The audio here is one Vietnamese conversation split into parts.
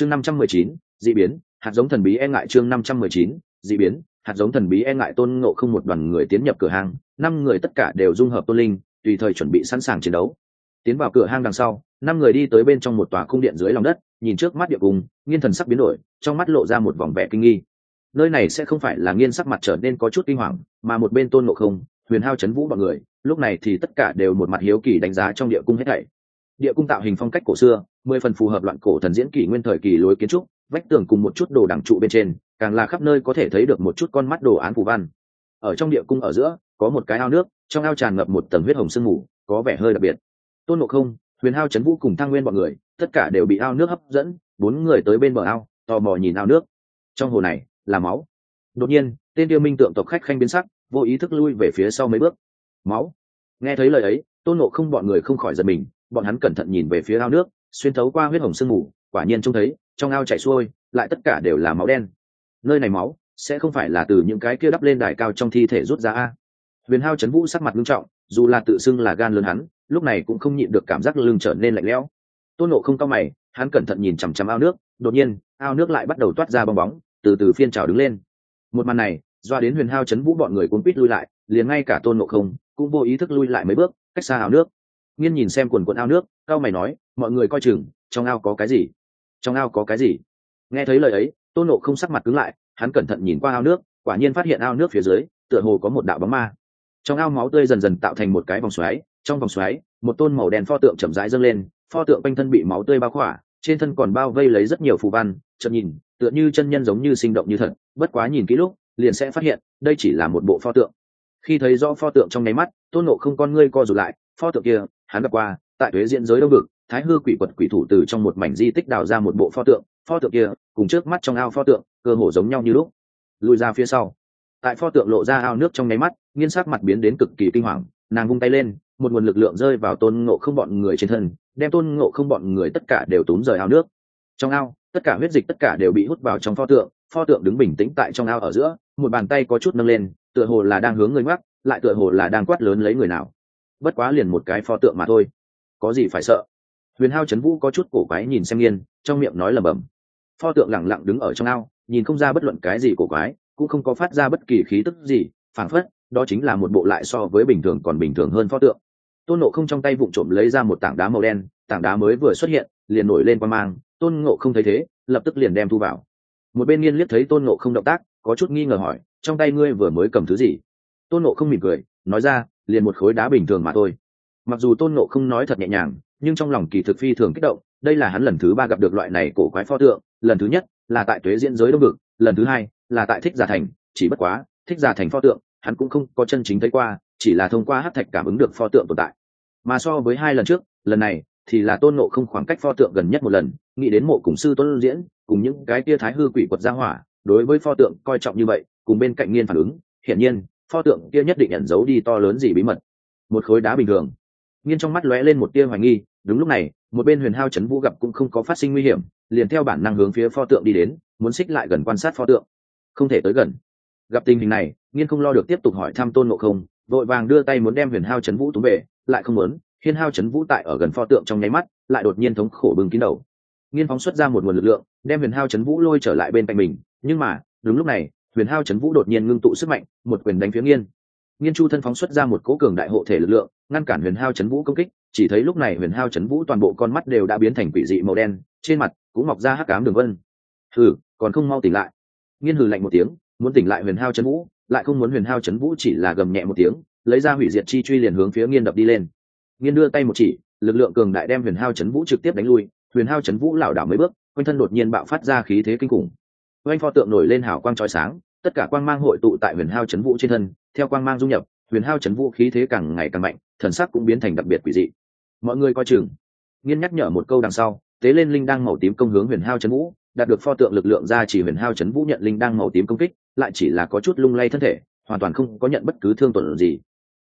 chương năm trăm mười chín d ị biến, hạt giống thần bí e ngại chương năm trăm mười chín d ị biến, hạt giống thần bí e ngại tôn ngộ không một đoàn người tiến nhập cửa hàng năm người tất cả đều dung hợp tôn linh, tùy thời chuẩn bị sẵn sàng chiến đấu. Tiến vào cửa hang đằng sau, năm người đi tới bên trong một tòa cung điện dưới lòng đất, nhìn trước mắt địa cung, nghiên thần sắc biến đổi, trong mắt lộ ra một vòng vẻ kinh nghi. Nơi này sẽ không phải là nghiên sắc mặt trở nên có chút kinh hoàng, mà một bên tôn ngộ không, huyền hao chấn vũ b ọ n người, lúc này thì tất cả đều một mặt hiếu kỳ đánh giá trong địa cung hết thảy địa cung tạo hình phong cách cổ xưa, mười phần phù hợp loạn cổ thần diễn kỷ nguyên thời kỳ lối kiến trúc, vách tường cùng một chút đồ đẳng trụ bên trên, càng là khắp nơi có thể thấy được một chút con mắt đồ án phù văn. Ở trong địa cung ở giữa, có một cái ao nước, trong ao tràn ngập một tầng huyết hồng sương mù, có vẻ hơi đặc biệt. Tôn ngộ không, huyền hao trấn vũ cùng thang nguyên b ọ n người, tất cả đều bị ao nước hấp dẫn, bốn người tới bên bờ ao, tò mò nhìn ao nước. Trong hồ này, là máu. Đột nhiên, tên tiêu minh tượng tộc khách khanh biến sắc, vô ý thức lui về phía sau mấy bước. Máu. Nghe thấy lời ấy, tôn nộ không bọn người không khỏi giật mình bọn hắn cẩn thận nhìn về phía ao nước, xuyên thấu qua huyết hồng sương mù, quả nhiên trông thấy, trong ao chảy xuôi, lại tất cả đều là máu đen. Nơi này máu, sẽ không phải là từ những cái kia đắp lên đài cao trong thi thể rút ra a. Huyền hao chấn vũ sắc mặt nghiêm trọng, dù là tự xưng là gan lớn hắn, lúc này cũng không nhịn được cảm giác lưng trở nên lạnh lẽo. Tôn nộ không cao mày, hắn cẩn thận nhìn chằm chằm ao nước, đột nhiên, ao nước lại bắt đầu toát ra bong bóng, từ từ phiên trào đứng lên. Một màn này, doa đến huyền hao chấn vũ bọn người cuốn quýt lui lại, liền ngay cả tôn nộ không cũng vô ý thức lui lại mấy bước, cách xa ao nước nghiên nhìn xem quần quần ao nước, cao mày nói, mọi người coi chừng, trong ao có cái gì? Trong ao có cái gì? Nghe thấy lời ấy tôn nộ không sắc mặt cứng lại, hắn cẩn thận nhìn qua ao nước, quả nhiên phát hiện ao nước phía dưới, tựa hồ có một đạo bóng ma. Trong ao máu tươi dần dần tạo thành một cái vòng xoáy, trong vòng xoáy, một tôn màu đen pho tượng chậm rãi dâng lên, pho tượng quanh thân bị máu tươi bao khỏa, trên thân còn bao vây lấy rất nhiều phù văn chậm nhìn, tựa như chân nhân giống như sinh động như thật, bất quá nhìn kỹ lúc, liền sẽ phát hiện, đây chỉ là một bộ pho tượng. Khi thấy rõ pho tượng trong nháy mắt tôn nộ không con ngươi co rụt lại, pho tượng kia hắn gặp qua, tại thuế diễn giới đông vực, thái hư quỷ quật quỷ thủ từ trong một mảnh di tích đào ra một bộ pho tượng pho tượng kia, cùng trước mắt trong ao pho tượng, cơ hồ giống nhau như lúc. Lùi ra phía sau. Tại pho tượng lộ ra ao nước trong nháy mắt, nghiên sát mặt biến đến cực kỳ kinh hoàng, nàng vung tay lên, một nguồn lực lượng rơi vào tôn ngộ không bọn người trên thân, đem tôn ngộ không bọn người tất cả đều túm rời ao nước. Trong ao, tất cả huyết dịch tất cả đều bị hút vào trong pho tượng pho tượng đứng bình tĩnh tại trong ao ở giữa, một bàn tay có chút nâng lên, tựa hồ là đang hướng người ngoắc, lại tựa hồ là đang quát lớn lấy người nào bất quá liền một cái pho tượng mà thôi. Có gì phải sợ? Huyền hao trấn vũ có chút cổ quái nhìn xem nghiên, trong miệng nói lầm bầm pho tượng lẳng lặng đứng ở trong ao, nhìn không ra bất luận cái gì cổ quái, cũng không có phát ra bất kỳ khí tức gì, phảng phất, đó chính là một bộ lại so với bình thường còn bình thường hơn pho tượng. Tôn nộ không trong tay vụng trộm lấy ra một tảng đá màu đen, tảng đá mới vừa xuất hiện, liền nổi lên qua mang, tôn ngộ không thấy thế, lập tức liền đem thu vào. Một bên nghiên liếc thấy tôn ngộ không động tác, có chút nghi ngờ hỏi, trong tay ngươi vừa mới cầm thứ gì? Tôn ngộ không mỉm cười, nói ra liền một khối đá bình thường mà thôi. Mặc dù tôn nộ không nói thật nhẹ nhàng, nhưng trong lòng kỳ thực phi thường kích động, đây là hắn lần thứ ba gặp được loại này cổ quái pho tượng, lần thứ nhất là tại tuế diễn giới đông vực, lần thứ hai là tại thích giả thành, chỉ bất quá, thích giả thành pho tượng, hắn cũng không có chân chính thấy qua, chỉ là thông qua hát thạch cảm ứng được pho tượng tồn tại. Mà so với hai lần trước, lần này thì là tôn nộ không khoảng cách pho tượng gần nhất một lần, nghĩ đến mộ cùng sư tôn diễn, cùng những cái tia thái hư quỷ quật gia hỏa, đối với pho tượng coi trọng như vậy, cùng bên cạnh nghiên phản ứng, hiển nhiên pho tượng kia nhất định ẩn giấu đi to lớn gì bí mật. Một khối đá bình thường. Nghiên trong mắt lóe lên một tia hoài nghi, đúng lúc này, một bên huyền hao trấn vũ gặp cũng không có phát sinh nguy hiểm, liền theo bản năng hướng phía pho tượng đi đến, muốn xích lại gần quan sát pho tượng. Không thể tới gần. Gặp tình hình này, nghiên không lo được tiếp tục hỏi thăm tôn ngộ không, vội vàng đưa tay muốn đem huyền hao trấn vũ túm về, lại không muốn hiên hao trấn vũ tại ở gần pho tượng trong nháy mắt, lại đột nhiên thống khổ bừng kín đầu. Nghiên phóng xuất ra một nguồn lực lượng, đem huyền hao trấn vũ lôi trở lại bên cạnh mình, nhưng mà, đúng lúc này huyền hao trấn vũ đột nhiên ngưng tụ sức mạnh, một quyền đánh phía nghiên. Nghiên chu thân phóng xuất ra một cố cường đại hộ thể lực lượng, ngăn cản huyền hao trấn vũ công kích, chỉ thấy lúc này huyền hao trấn vũ toàn bộ con mắt đều đã biến thành quỷ dị màu đen, trên mặt cũng mọc ra hắc cám đường vân. Hừ, còn không mau tỉnh lại. Nghiên hừ lạnh một tiếng, muốn tỉnh lại huyền hao trấn vũ, lại không muốn huyền hao trấn vũ chỉ là gầm nhẹ một tiếng, lấy ra hủy diệt chi truy liền hướng phía nghiên đập đi lên. Nghiên đưa tay một chỉ, lực lượng cường đại đem huyền hao chấn vũ trực tiếp đánh lui, huyền hao chấn vũ lảo đảo mấy bước, quanh thân đột nhiên bạo phát ra khí thế kinh khủng. Oanh pho tượng nổi lên hào quang trói sáng tất cả quang mang hội tụ tại huyền hao chấn vũ trên thân, theo quang mang du nhập, huyền hao chấn vũ khí thế càng ngày càng mạnh, thần sắc cũng biến thành đặc biệt quỷ dị. Mọi người coi chừng. Nghiên nhắc nhở một câu đằng sau, tế lên linh đăng màu tím công hướng huyền hao chấn vũ, đạt được pho tượng lực lượng ra chỉ huyền hao chấn vũ nhận linh đăng màu tím công kích, lại chỉ là có chút lung lay thân thể, hoàn toàn không có nhận bất cứ thương tổn gì.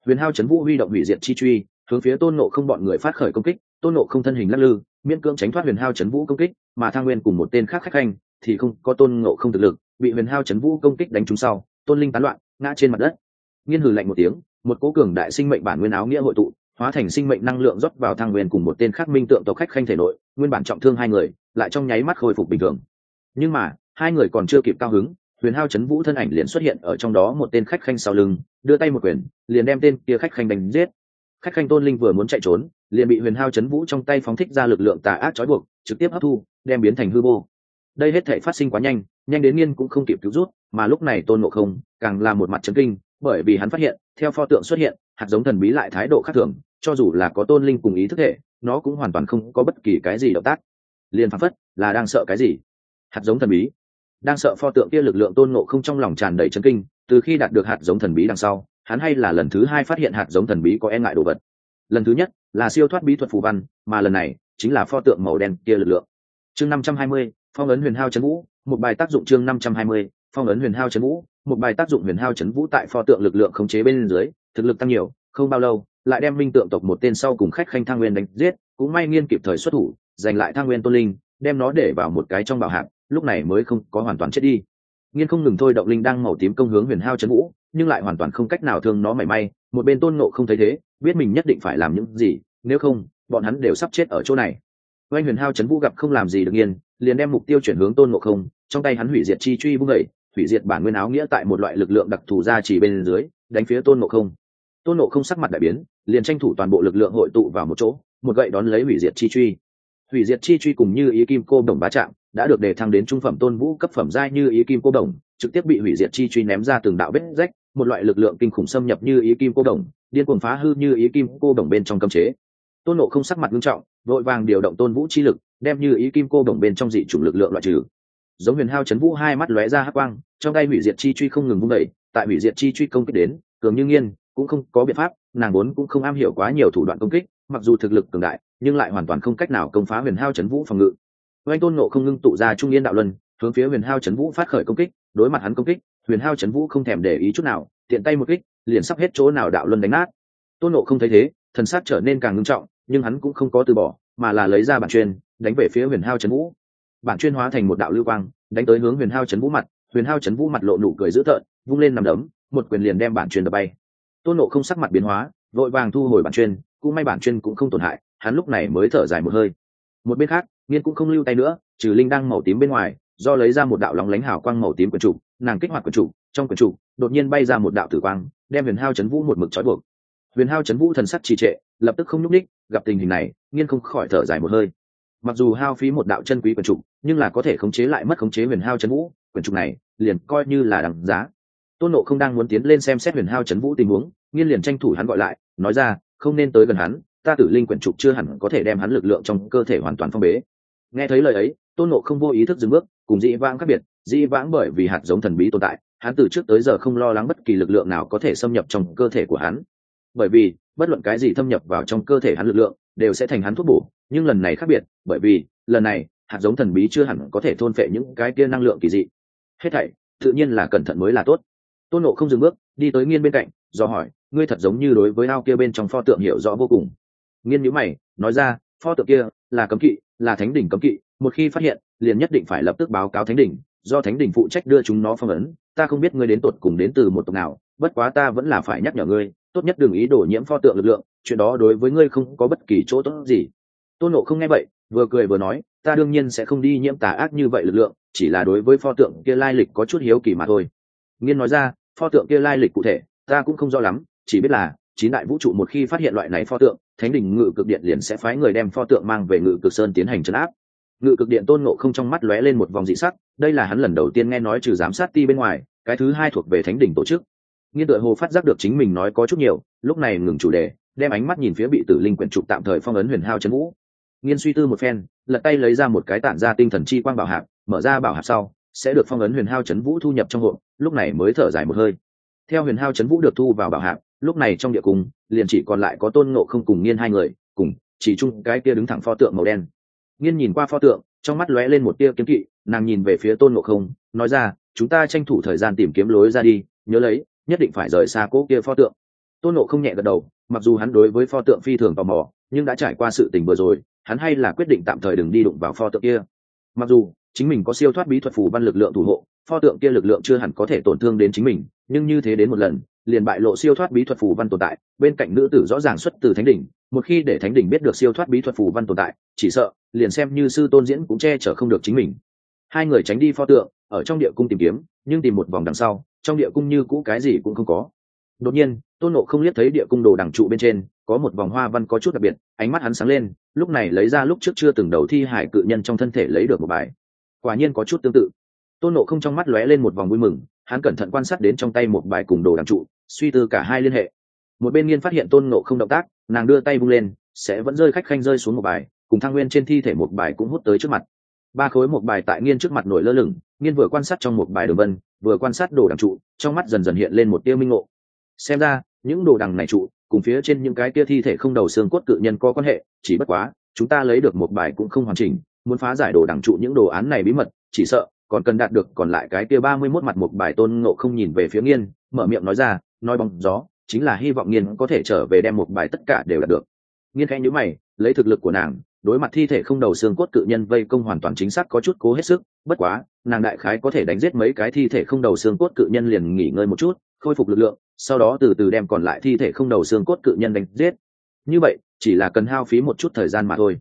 Huyền hao chấn vũ huy động hủy diệt chi truy, hướng phía tôn nộ không bọn người phát khởi công kích, tôn nộ không thân hình lắc lư, miễn cưỡng tránh thoát huyền hao chấn vũ công kích, mà thang nguyên cùng một tên khác khách khanh, thì không có tôn nộ không thực lực bị huyền hao chấn vũ công kích đánh trúng sau, tôn linh tán loạn, ngã trên mặt đất. Nghiên hừ lạnh một tiếng, một cố cường đại sinh mệnh bản nguyên áo nghĩa hội tụ, hóa thành sinh mệnh năng lượng rót vào thang nguyên cùng một tên khác minh tượng tộc khách khanh thể nội, nguyên bản trọng thương hai người, lại trong nháy mắt khôi phục bình thường. Nhưng mà, hai người còn chưa kịp cao hứng, huyền hao chấn vũ thân ảnh liền xuất hiện ở trong đó một tên khách khanh sau lưng, đưa tay một quyền, liền đem tên kia khách khanh đánh giết. Khách khanh tôn linh vừa muốn chạy trốn, liền bị huyền hao chấn vũ trong tay phóng thích ra lực lượng tà ác trói buộc, trực tiếp hấp thu, đem biến thành hư vô. Đây hết thể phát sinh quá nhanh nhanh đến nghiên cũng không kịp cứu rút, mà lúc này tôn ngộ không càng là một mặt chấn kinh, bởi vì hắn phát hiện, theo pho tượng xuất hiện, hạt giống thần bí lại thái độ khác thường, cho dù là có tôn linh cùng ý thức hệ, nó cũng hoàn toàn không có bất kỳ cái gì động tác. Liền phán phất là đang sợ cái gì? Hạt giống thần bí. Đang sợ pho tượng kia lực lượng tôn ngộ không trong lòng tràn đầy chấn kinh, từ khi đạt được hạt giống thần bí đằng sau, hắn hay là lần thứ hai phát hiện hạt giống thần bí có e ngại đồ vật. Lần thứ nhất là siêu thoát bí thuật phù văn, mà lần này chính là pho tượng màu đen kia lực lượng. Chương năm trăm hai mươi, phong ấn huyền hao trấn vũ một bài tác dụng chương năm trăm hai mươi, phong ấn huyền hao chấn vũ. Một bài tác dụng huyền hao chấn vũ tại pho tượng lực lượng khống chế bên dưới, thực lực tăng nhiều, không bao lâu, lại đem minh tượng tộc một tên sau cùng khách khanh thang nguyên đánh giết, cũng may nghiên kịp thời xuất thủ, giành lại thang nguyên tôn linh, đem nó để vào một cái trong bảo hạng lúc này mới không có hoàn toàn chết đi. Nghiên không ngừng thôi động linh đang màu tím công hướng huyền hao chấn vũ, nhưng lại hoàn toàn không cách nào thương nó mảy may. Một bên tôn nộ không thấy thế, biết mình nhất định phải làm những gì, nếu không, bọn hắn đều sắp chết ở chỗ này. Oanh huyền hao chấn vũ gặp không làm gì được nghiên liền đem mục tiêu chuyển hướng tôn ngộ không, trong tay hắn hủy diệt chi truy vung vẩy hủy diệt bản nguyên áo nghĩa tại một loại lực lượng đặc thù ra chỉ bên dưới, đánh phía tôn ngộ không. Tôn ngộ không sắc mặt đại biến, liền tranh thủ toàn bộ lực lượng hội tụ vào một chỗ, một gậy đón lấy hủy diệt chi truy. Hủy diệt chi truy cùng như ý kim cô đồng bá chạm đã được đề thăng đến trung phẩm tôn vũ cấp phẩm giai như ý kim cô đồng, trực tiếp bị hủy diệt chi truy ném ra từng đạo vết rách, một loại lực lượng kinh khủng xâm nhập như ý kim cô đồng, điên cuồng phá hư như ý kim cô đồng bên trong cấm chế. Tôn nộ không sắc mặt nghiêm trọng, vội vàng điều động tôn vũ chi lực đem như ý kim cô đồng bên trong dị chủng lực lượng loại trừ. Giống huyền hao chấn vũ hai mắt lóe ra hắc quang, trong tay hủy diệt chi truy không ngừng vung đẩy tại hủy diệt chi truy công kích đến, cường như nghiên, cũng không có biện pháp, nàng vốn cũng không am hiểu quá nhiều thủ đoạn công kích, mặc dù thực lực cường đại, nhưng lại hoàn toàn không cách nào công phá huyền hao chấn vũ phòng ngự. Oanh tôn nộ không ngưng tụ ra trung yên đạo luân, hướng phía huyền hao chấn vũ phát khởi công kích, đối mặt hắn công kích, huyền hao chấn vũ không thèm để ý chút nào, tiện tay một kích, liền sắp hết chỗ nào đạo luân đánh nát. Tôn nộ không thấy thế, thần sát trở nên càng ngưng trọng, nhưng hắn cũng không có từ bỏ, mà là lấy ra bản chuyên đánh về phía huyền hao chấn vũ. Bản chuyên hóa thành một đạo lưu quang, đánh tới hướng huyền hao chấn vũ mặt, huyền hao chấn vũ mặt lộ nụ cười dữ tợn, vung lên nằm đấm, một quyền liền đem bản chuyên đập bay. Tôn nộ không sắc mặt biến hóa, vội vàng thu hồi bản chuyên, cũng may bản chuyên cũng không tổn hại, hắn lúc này mới thở dài một hơi. Một bên khác, nghiên cũng không lưu tay nữa, trừ linh đăng màu tím bên ngoài, do lấy ra một đạo lóng lánh hào quang màu tím quần trụ nàng kích hoạt quần trụ trong quần trụ đột nhiên bay ra một đạo tử quang, đem huyền hao chấn vũ một mực trói buộc. Huyền hao chấn vũ thần sắc trì trệ, lập tức không nhúc ních gặp tình hình này, nghiên không khỏi thở dài một hơi mặc dù hao phí một đạo chân quý quyền trục, nhưng là có thể khống chế lại mất khống chế huyền hao chấn vũ quyền trục này liền coi như là đằng giá. Tôn nộ không đang muốn tiến lên xem xét huyền hao chấn vũ tình huống nghiên liền tranh thủ hắn gọi lại nói ra không nên tới gần hắn ta tử linh quyển trục chưa hẳn có thể đem hắn lực lượng trong cơ thể hoàn toàn phong bế. Nghe thấy lời ấy tôn nộ không vô ý thức dừng bước cùng dĩ vãng khác biệt dĩ vãng bởi vì hạt giống thần bí tồn tại hắn từ trước tới giờ không lo lắng bất kỳ lực lượng nào có thể xâm nhập trong cơ thể của hắn bởi vì bất luận cái gì thâm nhập vào trong cơ thể hắn lực lượng đều sẽ thành hắn thuốc bổ. Nhưng lần này khác biệt, bởi vì lần này, hạt giống thần bí chưa hẳn có thể thôn phệ những cái kia năng lượng kỳ dị. Hết thảy, tự nhiên là cẩn thận mới là tốt. Tôn nộ không dừng bước, đi tới nghiên bên cạnh, do hỏi, ngươi thật giống như đối với ao kia bên trong pho tượng hiểu rõ vô cùng. Nghiên nhữ mày, nói ra, pho tượng kia là cấm kỵ, là thánh đỉnh cấm kỵ, một khi phát hiện, liền nhất định phải lập tức báo cáo thánh đỉnh, do thánh đỉnh phụ trách đưa chúng nó phong ấn. Ta không biết ngươi đến tột cùng đến từ một tộc nào, bất quá ta vẫn là phải nhắc nhở ngươi tốt nhất đừng ý đổ nhiễm pho tượng lực lượng, chuyện đó đối với ngươi không có bất kỳ chỗ tốt gì. Tôn nộ không nghe vậy, vừa cười vừa nói, ta đương nhiên sẽ không đi nhiễm tà ác như vậy lực lượng, chỉ là đối với pho tượng kia lai lịch có chút hiếu kỳ mà thôi. Nghiên nói ra, pho tượng kia lai lịch cụ thể, ta cũng không rõ lắm, chỉ biết là, chín đại vũ trụ một khi phát hiện loại này pho tượng, thánh đình ngự cực điện liền sẽ phái người đem pho tượng mang về ngự cực sơn tiến hành trấn áp. Ngự cực điện tôn ngộ không trong mắt lóe lên một vòng dị sắc, đây là hắn lần đầu tiên nghe nói trừ giám sát ti bên ngoài, cái thứ hai thuộc về thánh đình tổ chức nghiên đội hồ phát giác được chính mình nói có chút nhiều, lúc này ngừng chủ đề, đem ánh mắt nhìn phía bị tử linh quyển trục tạm thời phong ấn huyền hao trấn vũ. Nghiên suy tư một phen, lật tay lấy ra một cái tản ra tinh thần chi quang bảo hạc mở ra bảo hạc sau, sẽ được phong ấn huyền hao trấn vũ thu nhập trong hộp, lúc này mới thở dài một hơi. Theo huyền hao trấn vũ được thu vào bảo hạc lúc này trong địa cung, liền chỉ còn lại có tôn ngộ không cùng nghiên hai người, cùng chỉ chung cái kia đứng thẳng pho tượng màu đen. Nghiên nhìn qua pho tượng, trong mắt lóe lên một tia kiếm kỵ, nàng nhìn về phía tôn ngộ không, nói ra, chúng ta tranh thủ thời gian tìm kiếm lối ra đi, nhớ lấy nhất định phải rời xa cỗ kia pho tượng. Tôn nộ không nhẹ gật đầu, mặc dù hắn đối với pho tượng phi thường tò mò, nhưng đã trải qua sự tình vừa rồi, hắn hay là quyết định tạm thời đừng đi đụng vào pho tượng kia. Mặc dù, chính mình có siêu thoát bí thuật phù văn lực lượng thủ hộ, pho tượng kia lực lượng chưa hẳn có thể tổn thương đến chính mình, nhưng như thế đến một lần, liền bại lộ siêu thoát bí thuật phù văn tồn tại, bên cạnh nữ tử rõ ràng xuất từ thánh đỉnh, một khi để thánh đỉnh biết được siêu thoát bí thuật phù văn tồn tại, chỉ sợ, liền xem như sư tôn diễn cũng che chở không được chính mình. Hai người tránh đi pho tượng, ở trong địa cung tìm kiếm, nhưng tìm một vòng đằng sau trong địa cung như cũ cái gì cũng không có. Đột nhiên, tôn nộ không liếc thấy địa cung đồ đằng trụ bên trên, có một vòng hoa văn có chút đặc biệt, ánh mắt hắn sáng lên, lúc này lấy ra lúc trước chưa từng đầu thi hải cự nhân trong thân thể lấy được một bài. Quả nhiên có chút tương tự. Tôn nộ không trong mắt lóe lên một vòng vui mừng, hắn cẩn thận quan sát đến trong tay một bài cùng đồ đằng trụ, suy tư cả hai liên hệ. Một bên nghiên phát hiện tôn nộ không động tác, nàng đưa tay vung lên, sẽ vẫn rơi khách khanh rơi xuống một bài, cùng thang nguyên trên thi thể một bài cũng hút tới trước mặt. Ba khối một bài tại nghiên trước mặt nổi lơ lửng nghiên vừa quan sát trong một bài đường vân, vừa quan sát đồ đằng trụ, trong mắt dần dần hiện lên một tia minh ngộ. Xem ra, những đồ đằng này trụ, cùng phía trên những cái kia thi thể không đầu xương cốt cự nhân có quan hệ, chỉ bất quá, chúng ta lấy được một bài cũng không hoàn chỉnh, muốn phá giải đồ đằng trụ những đồ án này bí mật, chỉ sợ, còn cần đạt được còn lại cái kia ba mươi mốt mặt một bài tôn ngộ không nhìn về phía nghiên, mở miệng nói ra, nói bóng gió, chính là hy vọng nghiên có thể trở về đem một bài tất cả đều đạt được. Nghiên khẽ nhữ mày, lấy thực lực của nàng đối mặt thi thể không đầu xương cốt cự nhân vây công hoàn toàn chính xác có chút cố hết sức, bất quá, nàng đại khái có thể đánh giết mấy cái thi thể không đầu xương cốt cự nhân liền nghỉ ngơi một chút, khôi phục lực lượng, sau đó từ từ đem còn lại thi thể không đầu xương cốt cự nhân đánh giết. Như vậy, chỉ là cần hao phí một chút thời gian mà thôi.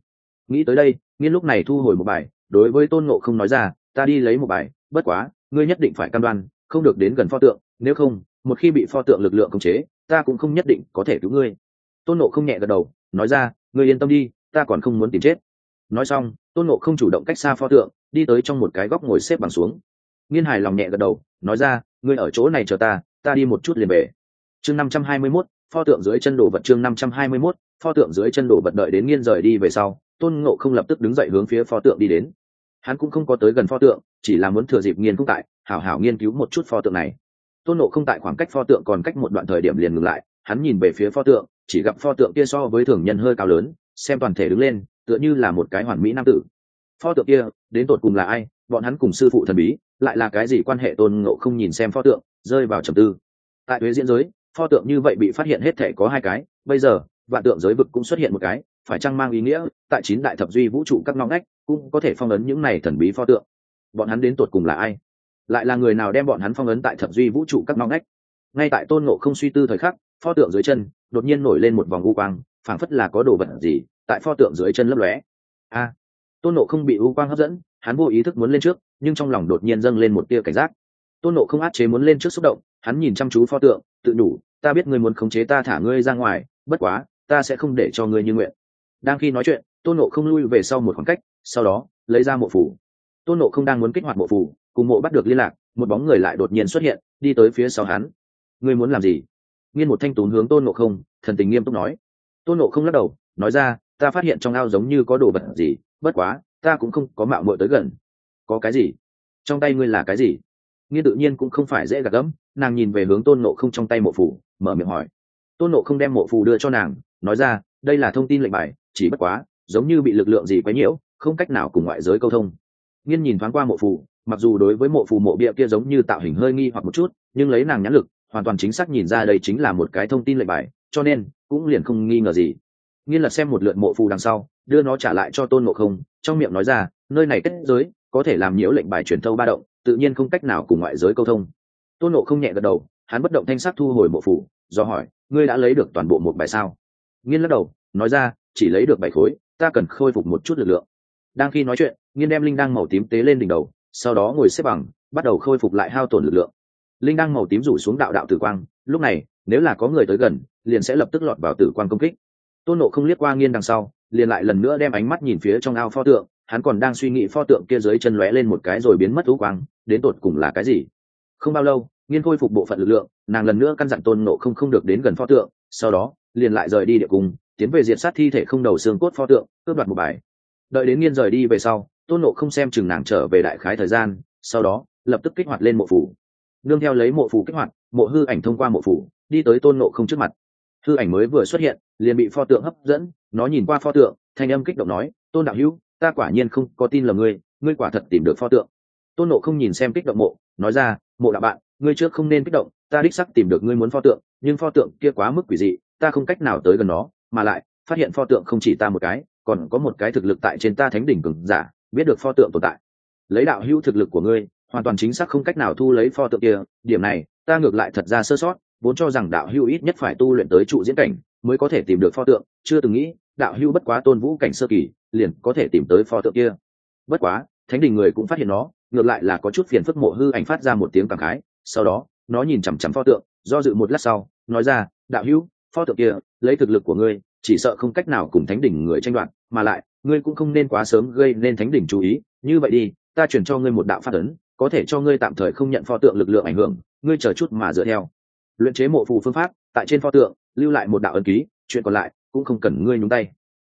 Nghĩ tới đây, nghiên lúc này thu hồi một bài, đối với tôn ngộ không nói ra, ta đi lấy một bài, bất quá, ngươi nhất định phải cam đoan, không được đến gần pho tượng, nếu không, một khi bị pho tượng lực lượng khống chế, ta cũng không nhất định có thể cứu ngươi. Tôn nộ không nhẹ gật đầu, nói ra, ngươi yên tâm đi ta còn không muốn tìm chết. Nói xong, tôn nộ không chủ động cách xa pho tượng, đi tới trong một cái góc ngồi xếp bằng xuống. Nghiên hài lòng nhẹ gật đầu, nói ra, ngươi ở chỗ này chờ ta ta đi một chút liền về. Chương năm trăm hai mươi mốt, pho tượng dưới chân đồ vật chương năm trăm hai mươi mốt, pho tượng dưới chân đồ vật đợi đến nghiên rời đi về sau, tôn ngộ không lập tức đứng dậy hướng phía pho tượng đi đến. Hắn cũng không có tới gần pho tượng, chỉ là muốn thừa dịp nghiên cũng tại, hảo hảo nghiên cứu một chút pho tượng này. Tôn nộ không tại khoảng cách pho tượng còn cách một đoạn thời điểm liền ngừng lại, hắn nhìn về phía pho tượng, chỉ gặp pho tượng kia so với thường nhân hơi cao lớn xem toàn thể đứng lên, tựa như là một cái hoàn mỹ nam tử. Pho tượng kia, đến tột cùng là ai? Bọn hắn cùng sư phụ thần bí, lại là cái gì quan hệ tôn ngộ không nhìn xem pho tượng, rơi vào trầm tư. Tại thuế diễn giới, pho tượng như vậy bị phát hiện hết thể có hai cái, bây giờ, vạn tượng giới vực cũng xuất hiện một cái, phải chăng mang ý nghĩa, tại chín đại thập duy vũ trụ các ngõ ngách, cũng có thể phong ấn những này thần bí pho tượng? Bọn hắn đến tột cùng là ai? Lại là người nào đem bọn hắn phong ấn tại thập duy vũ trụ các ngõ ngách? Ngay tại tôn ngộ không suy tư thời khắc, pho tượng dưới chân, đột nhiên nổi lên một vòng u quang phảng phất là có đồ vật gì tại pho tượng dưới chân lấp lóe. A, tôn nộ không bị u quang hấp dẫn, hắn vô ý thức muốn lên trước, nhưng trong lòng đột nhiên dâng lên một tia cảnh giác. Tôn nộ không át chế muốn lên trước xúc động, hắn nhìn chăm chú pho tượng, tự đủ ta biết ngươi muốn khống chế ta thả ngươi ra ngoài, bất quá, ta sẽ không để cho ngươi như nguyện. Đang khi nói chuyện, tôn nộ không lui về sau một khoảng cách, sau đó, lấy ra mộ phủ. Tôn nộ không đang muốn kích hoạt mộ phủ, cùng mộ bắt được liên lạc, một bóng người lại đột nhiên xuất hiện, đi tới phía sau hắn. Ngươi muốn làm gì? Nghiên một thanh tún hướng tôn nộ không, thần tình nghiêm túc nói tôn nộ không lắc đầu, nói ra, ta phát hiện trong ao giống như có đồ vật gì, bất quá, ta cũng không có mạo mội tới gần. Có cái gì? Trong tay ngươi là cái gì? Nghiên tự nhiên cũng không phải dễ gạt gẫm, nàng nhìn về hướng tôn nộ không trong tay mộ phủ, mở miệng hỏi. Tôn nộ không đem mộ phù đưa cho nàng, nói ra, đây là thông tin lệnh bài, chỉ bất quá, giống như bị lực lượng gì quấy nhiễu, không cách nào cùng ngoại giới câu thông. Nghiên nhìn thoáng qua mộ phù mặc dù đối với mộ phù mộ bia kia giống như tạo hình hơi nghi hoặc một chút, nhưng lấy nàng nhãn lực, hoàn toàn chính xác nhìn ra đây chính là một cái thông tin lệnh bài, cho nên cũng liền không nghi ngờ gì. Nghiên lật xem một lượt mộ phù đằng sau, đưa nó trả lại cho tôn ngộ không, trong miệng nói ra, nơi này kết giới, có thể làm nhiễu lệnh bài truyền thâu ba động, tự nhiên không cách nào cùng ngoại giới câu thông. Tôn ngộ không nhẹ gật đầu, hắn bất động thanh sắc thu hồi mộ phù, do hỏi, ngươi đã lấy được toàn bộ một bài sao? Nghiên lắc đầu, nói ra, chỉ lấy được bảy khối, ta cần khôi phục một chút lực lượng. Đang khi nói chuyện, nghiên đem linh đăng màu tím tế lên đỉnh đầu, sau đó ngồi xếp bằng, bắt đầu khôi phục lại hao tổn lực lượng. Linh đăng màu tím rủ xuống đạo đạo tử quang, lúc này, nếu là có người tới gần liền sẽ lập tức lọt vào tử quan công kích. Tôn nộ không liếc qua nghiên đằng sau, liền lại lần nữa đem ánh mắt nhìn phía trong ao pho tượng, hắn còn đang suy nghĩ pho tượng kia dưới chân lóe lên một cái rồi biến mất thú quang, đến tột cùng là cái gì? Không bao lâu, nghiên khôi phục bộ phận lực lượng, nàng lần nữa căn dặn tôn nộ không không được đến gần pho tượng, sau đó, liền lại rời đi địa cung, tiến về diệt sát thi thể không đầu xương cốt pho tượng, cướp đoạt một bài. Đợi đến nghiên rời đi về sau, tôn nộ không xem chừng nàng trở về đại khái thời gian, sau đó, lập tức kích hoạt lên mộ phủ. Nương theo lấy mộ phủ kích hoạt, mộ hư ảnh thông qua mộ phủ, đi tới tôn nộ không trước mặt hư ảnh mới vừa xuất hiện, liền bị pho tượng hấp dẫn, nó nhìn qua pho tượng, thanh âm kích động nói, tôn đạo hữu, ta quả nhiên không có tin là ngươi ngươi quả thật tìm được pho tượng. Tôn nộ không nhìn xem kích động mộ, nói ra, mộ đạo bạn, ngươi trước không nên kích động, ta đích sắc tìm được ngươi muốn pho tượng, nhưng pho tượng kia quá mức quỷ dị, ta không cách nào tới gần nó, mà lại, phát hiện pho tượng không chỉ ta một cái, còn có một cái thực lực tại trên ta thánh đỉnh cường giả, biết được pho tượng tồn tại. Lấy đạo hữu thực lực của ngươi, hoàn toàn chính xác không cách nào thu lấy pho tượng kia, điểm này, ta ngược lại thật ra sơ sót vốn cho rằng đạo hưu ít nhất phải tu luyện tới trụ diễn cảnh mới có thể tìm được pho tượng, chưa từng nghĩ đạo hưu bất quá tôn vũ cảnh sơ kỳ, liền có thể tìm tới pho tượng kia. Bất quá, thánh đình người cũng phát hiện nó, ngược lại là có chút phiền phức mộ hư ảnh phát ra một tiếng cảm khái, sau đó, nó nhìn chằm chằm pho tượng, do dự một lát sau, nói ra, đạo hữu, pho tượng kia, lấy thực lực của ngươi, chỉ sợ không cách nào cùng thánh đỉnh người tranh đoạt, mà lại, ngươi cũng không nên quá sớm gây nên thánh đỉnh chú ý, như vậy đi, ta chuyển cho ngươi một đạo phát ấn, có thể cho ngươi tạm thời không nhận pho tượng lực lượng ảnh hưởng, ngươi chờ chút mà dựa theo luyện chế mộ phù phương pháp, tại trên pho tượng, lưu lại một đạo ấn ký, chuyện còn lại cũng không cần ngươi nhúng tay.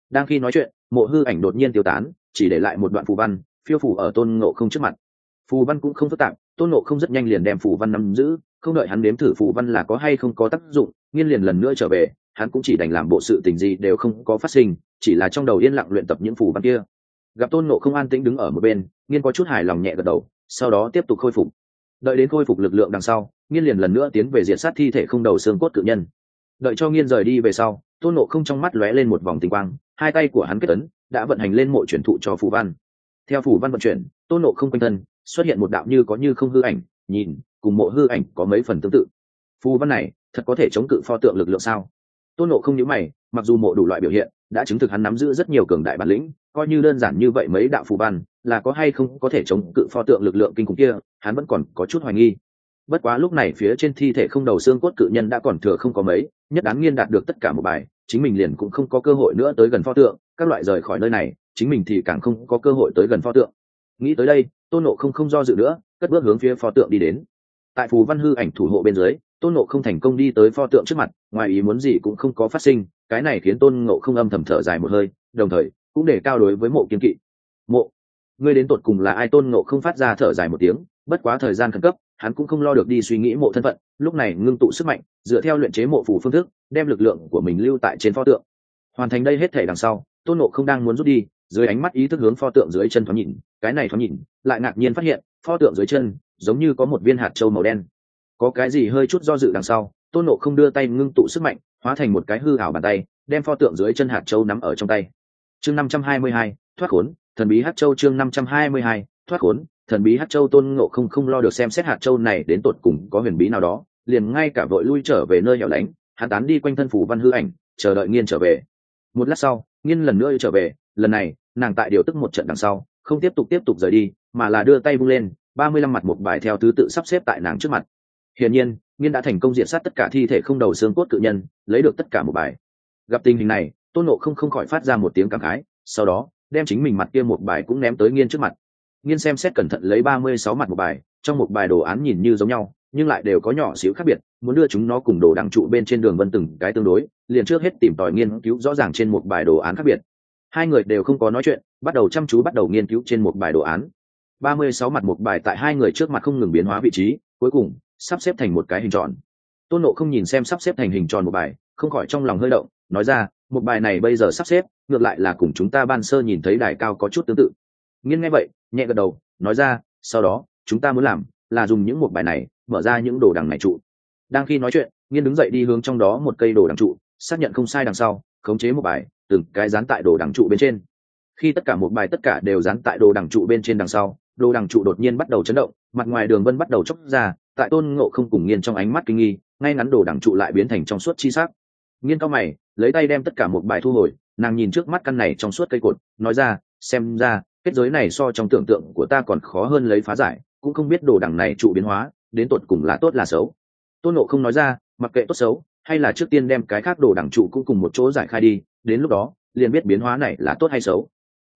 Đang khi nói chuyện, mộ hư ảnh đột nhiên tiêu tán, chỉ để lại một đoạn phù văn, phiêu phủ ở tôn ngộ không trước mặt. Phù văn cũng không phức tạp, tôn ngộ không rất nhanh liền đem phù văn nắm giữ, không đợi hắn đếm thử phù văn là có hay không có tác dụng, nghiên liền lần nữa trở về, hắn cũng chỉ đành làm bộ sự tình gì đều không có phát sinh, chỉ là trong đầu yên lặng luyện tập những phù văn kia. Gặp tôn ngộ không an tĩnh đứng ở một bên, nghiên có chút hài lòng nhẹ gật đầu, sau đó tiếp tục khôi phục. Đợi đến khôi phục lực lượng đằng sau nghiên liền lần nữa tiến về diện sát thi thể không đầu xương cốt cự nhân. Đợi cho nghiên rời đi về sau, tôn nộ không trong mắt lóe lên một vòng tinh quang, hai tay của hắn kết ấn, đã vận hành lên mộ chuyển thụ cho phù văn. Theo phù văn vận chuyển, tôn nộ không quanh thân xuất hiện một đạo như có như không hư ảnh, nhìn, cùng mộ hư ảnh có mấy phần tương tự. Phù văn này thật có thể chống cự pho tượng lực lượng sao? Tôn nộ không nhữ mày, mặc dù mộ đủ loại biểu hiện, đã chứng thực hắn nắm giữ rất nhiều cường đại bản lĩnh, coi như đơn giản như vậy mấy đạo phù văn, là có hay không có thể chống cự pho tượng lực lượng kinh khủng kia, hắn vẫn còn có chút hoài nghi bất quá lúc này phía trên thi thể không đầu xương cốt cự nhân đã còn thừa không có mấy, nhất đáng nghiên đạt được tất cả một bài, chính mình liền cũng không có cơ hội nữa tới gần pho tượng, các loại rời khỏi nơi này, chính mình thì càng không có cơ hội tới gần pho tượng. Nghĩ tới đây, tôn nộ không không do dự nữa, cất bước hướng phía pho tượng đi đến. Tại phù văn hư ảnh thủ hộ bên dưới, tôn nộ không thành công đi tới pho tượng trước mặt, ngoài ý muốn gì cũng không có phát sinh, cái này khiến tôn ngộ không âm thầm thở dài một hơi, đồng thời cũng để cao đối với mộ kiên kỵ. Mộ, ngươi đến tột cùng là ai? Tôn ngộ không phát ra thở dài một tiếng, bất quá thời gian khẩn cấp hắn cũng không lo được đi suy nghĩ mộ thân phận, lúc này ngưng tụ sức mạnh, dựa theo luyện chế mộ phủ phương thức, đem lực lượng của mình lưu tại trên pho tượng. Hoàn thành đây hết thể đằng sau, tôn nộ không đang muốn rút đi, dưới ánh mắt ý thức hướng pho tượng dưới chân thoáng nhìn, cái này thoáng nhìn, lại ngạc nhiên phát hiện, pho tượng dưới chân, giống như có một viên hạt trâu màu đen. Có cái gì hơi chút do dự đằng sau, tôn nộ không đưa tay ngưng tụ sức mạnh, hóa thành một cái hư hảo bàn tay, đem pho tượng dưới chân hạt trâu nắm ở trong tay. Chương năm trăm hai mươi hai, thoát khốn, thần bí hát châu chương năm trăm hai mươi hai, thoát khốn thần bí hát châu tôn ngộ không không lo được xem xét hạt châu này đến tột cùng có huyền bí nào đó, liền ngay cả vội lui trở về nơi hẻo lánh, hắn tán đi quanh thân phủ văn hư ảnh, chờ đợi nghiên trở về. Một lát sau, nghiên lần nữa trở về, lần này, nàng tại điều tức một trận đằng sau, không tiếp tục tiếp tục rời đi, mà là đưa tay vung lên, ba mươi lăm mặt một bài theo thứ tự sắp xếp tại nàng trước mặt. Hiển nhiên, nghiên đã thành công diệt sát tất cả thi thể không đầu xương cốt cự nhân, lấy được tất cả một bài. Gặp tình hình này, tôn nộ không không khỏi phát ra một tiếng cảm khái, sau đó, đem chính mình mặt kia một bài cũng ném tới nghiên trước mặt nghiên xem xét cẩn thận lấy ba mươi sáu mặt một bài, trong một bài đồ án nhìn như giống nhau, nhưng lại đều có nhỏ xíu khác biệt, muốn đưa chúng nó cùng đồ đằng trụ bên trên đường vân từng cái tương đối, liền trước hết tìm tòi nghiên cứu rõ ràng trên một bài đồ án khác biệt. Hai người đều không có nói chuyện, bắt đầu chăm chú bắt đầu nghiên cứu trên một bài đồ án. ba mươi sáu mặt một bài tại hai người trước mặt không ngừng biến hóa vị trí, cuối cùng, sắp xếp thành một cái hình tròn. Tôn nộ không nhìn xem sắp xếp thành hình tròn một bài, không khỏi trong lòng hơi động, nói ra, một bài này bây giờ sắp xếp, ngược lại là cùng chúng ta ban sơ nhìn thấy đài cao có chút tương tự. Nghiên nghe vậy nhẹ gật đầu, nói ra, sau đó, chúng ta muốn làm là dùng những một bài này mở ra những đồ đằng này trụ. Đang khi nói chuyện, nghiên đứng dậy đi hướng trong đó một cây đồ đằng trụ, xác nhận không sai đằng sau, khống chế một bài, từng cái dán tại đồ đằng trụ bên trên. Khi tất cả một bài tất cả đều dán tại đồ đằng trụ bên trên đằng sau, đồ đằng trụ đột nhiên bắt đầu chấn động, mặt ngoài đường vân bắt đầu chốc ra, tại tôn ngộ không cùng nghiên trong ánh mắt kinh nghi, ngay ngắn đồ đằng trụ lại biến thành trong suốt chi sắc. Nghiên cao mày, lấy tay đem tất cả một bài thu hồi, nàng nhìn trước mắt căn này trong suốt cây cột, nói ra, xem ra kết giới này so trong tưởng tượng của ta còn khó hơn lấy phá giải, cũng không biết đồ đằng này trụ biến hóa, đến tột cùng là tốt là xấu. Tôn nộ không nói ra, mặc kệ tốt xấu, hay là trước tiên đem cái khác đồ đằng trụ cũng cùng một chỗ giải khai đi, đến lúc đó, liền biết biến hóa này là tốt hay xấu.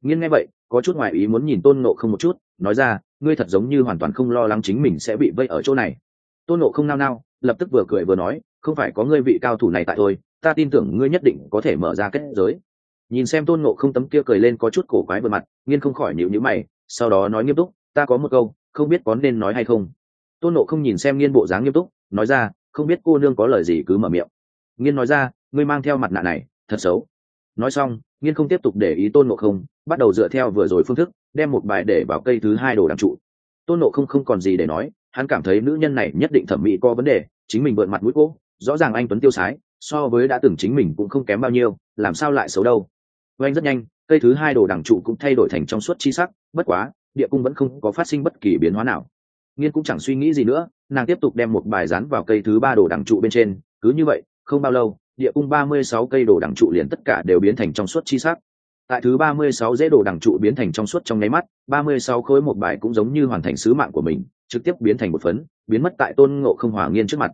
Nghiên nghe vậy, có chút ngoại ý muốn nhìn tôn nộ không một chút, nói ra, ngươi thật giống như hoàn toàn không lo lắng chính mình sẽ bị vây ở chỗ này. Tôn nộ không nao nao, lập tức vừa cười vừa nói, không phải có ngươi vị cao thủ này tại tôi ta tin tưởng ngươi nhất định có thể mở ra kết giới nhìn xem tôn ngộ không tấm kia cười lên có chút cổ quái vừa mặt, nghiên không khỏi nhịu nhữ mày, sau đó nói nghiêm túc, ta có một câu, không biết có nên nói hay không. Tôn ngộ không nhìn xem nghiên bộ dáng nghiêm túc, nói ra, không biết cô nương có lời gì cứ mở miệng. Nghiên nói ra, ngươi mang theo mặt nạ này, thật xấu. Nói xong, nghiên không tiếp tục để ý tôn ngộ không, bắt đầu dựa theo vừa rồi phương thức, đem một bài để vào cây thứ hai đồ đằng trụ. Tôn nộ không không còn gì để nói, hắn cảm thấy nữ nhân này nhất định thẩm mỹ có vấn đề, chính mình bợn mặt mũi cô, rõ ràng anh tuấn tiêu sái, so với đã từng chính mình cũng không kém bao nhiêu, làm sao lại xấu đâu oanh rất nhanh, cây thứ hai đồ đằng trụ cũng thay đổi thành trong suốt chi sắc, bất quá, địa cung vẫn không có phát sinh bất kỳ biến hóa nào. Nghiên cũng chẳng suy nghĩ gì nữa, nàng tiếp tục đem một bài rán vào cây thứ ba đồ đằng trụ bên trên, cứ như vậy, không bao lâu, địa cung ba mươi sáu cây đồ đằng trụ liền tất cả đều biến thành trong suốt chi sắc. Tại thứ ba mươi sáu dễ đồ đằng trụ biến thành trong suốt trong nháy mắt, ba mươi sáu khối một bài cũng giống như hoàn thành sứ mạng của mình, trực tiếp biến thành một phấn, biến mất tại tôn ngộ không hòa nghiên trước mặt.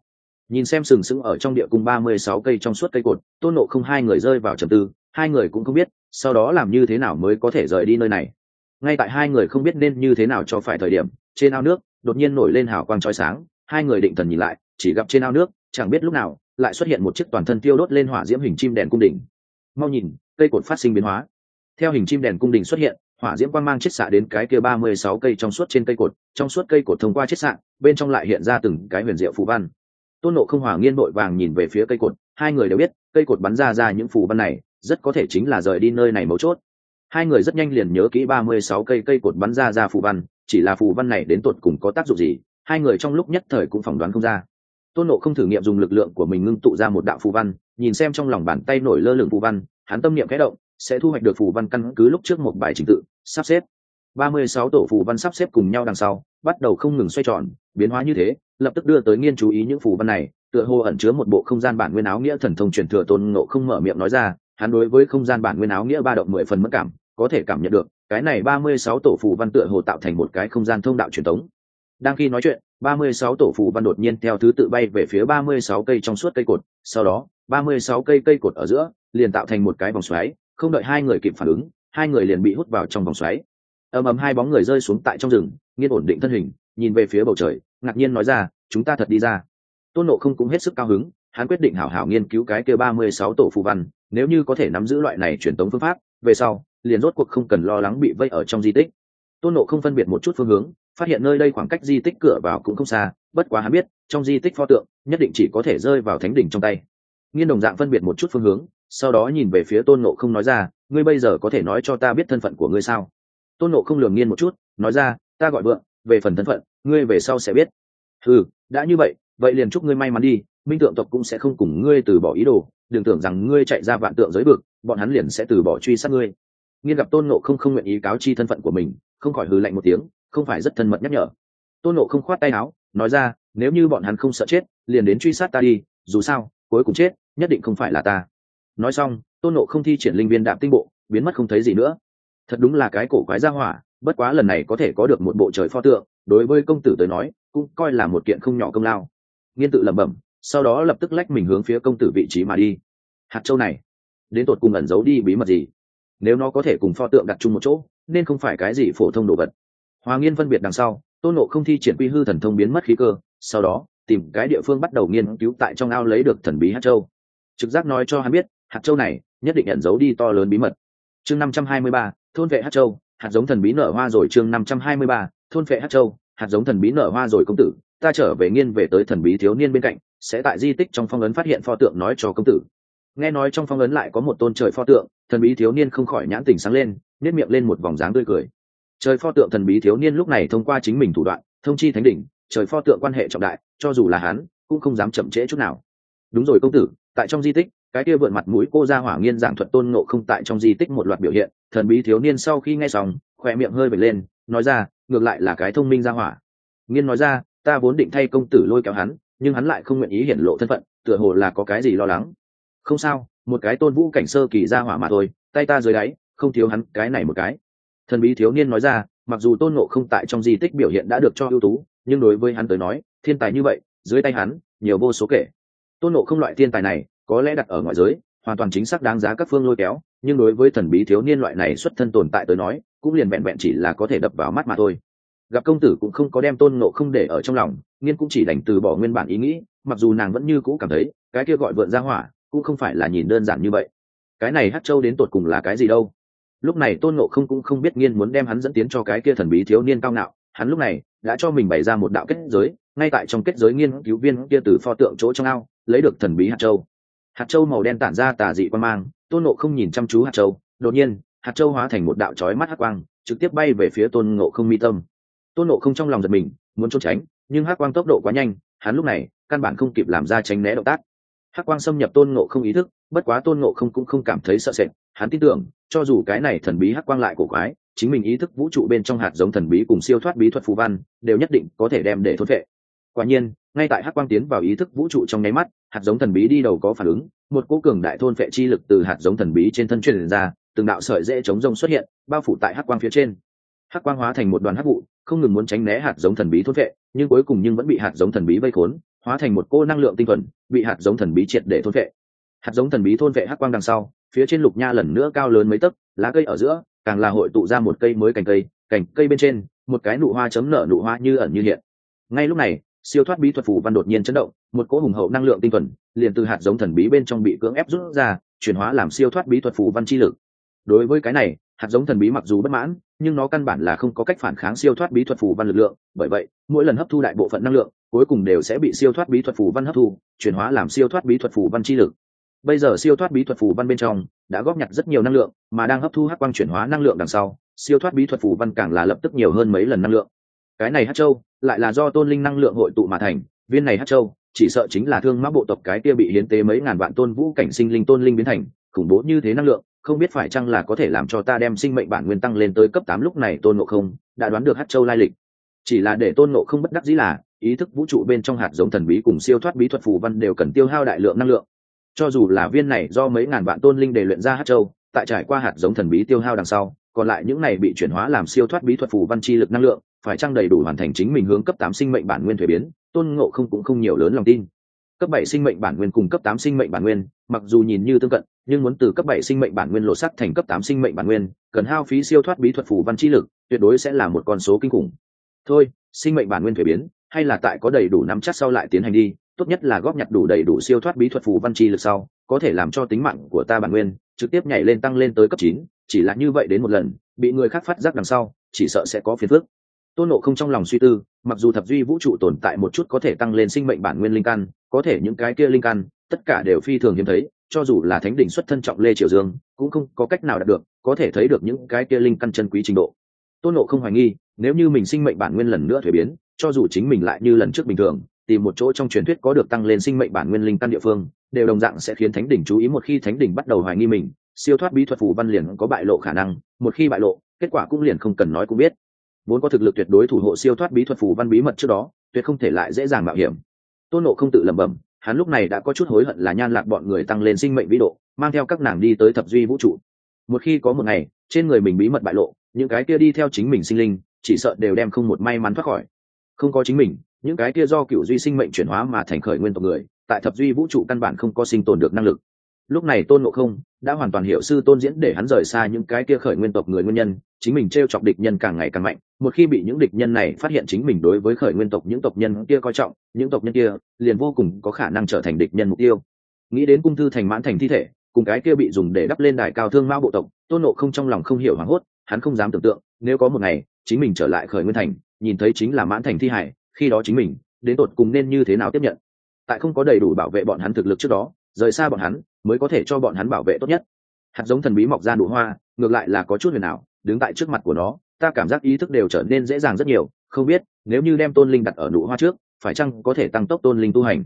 Nhìn xem sừng sững ở trong địa cung ba mươi sáu cây trong suốt cây cột, tôn ngộ không hai người rơi vào trầm tư hai người cũng không biết, sau đó làm như thế nào mới có thể rời đi nơi này. Ngay tại hai người không biết nên như thế nào cho phải thời điểm, trên ao nước, đột nhiên nổi lên hào quang trói sáng. Hai người định thần nhìn lại, chỉ gặp trên ao nước, chẳng biết lúc nào, lại xuất hiện một chiếc toàn thân tiêu đốt lên hỏa diễm hình chim đèn cung đỉnh mau nhìn, cây cột phát sinh biến hóa. Theo hình chim đèn cung đình xuất hiện, hỏa diễm quang mang chiết xạ đến cái kia ba mươi sáu cây trong suốt trên cây cột. Trong suốt cây cột thông qua chiết xạ, bên trong lại hiện ra từng cái huyền diệu phù văn. Tôn nộ không hỏa nghiên nội vàng nhìn về phía cây cột. Hai người đều biết, cây cột bắn ra ra những phù văn này rất có thể chính là rời đi nơi này mấu chốt. Hai người rất nhanh liền nhớ kỹ ba mươi sáu cây cây cột bắn ra ra phù văn, chỉ là phù văn này đến tột cùng có tác dụng gì, hai người trong lúc nhất thời cũng phỏng đoán không ra. Tôn nộ không thử nghiệm dùng lực lượng của mình ngưng tụ ra một đạo phù văn, nhìn xem trong lòng bàn tay nổi lơ lửng phù văn, hắn tâm niệm khẽ động, sẽ thu hoạch được phù văn căn cứ lúc trước một bài trình tự, sắp xếp. Ba mươi sáu tổ phù văn sắp xếp cùng nhau đằng sau, bắt đầu không ngừng xoay tròn, biến hóa như thế, lập tức đưa tới nghiên chú ý những phù văn này, tựa hồ ẩn chứa một bộ không gian bản nguyên áo nghĩa thần thông truyền thừa tôn ngộ không mở miệng nói ra hắn đối với không gian bản nguyên áo nghĩa ba động mười phần mất cảm, có thể cảm nhận được, cái này ba mươi sáu tổ phù văn tựa hồ tạo thành một cái không gian thông đạo truyền thống đang khi nói chuyện, ba mươi sáu tổ phù văn đột nhiên theo thứ tự bay về phía ba mươi sáu cây trong suốt cây cột, sau đó, ba mươi sáu cây cây cột ở giữa, liền tạo thành một cái vòng xoáy, không đợi hai người kịp phản ứng, hai người liền bị hút vào trong vòng xoáy. Ầm ầm hai bóng người rơi xuống tại trong rừng nghiên ổn định thân hình, nhìn về phía bầu trời, ngạc nhiên nói ra, chúng ta thật đi ra. Tôn nộ không cũng hết sức cao hứng, hắn quyết định hảo hảo nghiên cứu cái kia ba mươi sáu tổ phù văn nếu như có thể nắm giữ loại này truyền tống phương pháp, về sau, liền rốt cuộc không cần lo lắng bị vây ở trong di tích. Tôn nộ không phân biệt một chút phương hướng, phát hiện nơi đây khoảng cách di tích cửa vào cũng không xa, bất quá hắn biết, trong di tích pho tượng, nhất định chỉ có thể rơi vào thánh đỉnh trong tay. Nghiên đồng dạng phân biệt một chút phương hướng, sau đó nhìn về phía tôn nộ không nói ra, ngươi bây giờ có thể nói cho ta biết thân phận của ngươi sao? Tôn nộ không lường nghiên một chút, nói ra, ta gọi vượng, về phần thân phận, ngươi về sau sẽ biết. Ừ đã như vậy vậy liền chúc ngươi may mắn đi, minh tượng tộc cũng sẽ không cùng ngươi từ bỏ ý đồ đừng tưởng rằng ngươi chạy ra vạn tượng giới vực, bọn hắn liền sẽ từ bỏ truy sát ngươi. Nghiên gặp tôn nộ không không nguyện ý cáo chi thân phận của mình, không khỏi hừ lạnh một tiếng, không phải rất thân mật nhắc nhở. Tôn nộ không khoát tay áo, nói ra, nếu như bọn hắn không sợ chết, liền đến truy sát ta đi, dù sao, cuối cùng chết, nhất định không phải là ta. Nói xong, tôn nộ không thi triển linh viên đạm tinh bộ, biến mất không thấy gì nữa. Thật đúng là cái cổ quái ra hỏa, bất quá lần này có thể có được một bộ trời pho tượng, đối với công tử tới nói, cũng coi là một kiện không nhỏ công lao. Nghiên tự lẩm bẩm sau đó lập tức lách mình hướng phía công tử vị trí mà đi. Hạt châu này, đến tột cùng ẩn giấu đi bí mật gì? Nếu nó có thể cùng pho tượng đặt chung một chỗ, nên không phải cái gì phổ thông đồ vật. Hòa nghiên phân biệt đằng sau, tôn nộ không thi triển quy hư thần thông biến mất khí cơ, sau đó, tìm cái địa phương bắt đầu nghiên cứu tại trong ao lấy được thần bí hạt châu. Trực giác nói cho hắn biết, hạt châu này nhất định ẩn giấu đi to lớn bí mật. Chương năm trăm hai mươi ba, thôn vệ hạt châu, hạt giống thần bí nở hoa rồi chương năm trăm hai mươi ba, thôn vệ hạt châu, hạt giống thần bí nở hoa rồi công tử, ta trở về nghiên về tới thần bí thiếu niên bên cạnh sẽ tại di tích trong phong ấn phát hiện pho tượng nói cho công tử. Nghe nói trong phong ấn lại có một tôn trời pho tượng, thần bí thiếu niên không khỏi nhãn tình sáng lên nếp miệng lên một vòng dáng tươi cười. Trời pho tượng thần bí thiếu niên lúc này thông qua chính mình thủ đoạn, thông chi thánh đỉnh, trời pho tượng quan hệ trọng đại, cho dù là hắn, cũng không dám chậm trễ chút nào. Đúng rồi công tử, tại trong di tích, cái kia vượn mặt mũi cô ra hỏa nghiên giảng thuật tôn ngộ không tại trong di tích một loạt biểu hiện, thần bí thiếu niên sau khi nghe xong khoe miệng hơi bật lên, nói ra, ngược lại là cái thông minh ra hỏa. Nghiên nói ra, ta vốn định thay công tử lôi kéo hắn nhưng hắn lại không nguyện ý hiển lộ thân phận, tựa hồ là có cái gì lo lắng. Không sao, một cái tôn vũ cảnh sơ kỳ ra hỏa mà thôi, tay ta dưới đáy, không thiếu hắn cái này một cái. Thần bí thiếu niên nói ra, mặc dù tôn ngộ không tại trong di tích biểu hiện đã được cho ưu tú, nhưng đối với hắn tới nói, thiên tài như vậy, dưới tay hắn, nhiều vô số kể. Tôn ngộ không loại thiên tài này, có lẽ đặt ở ngoại giới, hoàn toàn chính xác đáng giá các phương lôi kéo, nhưng đối với thần bí thiếu niên loại này xuất thân tồn tại tới nói, cũng liền vẹn vẹn chỉ là có thể đập vào mắt mà thôi gặp công tử cũng không có đem tôn ngộ không để ở trong lòng, nghiên cũng chỉ đành từ bỏ nguyên bản ý nghĩ, mặc dù nàng vẫn như cũ cảm thấy, cái kia gọi vượn ra hỏa, cũng không phải là nhìn đơn giản như vậy. Cái này hát châu đến tột cùng là cái gì đâu? Lúc này tôn ngộ không cũng không biết nghiên muốn đem hắn dẫn tiến cho cái kia thần bí thiếu niên cao ngạo, hắn lúc này đã cho mình bày ra một đạo kết giới, ngay tại trong kết giới nghiên cứu viên kia từ pho tượng chỗ trong ao, lấy được thần bí hạt châu. Hạt châu màu đen tản ra tà dị quan mang, tôn nộ không nhìn chăm chú hạt châu, đột nhiên hạt châu hóa thành một đạo trói mắt hắc quang, trực tiếp bay về phía tôn nộ không mi tâm tôn nộ không trong lòng giật mình, muốn trốn tránh, nhưng hắc quang tốc độ quá nhanh, hắn lúc này, căn bản không kịp làm ra tránh né động tác. Hắc quang xâm nhập tôn nộ không ý thức, bất quá tôn nộ không cũng không cảm thấy sợ sệt, hắn tin tưởng, cho dù cái này thần bí hắc quang lại cổ quái, chính mình ý thức vũ trụ bên trong hạt giống thần bí cùng siêu thoát bí thuật phù văn, đều nhất định có thể đem để thốt vệ. Quả nhiên, ngay tại hắc quang tiến vào ý thức vũ trụ trong nháy mắt, hạt giống thần bí đi đầu có phản ứng, một cố cường đại thôn vệ chi lực từ hạt giống thần bí trên thân truyền ra, từng đạo sợi dễ chống rông xuất hiện, bao phủ tại hắc quang phía trên. Hắc quang hóa thành một đoàn hắc vụ không ngừng muốn tránh né hạt giống thần bí thôn vệ, nhưng cuối cùng nhưng vẫn bị hạt giống thần bí vây khốn, hóa thành một cô năng lượng tinh thuần, bị hạt giống thần bí triệt để thôn vệ. Hạt giống thần bí thôn vệ hắc quang đằng sau, phía trên lục nha lần nữa cao lớn mấy tấc, lá cây ở giữa, càng là hội tụ ra một cây mới cành cây cành cây bên trên, một cái nụ hoa chấm nở nụ hoa như ẩn như hiện. Ngay lúc này, siêu thoát bí thuật phù văn đột nhiên chấn động, một cỗ hùng hậu năng lượng tinh thuần, liền từ hạt giống thần bí bên trong bị cưỡng ép rút ra, chuyển hóa làm siêu thoát bí thuật phù văn chi lực. Đối với cái này hạt giống thần bí mặc dù bất mãn, nhưng nó căn bản là không có cách phản kháng siêu thoát bí thuật phù văn lực lượng, bởi vậy, mỗi lần hấp thu đại bộ phận năng lượng, cuối cùng đều sẽ bị siêu thoát bí thuật phù văn hấp thu, chuyển hóa làm siêu thoát bí thuật phù văn chi lực. Bây giờ siêu thoát bí thuật phù văn bên trong đã góp nhặt rất nhiều năng lượng, mà đang hấp thu hắc quang chuyển hóa năng lượng đằng sau, siêu thoát bí thuật phù văn càng là lập tức nhiều hơn mấy lần năng lượng. Cái này hát châu lại là do tôn linh năng lượng hội tụ mà thành, viên này hát châu chỉ sợ chính là thương mã bộ tộc cái kia bị hiến tế mấy ngàn vạn tôn vũ cảnh sinh linh tôn linh biến thành, khủng bố như thế năng lượng không biết phải chăng là có thể làm cho ta đem sinh mệnh bản nguyên tăng lên tới cấp tám lúc này tôn ngộ không đã đoán được hát châu lai lịch. Chỉ là để tôn ngộ không bất đắc dĩ là, ý thức vũ trụ bên trong hạt giống thần bí cùng siêu thoát bí thuật phù văn đều cần tiêu hao đại lượng năng lượng. Cho dù là viên này do mấy ngàn vạn tôn linh để luyện ra hát châu, tại trải qua hạt giống thần bí tiêu hao đằng sau, còn lại những này bị chuyển hóa làm siêu thoát bí thuật phù văn chi lực năng lượng, phải trang đầy đủ hoàn thành chính mình hướng cấp tám sinh mệnh bản nguyên thuế biến, tôn ngộ không cũng không nhiều lớn lòng tin. Cấp bảy sinh mệnh bản nguyên cùng cấp tám sinh mệnh bản nguyên, mặc dù nhìn như tương cận nhưng muốn từ cấp bảy sinh mệnh bản nguyên lộ sắc thành cấp tám sinh mệnh bản nguyên, cần hao phí siêu thoát bí thuật phù văn chi lực, tuyệt đối sẽ là một con số kinh khủng. Thôi, sinh mệnh bản nguyên thủy biến, hay là tại có đầy đủ nắm chắc sau lại tiến hành đi, tốt nhất là góp nhặt đủ đầy đủ siêu thoát bí thuật phù văn chi lực sau, có thể làm cho tính mạng của ta bản nguyên trực tiếp nhảy lên tăng lên tới cấp chín, chỉ là như vậy đến một lần, bị người khác phát giác đằng sau, chỉ sợ sẽ có phiền phức. Tôn nộ không trong lòng suy tư, mặc dù thập duy vũ trụ tồn tại một chút có thể tăng lên sinh mệnh bản nguyên linh căn, có thể những cái kia linh căn, tất cả đều phi thường hiếm thấy cho dù là thánh đỉnh xuất thân trọng lê triều dương, cũng không có cách nào đạt được, có thể thấy được những cái kia linh căn chân quý trình độ. Tôn nộ không hoài nghi, nếu như mình sinh mệnh bản nguyên lần nữa thuế biến, cho dù chính mình lại như lần trước bình thường, tìm một chỗ trong truyền thuyết có được tăng lên sinh mệnh bản nguyên linh căn địa phương, đều đồng dạng sẽ khiến thánh đỉnh chú ý một khi thánh đỉnh bắt đầu hoài nghi mình, siêu thoát bí thuật phù văn liền có bại lộ khả năng, một khi bại lộ, kết quả cũng liền không cần nói cũng biết. Vốn có thực lực tuyệt đối thủ hộ siêu thoát bí thuật phù văn bí mật trước đó, tuyệt không thể lại dễ dàng mạo hiểm. Tôn nộ không tự lẩm bẩm hắn lúc này đã có chút hối hận là nhan lạc bọn người tăng lên sinh mệnh vĩ độ, mang theo các nàng đi tới thập duy vũ trụ. Một khi có một ngày, trên người mình bí mật bại lộ, những cái kia đi theo chính mình sinh linh, chỉ sợ đều đem không một may mắn thoát khỏi. Không có chính mình, những cái kia do cựu duy sinh mệnh chuyển hóa mà thành khởi nguyên tộc người, tại thập duy vũ trụ căn bản không có sinh tồn được năng lực lúc này tôn ngộ không đã hoàn toàn hiểu sư tôn diễn để hắn rời xa những cái kia khởi nguyên tộc người nguyên nhân, chính mình t r e o chọc địch nhân càng ngày càng mạnh. Một khi bị những địch nhân này phát hiện chính mình đối với khởi nguyên tộc những tộc nhân kia coi trọng, những tộc nhân kia liền vô cùng có khả năng trở thành địch nhân mục tiêu. Nghĩ đến cung thư thành mãn thành thi thể, cùng cái kia bị dùng để đắp lên đài cao thương mao bộ tộc, tôn nộ không trong lòng không hiểu hoảng hốt, hắn không dám tưởng tượng, nếu có một ngày, chính mình trở lại khởi nguyên thành, nhìn thấy chính là mãn thành thi hải, khi đó chính mình đến tột cùng nên như thế nào tiếp nhận? Tại không có đầy đủ bảo vệ bọn hắn thực lực trước đó, rời xa bọn hắn mới có thể cho bọn hắn bảo vệ tốt nhất. Hạt giống thần bí mọc ra nụ hoa ngược lại là có chút huyền ảo đứng tại trước mặt của nó ta cảm giác ý thức đều trở nên dễ dàng rất nhiều không biết nếu như đem tôn linh đặt ở nụ hoa trước phải chăng có thể tăng tốc tôn linh tu hành?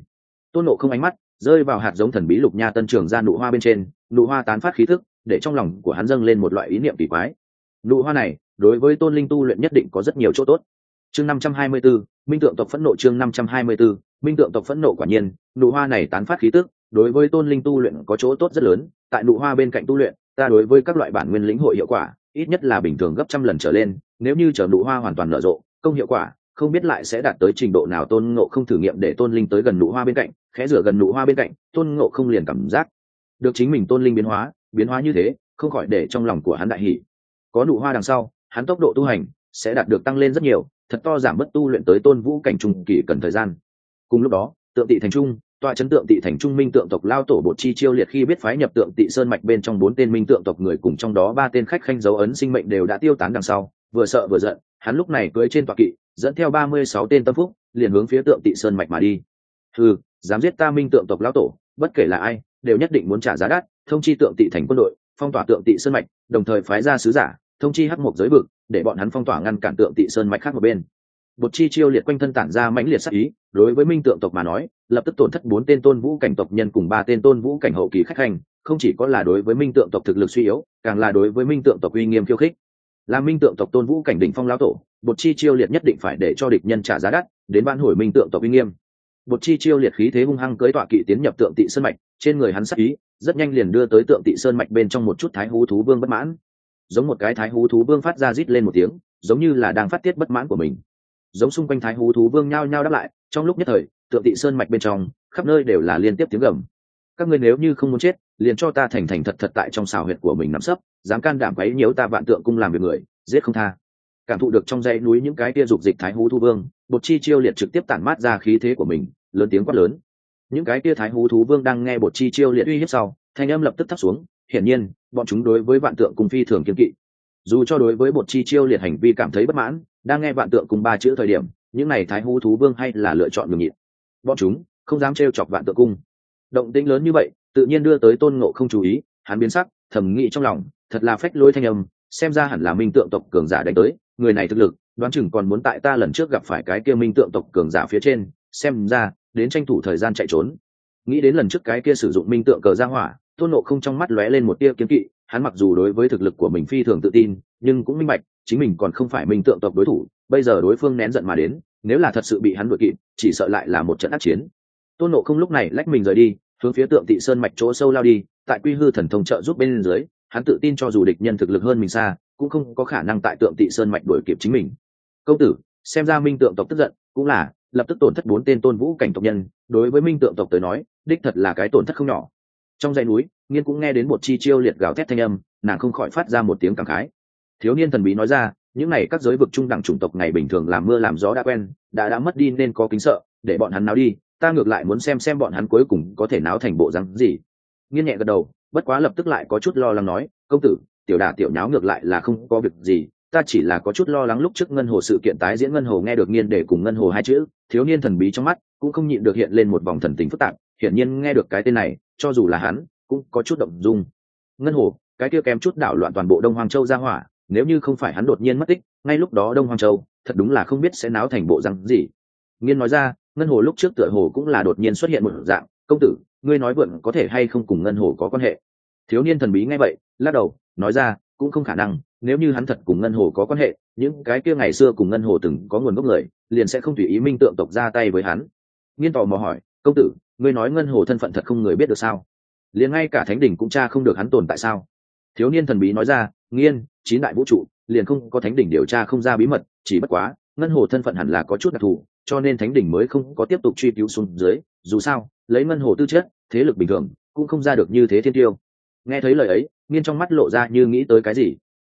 Tôn nộ không ánh mắt rơi vào hạt giống thần bí lục nha tân trường ra nụ hoa bên trên nụ hoa tán phát khí thức để trong lòng của hắn dâng lên một loại ý niệm kỳ quái. Nụ hoa này đối với tôn linh tu luyện nhất định có rất nhiều chỗ tốt. Chương năm trăm hai mươi 524, minh tượng tộc phẫn nộ chương năm trăm hai mươi 524, minh tượng tộc phẫn nộ quả nhiên nụ hoa này tán phát khí tức đối với tôn linh tu luyện có chỗ tốt rất lớn, tại nụ hoa bên cạnh tu luyện, ta đối với các loại bản nguyên lĩnh hội hiệu quả, ít nhất là bình thường gấp trăm lần trở lên, nếu như chờ nụ hoa hoàn toàn nở rộ, công hiệu quả, không biết lại sẽ đạt tới trình độ nào, tôn ngộ không thử nghiệm để tôn linh tới gần nụ hoa bên cạnh, khẽ rửa gần nụ hoa bên cạnh, tôn ngộ không liền cảm giác được chính mình tôn linh biến hóa biến hóa như thế, không khỏi để trong lòng của hắn đại hỷ có nụ hoa đằng sau, hắn tốc độ tu hành sẽ đạt được tăng lên rất nhiều, thật to giảm bất tu luyện tới tôn vũ cảnh trung kỳ cần thời gian. Cùng lúc đó, tượng tị thành trung tọa chấn tượng tị thành trung minh tượng tộc lao tổ bột chi chiêu liệt khi biết phái nhập tượng tị sơn mạch bên trong bốn tên minh tượng tộc người cùng trong đó ba tên khách khanh dấu ấn sinh mệnh đều đã tiêu tán đằng sau, vừa sợ vừa giận, hắn lúc này cưỡi trên tọa kỵ, dẫn theo ba mươi sáu tên tâm phúc, liền hướng phía tượng tị sơn mạch mà đi. Ừ dám giết ta minh tượng tộc lao tổ, bất kể là ai, đều nhất định muốn trả giá đắt, thông chi tượng tị thành quân đội, phong tỏa tượng tị sơn mạch, đồng thời phái ra sứ giả, thông chi hắc một giới vực, để bọn hắn phong tỏa ngăn cản tượng tị sơn mạch khác một bên. Bột chi chiêu liệt quanh thân tản ra mãnh liệt sắc ý đối với minh tượng tộc mà nói, lập tức tổn thất bốn tên tôn vũ cảnh tộc nhân cùng ba tên tôn vũ cảnh hậu kỳ khách hành, không chỉ có là đối với minh tượng tộc thực lực suy yếu, càng là đối với minh tượng tộc uy nghiêm khiêu khích. Là minh tượng tộc tôn vũ cảnh đỉnh phong lão tổ bột chi chiêu liệt nhất định phải để cho địch nhân trả giá đắt, đến ban hồi minh tượng tộc uy nghiêm. Bột chi chiêu liệt khí thế hung hăng cưới tọa kỵ tiến nhập tượng tị sơn mạch, trên người hắn sắc ý, rất nhanh liền đưa tới tượng tị sơn mạch bên trong một chút thái hú thú vương bất mãn. Giống một cái thái hú thú vương phát ra rít lên một tiếng, giống như là đang phát tiết bất mãn của mình giống xung quanh thái hú thú vương nhao nhao đáp lại, trong lúc nhất thời, tượng tị sơn mạch bên trong, khắp nơi đều là liên tiếp tiếng gầm. Các ngươi nếu như không muốn chết, liền cho ta thành thành thật thật tại trong xào huyệt của mình nắm sấp, dám can đảm quấy nhiễu ta vạn tượng cung làm việc người, giết không tha. Cảm thụ được trong dãy núi những cái kia dục dịch thái hú thú vương, bột chi chiêu liệt trực tiếp tản mát ra khí thế của mình, lớn tiếng quát lớn. Những cái kia thái hú thú vương đang nghe bột chi chiêu liệt uy hiếp sau, thanh âm lập tức thắt xuống, hiển nhiên, bọn chúng đối với vạn tượng cung phi thường kiên kỵ. Dù cho đối với bột chi chiêu liệt hành vi cảm thấy bất mãn đang nghe vạn tượng cung ba chữ thời điểm, những này thái hú thú vương hay là lựa chọn ngừng nhịn. Bọn chúng không dám trêu chọc vạn tượng cung. Động tĩnh lớn như vậy, tự nhiên đưa tới tôn ngộ không chú ý, hắn biến sắc, thầm nghĩ trong lòng, thật là phách lôi thanh âm, xem ra hẳn là minh tượng tộc cường giả đánh tới, người này thực lực, đoán chừng còn muốn tại ta lần trước gặp phải cái kia minh tượng tộc cường giả phía trên, xem ra, đến tranh thủ thời gian chạy trốn. Nghĩ đến lần trước cái kia sử dụng minh tượng cờ ra hỏa, tôn nộ không trong mắt lóe lên một tia kiếm kỵ, hắn mặc dù đối với thực lực của mình phi thường tự tin, nhưng cũng minh bạch chính mình còn không phải minh tượng tộc đối thủ, bây giờ đối phương nén giận mà đến, nếu là thật sự bị hắn đuổi kịp, chỉ sợ lại là một trận ác chiến. Tôn nộ không lúc này lách mình rời đi, hướng phía tượng tị sơn mạch chỗ sâu lao đi, tại quy hư thần thông trợ giúp bên dưới, hắn tự tin cho dù địch nhân thực lực hơn mình xa, cũng không có khả năng tại tượng tị sơn mạch đuổi kịp chính mình. Công tử, xem ra minh tượng tộc tức giận, cũng là, lập tức tổn thất bốn tên tôn vũ cảnh tộc nhân, đối với minh tượng tộc tới nói, đích thật là cái tổn thất không nhỏ. Trong dãy núi, nghiên cũng nghe đến một chi chiêu liệt gào thét thanh âm, nàng không khỏi phát ra một tiếng cảm khái thiếu niên thần bí nói ra, những này các giới vực trung đẳng chủng tộc ngày bình thường làm mưa làm gió đã quen, đã đã mất đi nên có kính sợ, để bọn hắn náo đi, ta ngược lại muốn xem xem bọn hắn cuối cùng có thể náo thành bộ rắn gì. Nghiên nhẹ gật đầu, bất quá lập tức lại có chút lo lắng nói, công tử, tiểu đà tiểu nháo ngược lại là không có việc gì, ta chỉ là có chút lo lắng lúc trước ngân hồ sự kiện tái diễn ngân hồ nghe được nghiên để cùng ngân hồ hai chữ, thiếu niên thần bí trong mắt cũng không nhịn được hiện lên một vòng thần tình phức tạp, hiển nhiên nghe được cái tên này, cho dù là hắn, cũng có chút động dung. Ngân hồ, cái kia kém chút đảo loạn toàn bộ đông hoàng châu ra hỏa nếu như không phải hắn đột nhiên mất tích, ngay lúc đó đông hoàng châu, thật đúng là không biết sẽ náo thành bộ răng gì. Nghiên nói ra, ngân hồ lúc trước tựa hồ cũng là đột nhiên xuất hiện một dạng, công tử, ngươi nói vượn có thể hay không cùng ngân hồ có quan hệ? Thiếu niên thần bí ngay vậy, lắc đầu, nói ra, cũng không khả năng, nếu như hắn thật cùng ngân hồ có quan hệ, những cái kia ngày xưa cùng ngân hồ từng có nguồn gốc người, liền sẽ không tùy ý minh tượng tộc ra tay với hắn. Nghiên tò mò hỏi, công tử, ngươi nói ngân hồ thân phận thật không người biết được sao? Liền ngay cả thánh đỉnh cũng cha không được hắn tồn tại sao? Thiếu niên thần bí nói ra, nghiên, chín đại vũ trụ, liền không có thánh đỉnh điều tra không ra bí mật, chỉ bất quá, ngân hồ thân phận hẳn là có chút đặc thù, cho nên thánh đỉnh mới không có tiếp tục truy cứu xuống dưới. Dù sao, lấy ngân hồ tư chất, thế lực bình thường, cũng không ra được như thế thiên tiêu. Nghe thấy lời ấy, nghiên trong mắt lộ ra như nghĩ tới cái gì.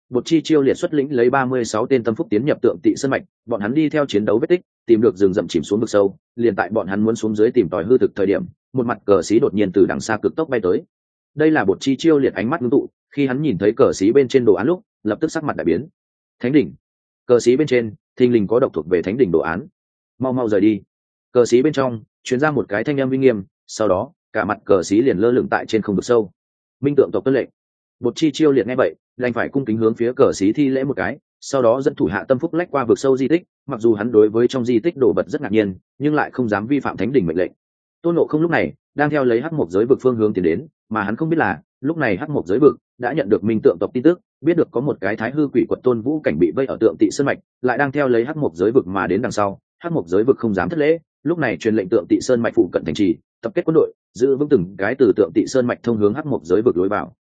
Một chi chiêu liệt xuất lĩnh lấy ba mươi sáu tên tâm phúc tiến nhập tượng tị sân mạch, bọn hắn đi theo chiến đấu vết tích, tìm được rừng rậm chìm xuống vực sâu, liền tại bọn hắn muốn xuống dưới tìm tòi hư thực thời điểm, một mặt cờ xí đột nhiên từ đằng xa cực tốc bay tới. Đây là một chi chiêu liệt ánh mắt ngưng tụ khi hắn nhìn thấy cờ xí bên trên đồ án lúc, lập tức sắc mặt đại biến. Thánh đỉnh. Cờ xí bên trên, thình lình có độc thuộc về thánh đỉnh đồ án. Mau mau rời đi. Cờ xí bên trong chuyến ra một cái thanh âm uy nghiêm, sau đó, cả mặt cờ xí liền lơ lửng tại trên không vực sâu. Minh tượng tộc tuân lệnh. Bột chi chiêu liệt nghe vậy, đành phải cung kính hướng phía cờ xí thi lễ một cái, sau đó dẫn thủ hạ tâm phúc lách qua vực sâu di tích, mặc dù hắn đối với trong di tích đổ vật rất ngạc nhiên, nhưng lại không dám vi phạm thánh đỉnh mệnh lệnh. Tôn nộ không lúc này, đang theo lấy hắc một giới vực phương hướng tiến đến mà hắn không biết là, lúc này hắc mộc giới vực đã nhận được minh tượng tộc tin tức, biết được có một cái thái hư quỷ quật tôn vũ cảnh bị vây ở tượng tị sơn mạch, lại đang theo lấy hắc mộc giới vực mà đến đằng sau. Hắc mộc giới vực không dám thất lễ, lúc này truyền lệnh tượng tị sơn mạch phụ cận thành trì, tập kết quân đội, giữ vững từng cái từ tượng tị sơn mạch thông hướng hắc mộc giới vực lối vào.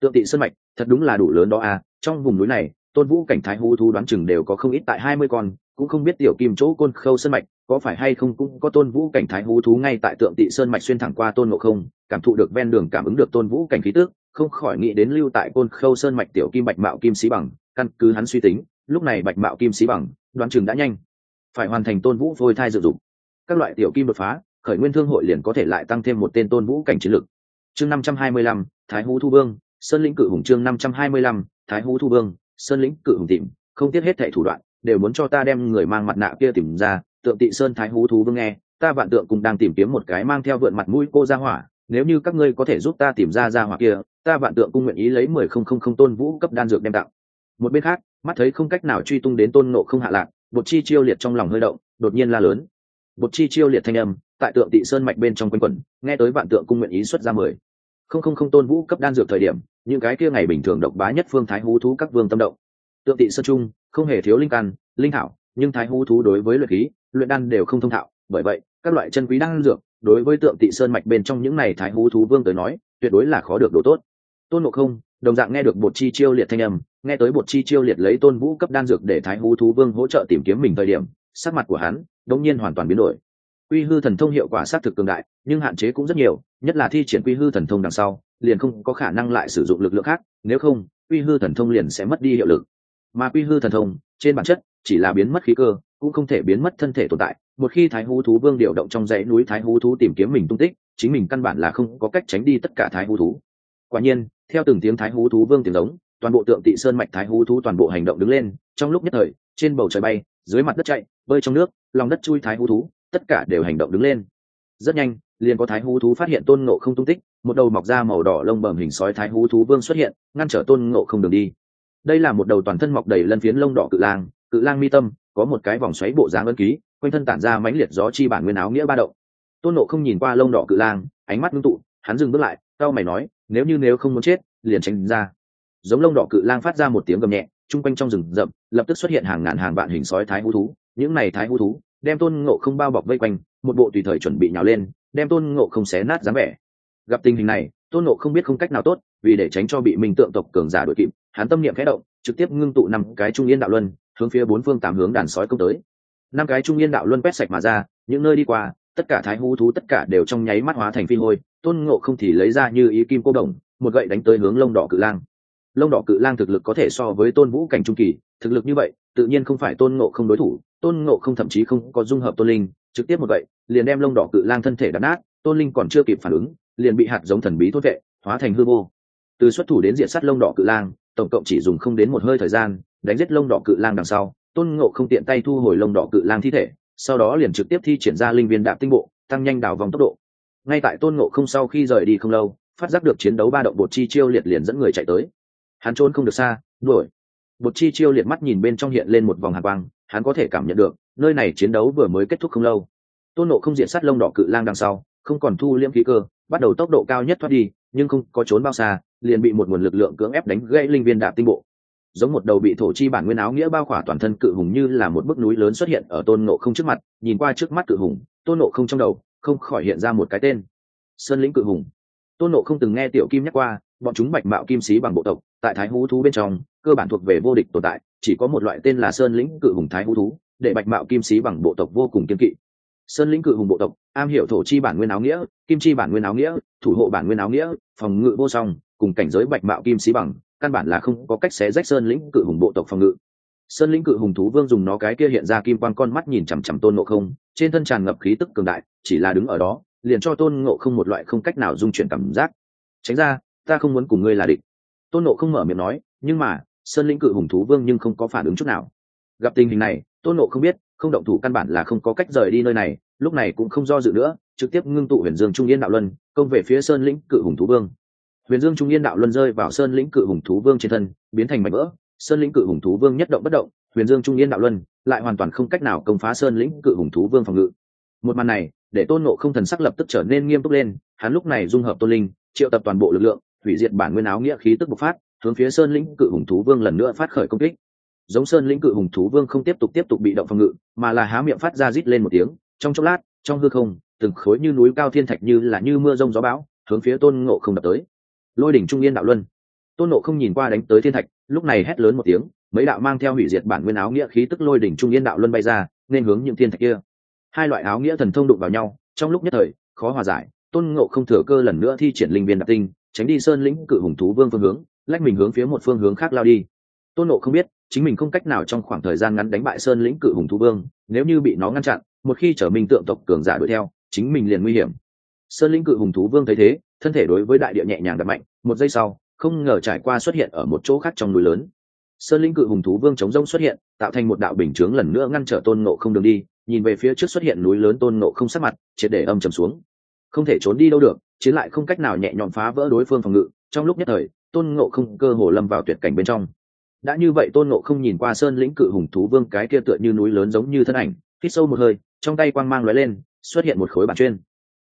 Tượng tị sơn mạch thật đúng là đủ lớn đó à trong vùng núi này, tôn vũ cảnh thái hư thu đoán chừng đều có không ít tại hai mươi con, cũng không biết tiểu kim chỗ côn khâu sơn mạch có phải hay không cũng có tôn vũ cảnh thái hú thú ngay tại tượng tị sơn mạch xuyên thẳng qua tôn ngộ không cảm thụ được ven đường cảm ứng được tôn vũ cảnh khí tước không khỏi nghĩ đến lưu tại côn khâu sơn mạch tiểu kim bạch mạo kim sĩ bằng, căn cứ hắn suy tính, lúc này bạch mạo kim sĩ bằng, đoán chừng đã nhanh. Phải hoàn thành tôn vũ phôi thai dự dụng. Các loại tiểu kim đột phá, khởi nguyên thương hội liền có thể lại tăng thêm một tên tôn vũ cảnh chiến lực. Chương năm trăm hai mươi lăm, thái hú thu vương, sơn lĩnh cự hùng chương năm trăm hai mươi lăm, thái hú thu vương, sơn lĩnh cự hùng tìm, không tiếc hết thẻ thủ đoạn, đều muốn cho ta đem người mang mặt nạ kia tìm ra, tượng tị sơn thái hú thú vương nghe, ta vạn tượng cũng đang tìm kiếm một cái mang theo vượn mặt mũi cô ra hỏa nếu như các ngươi có thể giúp ta tìm ra ra hoặc kia, ta vạn tượng cung nguyện ý lấy mười không không không tôn vũ cấp đan dược đem tặng. Một bên khác, mắt thấy không cách nào truy tung đến tôn nộ không hạ lạc, bột chi chiêu liệt trong lòng hơi động, đột nhiên la lớn. Bột chi chiêu liệt thanh âm, tại tượng tị sơn mạch bên trong quanh quẩn, nghe tới vạn tượng cung nguyện ý xuất ra mười không không không tôn vũ cấp đan dược thời điểm, những cái kia ngày bình thường độc bá nhất phương thái hú thú các vương tâm động. Tượng tị sơn trung, không hề thiếu linh căn, linh thảo, nhưng thái hú thú đối với luyện khí, luyện đan đều không thông thạo, bởi vậy, các loại chân quý đan dược đối với tượng tị sơn mạch bên trong những này thái hú thú vương tới nói, tuyệt đối là khó được đồ tốt. Tôn ngộ không, đồng dạng nghe được bột chi chiêu liệt thanh âm, nghe tới bột chi chiêu liệt lấy tôn vũ cấp đan dược để thái hú thú vương hỗ trợ tìm kiếm mình thời điểm, sắc mặt của hắn đống nhiên hoàn toàn biến đổi. Quy hư thần thông hiệu quả xác thực cường đại, nhưng hạn chế cũng rất nhiều, nhất là thi triển quy hư thần thông đằng sau, liền không có khả năng lại sử dụng lực lượng khác, nếu không, quy hư thần thông liền sẽ mất đi hiệu lực. Mà quy hư thần thông, trên bản chất, chỉ là biến mất khí cơ, cũng không thể biến mất thân thể tồn tại một khi thái hú thú vương điều động trong dãy núi thái hú thú tìm kiếm mình tung tích, chính mình căn bản là không có cách tránh đi tất cả thái hú thú. Quả nhiên, theo từng tiếng thái hú thú vương tiếng giống, toàn bộ tượng tị sơn mạch thái hú thú toàn bộ hành động đứng lên, trong lúc nhất thời, trên bầu trời bay, dưới mặt đất chạy, bơi trong nước, lòng đất chui thái hú thú, tất cả đều hành động đứng lên. Rất nhanh, liền có thái hú thú phát hiện tôn ngộ không tung tích, một đầu mọc ra màu đỏ lông bẩm hình sói thái hú thú vương xuất hiện, ngăn trở tôn ngộ không đường đi. Đây là một đầu toàn thân mọc đầy lân phiến lông đỏ cự lang cự lang mi tâm, có một cái vòng xoáy bộ dáng ân ký quanh thân tản ra mãnh liệt gió chi bản nguyên áo nghĩa ba động. Tôn nộ không nhìn qua lông đỏ cự lang, ánh mắt ngưng tụ, hắn dừng bước lại tao mày nói, nếu như nếu không muốn chết, liền tránh ra. Giống lông đỏ cự lang phát ra một tiếng gầm nhẹ, chung quanh trong rừng rậm, lập tức xuất hiện hàng ngàn hàng vạn hình sói thái hú thú. Những này thái hú thú, đem tôn ngộ không bao bọc vây quanh, một bộ tùy thời chuẩn bị nhào lên, đem tôn ngộ không xé nát dáng vẻ. Gặp tình hình này, tôn ngộ không biết không cách nào tốt, vì để tránh cho bị minh tượng tộc cường giả đội kịp, hắn tâm niệm khẽ động, trực tiếp ngưng tụ năm cái trung yên đạo luân, hướng phía bốn phương tám hướng đàn sói công tới năm cái trung yên đạo luân quét sạch mà ra, những nơi đi qua, tất cả thái hú thú tất cả đều trong nháy mắt hóa thành phi hôi, tôn ngộ không thì lấy ra như ý kim cô đồng, một gậy đánh tới hướng lông đỏ cự lang. Lông đỏ cự lang thực lực có thể so với tôn vũ cảnh trung kỳ, thực lực như vậy, tự nhiên không phải tôn ngộ không đối thủ, tôn ngộ không thậm chí không có dung hợp tôn linh, trực tiếp một gậy, liền đem lông đỏ cự lang thân thể đập nát, tôn linh còn chưa kịp phản ứng, liền bị hạt giống thần bí thốt vệ, hóa thành hư vô. Từ xuất thủ đến diện sát lông đỏ cự lang, tổng cộng chỉ dùng không đến một hơi thời gian, đánh giết lông đỏ cự lang đằng sau tôn ngộ không tiện tay thu hồi lông đỏ cự lang thi thể, sau đó liền trực tiếp thi triển ra linh viên đạp tinh bộ, tăng nhanh đào vòng tốc độ. Ngay tại tôn ngộ không sau khi rời đi không lâu, phát giác được chiến đấu ba động bột chi chiêu liệt liền dẫn người chạy tới. Hắn trốn không được xa, đuổi. Bột chi chiêu liệt mắt nhìn bên trong hiện lên một vòng hạ quang, hắn có thể cảm nhận được, nơi này chiến đấu vừa mới kết thúc không lâu. Tôn nộ không diện sát lông đỏ cự lang đằng sau, không còn thu liễm khí cơ, bắt đầu tốc độ cao nhất thoát đi, nhưng không có trốn bao xa, liền bị một nguồn lực lượng cưỡng ép đánh gãy linh viên đạp tinh bộ giống một đầu bị thổ chi bản nguyên áo nghĩa bao khỏa toàn thân cự hùng như là một bức núi lớn xuất hiện ở tôn nộ không trước mặt, nhìn qua trước mắt cự hùng, tôn nộ không trong đầu, không khỏi hiện ra một cái tên. Sơn lĩnh cự hùng. Tôn nộ không từng nghe tiểu kim nhắc qua, bọn chúng bạch mạo kim sĩ bằng bộ tộc, tại thái hú thú bên trong, cơ bản thuộc về vô địch tồn tại, chỉ có một loại tên là sơn lĩnh cự hùng thái hú thú, để bạch mạo kim sĩ bằng bộ tộc vô cùng kiên kỵ. Sơn lĩnh cự hùng bộ tộc, am hiểu thổ chi bản nguyên áo nghĩa, kim chi bản nguyên áo nghĩa, thủ hộ bản nguyên áo nghĩa, phòng ngự vô song, cùng cảnh giới bạch mạo kim sĩ bằng căn bản là không có cách xé rách sơn lĩnh cự hùng bộ tộc phòng ngự. Sơn lĩnh cự hùng thú vương dùng nó cái kia hiện ra kim quan con mắt nhìn chằm chằm tôn ngộ không, trên thân tràn ngập khí tức cường đại, chỉ là đứng ở đó, liền cho tôn ngộ không một loại không cách nào dung chuyển cảm giác. Tránh ra, ta không muốn cùng ngươi là địch. Tôn ngộ không mở miệng nói, nhưng mà, sơn lĩnh cự hùng thú vương nhưng không có phản ứng chút nào. Gặp tình hình này, tôn ngộ không biết, không động thủ căn bản là không có cách rời đi nơi này, lúc này cũng không do dự nữa, trực tiếp ngưng tụ huyền dương trung yên đạo luân, công về phía sơn lĩnh cự hùng thú vương huyền dương trung yên đạo luân rơi vào sơn lĩnh cự hùng thú vương trên thân, biến thành mảnh vỡ. Sơn lĩnh cự hùng thú vương nhất động bất động, huyền dương trung yên đạo luân lại hoàn toàn không cách nào công phá sơn lĩnh cự hùng thú vương phòng ngự. Một màn này, để tôn nộ không thần sắc lập tức trở nên nghiêm túc lên, hắn lúc này dung hợp tôn linh, triệu tập toàn bộ lực lượng, hủy diệt bản nguyên áo nghĩa khí tức bộc phát, hướng phía sơn lĩnh cự hùng thú vương lần nữa phát khởi công kích. Giống sơn lĩnh cự hùng thú vương không tiếp tục tiếp tục bị động phòng ngự, mà là há miệng phát ra rít lên một tiếng, trong chốc lát, trong hư không, từng khối như núi cao thiên thạch như là như mưa rông gió bão, hướng phía tôn ngộ không đập tới lôi đỉnh trung yên đạo luân. Tôn nộ không nhìn qua đánh tới thiên thạch, lúc này hét lớn một tiếng, mấy đạo mang theo hủy diệt bản nguyên áo nghĩa khí tức lôi đỉnh trung yên đạo luân bay ra, nên hướng những thiên thạch kia. Hai loại áo nghĩa thần thông đụng vào nhau, trong lúc nhất thời, khó hòa giải, tôn ngộ không thừa cơ lần nữa thi triển linh viên đặc tinh, tránh đi sơn lĩnh cự hùng thú vương phương hướng, lách mình hướng phía một phương hướng khác lao đi. Tôn nộ không biết, chính mình không cách nào trong khoảng thời gian ngắn đánh bại sơn lĩnh cự hùng thú vương, nếu như bị nó ngăn chặn, một khi trở minh tượng tộc cường giả đuổi theo, chính mình liền nguy hiểm. Sơn lĩnh cự hùng thú vương thấy thế thân thể đối với đại địa nhẹ nhàng đập mạnh, một giây sau, không ngờ trải qua xuất hiện ở một chỗ khác trong núi lớn. Sơn lĩnh cự hùng thú vương chống rông xuất hiện, tạo thành một đạo bình chướng lần nữa ngăn trở tôn nộ không đường đi, nhìn về phía trước xuất hiện núi lớn tôn nộ không sắc mặt, triệt để âm trầm xuống. Không thể trốn đi đâu được, chiến lại không cách nào nhẹ nhõm phá vỡ đối phương phòng ngự, trong lúc nhất thời, tôn ngộ không cơ hồ lâm vào tuyệt cảnh bên trong. Đã như vậy tôn ngộ không nhìn qua sơn lĩnh cự hùng thú vương cái kia tựa như núi lớn giống như thân ảnh, hít sâu một hơi, trong tay quang mang lóe lên, xuất hiện một khối bản chuyên.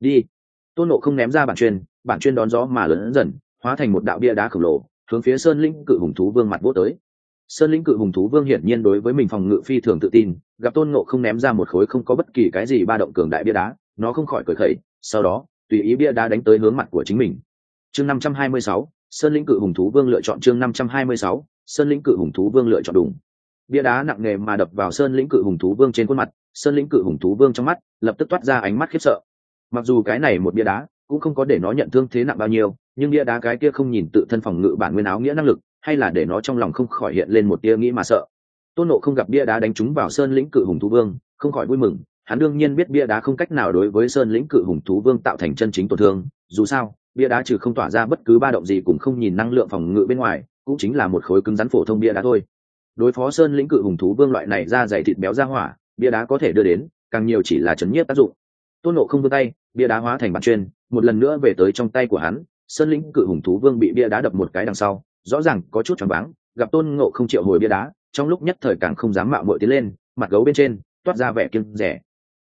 Đi. Tôn ngộ không ném ra bản chuyên bản chuyên đón gió mà lớn dần, hóa thành một đạo bia đá khổng lồ, hướng phía sơn lĩnh cự hùng thú vương mặt vô tới. Sơn lĩnh cự hùng thú vương hiển nhiên đối với mình phòng ngự phi thường tự tin, gặp tôn ngộ không ném ra một khối không có bất kỳ cái gì ba động cường đại bia đá, nó không khỏi cởi khẩy, sau đó, tùy ý bia đá đánh tới hướng mặt của chính mình. Chương năm trăm hai mươi sáu, sơn lĩnh cự hùng thú vương lựa chọn chương năm trăm hai mươi sáu, sơn lĩnh cự hùng thú vương lựa chọn đúng bia đá nặng nề mà đập vào sơn lĩnh cự hùng thú vương trên khuôn mặt, sơn lĩnh cự hùng thú vương trong mắt lập tức toát ra ánh mắt khiếp sợ. Mặc dù cái này một bia đá cũng không có để nó nhận thương thế nặng bao nhiêu, nhưng bia đá cái kia không nhìn tự thân phòng ngự bản nguyên áo nghĩa năng lực, hay là để nó trong lòng không khỏi hiện lên một tia nghĩ mà sợ. Tôn nộ không gặp bia đá đánh trúng vào sơn lĩnh cự hùng thú vương, không khỏi vui mừng, hắn đương nhiên biết bia đá không cách nào đối với sơn lĩnh cự hùng thú vương tạo thành chân chính tổn thương, dù sao, bia đá trừ không tỏa ra bất cứ ba động gì cũng không nhìn năng lượng phòng ngự bên ngoài, cũng chính là một khối cứng rắn phổ thông bia đá thôi. Đối phó sơn lĩnh cự hùng thú vương loại này ra dày thịt béo ra hỏa, bia đá có thể đưa đến, càng nhiều chỉ là chấn nhiếp tác dụng. Tôn nộ không vươn tay, bia đá hóa thành bản chuyên một lần nữa về tới trong tay của hắn, sơn lĩnh cự hùng thú vương bị bia đá đập một cái đằng sau, rõ ràng có chút choáng váng, gặp tôn ngộ không chịu hồi bia đá, trong lúc nhất thời càng không dám mạo mội tiến lên, mặt gấu bên trên, toát ra vẻ kiêng rẻ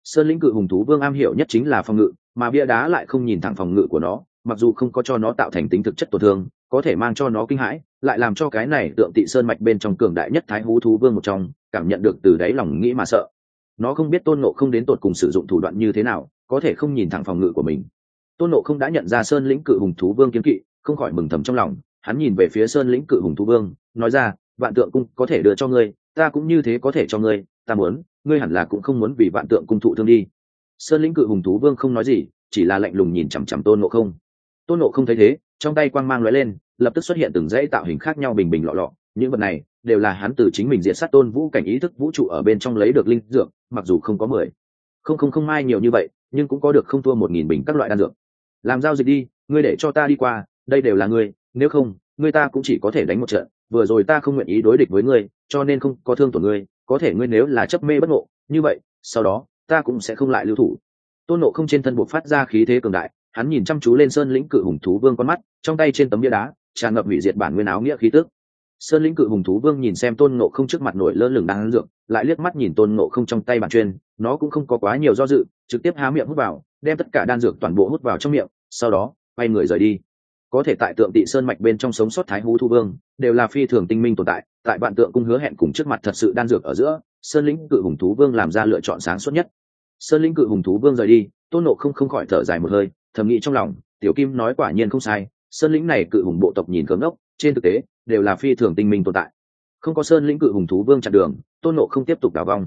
sơn lĩnh cự hùng thú vương am hiểu nhất chính là phòng ngự, mà bia đá lại không nhìn thẳng phòng ngự của nó, mặc dù không có cho nó tạo thành tính thực chất tổn thương, có thể mang cho nó kinh hãi, lại làm cho cái này tượng tị sơn mạch bên trong cường đại nhất thái hú thú vương một trong, cảm nhận được từ đáy lòng nghĩ mà sợ. Nó không biết tôn nộ không đến tột cùng sử dụng thủ đoạn như thế nào, có thể không nhìn thẳng phòng ngự của mình tôn nộ không đã nhận ra sơn lĩnh cự hùng thú vương kiếm kỵ, không khỏi mừng thầm trong lòng. Hắn nhìn về phía sơn lĩnh cự hùng thú vương, nói ra, vạn tượng cung có thể đưa cho ngươi, ta cũng như thế có thể cho ngươi, ta muốn, ngươi hẳn là cũng không muốn vì vạn tượng cung thụ thương đi. Sơn lĩnh cự hùng thú vương không nói gì, chỉ là lạnh lùng nhìn chằm chằm tôn nộ không. Tôn nộ không thấy thế, trong tay quang mang lóe lên, lập tức xuất hiện từng dãy tạo hình khác nhau bình bình lọ lọ. Những vật này đều là hắn từ chính mình diệt sát tôn vũ cảnh ý thức vũ trụ ở bên trong lấy được linh dược, mặc dù không có mười. Không không không mai nhiều như vậy, nhưng cũng có được không thua một nghìn bình các loại đan dược làm giao dịch đi, ngươi để cho ta đi qua, đây đều là ngươi, nếu không, ngươi ta cũng chỉ có thể đánh một trận, vừa rồi ta không nguyện ý đối địch với ngươi, cho nên không có thương tổn ngươi, có thể ngươi nếu là chấp mê bất ngộ, như vậy, sau đó, ta cũng sẽ không lại lưu thủ. Tôn nộ không trên thân buộc phát ra khí thế cường đại, hắn nhìn chăm chú lên sơn lĩnh cự hùng thú vương con mắt, trong tay trên tấm bia đá, tràn ngập hủy diệt bản nguyên áo nghĩa khí tước sơn lĩnh cự hùng thú vương nhìn xem tôn nộ không trước mặt nổi lơ lửng đang ăn dược, lại liếc mắt nhìn tôn nộ không trong tay bản chuyên, nó cũng không có quá nhiều do dự, trực tiếp há miệng hút vào, đem tất cả đan dược toàn bộ hút vào trong miệng sau đó, quay người rời đi. Có thể tại tượng tị sơn mạch bên trong sống sót thái hú thu vương, đều là phi thường tinh minh tồn tại tại bạn tượng cung hứa hẹn cùng trước mặt thật sự đan dược ở giữa, sơn lĩnh cự hùng thú vương làm ra lựa chọn sáng suốt nhất. Sơn lĩnh cự hùng thú vương rời đi, tôn nộ không không khỏi thở dài một hơi, thầm nghĩ trong lòng, tiểu kim nói quả nhiên không sai, sơn lĩnh này cự hùng bộ tộc nhìn cấm ốc trên thực tế, đều là phi thường tinh minh tồn tại. Không có sơn lĩnh cự hùng thú vương chặn đường, tôn nộ không tiếp tục đào vong.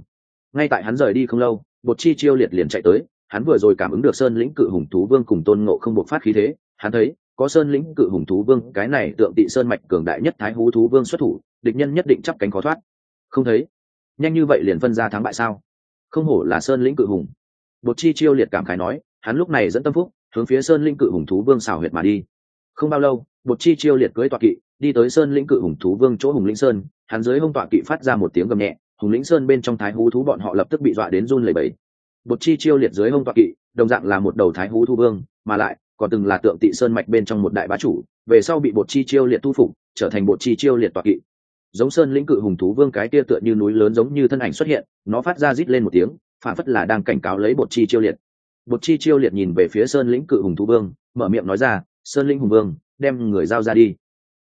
Ngay tại hắn rời đi không lâu bột chi chiêu liệt liền chạy tới hắn vừa rồi cảm ứng được sơn lĩnh cự hùng thú vương cùng tôn ngộ không bộc phát khí thế, hắn thấy, có sơn lĩnh cự hùng thú vương, cái này tượng tị sơn mạch cường đại nhất thái hú thú vương xuất thủ, địch nhân nhất định chắp cánh khó thoát. Không thấy? Nhanh như vậy liền phân ra thắng bại sao? Không hổ là sơn lĩnh cự hùng. Bột chi chiêu liệt cảm khái nói, hắn lúc này dẫn tâm phúc, hướng phía sơn lĩnh cự hùng thú vương xào huyệt mà đi. Không bao lâu, bột chi chiêu liệt cưới tọa kỵ, đi tới sơn lĩnh cự hùng thú vương chỗ hùng lĩnh sơn, hắn dưới hông tọa kỵ phát ra một tiếng gầm nhẹ, hùng lĩnh sơn bên trong thái hú thú bọn họ lập tức bị dọa đến run lẩy bẩy bột chi chiêu liệt dưới hông tọa kỵ, đồng dạng là một đầu thái hú thu vương, mà lại, còn từng là tượng tị sơn mạch bên trong một đại bá chủ, về sau bị bột chi chiêu liệt thu phục, trở thành bột chi chiêu liệt tọa kỵ. Giống sơn lĩnh cự hùng thú vương cái tia tựa như núi lớn giống như thân ảnh xuất hiện, nó phát ra rít lên một tiếng, phản phất là đang cảnh cáo lấy bột chi chiêu liệt. Bột chi chiêu liệt nhìn về phía sơn lĩnh cự hùng thú vương, mở miệng nói ra, sơn lĩnh hùng vương, đem người giao ra đi.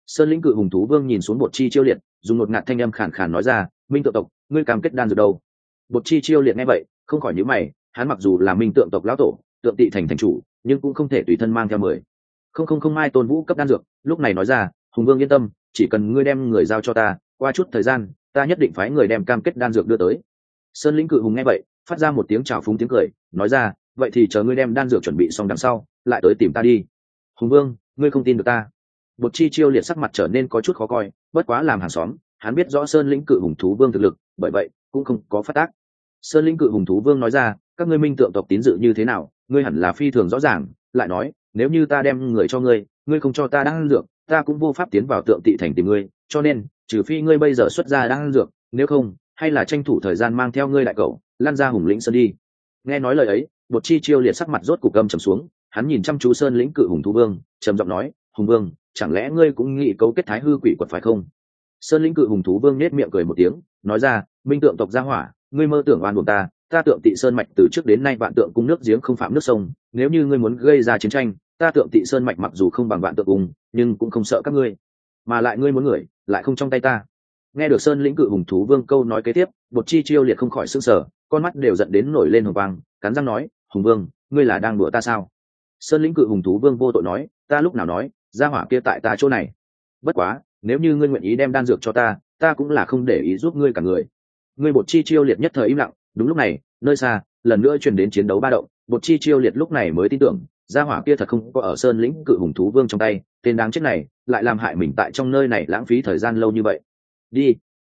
Sơn lĩnh cự hùng thú vương nhìn xuống bột chi chiêu liệt, dùng một ngạt thanh âm khản khàn nói ra, minh tự tộc, ngươi cam kết đan dược đâu? Bột chi chiêu liệt nghe vậy không khỏi nhíu mày, hắn mặc dù là minh tượng tộc lão tổ, tượng tị thành thành chủ, nhưng cũng không thể tùy thân mang theo mười. Không không không, mai tôn vũ cấp đan dược, lúc này nói ra, hùng vương yên tâm, chỉ cần ngươi đem người giao cho ta, qua chút thời gian, ta nhất định phái người đem cam kết đan dược đưa tới. Sơn lĩnh cự hùng nghe vậy, phát ra một tiếng chào phúng tiếng cười, nói ra, vậy thì chờ ngươi đem đan dược chuẩn bị xong đằng sau, lại tới tìm ta đi. Hùng vương, ngươi không tin được ta. Bột chi chiêu liệt sắc mặt trở nên có chút khó coi, bất quá làm hàng xóm, hắn biết rõ sơn lĩnh cự hùng thú vương thực lực, bởi vậy, cũng không có phát tác sơn lĩnh cự hùng thú vương nói ra, các ngươi minh tượng tộc tín dự như thế nào? Ngươi hẳn là phi thường rõ ràng. Lại nói, nếu như ta đem người cho ngươi ngươi không cho ta đang dược, ta cũng vô pháp tiến vào tượng tị thành tìm ngươi, cho nên, trừ phi ngươi bây giờ xuất ra đang dược, nếu không, hay là tranh thủ thời gian mang theo ngươi đại cậu lan ra hùng lĩnh sơn đi. Nghe nói lời ấy, bột chi chiêu liệt sắc mặt rốt cục gâm trầm xuống, hắn nhìn chăm chú sơn lĩnh cự hùng thú vương, trầm giọng nói, hùng vương, chẳng lẽ ngươi cũng nghĩ cấu kết thái hư quỷ quật phải không? Sơn lĩnh cự hùng thú vương nết miệng cười một tiếng, nói ra, minh tượng tộc gia hỏa ngươi mơ tưởng oan buồn ta ta tượng tị sơn mạch từ trước đến nay vạn tượng cung nước giếng không phạm nước sông, nếu như ngươi muốn gây ra chiến tranh, ta tượng tị sơn mạch mặc dù không bằng vạn tượng cung, nhưng cũng không sợ các ngươi. Mà lại ngươi muốn người, lại không trong tay ta. Nghe được sơn lĩnh cự hùng thú vương câu nói kế tiếp, bột chi chiêu liệt không khỏi s ư n g sở con mắt đều dẫn đến nổi lên hồng quang, cắn răng nói, hùng vương, ngươi là đang đùa ta sao? Sơn lĩnh cự hùng thú vương vô tội nói, ta lúc nào nói ra hỏa kia tại ta chỗ này. Bất quá, nếu như ngươi nguyện ý đem đan dược cho ta ta cũng là không để ý giúp ngươi cả người ngươi bột chi chiêu liệt nhất thời im lặng, đúng lúc này, nơi xa, lần nữa truyền đến chiến đấu ba động, bột chi chiêu liệt lúc này mới tin tưởng, gia hỏa kia thật không có ở sơn lĩnh cự hùng thú vương trong tay, tên đáng chết này, lại làm hại mình tại trong nơi này lãng phí thời gian lâu như vậy. Đi.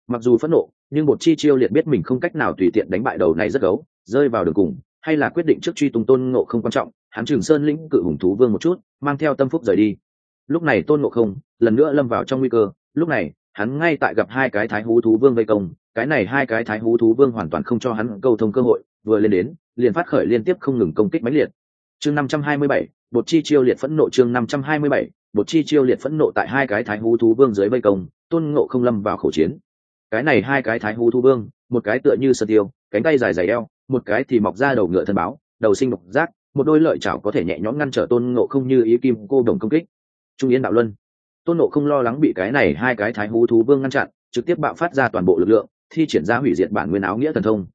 Mặc dù phẫn nộ, nhưng bột chi chiêu liệt biết mình không cách nào tùy tiện đánh bại đầu này rất gấu, rơi vào đường cùng, hay là quyết định trước truy tung tôn ngộ không quan trọng, hắn trường sơn lĩnh cự hùng thú vương một chút, mang theo tâm phúc rời đi. Lúc này tôn ngộ không lần nữa lâm vào trong nguy cơ, lúc này, hắn ngay tại gặp hai cái thái hú thú vương vây công cái này hai cái thái hú thú vương hoàn toàn không cho hắn câu thông cơ hội, vừa lên đến, liền phát khởi liên tiếp không ngừng công kích mãnh liệt. Chương năm trăm hai mươi bảy bột chi chiêu liệt phẫn nộ chương năm trăm hai mươi bảy bột chi chiêu liệt phẫn nộ tại hai cái thái hú thú vương dưới vây công, tôn ngộ không lâm vào khẩu chiến. Cái này hai cái thái hú thú vương, một cái tựa như sơ tiêu, cánh tay dài dày eo, một cái thì mọc ra đầu ngựa thân báo, đầu sinh độc giác, một đôi lợi chảo có thể nhẹ nhõm ngăn trở tôn ngộ không như ý kim cô đồng công kích. Trung yên đạo luân. Tôn ngộ không lo lắng bị cái này hai cái thái hú thú vương ngăn chặn, trực tiếp bạo phát ra toàn bộ lực lượng thi triển ra hủy diệt bản nguyên áo nghĩa thần thông.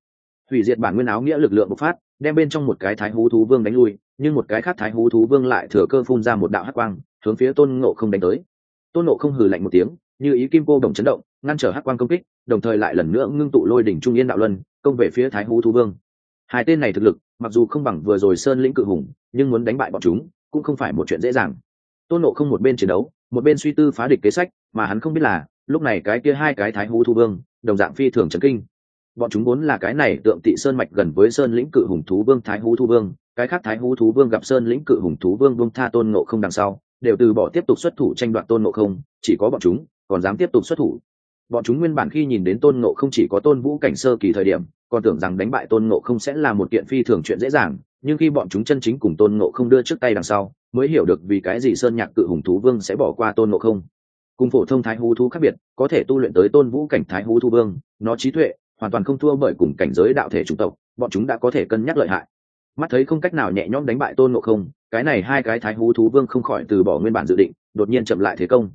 Hủy diệt bản nguyên áo nghĩa lực lượng bộc phát, đem bên trong một cái thái hú thú vương đánh lui, nhưng một cái khác thái hú thú vương lại thừa cơ phun ra một đạo hắc quang, hướng phía tôn ngộ không đánh tới. Tôn ngộ không hừ lạnh một tiếng, như ý kim cô đồng chấn động, ngăn trở hắc quang công kích, đồng thời lại lần nữa ngưng tụ lôi đỉnh trung yên đạo luân, công về phía thái hú thú vương. Hai tên này thực lực, mặc dù không bằng vừa rồi sơn lĩnh cự hùng, nhưng muốn đánh bại bọn chúng, cũng không phải một chuyện dễ dàng. Tôn ngộ không một bên chiến đấu, một bên suy tư phá địch kế sách, mà hắn không biết là lúc này cái kia hai cái thái hú thú vương, đồng dạng phi thường trấn kinh. Bọn chúng vốn là cái này tượng tị sơn mạch gần với sơn lĩnh cự hùng thú vương thái hú thú vương, cái khác thái hú thú vương gặp sơn lĩnh cự hùng thú vương vương tha tôn ngộ không đằng sau, đều từ bỏ tiếp tục xuất thủ tranh đoạt tôn ngộ không, chỉ có bọn chúng còn dám tiếp tục xuất thủ. Bọn chúng nguyên bản khi nhìn đến tôn ngộ không chỉ có tôn vũ cảnh sơ kỳ thời điểm, còn tưởng rằng đánh bại tôn ngộ không sẽ là một kiện phi thường chuyện dễ dàng, nhưng khi bọn chúng chân chính cùng tôn ngộ không đưa trước tay đằng sau, mới hiểu được vì cái gì sơn nhạc cự hùng thú vương sẽ bỏ qua tôn ngộ không cùng phổ thông thái hú thú khác biệt, có thể tu luyện tới tôn vũ cảnh thái hú thú vương, nó trí tuệ, hoàn toàn không thua bởi cùng cảnh giới đạo thể chủng tộc, bọn chúng đã có thể cân nhắc lợi hại. Mắt thấy không cách nào nhẹ nhõm đánh bại tôn ngộ không, cái này hai cái thái hú thú vương không khỏi từ bỏ nguyên bản dự định, đột nhiên chậm lại thế công.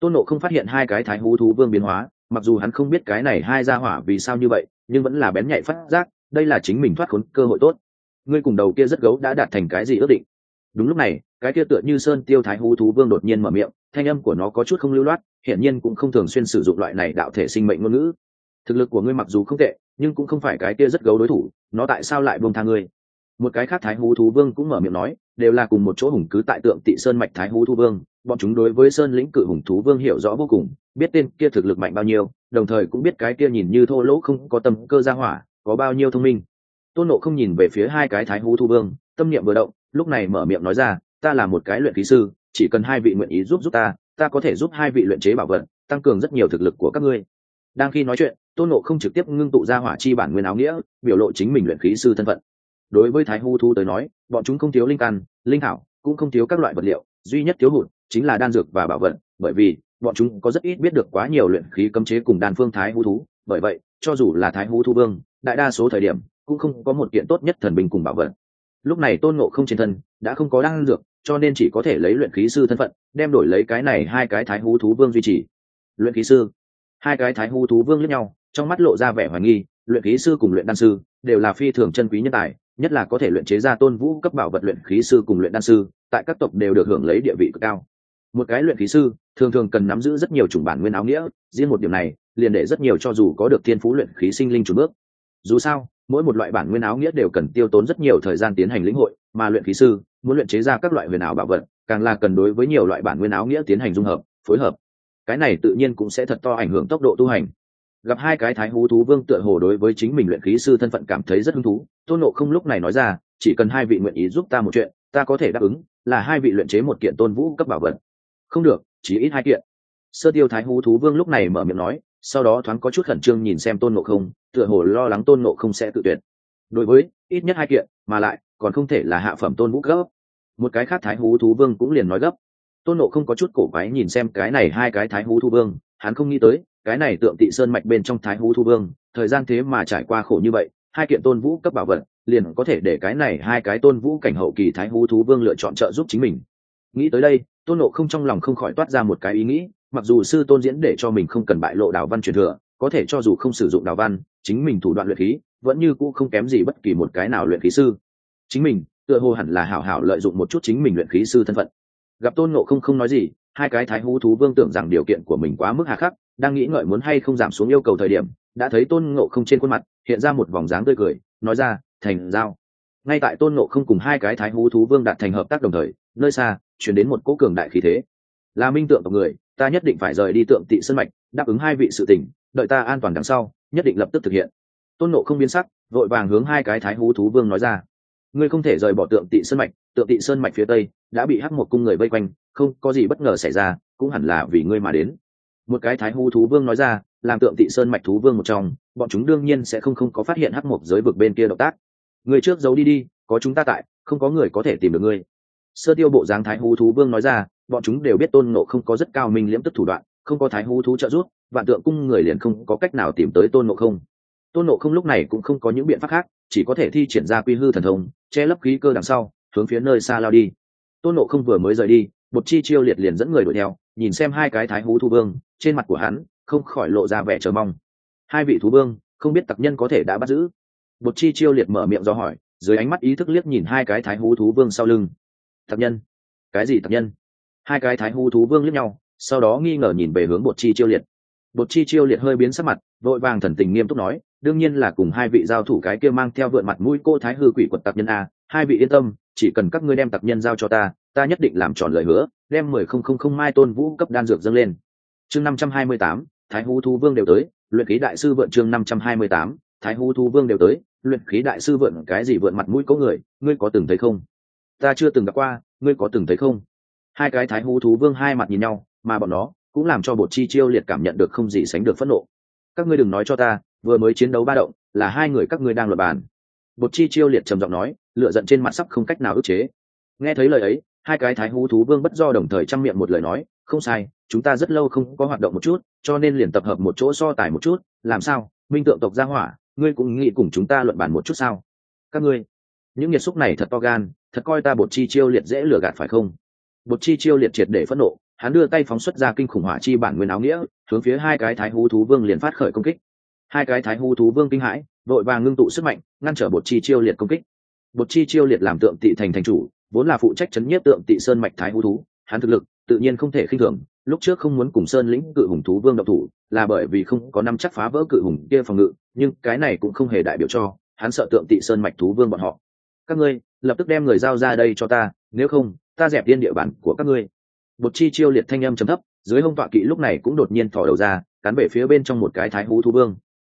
Tôn nộ không phát hiện hai cái thái hú thú vương biến hóa, mặc dù hắn không biết cái này hai ra hỏa vì sao như vậy, nhưng vẫn là bén nhạy phát giác, đây là chính mình thoát khốn cơ hội tốt. Ngươi cùng đầu kia rất gấu đã đạt thành cái gì ước định? Đúng lúc này, cái kia tựa như sơn tiêu thái hú thú vương đột nhiên mở miệng thanh âm của nó có chút không lưu loát, hiển nhiên cũng không thường xuyên sử dụng loại này đạo thể sinh mệnh ngôn ngữ. Thực lực của ngươi mặc dù không tệ, nhưng cũng không phải cái kia rất gấu đối thủ, nó tại sao lại buông tha ngươi? Một cái khác thái hú thú vương cũng mở miệng nói, đều là cùng một chỗ hùng cứ tại tượng tị sơn mạch thái hú thú vương, bọn chúng đối với sơn lĩnh cự hùng thú vương hiểu rõ vô cùng, biết tên kia thực lực mạnh bao nhiêu, đồng thời cũng biết cái kia nhìn như thô lỗ không có tâm cơ ra hỏa, có bao nhiêu thông minh. Tôn nộ không nhìn về phía hai cái thái hú thú vương, tâm niệm vừa động, lúc này mở miệng nói ra, ta là một cái luyện khí sư chỉ cần hai vị nguyện ý giúp giúp ta ta có thể giúp hai vị luyện chế bảo vật, tăng cường rất nhiều thực lực của các ngươi. Đang khi nói chuyện, tôn nộ không trực tiếp ngưng tụ ra hỏa chi bản nguyên áo nghĩa, biểu lộ chính mình luyện khí sư thân phận. Đối với thái hu thu tới nói, bọn chúng không thiếu linh căn, linh thảo, cũng không thiếu các loại vật liệu, duy nhất thiếu hụt chính là đan dược và bảo vật, bởi vì bọn chúng có rất ít biết được quá nhiều luyện khí cấm chế cùng đan phương thái hu thú bởi vậy, cho dù là thái hu thu vương, đại đa số thời điểm cũng không có một kiện tốt nhất thần binh cùng bảo vật. Lúc này tôn ngộ không trên thân đã không có đan dược cho nên chỉ có thể lấy luyện khí sư thân phận, đem đổi lấy cái này hai cái thái hú thú vương duy trì. Luyện khí sư. Hai cái thái hú thú vương lẫn nhau, trong mắt lộ ra vẻ hoài nghi, luyện khí sư cùng luyện đan sư đều là phi thường chân quý nhân tài, nhất là có thể luyện chế ra tôn vũ cấp bảo vật luyện khí sư cùng luyện đan sư, tại các tộc đều được hưởng lấy địa vị cực cao. Một cái luyện khí sư, thường thường cần nắm giữ rất nhiều chủng bản nguyên áo nghĩa, riêng một điểm này, liền để rất nhiều cho dù có được thiên phú luyện khí sinh linh chủ bước. Dù sao, mỗi một loại bản nguyên áo nghĩa đều cần tiêu tốn rất nhiều thời gian tiến hành lĩnh hội mà luyện khí sư, muốn luyện chế ra các loại huyền ảo bảo vật, càng là cần đối với nhiều loại bản nguyên áo nghĩa tiến hành dung hợp, phối hợp. Cái này tự nhiên cũng sẽ thật to ảnh hưởng tốc độ tu hành. Gặp hai cái thái hú thú vương tựa hồ đối với chính mình luyện khí sư thân phận cảm thấy rất hứng thú, tôn nộ không lúc này nói ra, chỉ cần hai vị nguyện ý giúp ta một chuyện, ta có thể đáp ứng, là hai vị luyện chế một kiện tôn vũ cấp bảo vật. Không được, chỉ ít hai kiện. Sơ tiêu thái hú thú vương lúc này mở miệng nói, sau đó thoáng có chút khẩn trương nhìn xem tôn nộ không, tựa hồ lo lắng tôn nộ không sẽ tự tuyệt. Đối với, ít nhất hai kiện, mà lại còn không thể là hạ phẩm tôn vũ cấp một cái khác thái hú thú vương cũng liền nói gấp. Tôn nộ không có chút cổ quái nhìn xem cái này hai cái thái hú thú vương, hắn không nghĩ tới, cái này tượng tị sơn mạch bên trong thái hú thu vương, thời gian thế mà trải qua khổ như vậy, hai kiện tôn vũ cấp bảo vật, liền có thể để cái này hai cái tôn vũ cảnh hậu kỳ thái hú thú vương lựa chọn trợ giúp chính mình. Nghĩ tới đây, tôn nộ không trong lòng không khỏi toát ra một cái ý nghĩ, mặc dù sư tôn diễn để cho mình không cần bại lộ đào văn truyền thừa, có thể cho dù không sử dụng đào văn, chính mình thủ đoạn luyện khí, vẫn như cũ không kém gì bất kỳ một cái nào luyện khí sư chính mình, tựa hồ hẳn là hảo hảo lợi dụng một chút chính mình luyện khí sư thân phận. Gặp tôn nộ không không nói gì, hai cái thái hú thú vương tưởng rằng điều kiện của mình quá mức hà khắc, đang nghĩ ngợi muốn hay không giảm xuống yêu cầu thời điểm, đã thấy tôn nộ không trên khuôn mặt hiện ra một vòng dáng tươi cười, nói ra, thành giao. Ngay tại tôn nộ không cùng hai cái thái hú thú vương đạt thành hợp tác đồng thời, nơi xa chuyển đến một cỗ cường đại khí thế. Là minh tượng tộc người, ta nhất định phải rời đi tượng tị sân mạch, đáp ứng hai vị sự tỉnh đợi ta an toàn đằng sau, nhất định lập tức thực hiện. Tôn nộ không biến sắc, vội vàng hướng hai cái thái hú thú vương nói ra ngươi không thể rời bỏ tượng tị sơn mạch, tượng tị sơn mạch phía tây, đã bị hắc một cung người vây quanh, không có gì bất ngờ xảy ra, cũng hẳn là vì ngươi mà đến. Một cái thái hú thú vương nói ra, làm tượng tị sơn mạch thú vương một trong, bọn chúng đương nhiên sẽ không không có phát hiện hắc một giới vực bên kia động tác. Người trước giấu đi đi, có chúng ta tại, không có người có thể tìm được ngươi. Sơ tiêu bộ dáng thái hú thú vương nói ra, bọn chúng đều biết tôn nộ không có rất cao minh liễm tức thủ đoạn, không có thái hú thú trợ giúp, vạn tượng cung người liền không có cách nào tìm tới tôn nộ không. Tôn nộ không lúc này cũng không có những biện pháp khác, chỉ có thể thi triển ra quy hư thần thông che lấp khí cơ đằng sau, hướng phía nơi xa lao đi. Tôn nộ không vừa mới rời đi, một chi chiêu liệt liền dẫn người đuổi theo, nhìn xem hai cái thái hú thú vương, trên mặt của hắn không khỏi lộ ra vẻ chờ mong. Hai vị thú vương, không biết tặc nhân có thể đã bắt giữ. Một chi chiêu liệt mở miệng do hỏi, dưới ánh mắt ý thức liếc nhìn hai cái thái hú thú vương sau lưng. Tặc nhân? Cái gì tặc nhân? Hai cái thái hú thú vương liếc nhau, sau đó nghi ngờ nhìn về hướng bột chi chiêu liệt bột chi chiêu liệt hơi biến sắc mặt, vội vàng thần tình nghiêm túc nói, đương nhiên là cùng hai vị giao thủ cái kia mang theo vượn mặt mũi cô thái hư quỷ quật tạp nhân a, hai vị yên tâm, chỉ cần các ngươi đem tạp nhân giao cho ta ta nhất định làm tròn lời hứa, đem mười không không không mai tôn vũ cấp đan dược dâng lên. Chương năm trăm hai mươi tám, thái hú thú vương đều tới, luyện khí đại sư vượn chương năm trăm hai mươi tám, thái hú thú vương đều tới, luyện khí đại sư vượn cái gì vượn mặt mũi có người, ngươi có từng thấy không? Ta chưa từng gặp qua, ngươi có từng thấy không? Hai cái thái hú thú vương hai mặt nhìn nhau, mà bọn nó cũng làm cho bột chi chiêu liệt cảm nhận được không gì sánh được phẫn nộ. Các ngươi đừng nói cho ta, vừa mới chiến đấu ba động, là hai người các ngươi đang luật bàn. Bột chi chiêu liệt trầm giọng nói lựa giận trên mặt sắp không cách nào ức chế. Nghe thấy lời ấy, hai cái thái hú thú vương bất do đồng thời chăm miệng một lời nói, không sai, chúng ta rất lâu không có hoạt động một chút, cho nên liền tập hợp một chỗ so tài một chút, làm sao? Minh tượng tộc gia hỏa, ngươi cũng nghĩ cùng chúng ta luận bàn một chút sao? Các ngươi, những nhiệt xúc này thật to gan, thật coi ta bột chi chiêu liệt dễ lừa gạt phải không? Bột chi chiêu liệt triệt để phẫn nộ hắn đưa tay phóng xuất ra kinh khủng hỏa chi bản nguyên áo nghĩa, hướng phía hai cái thái hú thú vương liền phát khởi công kích. Hai cái thái hú thú vương kinh hãi, vội vàng ngưng tụ sức mạnh, ngăn trở bột chi chiêu liệt công kích. Bột chi chiêu liệt làm tượng tị thành thành chủ, vốn là phụ trách chấn nhiếp tượng tị sơn mạch thái hú thú, hắn thực lực tự nhiên không thể khinh thường, lúc trước không muốn cùng sơn lĩnh cự hùng thú vương độc thủ, là bởi vì không có năm chắc phá vỡ cự hùng kia phòng ngự, nhưng cái này cũng không hề đại biểu cho, hắn sợ tượng tị sơn mạch thú vương bọn họ. Các ngươi, lập tức đem người giao ra đây cho ta, nếu không, ta dẹp điên địa bàn của các ngươi bột chi chiêu liệt thanh âm trầm thấp, dưới hông tọa kỵ lúc này cũng đột nhiên thỏ đầu ra, cắn về phía bên trong một cái thái hú thú vương.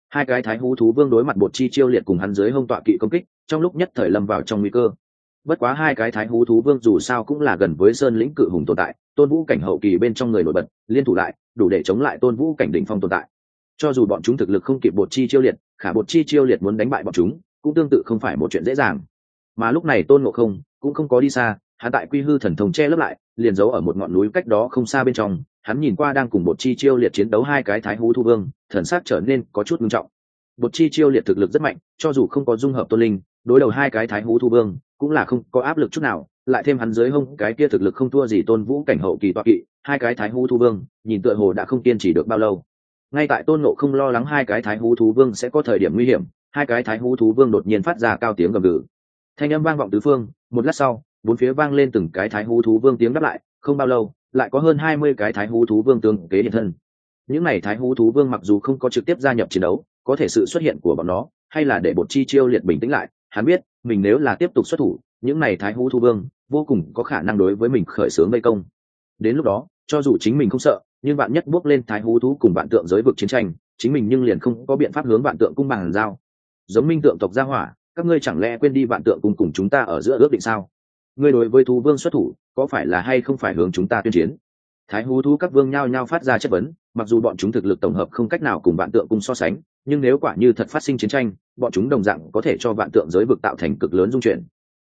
Hai cái thái hú thú vương đối mặt bột chi chiêu liệt cùng hắn dưới hông tọa kỵ công kích, trong lúc nhất thời lâm vào trong nguy cơ. Bất quá hai cái thái hú thú vương dù sao cũng là gần với sơn lĩnh cự hùng tồn tại, tôn vũ cảnh hậu kỳ bên trong người nổi bật, liên thủ lại, đủ để chống lại tôn vũ cảnh đỉnh phong tồn tại. Cho dù bọn chúng thực lực không kịp bột chi chiêu liệt, khả bột chi chiêu liệt muốn đánh bại bọn chúng, cũng tương tự không phải một chuyện dễ dàng. Mà lúc này tôn ngộ không cũng không có đi xa hắn tại quy hư thần thông che lấp lại, liền giấu ở một ngọn núi cách đó không xa bên trong, hắn nhìn qua đang cùng bột chi chiêu liệt chiến đấu hai cái thái hú thu vương, thần sắc trở nên có chút nghiêm trọng. Bột chi chiêu liệt thực lực rất mạnh, cho dù không có dung hợp tôn linh, đối đầu hai cái thái hú thu vương, cũng là không có áp lực chút nào, lại thêm hắn dưới hông cái kia thực lực không thua gì tôn vũ cảnh hậu kỳ toa kỵ, hai cái thái hú thu vương, nhìn tựa hồ đã không kiên trì được bao lâu. Ngay tại tôn nộ không lo lắng hai cái thái hú thú vương sẽ có thời điểm nguy hiểm, hai cái thái hú thú vương đột nhiên phát ra cao tiếng gầm gừ. Thanh âm vang vọng tứ phương, một lát sau bốn phía vang lên từng cái thái hú thú vương tiếng đáp lại, không bao lâu, lại có hơn hai mươi cái thái hú thú vương tương kế hiện thân. Những n à y thái hú thú vương mặc dù không có trực tiếp gia nhập chiến đấu, có thể sự xuất hiện của bọn nó, hay là để bột chi chiêu liệt bình tĩnh lại, hắn biết, mình nếu là tiếp tục xuất thủ, những n à y thái hú thú vương vô cùng có khả năng đối với mình khởi xướng vây công. Đến lúc đó, cho dù chính mình không sợ, nhưng bạn nhất bước lên thái hú thú cùng bạn tượng giới vực chiến tranh, chính mình nhưng liền không có biện pháp hướng bạn tượng cung bằng giao. Giống minh tượng tộc gia hỏa, các ngươi chẳng lẽ quên đi bạn tượng cùng cùng chúng ta ở giữa ước định sao? Ngươi đối với thú vương xuất thủ, có phải là hay không phải hướng chúng ta tuyên chiến? Thái hú thú các vương nhao nhao phát ra chất vấn, mặc dù bọn chúng thực lực tổng hợp không cách nào cùng vạn tượng cung so sánh, nhưng nếu quả như thật phát sinh chiến tranh, bọn chúng đồng dạng có thể cho vạn tượng giới vực tạo thành cực lớn dung chuyển.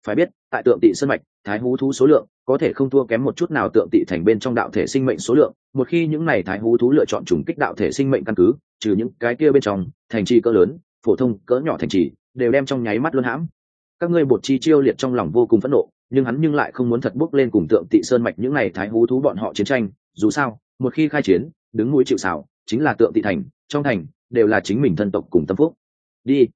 Phải biết, tại tượng tị sân mạch, thái hú thú số lượng có thể không thua kém một chút nào tượng tị thành bên trong đạo thể sinh mệnh số lượng, một khi những này thái hú thú lựa chọn trùng kích đạo thể sinh mệnh căn cứ, trừ những cái kia bên trong, thành trì cỡ lớn, phổ thông cỡ nhỏ thành trì, đều đem trong nháy mắt luân hãm. Các ngươi bột chi chiêu liệt trong lòng vô cùng phẫn nộ nhưng hắn nhưng lại không muốn thật bước lên cùng tượng tị sơn mạch những n à y thái hú thú bọn họ chiến tranh, dù sao, một khi khai chiến, đứng mũi chịu xảo chính là tượng tị thành, trong thành, đều là chính mình thân tộc cùng tâm phúc. Đi.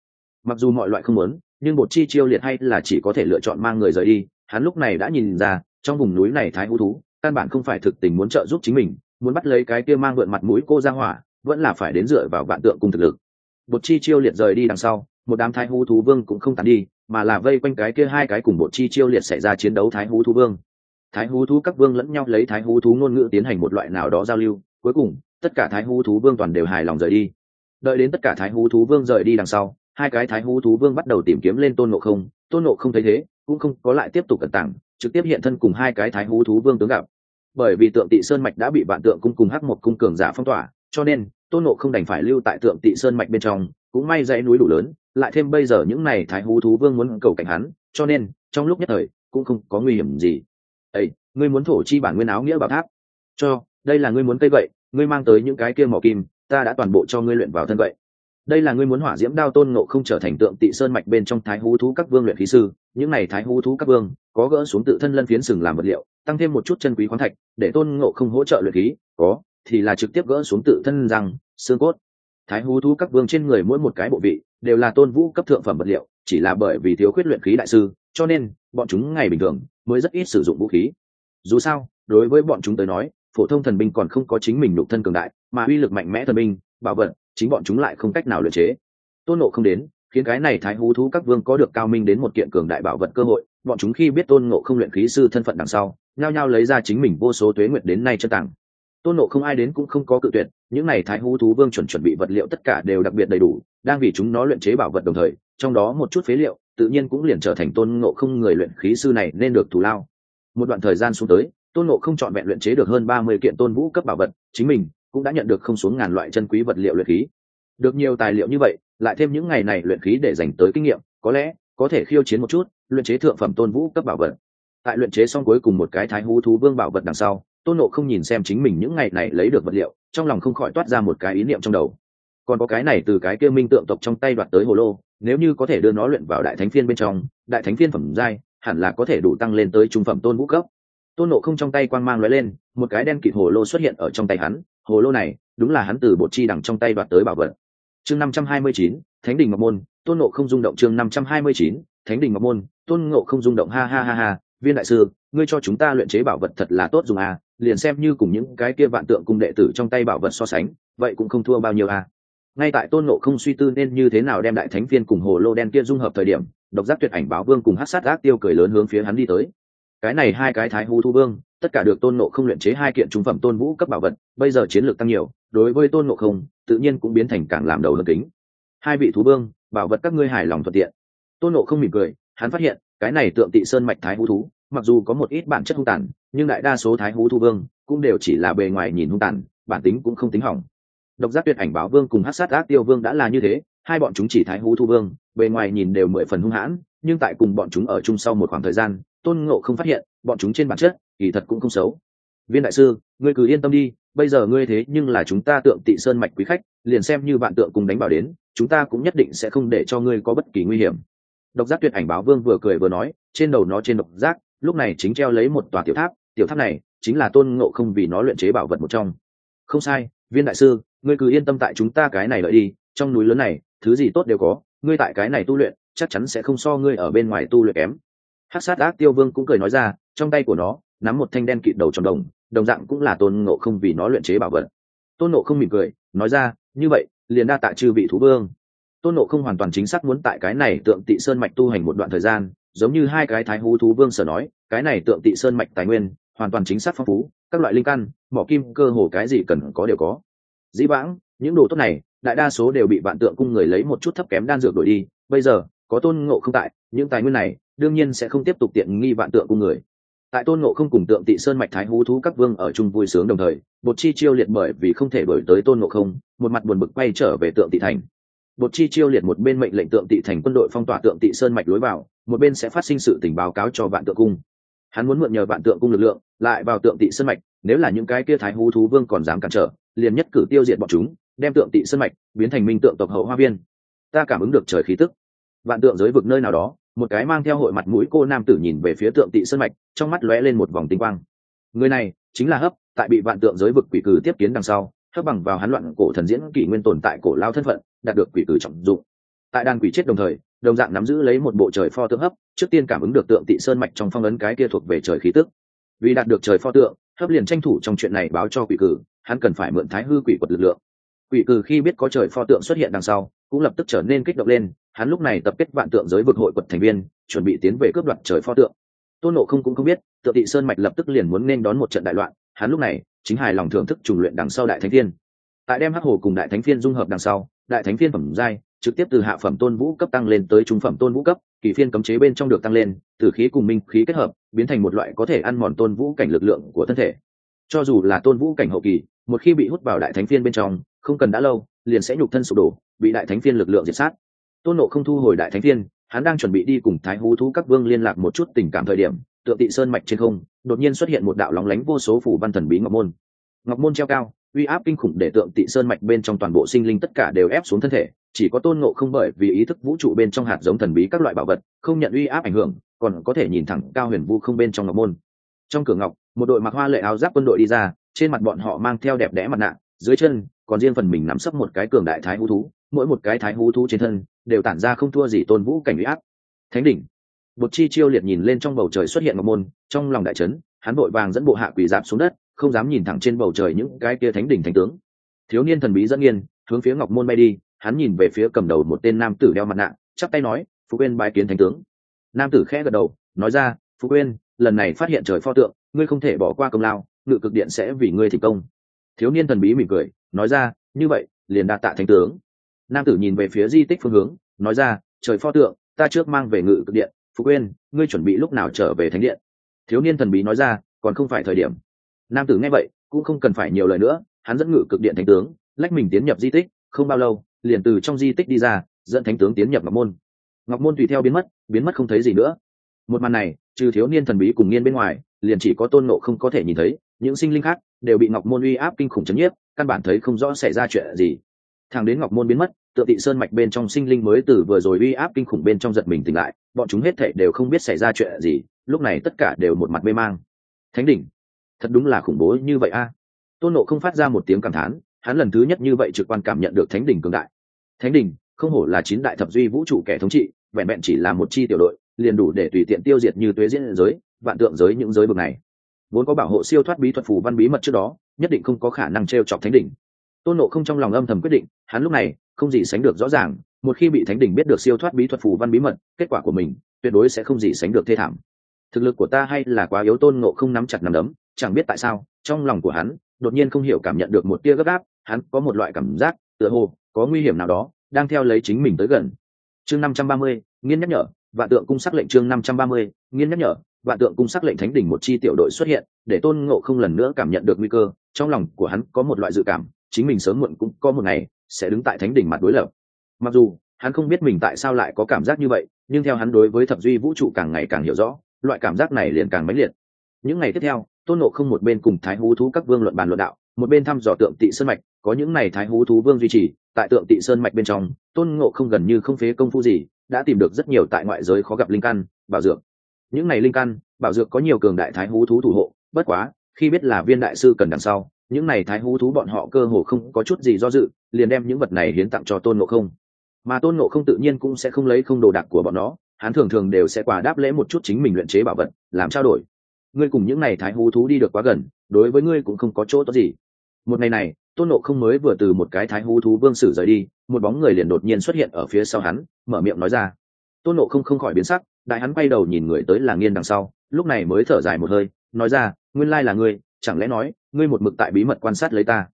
Mặc dù mọi loại không muốn, nhưng bột chi chiêu liệt hay là chỉ có thể lựa chọn mang người rời đi, hắn lúc này đã nhìn ra, trong vùng núi này thái hú thú, căn bản không phải thực tình muốn trợ giúp chính mình, muốn bắt lấy cái kia mang vượn mặt mũi cô ra hỏa, vẫn là phải đến dựa vào vạn tượng cùng thực lực. Bột chi chiêu liệt rời đi đằng sau, một đám thái hú thú vương cũng không tàn đi mà là vây quanh cái kia hai cái cùng bộ chi chiêu liệt xảy ra chiến đấu thái hú thú vương. Thái hú thú các vương lẫn nhau lấy thái hú thú ngôn ngữ tiến hành một loại nào đó giao lưu, cuối cùng, tất cả thái hú thú vương toàn đều hài lòng rời đi. Đợi đến tất cả thái hú thú vương rời đi đằng sau, hai cái thái hú thú vương bắt đầu tìm kiếm lên tôn nộ không. Tôn nộ không thấy thế, cũng không có lại tiếp tục cẩn tảng, trực tiếp hiện thân cùng hai cái thái hú thú vương tướng gặp. Bởi vì tượng tị sơn mạch đã bị vạn tượng cung cùng hắc một cung cường giả phong tỏa, cho nên tôn nộ không đành phải lưu tại tượng tị sơn mạch bên trong, cũng may dãy núi đủ lớn lại thêm bây giờ những này thái hú thú vương muốn cầu cảnh hắn, cho nên, trong lúc nhất thời, cũng không có nguy hiểm gì. Ây ngươi muốn thổ chi bản nguyên áo nghĩa bảo tháp. Cho, đây là ngươi muốn cây vậy ngươi mang tới những cái kia mỏ kim, ta đã toàn bộ cho ngươi luyện vào thân vậy đây là ngươi muốn hỏa diễm đao tôn ngộ không trở thành tượng tị sơn mạch bên trong thái hú thú các vương luyện khí sư, những này thái hú thú các vương, có gỡ xuống tự thân lân phiến sừng làm vật liệu, tăng thêm một chút chân quý khoáng thạch, để tôn ngộ không hỗ trợ luyện khí, có, thì là trực tiếp gỡ xuống tự thân răng, xương cốt. Thái hú thú các vương trên người mỗi một cái bộ vị đều là tôn vũ cấp thượng phẩm vật liệu, chỉ là bởi vì thiếu khuyết luyện khí đại sư, cho nên bọn chúng ngày bình thường mới rất ít sử dụng vũ khí. Dù sao, đối với bọn chúng tới nói, phổ thông thần binh còn không có chính mình nhục thân cường đại, mà uy lực mạnh mẽ thần binh, bảo vật, chính bọn chúng lại không cách nào luyện chế. Tôn nộ không đến, khiến cái này thái hú thú các vương có được cao minh đến một kiện cường đại bảo vật cơ hội, bọn chúng khi biết tôn nộ không luyện khí sư thân phận đằng sau, nhao nhao lấy ra chính mình vô số tuế nguyệt đến nay chân tặng tôn nộ không ai đến cũng không có cự tuyệt, những n à y thái hú thú vương chuẩn chuẩn bị vật liệu tất cả đều đặc biệt đầy đủ, đang vì chúng nó luyện chế bảo vật đồng thời, trong đó một chút phế liệu, tự nhiên cũng liền trở thành tôn nộ không người luyện khí sư này nên được thù lao. Một đoạn thời gian xuống tới, tôn nộ không c h ọ n vẹn luyện chế được hơn ba mươi kiện tôn vũ cấp bảo vật, chính mình cũng đã nhận được không xuống ngàn loại chân quý vật liệu luyện khí. Được nhiều tài liệu như vậy, lại thêm những ngày này luyện khí để dành tới kinh nghiệm, có lẽ có thể khiêu chiến một chút, luyện chế thượng phẩm tôn vũ cấp bảo vật. Tại luyện chế xong cuối cùng một cái thái hú thú vương bảo vật đằng sau tôn nộ không nhìn xem chính mình những ngày này lấy được vật liệu, trong lòng không khỏi toát ra một cái ý niệm trong đầu. Còn có cái này từ cái kia minh tượng tộc trong tay đoạt tới hồ lô, nếu như có thể đưa nó luyện vào đại thánh phiên bên trong, đại thánh phiên phẩm giai, hẳn là có thể đủ tăng lên tới trung phẩm tôn vũ cấp. Tôn nộ không trong tay quang mang lóe lên, một cái đen kịt hồ lô xuất hiện ở trong tay hắn, hồ lô này, đúng là hắn từ bột chi đằng trong tay đoạt tới bảo vật. Chương năm trăm hai mươi chín, thánh đình ngọc môn, tôn nộ không rung động chương năm trăm hai mươi chín, thánh đình ngọc môn, tôn ngộ không rung động, ha ha ha ha, viên đại sư, ngươi cho chúng ta luyện chế bảo vật thật là tốt dùng à liền xem như cùng những cái kia vạn tượng cung đệ tử trong tay bảo vật so sánh, vậy cũng không thua bao nhiêu à. Ngay tại tôn ngộ không suy tư nên như thế nào đem đại thánh viên cùng hồ lô đen kia dung hợp thời điểm, độc giác tuyệt ảnh báo vương cùng hát sát ác tiêu cười lớn hướng phía hắn đi tới. Cái này hai cái thái hú thu vương, tất cả được tôn ngộ không luyện chế hai kiện trung phẩm tôn vũ cấp bảo vật, bây giờ chiến lược tăng nhiều, đối với tôn ngộ không, tự nhiên cũng biến thành càng làm đầu lớn kính. Hai vị thú vương, bảo vật các ngươi hài lòng thuận tiện. Tôn ngộ không mỉm cười, hắn phát hiện, cái này tượng tị sơn mạch thái hú thú, mặc dù có một ít bản chất hung tàn nhưng đại đa số thái hú thu vương cũng đều chỉ là bề ngoài nhìn hung tàn, bản tính cũng không tính hỏng. Độc giác tuyệt ảnh báo vương cùng hát sát ác tiêu vương đã là như thế, hai bọn chúng chỉ thái hú thu vương, bề ngoài nhìn đều mười phần hung hãn, nhưng tại cùng bọn chúng ở chung sau một khoảng thời gian, tôn ngộ không phát hiện, bọn chúng trên bản chất, kỳ thật cũng không xấu. Viên đại sư, ngươi cứ yên tâm đi, bây giờ ngươi thế nhưng là chúng ta tượng tị sơn mạch quý khách, liền xem như bạn tượng cùng đánh bảo đến, chúng ta cũng nhất định sẽ không để cho ngươi có bất kỳ nguy hiểm. Độc giác tuyệt ảnh báo vương vừa cười vừa nói, trên đầu nó trên độc giác, lúc này chính treo lấy một tòa tiểu tháp tiểu tháp này chính là tôn ngộ không vì nó luyện chế bảo vật một trong. Không sai, viên đại sư, ngươi cứ yên tâm tại chúng ta cái này lợi đi, trong núi lớn này, thứ gì tốt đều có, ngươi tại cái này tu luyện, chắc chắn sẽ không so ngươi ở bên ngoài tu luyện kém. Hát sát ác tiêu vương cũng cười nói ra, trong tay của nó, nắm một thanh đen kịt đầu trong đồng đồng dạng cũng là tôn ngộ không vì nó luyện chế bảo vật. Tôn ngộ không mỉm cười, nói ra, như vậy, liền đa tạ chư vị thú vương. Tôn ngộ không hoàn toàn chính xác muốn tại cái này tượng tị sơn mạch tu hành một đoạn thời gian, giống như hai cái thái hú thú vương sở nói, cái này tượng tị sơn mạch tài nguyên hoàn toàn chính xác phong phú, các loại linh căn, mỏ kim, cơ hồ cái gì cần có đều có. Dĩ vãng, những đồ tốt này, đại đa số đều bị vạn tượng cung người lấy một chút thấp kém đan dược đổi đi. Bây giờ, có tôn ngộ không tại, những tài nguyên này, đương nhiên sẽ không tiếp tục tiện nghi vạn tượng cung người. Tại tôn ngộ không cùng tượng tị sơn mạch thái hú thú các vương ở chung vui sướng đồng thời, bột chi chiêu liệt bởi vì không thể đổi tới tôn ngộ không, một mặt buồn bực quay trở về tượng tị thành. Bột chi chiêu liệt một bên mệnh lệnh tượng tị thành quân đội phong tỏa tượng tị sơn mạch lối vào, một bên sẽ phát sinh sự tình báo cáo cho vạn tượng cung hắn muốn mượn nhờ vạn tượng cung lực lượng, lại vào tượng tị sân mạch, nếu là những cái kia thái hú thú vương còn dám cản trở, liền nhất cử tiêu diệt bọn chúng, đem tượng tị sân mạch biến thành minh tượng tộc hậu hoa viên. Ta cảm ứng được trời khí tức. Vạn tượng giới vực nơi nào đó, một cái mang theo hội mặt mũi cô nam tử nhìn về phía tượng tị sân mạch, trong mắt lóe lên một vòng tinh quang. Người này chính là hấp, tại bị vạn tượng giới vực quỷ cử tiếp kiến đằng sau, hấp bằng vào hắn loạn cổ thần diễn kỷ nguyên tồn tại cổ lao thân phận, đạt được quỷ cử trọng dụng tại đàn quỷ chết đồng thời, đồng dạng nắm giữ lấy một bộ trời pho tượng hấp, trước tiên cảm ứng được tượng tị sơn mạch trong phong ấn cái kia thuộc về trời khí tức. Vì đạt được trời pho tượng, hấp liền tranh thủ trong chuyện này báo cho quỷ cử, hắn cần phải mượn thái hư quỷ quật lực lượng. Quỷ cử khi biết có trời pho tượng xuất hiện đằng sau, cũng lập tức trở nên kích động lên, hắn lúc này tập kết vạn tượng giới vực hội quật thành viên, chuẩn bị tiến về cướp đoạt trời pho tượng. Tôn nộ không cũng không biết, tượng tị sơn mạch lập tức liền muốn nên đón một trận đại loạn, hắn lúc này chính hài lòng thưởng thức trùng luyện đằng sau đại thánh thiên. Tại đem hắc hồ cùng đại thánh thiên dung hợp đằng sau, đại thánh thiên phẩm giai trực tiếp từ hạ phẩm tôn vũ cấp tăng lên tới trung phẩm tôn vũ cấp, kỳ phiên cấm chế bên trong được tăng lên, từ khí cùng minh khí kết hợp, biến thành một loại có thể ăn mòn tôn vũ cảnh lực lượng của thân thể. Cho dù là tôn vũ cảnh hậu kỳ, một khi bị hút vào đại thánh phiên bên trong, không cần đã lâu, liền sẽ nhục thân sụp đổ, bị đại thánh phiên lực lượng diệt sát. Tôn nộ không thu hồi đại thánh phiên, hắn đang chuẩn bị đi cùng thái hú thú các vương liên lạc một chút tình cảm thời điểm tượng tị sơn mạch trên không, đột nhiên xuất hiện một đạo lóng lánh vô số phủ văn thần bí ngọc môn. Ngọc môn treo cao, uy áp kinh khủng để tượng tị sơn mạch bên trong toàn bộ sinh linh tất cả đều ép xuống thân thể chỉ có tôn ngộ không bởi vì ý thức vũ trụ bên trong hạt giống thần bí các loại bảo vật, không nhận uy áp ảnh hưởng, còn có thể nhìn thẳng cao huyền vu không bên trong ngọc môn. Trong cửa ngọc, một đội mặc hoa lệ áo giáp quân đội đi ra, trên mặt bọn họ mang theo đẹp đẽ mặt nạ, dưới chân, còn riêng phần mình nắm sấp một cái cường đại thái hú thú, mỗi một cái thái hú thú trên thân, đều tản ra không thua gì tôn vũ cảnh uy áp. Thánh đỉnh. Bột chi chiêu liệt nhìn lên trong bầu trời xuất hiện ngọc môn, trong lòng đại trấn hắn vội vàng dẫn bộ hạ quỷ dạp xuống đất, không dám nhìn thẳng trên bầu trời những cái kia thánh đỉnh thánh tướng. Thiếu niên thần bí dẫn nghiên, hướng phía ngọc môn bay đi hắn nhìn về phía cầm đầu một tên nam tử đeo mặt nạ, chắp tay nói, phú quên bái kiến thánh tướng. Nam tử khẽ gật đầu, nói ra, phú quên lần này phát hiện trời pho tượng, ngươi không thể bỏ qua công lao, ngự cực điện sẽ vì ngươi thành công. Thiếu niên thần bí mỉm cười, nói ra, như vậy, liền đa tạ thánh tướng. Nam tử nhìn về phía di tích phương hướng, nói ra, trời pho tượng, ta trước mang về ngự cực điện, phú quên ngươi chuẩn bị lúc nào trở về thánh điện? Thiếu niên thần bí nói ra, còn không phải thời điểm. Nam tử nghe vậy, cũng không cần phải nhiều lời nữa, hắn dẫn ngự cực điện thánh tướng, lách mình tiến nhập di tích, không bao lâu liền từ trong di tích đi ra, dẫn thánh tướng tiến nhập ngọc môn. Ngọc môn tùy theo biến mất biến mất không thấy gì nữa. Một màn này, trừ thiếu niên thần bí cùng niên bên ngoài, liền chỉ có tôn nộ không có thể nhìn thấy, những sinh linh khác đều bị ngọc môn uy áp kinh khủng chấn nhiếp, căn bản thấy không rõ xảy ra chuyện gì. Thằng đến ngọc môn biến mất, tựa tị sơn mạch bên trong sinh linh mới từ vừa rồi uy áp kinh khủng bên trong giật mình tỉnh lại, bọn chúng hết thệ đều không biết xảy ra chuyện gì, lúc này tất cả đều một mặt mê mang. Thánh đỉnh, thật đúng là khủng bố như vậy a. Tôn nộ không phát ra một tiếng cảm thán, hắn lần thứ nhất như vậy trực quan cảm nhận được thánh đỉnh cường đại thánh đình, không hổ là chín đại thập duy vũ trụ kẻ thống trị vẹn vẹn chỉ là một chi tiểu đội liền đủ để tùy tiện tiêu diệt như tuế diễn giới vạn tượng giới những giới bực này. Vốn có bảo hộ siêu thoát bí thuật phù văn bí mật trước đó nhất định không có khả năng t r e o chọc thánh đỉnh tôn nộ không trong lòng âm thầm quyết định hắn lúc này không gì sánh được rõ ràng một khi bị thánh đỉnh biết được siêu thoát bí thuật phù văn bí mật kết quả của mình tuyệt đối sẽ không gì sánh được thê thảm. Thực lực của ta hay là quá yếu tôn nộ không nắm chặt nắm đấm chẳng biết tại sao trong lòng của hắn đột nhiên không hiểu cảm nhận được một tia gấp gáp hắn có một loại cảm giác tựa hồ có nguy hiểm nào đó, đang theo lấy chính mình tới gần. Chương năm trăm ba mươi, nghiên nhắc nhở, vạn tượng cung sắc lệnh chương năm trăm ba mươi, nghiên nhắc nhở, vạn tượng cung sắc lệnh thánh đỉnh một chi tiểu đội xuất hiện, để tôn ngộ không lần nữa cảm nhận được nguy cơ. Trong lòng của hắn có một loại dự cảm, chính mình sớm muộn cũng có một ngày sẽ đứng tại thánh đỉnh mặt đối lập. Mặc dù, hắn không biết mình tại sao lại có cảm giác như vậy, nhưng theo hắn đối với thập duy vũ trụ càng ngày càng hiểu rõ, loại cảm giác này liền càng mãnh liệt. Những ngày tiếp theo, tôn nộ không một bên cùng thái hú thú các vương luận bàn luận đạo một bên thăm dò tượng tị sơn mạch, có những này thái hú thú vương duy trì, tại tượng tị sơn mạch bên trong, tôn ngộ không gần như không phế công phu gì, đã tìm được rất nhiều tại ngoại giới khó gặp linh căn, bảo dược. Những này linh căn, bảo dược có nhiều cường đại thái hú thú thủ hộ, bất quá, khi biết là viên đại sư cần đằng sau, những này thái hú thú bọn họ cơ hồ không có chút gì do dự, liền đem những vật này hiến tặng cho tôn ngộ không. Mà tôn ngộ không tự nhiên cũng sẽ không lấy không đồ đạc của bọn nó, hắn thường thường đều sẽ quả đáp lễ một chút chính mình luyện chế bảo vật, làm trao đổi. Ngươi cùng những này thái hú thú đi được quá gần, đối với ngươi cũng không có chỗ tốt gì một ngày này, tôn nộ không mới vừa từ một cái thái hú thú vương sử rời đi, một bóng người liền đột nhiên xuất hiện ở phía sau hắn, mở miệng nói ra. Tôn nộ không không khỏi biến sắc, đại hắn quay đầu nhìn người tới là nghiên đằng sau, lúc này mới thở dài một hơi, nói ra, nguyên lai là ngươi, chẳng lẽ nói, ngươi một mực tại bí mật quan sát lấy ta?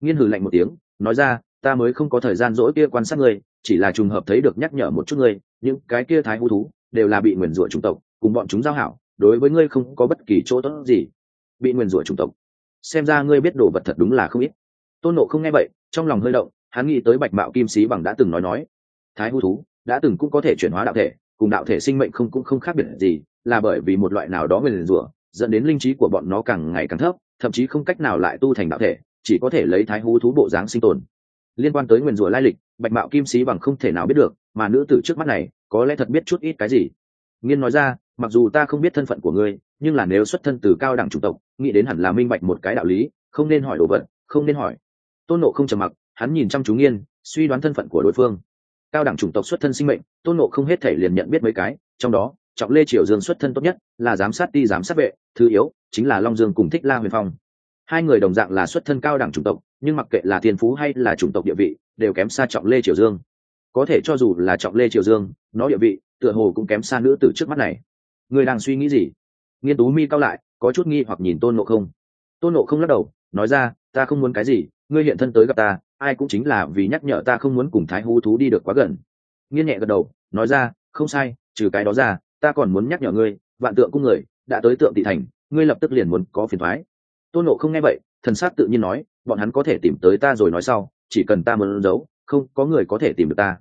Nghiên hử lạnh một tiếng, nói ra, ta mới không có thời gian dỗi kia quan sát ngươi, chỉ là trùng hợp thấy được nhắc nhở một chút ngươi, những cái kia thái hú thú đều là bị nguyền rủa chủng tộc, cùng bọn chúng giao hảo, đối với ngươi không có bất kỳ chỗ tốt gì. Bị nguyền rủa chủng tộc xem ra ngươi biết đồ vật thật đúng là không ít. Tôn nộ không nghe vậy, trong lòng hơi động, hắn nghĩ tới bạch mạo kim sĩ bằng đã từng nói nói. Thái hư thú, đã từng cũng có thể chuyển hóa đạo thể, cùng đạo thể sinh mệnh không cũng không khác biệt gì, là bởi vì một loại nào đó nguyền rủa, dẫn đến linh trí của bọn nó càng ngày càng thấp, thậm chí không cách nào lại tu thành đạo thể, chỉ có thể lấy thái hư thú bộ dáng sinh tồn. Liên quan tới nguyền rủa lai lịch, bạch mạo kim sĩ bằng không thể nào biết được, mà nữ tử trước mắt này, có lẽ thật biết chút ít cái gì. Nghiên nói ra, mặc dù ta không biết thân phận của ngươi, nhưng là nếu xuất thân từ cao đẳng chủng tộc nghĩ đến hẳn là minh bạch một cái đạo lý, không nên hỏi đồ vật, không nên hỏi. Tôn nộ không trầm mặc, hắn nhìn chăm chú nghiên, suy đoán thân phận của đối phương. Cao đẳng chủng tộc xuất thân sinh mệnh, tôn nộ không hết thể liền nhận biết mấy cái, trong đó, trọng lê triều dương xuất thân tốt nhất là giám sát ti giám sát vệ, thứ yếu chính là long dương cùng thích la huyền phong. Hai người đồng dạng là xuất thân cao đẳng chủng tộc, nhưng mặc kệ là tiền phú hay là chủng tộc địa vị, đều kém xa trọng lê triều dương. Có thể cho dù là trọng lê triều dương, nó địa vị tựa hồ cũng kém xa nữ từ trước mắt này. Người đang suy nghĩ gì? Nghiên tú mi cao lại có chút nghi hoặc nhìn tôn nộ không. Tôn nộ không lắc đầu, nói ra, ta không muốn cái gì, ngươi hiện thân tới gặp ta, ai cũng chính là vì nhắc nhở ta không muốn cùng thái hú thú đi được quá gần. Nghiên nhẹ gật đầu, nói ra, không sai, trừ cái đó ra, ta còn muốn nhắc nhở ngươi, vạn tượng cung người, đã tới tượng thị thành, ngươi lập tức liền muốn có phiền thoái. Tôn nộ không nghe vậy, thần s á c tự nhiên nói, bọn hắn có thể tìm tới ta rồi nói sau, chỉ cần ta muốn giấu, không, có người có thể tìm được ta.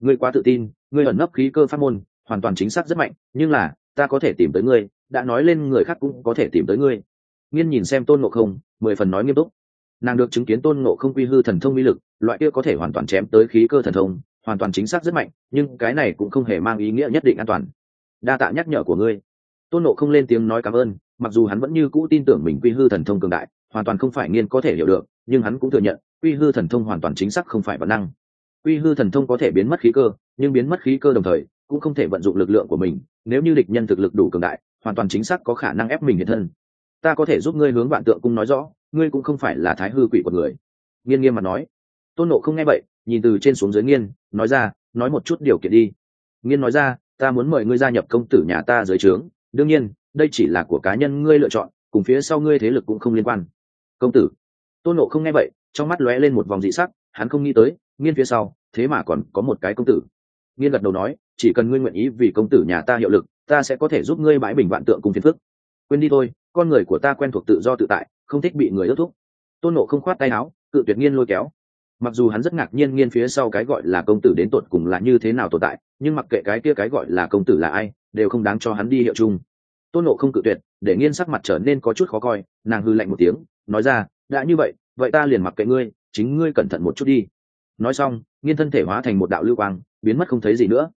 Ngươi quá tự tin, ngươi ẩn nấp khí cơ phát môn, hoàn toàn chính xác rất mạnh, nhưng là, ta có thể tìm tới ngươi đã nói lên người khác cũng có thể tìm tới ngươi. Nghiên nhìn xem tôn ngộ không, mười phần nói nghiêm túc. Nàng được chứng kiến tôn ngộ không quy hư thần thông uy lực, loại kia có thể hoàn toàn chém tới khí cơ thần thông, hoàn toàn chính xác rất mạnh, nhưng cái này cũng không hề mang ý nghĩa nhất định an toàn. Đa tạ nhắc nhở của ngươi. Tôn nộ không lên tiếng nói cảm ơn, mặc dù hắn vẫn như cũ tin tưởng mình quy hư thần thông cường đại, hoàn toàn không phải nghiên có thể hiểu được, nhưng hắn cũng thừa nhận, quy hư thần thông hoàn toàn chính xác không phải bản năng. Quy hư thần thông có thể biến mất khí cơ, nhưng biến mất khí cơ đồng thời, cũng không thể vận dụng lực lượng của mình, nếu như địch nhân thực lực đủ cường đại hoàn toàn chính xác có khả năng ép mình hiện thân. Ta có thể giúp ngươi hướng vạn tượng cung nói rõ, ngươi cũng không phải là thái hư quỷ của người. Nghiên nghiêm mặt nói. Tôn nộ không nghe vậy, nhìn từ trên xuống dưới nghiên, nói ra, nói một chút điều kiện đi. Nghiên nói ra, ta muốn mời ngươi gia nhập công tử nhà ta dưới trướng. Đương nhiên, đây chỉ là của cá nhân ngươi lựa chọn, cùng phía sau ngươi thế lực cũng không liên quan. Công tử. Tôn nộ không nghe vậy, trong mắt lóe lên một vòng dị sắc, hắn không nghĩ tới, nghiên phía sau, thế mà còn có một cái công tử. Nghiên gật đầu nói, chỉ cần ngươi nguyện ý vì công tử nhà ta hiệu lực ta sẽ có thể giúp ngươi bãi bình vạn tượng cùng phiền phức. Quên đi thôi, con người của ta quen thuộc tự do tự tại, không thích bị người ước thúc. Tôn nộ không khoát tay áo, cự tuyệt nghiên lôi kéo. Mặc dù hắn rất ngạc nhiên nghiên phía sau cái gọi là công tử đến tột cùng là như thế nào tồn tại, nhưng mặc kệ cái kia cái gọi là công tử là ai, đều không đáng cho hắn đi hiệu chung. Tôn nộ không cự tuyệt, để nghiên sắc mặt trở nên có chút khó coi, nàng hư lạnh một tiếng, nói ra, đã như vậy vậy ta liền mặc kệ ngươi, chính ngươi cẩn thận một chút đi. Nói xong, nghiên thân thể hóa thành một đạo lưu quang, biến mất không thấy gì nữa.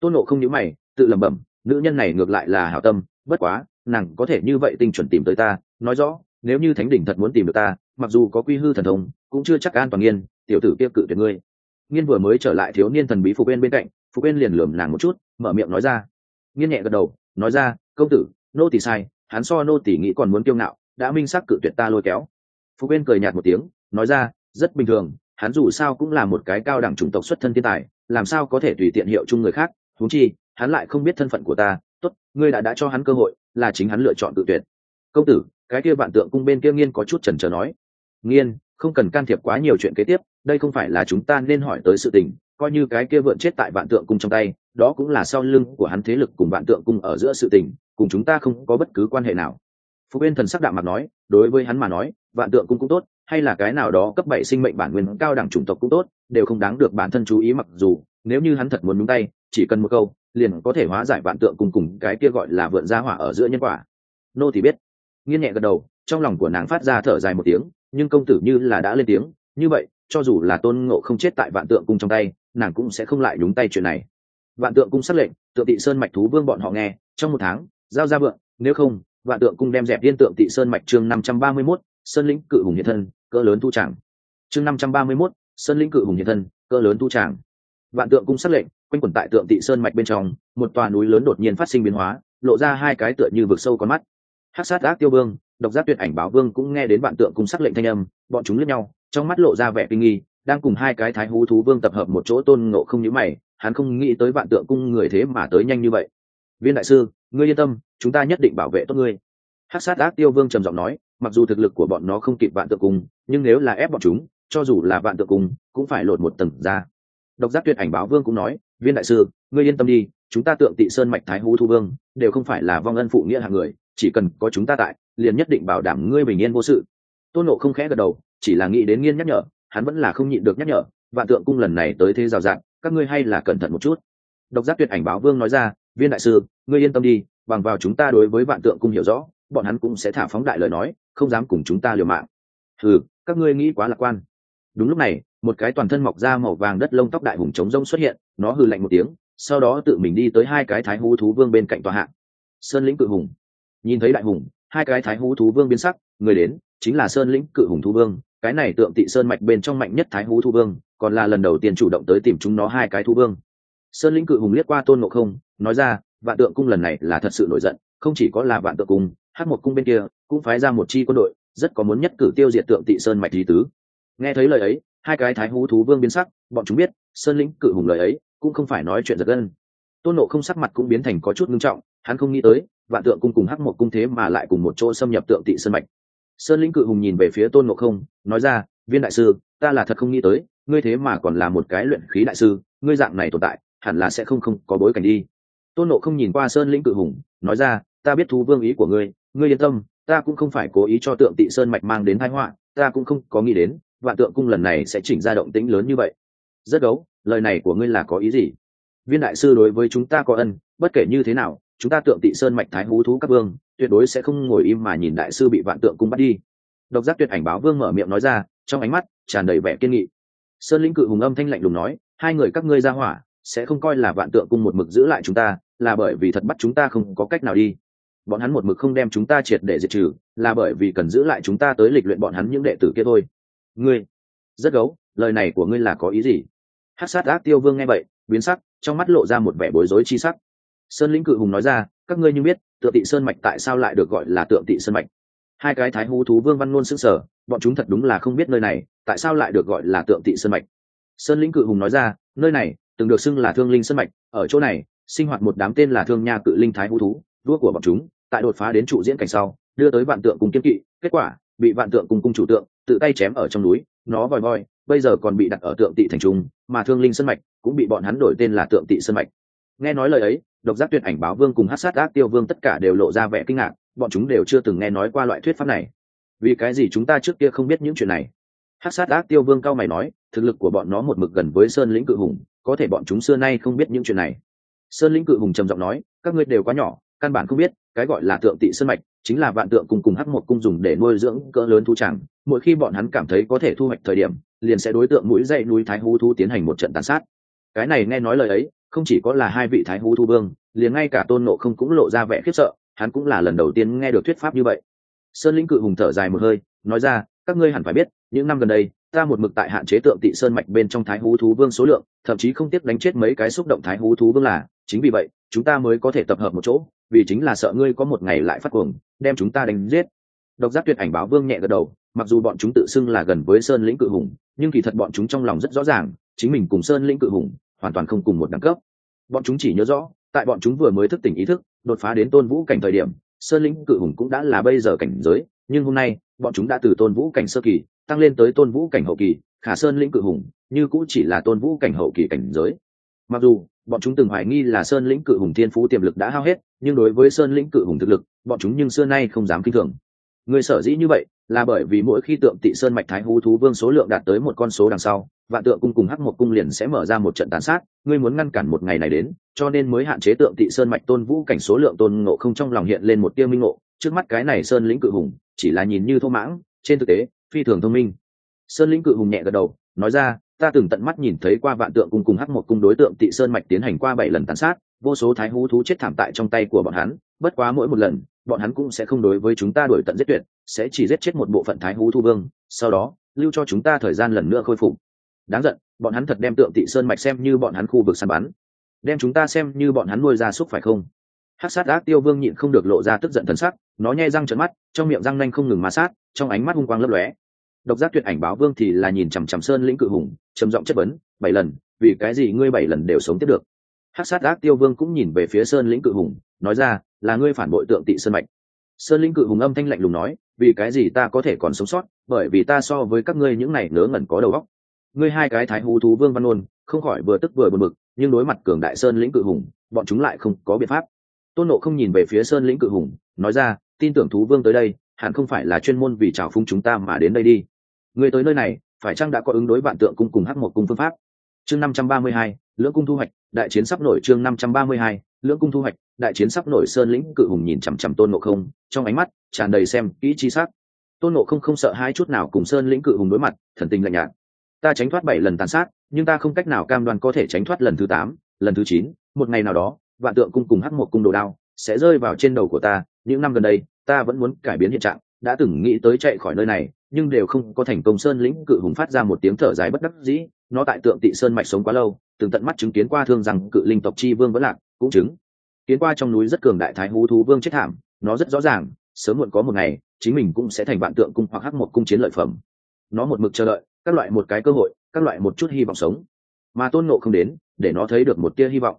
Tôn nộ không nhíu mày, tự lẩm bẩm nữ nhân này ngược lại là hảo tâm, bất quá, nàng có thể như vậy tinh chuẩn tìm tới ta, nói rõ, nếu như thánh đỉnh thật muốn tìm được ta, mặc dù có quy hư thần thông, cũng chưa chắc an toàn nghiên, tiểu tử kia cự tuyệt ngươi. Nghiên vừa mới trở lại thiếu niên thần bí phục bên bên cạnh, phục bên liền lườm nàng một chút, mở miệng nói ra. Nghiên nhẹ gật đầu, nói ra, công tử, nô tỷ sai, hắn so nô tỷ nghĩ còn muốn kiêu ngạo, đã minh xác cự tuyệt ta lôi kéo. Phục bên cười nhạt một tiếng, nói ra, rất bình thường, hắn dù sao cũng là một cái cao đẳng chủng tộc xuất thân thiên tài, làm sao có thể tùy tiện hiệu chung người khác thú chi hắn lại không biết thân phận của ta, tốt, ngươi đã đã cho hắn cơ hội, là chính hắn lựa chọn tự tuyệt. Công tử, cái kia bạn tượng cung bên kia nghiên có chút chần chờ nói. Nghiên, không cần can thiệp quá nhiều chuyện kế tiếp, đây không phải là chúng ta nên hỏi tới sự tình, coi như cái kia vượn chết tại vạn tượng cung trong tay, đó cũng là sau lưng của hắn thế lực cùng vạn tượng cung ở giữa sự tình, cùng chúng ta không có bất cứ quan hệ nào. Phú bên thần sắc đạm mặt nói, đối với hắn mà nói, vạn tượng cung cũng tốt, hay là cái nào đó cấp bảy sinh mệnh bản nguyên cao đẳng chủng tộc cũng tốt, đều không đáng được bản thân chú ý mặc dù, nếu như hắn thật muốn đúng tay chỉ cần một câu, liền có thể hóa giải vạn tượng cùng cùng cái kia gọi là vượn gia hỏa ở giữa nhân quả. Nô thì biết. Nghiên nhẹ gật đầu, trong lòng của nàng phát ra thở dài một tiếng, nhưng công tử như là đã lên tiếng, như vậy, cho dù là tôn ngộ không chết tại vạn tượng cung trong tay, nàng cũng sẽ không lại nhúng tay chuyện này. Vạn tượng cung s lệnh, tượng tị sơn mạch thú vương bọn họ nghe, trong một tháng, giao ra vượng, nếu không, vạn tượng cung đem dẹp liên tượng tị sơn mạch chương năm trăm ba mươi mốt, sơn lĩnh cự hùng hiện thân, cỡ lớn thu tràng. Chương năm trăm ba mươi mốt, sơn lĩnh cự hùng hiện thân, cỡ lớn thu tràng. Vạn tượng cung s lệnh quanh quẩn tại tượng tị sơn mạch bên trong, một tòa núi lớn đột nhiên phát sinh biến hóa, lộ ra hai cái tựa như vực sâu con mắt. Hát sát ác tiêu vương, độc giác tuyệt ảnh báo vương cũng nghe đến bạn tượng cung sắc lệnh thanh âm, bọn chúng lướt nhau, trong mắt lộ ra vẻ kinh nghi, đang cùng hai cái thái hú thú vương tập hợp một chỗ tôn ngộ không nhíu mày, hắn không nghĩ tới bạn tượng cung người thế mà tới nhanh như vậy. Viên đại sư, ngươi yên tâm, chúng ta nhất định bảo vệ tốt ngươi. Hát sát ác tiêu vương trầm giọng nói, mặc dù thực lực của bọn nó không kịp bạn tượng cung, nhưng nếu là ép bọn chúng, cho dù là bạn tượng cung, cũng phải lột một tầng ra độc giác tuyệt ảnh báo vương cũng nói, viên đại sư, ngươi yên tâm đi, chúng ta tượng tị sơn mạch thái hú thu vương, đều không phải là vong ân phụ nghĩa hạng người, chỉ cần có chúng ta tại, liền nhất định bảo đảm ngươi bình yên vô sự. Tôn nộ không khẽ gật đầu, chỉ là nghĩ đến nghiên nhắc nhở, hắn vẫn là không nhịn được nhắc nhở, vạn tượng cung lần này tới thế rào rạng các ngươi hay là cẩn thận một chút. Độc giác tuyệt ảnh báo vương nói ra, viên đại sư, ngươi yên tâm đi, bằng vào chúng ta đối với vạn tượng cung hiểu rõ, bọn hắn cũng sẽ thả phóng đại lời nói, không dám cùng chúng ta liều mạng. Ừ các ngươi nghĩ quá lạc quan. Đúng lúc này một cái toàn thân mọc ra màu vàng đất lông tóc đại hùng trống rông xuất hiện, nó hư lạnh một tiếng, sau đó tự mình đi tới hai cái thái hú thú vương bên cạnh tòa hạng sơn lĩnh cự hùng. Nhìn thấy đại hùng, hai cái thái hú thú vương biến sắc, người đến chính là sơn lĩnh cự hùng thu vương, cái này tượng tị sơn mạch bên trong mạnh nhất thái hú thú vương, còn là lần đầu tiên chủ động tới tìm chúng nó hai cái thu vương. Sơn lĩnh cự hùng liếc qua tôn ngộ không, nói ra, vạn tượng cung lần này là thật sự nổi giận, không chỉ có là vạn tượng cung hát một cung bên kia cũng phái ra một chi quân đội, rất có muốn nhất cử tiêu diệt tượng tị sơn mạch lý tứ. Nghe thấy lời ấy hai cái thái hú thú vương biến sắc, bọn chúng biết, sơn lĩnh cự hùng lời ấy, cũng không phải nói chuyện giật gân. Tôn nộ không sắc mặt cũng biến thành có chút ngưng trọng, hắn không nghĩ tới, vạn tượng cung cùng hắc một cung thế mà lại cùng một chỗ xâm nhập tượng tị sơn mạch. Sơn lĩnh cự hùng nhìn về phía tôn nộ không, nói ra, viên đại sư, ta là thật không nghĩ tới, ngươi thế mà còn là một cái luyện khí đại sư, ngươi dạng này tồn tại, hẳn là sẽ không không có bối cảnh đi. Tôn nộ không nhìn qua sơn lĩnh cự hùng, nói ra, ta biết thú vương ý của ngươi ngươi yên tâm, ta cũng không phải cố ý cho tượng tị sơn mạch mang đến thái họa, ta cũng không có nghĩ đến vạn tượng cung lần này sẽ chỉnh ra động tĩnh lớn như vậy. Rất gấu, lời này của ngươi là có ý gì? Viên đại sư đối với chúng ta có ân, bất kể như thế nào, chúng ta tượng tị sơn mạch thái hú thú các vương, tuyệt đối sẽ không ngồi im mà nhìn đại sư bị vạn tượng cung bắt đi. Độc giác tuyệt ảnh báo vương mở miệng nói ra, trong ánh mắt tràn đầy vẻ kiên nghị. Sơn lĩnh cự hùng âm thanh lạnh lùng nói, hai người các ngươi ra hỏa, sẽ không coi là vạn tượng cung một mực giữ lại chúng ta, là bởi vì thật bắt chúng ta không có cách nào đi. Bọn hắn một mực không đem chúng ta triệt để diệt trừ, là bởi vì cần giữ lại chúng ta tới lịch luyện bọn hắn những đệ tử kia thôi ngươi, rất gấu, lời này của ngươi là có ý gì? Hát sát ác tiêu vương nghe vậy, biến sắc, trong mắt lộ ra một vẻ bối rối chi sắc. Sơn lĩnh cự hùng nói ra, các ngươi như biết, tượng tị sơn mạch tại sao lại được gọi là tượng tị sơn mạch? Hai cái thái hú thú vương văn ngôn s ữ sở bọn chúng thật đúng là không biết nơi này, tại sao lại được gọi là tượng tị sơn mạch? Sơn lĩnh cự hùng nói ra, nơi này, từng được xưng là thương linh sơn mạch, ở chỗ này, sinh hoạt một đám tên là thương nha cự linh thái hú thú đua của bọn chúng, tại đột phá đến trụ diễn cảnh sau, đưa tới vạn tượng cùng kiếm kỵ, kết quả, bị vạn tượng cùng cung chủ tượng tự tay chém ở trong núi, nó vòi voi, bây giờ còn bị đặt ở tượng tị thành trung, mà thương linh sân mạch cũng bị bọn hắn đổi tên là tượng tị sân mạch. Nghe nói lời ấy, độc giác tuyệt ảnh báo vương cùng hát sát ác tiêu vương tất cả đều lộ ra vẻ kinh ngạc, bọn chúng đều chưa từng nghe nói qua loại thuyết pháp này. Vì cái gì chúng ta trước kia không biết những chuyện này? Hát sát ác tiêu vương cao mày nói, thực lực của bọn nó một mực gần với sơn lĩnh cự hùng, có thể bọn chúng xưa nay không biết những chuyện này. Sơn lĩnh cự hùng trầm giọng nói, các ngươi đều quá nhỏ căn bản không biết, cái gọi là tượng tị sơn mạch chính là vạn tượng cùng cùng hắc một cung dùng để nuôi dưỡng cỡ lớn thu chẳng mỗi khi bọn hắn cảm thấy có thể thu hoạch thời điểm, liền sẽ đối tượng mũi dậy núi thái hú thu tiến hành một trận tàn sát. Cái này nghe nói lời ấy, không chỉ có là hai vị thái hú thu vương, liền ngay cả tôn nộ không cũng lộ ra vẻ khiếp sợ, hắn cũng là lần đầu tiên nghe được thuyết pháp như vậy. Sơn lĩnh cự hùng thở dài một hơi, nói ra, các ngươi hẳn phải biết, những năm gần đây, ta một mực tại hạn chế tượng tị sơn mạch bên trong thái hú thú vương số lượng, thậm chí không tiếc đánh chết mấy cái xúc động thái hú thú vương là, chính vì vậy, chúng ta mới có thể tập hợp một chỗ vì chính là sợ ngươi có một ngày lại phát cuồng, đem chúng ta đánh giết. Độc giác tuyệt ảnh báo vương nhẹ gật đầu, mặc dù bọn chúng tự xưng là gần với sơn lĩnh cự hùng, nhưng kỳ thật bọn chúng trong lòng rất rõ ràng, chính mình cùng sơn lĩnh cự hùng hoàn toàn không cùng một đẳng cấp. Bọn chúng chỉ nhớ rõ, tại bọn chúng vừa mới thức tỉnh ý thức, đột phá đến tôn vũ cảnh thời điểm, sơn lĩnh cự hùng cũng đã là bây giờ cảnh giới, nhưng hôm nay, bọn chúng đã từ tôn vũ cảnh sơ kỳ, tăng lên tới tôn vũ cảnh hậu kỳ, khả sơn lĩnh cự hùng như cũng chỉ là tôn vũ cảnh hậu kỳ cảnh giới mặc dù, bọn chúng từng hoài nghi là sơn lĩnh cự hùng thiên phú tiềm lực đã hao hết, nhưng đối với sơn lĩnh cự hùng thực lực, bọn chúng nhưng xưa nay không dám kinh thường. Người sở dĩ như vậy, là bởi vì mỗi khi tượng tị sơn mạch thái hú thú vương số lượng đạt tới một con số đằng sau, vạn tượng cung cùng hắc một cung liền sẽ mở ra một trận tàn sát, ngươi muốn ngăn cản một ngày này đến, cho nên mới hạn chế tượng tị sơn mạch tôn vũ cảnh số lượng tôn ngộ không trong lòng hiện lên một tia minh ngộ. Trước mắt cái này sơn lĩnh cự hùng, chỉ là nhìn như thô mãng, trên thực tế, phi thường thông minh. Sơn lĩnh cự hùng nhẹ gật đầu, nói ra ta từng tận mắt nhìn thấy qua vạn tượng cung cùng hắc một cung đối tượng tị sơn mạch tiến hành qua bảy lần tàn sát, vô số thái hú thú chết thảm tại trong tay của bọn hắn, bất quá mỗi một lần, bọn hắn cũng sẽ không đối với chúng ta đuổi tận giết tuyệt, sẽ chỉ giết chết một bộ phận thái hú thu vương, sau đó, lưu cho chúng ta thời gian lần nữa khôi phục. Đáng giận, bọn hắn thật đem tượng tị sơn mạch xem như bọn hắn khu vực săn bắn. Đem chúng ta xem như bọn hắn nuôi ra súc phải không? Hát sát ác tiêu vương nhịn không được lộ ra tức giận thần sắc, nó nhai răng trợn mắt, trong miệng răng nanh không ngừng ma sát, trong ánh mắt hung quang lấp lóe độc giác tuyệt ảnh báo vương thì là nhìn chằm chằm sơn lĩnh cự hùng, trầm giọng chất vấn, bảy lần, vì cái gì ngươi bảy lần đều sống tiếp được? Hát sát ác tiêu vương cũng nhìn về phía sơn lĩnh cự hùng, nói ra, là ngươi phản bội tượng tị sơn mạch. Sơn lĩnh cự hùng âm thanh lạnh lùng nói, vì cái gì ta có thể còn sống sót, bởi vì ta so với các ngươi những này ngớ ngẩn có đầu óc. Ngươi hai cái thái hú thú vương văn ôn không khỏi vừa tức vừa buồn bực, nhưng đối mặt cường đại sơn lĩnh cự hùng, bọn chúng lại không có biện pháp. Tôn nộ không nhìn về phía sơn lĩnh cự hùng, nói ra, tin tưởng thú vương tới đây hẳn không phải là chuyên môn vì trào phúng chúng ta mà đến đây đi. Người tới nơi này, phải chăng đã có ứng đối vạn tượng cung cùng hắc một cung phương pháp? Chương năm trăm ba mươi hai, lưỡng cung thu hoạch, đại chiến sắp nổi chương năm trăm ba mươi hai, lưỡng cung thu hoạch, đại chiến sắp nổi sơn lĩnh cự hùng nhìn chằm chằm tôn ngộ không, trong ánh mắt tràn đầy xem kỹ chi sắc. Tôn ngộ không không sợ hai chút nào cùng sơn lĩnh cự hùng đối mặt, thần tình lạnh nhạt. Ta tránh thoát bảy lần tàn sát, nhưng ta không cách nào cam đoan có thể tránh thoát lần thứ tám, lần thứ chín, một ngày nào đó, vạn tượng cung cùng hắc một cung đồ đao sẽ rơi vào trên đầu của ta những năm gần đây, ta vẫn muốn cải biến hiện trạng, đã từng nghĩ tới chạy khỏi nơi này, nhưng đều không có thành công. Sơn lĩnh cự hùng phát ra một tiếng thở dài bất đắc dĩ, nó tại tượng tị sơn mạch sống quá lâu, từng tận mắt chứng kiến qua thương rằng cự linh tộc chi vương vẫn lạc, cũng chứng kiến qua trong núi rất cường đại thái hú thú vương chết thảm, nó rất rõ ràng, sớm muộn có một ngày, chính mình cũng sẽ thành vạn tượng cung hoặc hắc một cung chiến lợi phẩm. Nó một mực chờ đợi, các loại một cái cơ hội, các loại một chút hy vọng sống. Mà tôn nộ không đến, để nó thấy được một tia hy vọng.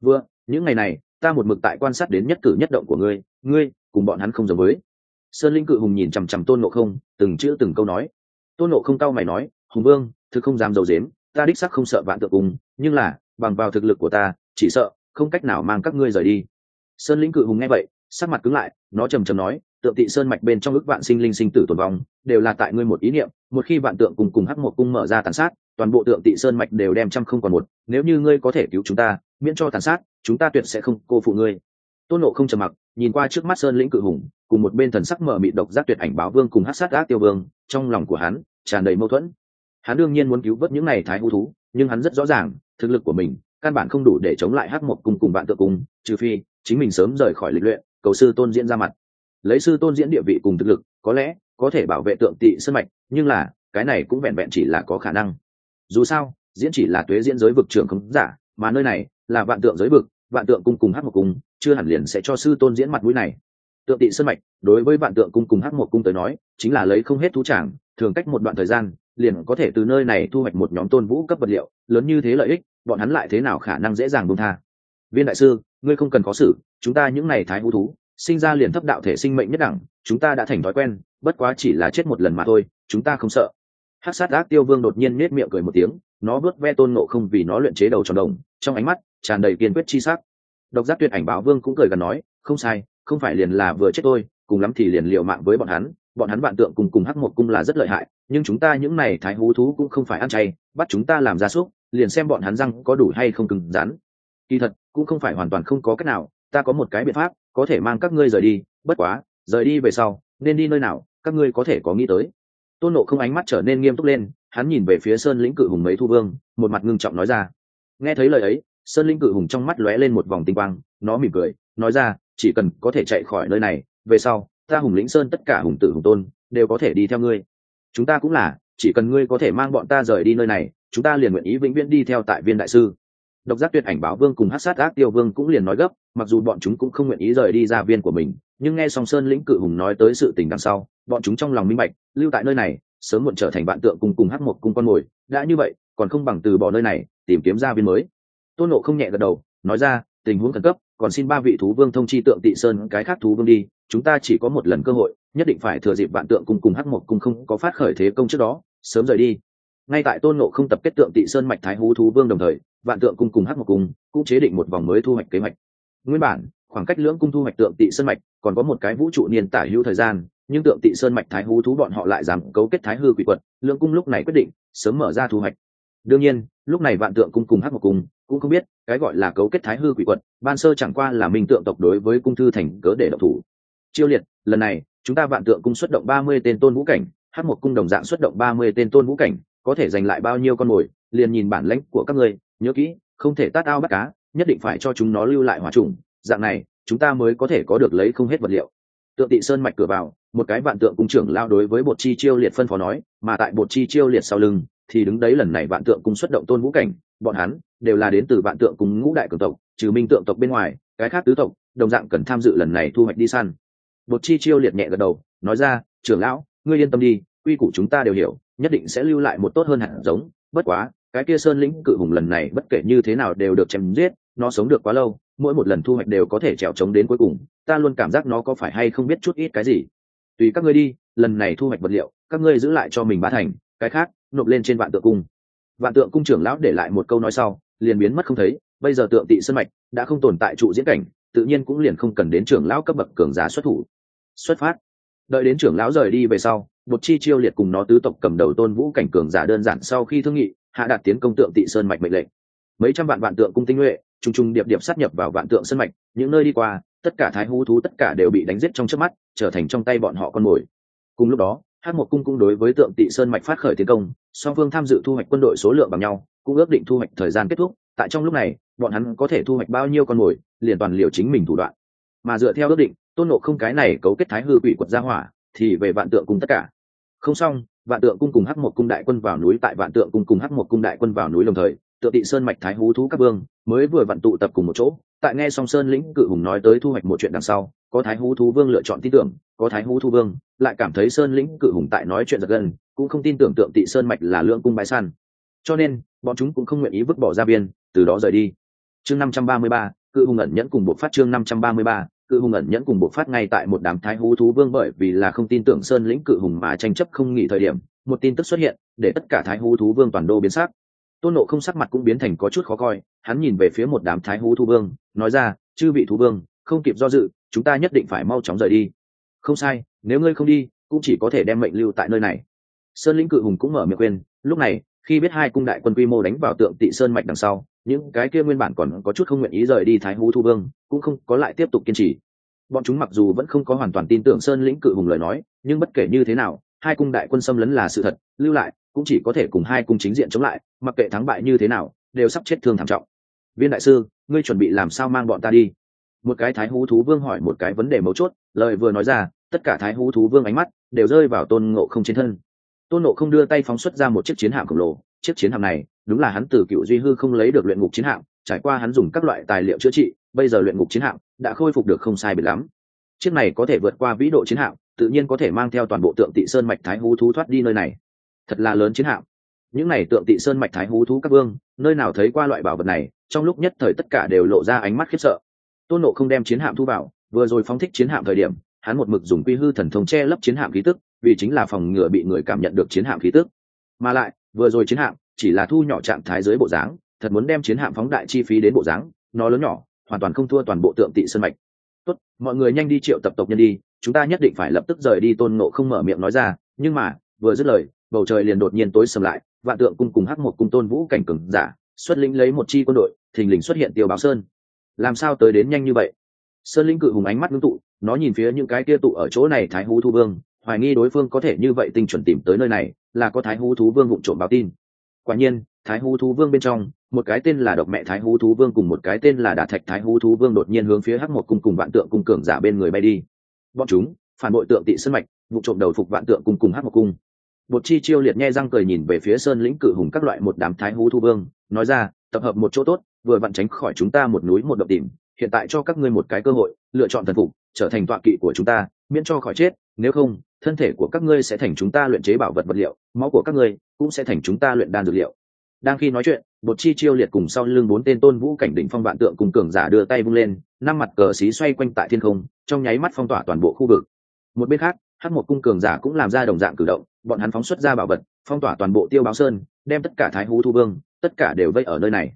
Vừa những ngày này, ta một mực tại quan sát đến nhất cử nhất động của ngươi ngươi, cùng bọn hắn không giống với. Sơn linh cự hùng nhìn chằm chằm tôn nộ không, từng chữ từng câu nói. Tôn nộ không cau mày nói, hùng vương thực không dám dầu dếm ta đích sắc không sợ vạn tượng cùng, nhưng là, bằng vào thực lực của ta, chỉ sợ, không cách nào mang các ngươi rời đi. Sơn Linh cự hùng nghe vậy, sắc mặt cứng lại, nó trầm trầm nói, tượng tị sơn mạch bên trong ước vạn sinh linh sinh tử tồn vong, đều là tại ngươi một ý niệm, một khi vạn tượng cùng cùng hắc một cung mở ra tàn sát, toàn bộ tượng tị sơn mạch đều đem trăm không còn một, nếu như ngươi có thể cứu chúng ta, miễn cho tàn sát, chúng ta tuyệt sẽ không cô phụ ngươi tôn nộ không trầm mặc, nhìn qua trước mắt sơn lĩnh cự hùng, cùng một bên thần sắc mở mịt độc giác tuyệt ảnh báo vương cùng hát sát ác tiêu vương, trong lòng của hắn tràn đầy mâu thuẫn. Hắn đương nhiên muốn cứu vớt những này thái hữu thú, nhưng hắn rất rõ ràng, thực lực của mình căn bản không đủ để chống lại hát một cùng cùng bạn tự cùng trừ phi chính mình sớm rời khỏi lịch luyện, cầu sư tôn diễn ra mặt. Lấy sư tôn diễn địa vị cùng thực lực, có lẽ có thể bảo vệ tượng tị sân mạch, nhưng là cái này cũng vẹn vẹn chỉ là có khả năng. Dù sao, diễn chỉ là tuế diễn giới vực trường khống giả, mà nơi này là vạn tượng giới vực, vạn tượng cung cùng hát một cung chưa hẳn liền sẽ cho sư tôn diễn mặt mũi này. Tượng tị sân mạch, đối với vạn tượng cung cùng hát một cung tới nói, chính là lấy không hết thú tràng, thường cách một đoạn thời gian, liền có thể từ nơi này thu hoạch một nhóm tôn vũ cấp vật liệu, lớn như thế lợi ích, bọn hắn lại thế nào khả năng dễ dàng buông tha? Viên đại sư, ngươi không cần có xử, chúng ta những này thái hú thú, sinh ra liền thấp đạo thể sinh mệnh nhất đẳng, chúng ta đã thành thói quen, bất quá chỉ là chết một lần mà thôi, chúng ta không sợ. Hát sát ác tiêu vương đột nhiên nết miệng cười một tiếng, nó vớt ve tôn nộ không vì nó luyện chế đầu tròn đồng, trong ánh mắt tràn đầy kiên quyết chi sắc độc giác tuyệt ảnh báo vương cũng cười gần nói, không sai, không phải liền là vừa chết tôi, cùng lắm thì liền liều mạng với bọn hắn. Bọn hắn vạn tượng cùng cùng hắc một cung là rất lợi hại, nhưng chúng ta những này thái hú thú cũng không phải ăn chay, bắt chúng ta làm gia súc, liền xem bọn hắn răng có đủ hay không cứng rắn. Kỳ thật, cũng không phải hoàn toàn không có cách nào, ta có một cái biện pháp, có thể mang các ngươi rời đi, bất quá, rời đi về sau, nên đi nơi nào, các ngươi có thể có nghĩ tới. Tôn nộ không ánh mắt trở nên nghiêm túc lên, hắn nhìn về phía sơn lĩnh cự hùng mấy thu vương, một mặt ngưng trọng nói ra. Nghe thấy lời ấy sơn lĩnh cự hùng trong mắt lóe lên một vòng tinh quang, nó mỉm cười, nói ra, chỉ cần có thể chạy khỏi nơi này, về sau, ta hùng lĩnh sơn tất cả hùng tử hùng tôn đều có thể đi theo ngươi. Chúng ta cũng là, chỉ cần ngươi có thể mang bọn ta rời đi nơi này, chúng ta liền nguyện ý vĩnh viễn đi theo tại viên đại sư. Độc giác tuyệt ảnh báo vương cùng hát sát ác tiêu vương cũng liền nói gấp, mặc dù bọn chúng cũng không nguyện ý rời đi ra viên của mình, nhưng nghe song sơn lĩnh cự hùng nói tới sự tình đằng sau, bọn chúng trong lòng minh bạch, lưu tại nơi này, sớm muộn trở thành bạn tượng cùng cùng hát một cung con mồi, đã như vậy, còn không bằng từ bỏ nơi này, tìm kiếm ra viên mới tôn nộ không nhẹ gật đầu, nói ra, tình huống khẩn cấp, còn xin ba vị thú vương thông chi tượng tị sơn cái khác thú vương đi, chúng ta chỉ có một lần cơ hội, nhất định phải thừa dịp vạn tượng cùng cùng hắc một cùng không có phát khởi thế công trước đó, sớm rời đi. Ngay tại tôn nộ không tập kết tượng tị sơn mạch thái hú thú vương đồng thời, vạn tượng cung cùng hắc một cung cũng chế định một vòng mới thu hoạch kế hoạch. Nguyên bản, khoảng cách lưỡng cung thu hoạch tượng tị sơn mạch, còn có một cái vũ trụ niên tả hữu thời gian, nhưng tượng tị sơn mạch thái hú thú bọn họ lại dám cấu kết thái hư quỷ quật, lưỡng cung lúc này quyết định sớm mở ra thu hoạch. Đương nhiên, lúc này vạn tượng cung cùng hắc một cung cũng không biết, cái gọi là cấu kết thái hư quỷ quật, ban sơ chẳng qua là minh tượng tộc đối với cung thư thành cớ để độc thủ. Chiêu liệt, lần này, chúng ta vạn tượng cung xuất động ba mươi tên tôn vũ cảnh hát một cung đồng dạng xuất động ba mươi tên tôn vũ cảnh, có thể giành lại bao nhiêu con mồi, liền nhìn bản lãnh của các ngươi, nhớ kỹ, không thể tát ao bắt cá, nhất định phải cho chúng nó lưu lại hỏa trùng, dạng này, chúng ta mới có thể có được lấy không hết vật liệu. Tượng tị sơn mạch cửa vào, một cái vạn tượng cung trưởng lao đối với bột chi chiêu liệt phân phó nói, mà tại bột chi chiêu liệt sau lưng thì đứng đấy lần này vạn tượng cung xuất động tôn vũ cảnh, bọn hắn đều là đến từ vạn tượng cung ngũ đại cường tộc, trừ minh tượng tộc bên ngoài, cái khác tứ tộc, đồng dạng cần tham dự lần này thu hoạch đi săn. Bột chi chiêu liệt nhẹ gật đầu, nói ra, trưởng lão, ngươi yên tâm đi, quy củ chúng ta đều hiểu, nhất định sẽ lưu lại một tốt hơn hạt giống. Bất quá, cái kia sơn lĩnh cự hùng lần này bất kể như thế nào đều được chém giết, nó sống được quá lâu, mỗi một lần thu hoạch đều có thể trèo trống đến cuối cùng, ta luôn cảm giác nó có phải hay không biết chút ít cái gì. Tùy các ngươi đi, lần này thu hoạch vật liệu, các ngươi giữ lại cho mình bá thành, cái khác nộp lên trên vạn tượng cung. Vạn tượng cung trưởng lão để lại một câu nói sau, liền biến mất không thấy, bây giờ tượng tị sân mạch đã không tồn tại trụ diễn cảnh, tự nhiên cũng liền không cần đến trưởng lão cấp bậc cường giá xuất thủ. Xuất phát. Đợi đến trưởng lão rời đi về sau, một chi chiêu liệt cùng nó tứ tộc cầm đầu tôn vũ cảnh cường giả đơn giản sau khi thương nghị, hạ đạt tiến công tượng tị sơn mạch mệnh lệnh. Mấy trăm vạn vạn tượng cung tinh nhuệ, trùng trùng điệp điệp sát nhập vào vạn tượng sơn mạch, những nơi đi qua, tất cả thái hú thú tất cả đều bị đánh giết trong trước mắt, trở thành trong tay bọn họ con mồi. Cùng lúc đó hát một cung cũng đối với tượng tị sơn mạch phát khởi tiến công, song phương tham dự thu hoạch quân đội số lượng bằng nhau, cũng ước định thu hoạch thời gian kết thúc. Tại trong lúc này, bọn hắn có thể thu hoạch bao nhiêu con mồi, liền toàn liều chính mình thủ đoạn. Mà dựa theo ước định, tôn nộ không cái này cấu kết thái hư quỷ quật gia hỏa, thì về vạn tượng cung tất cả. Không xong, vạn tượng cung cùng hắc một cung đại quân vào núi tại vạn tượng cung cùng hắc một cung đại quân vào núi đồng thời, tượng tị sơn mạch thái hú thú các vương mới vừa vặn tụ tập cùng một chỗ. Tại nghe song sơn lĩnh cự hùng nói tới thu hoạch một chuyện đằng sau có thái hú thú vương lựa chọn tin tưởng, có thái hú thú vương, lại cảm thấy sơn lĩnh cự hùng tại nói chuyện giật gân, cũng không tin tưởng tượng tị sơn mạch là lượng cung bái san cho nên, bọn chúng cũng không nguyện ý vứt bỏ ra biên, từ đó rời đi. Chương năm trăm ba mươi ba, cự hùng ẩn nhẫn cùng bộ phát chương năm trăm ba mươi ba, cự hùng ẩn nhẫn cùng bộ phát ngay tại một đám thái hú thú vương bởi vì là không tin tưởng sơn lĩnh cự hùng mà tranh chấp không nghỉ thời điểm, một tin tức xuất hiện, để tất cả thái hú thú vương toàn đô biến sắc. Tôn nộ không sắc mặt cũng biến thành có chút khó coi, hắn nhìn về phía một đám thái hú thú vương, nói ra, chư vị thú vương, không kịp do dự chúng ta nhất định phải mau chóng rời đi. Không sai, nếu ngươi không đi, cũng chỉ có thể đem mệnh lưu tại nơi này. Sơn lĩnh cự hùng cũng mở miệng quên lúc này, khi biết hai cung đại quân quy mô đánh vào tượng tị sơn mạch đằng sau, những cái kia nguyên bản còn có chút không nguyện ý rời đi thái hú thu vương, cũng không có lại tiếp tục kiên trì. Bọn chúng mặc dù vẫn không có hoàn toàn tin tưởng sơn lĩnh cự hùng lời nói, nhưng bất kể như thế nào, hai cung đại quân xâm lấn là sự thật, lưu lại, cũng chỉ có thể cùng hai cung chính diện chống lại, mặc kệ thắng bại như thế nào, đều sắp chết thương thảm trọng. Viên đại sư, ngươi chuẩn bị làm sao mang bọn ta đi? Một cái thái hú thú vương hỏi một cái vấn đề mấu chốt, lời vừa nói ra, tất cả thái hú thú vương ánh mắt đều rơi vào tôn ngộ không trên thân. Tôn ngộ không đưa tay phóng xuất ra một chiếc chiến hạm khổng lồ. Chiếc chiến hạm này, đúng là hắn từ cựu duy hư không lấy được luyện ngục chiến hạm, trải qua hắn dùng các loại tài liệu chữa trị, bây giờ luyện ngục chiến hạm đã khôi phục được không sai biệt lắm. Chiếc này có thể vượt qua vĩ độ chiến hạm, tự nhiên có thể mang theo toàn bộ tượng tị sơn mạch thái hú thú thoát đi nơi này. Thật là lớn chiến hạm. Những này tượng tị sơn mạch thái hú thú các vương, nơi nào thấy qua loại bảo vật này, trong lúc nhất thời tất cả đều lộ ra ánh mắt khiếp sợ tôn nộ không đem chiến hạm thu vào, vừa rồi phóng thích chiến hạm thời điểm, hắn một mực dùng quy hư thần thông che lấp chiến hạm khí tức, vì chính là phòng ngừa bị người cảm nhận được chiến hạm khí tức. Mà lại, vừa rồi chiến hạm chỉ là thu nhỏ trạng thái dưới bộ dáng, thật muốn đem chiến hạm phóng đại chi phí đến bộ dáng, nó lớn nhỏ, hoàn toàn không thua toàn bộ tượng tị sân mạch. Tốt, mọi người nhanh đi triệu tập tộc nhân đi, chúng ta nhất định phải lập tức rời đi, tôn nộ không mở miệng nói ra, nhưng mà, vừa dứt lời, bầu trời liền đột nhiên tối sầm lại, vạn tượng cung cùng hắc một cung tôn vũ cảnh cừng giả, xuất lĩnh lấy một chi quân đội, thình lình xuất hiện tiêu báo sơn làm sao tới đến nhanh như vậy? Sơn lĩnh cự hùng ánh mắt ngưng tụ, nó nhìn phía những cái kia tụ ở chỗ này thái hú thu vương, hoài nghi đối phương có thể như vậy tinh chuẩn tìm tới nơi này, là có thái hú thú vương vụ trộm báo tin. Quả nhiên, thái hú thú vương bên trong, một cái tên là độc mẹ thái hú thú vương cùng một cái tên là đà thạch thái hú thú vương đột nhiên hướng phía hắc một cung cùng vạn tượng cung cường giả bên người bay đi. Bọn chúng, phản bội tượng tị sân mạch vụ trộm đầu phục vạn tượng cung cùng hắc một cung. Bột chi chiêu liệt nghe răng cười nhìn về phía sơn lĩnh cự hùng các loại một đám thái hú thu vương, nói ra, tập hợp một chỗ tốt vừa vặn tránh khỏi chúng ta một núi một động tìm, hiện tại cho các ngươi một cái cơ hội, lựa chọn thần phục, trở thành tọa kỵ của chúng ta, miễn cho khỏi chết, nếu không, thân thể của các ngươi sẽ thành chúng ta luyện chế bảo vật vật liệu, máu của các ngươi cũng sẽ thành chúng ta luyện đan dược liệu. Đang khi nói chuyện bột chi chiêu liệt cùng sau lưng bốn tên tôn vũ cảnh đỉnh phong vạn tượng cùng cường giả đưa tay vung lên, năm mặt cờ xí xoay quanh tại thiên không, trong nháy mắt phong tỏa toàn bộ khu vực. Một bên khác, hát một cung cường giả cũng làm ra đồng dạng cử động, bọn hắn phóng xuất ra bảo vật, phong tỏa toàn bộ tiêu báo sơn, đem tất cả thái hú thu vương, tất cả đều vây ở nơi này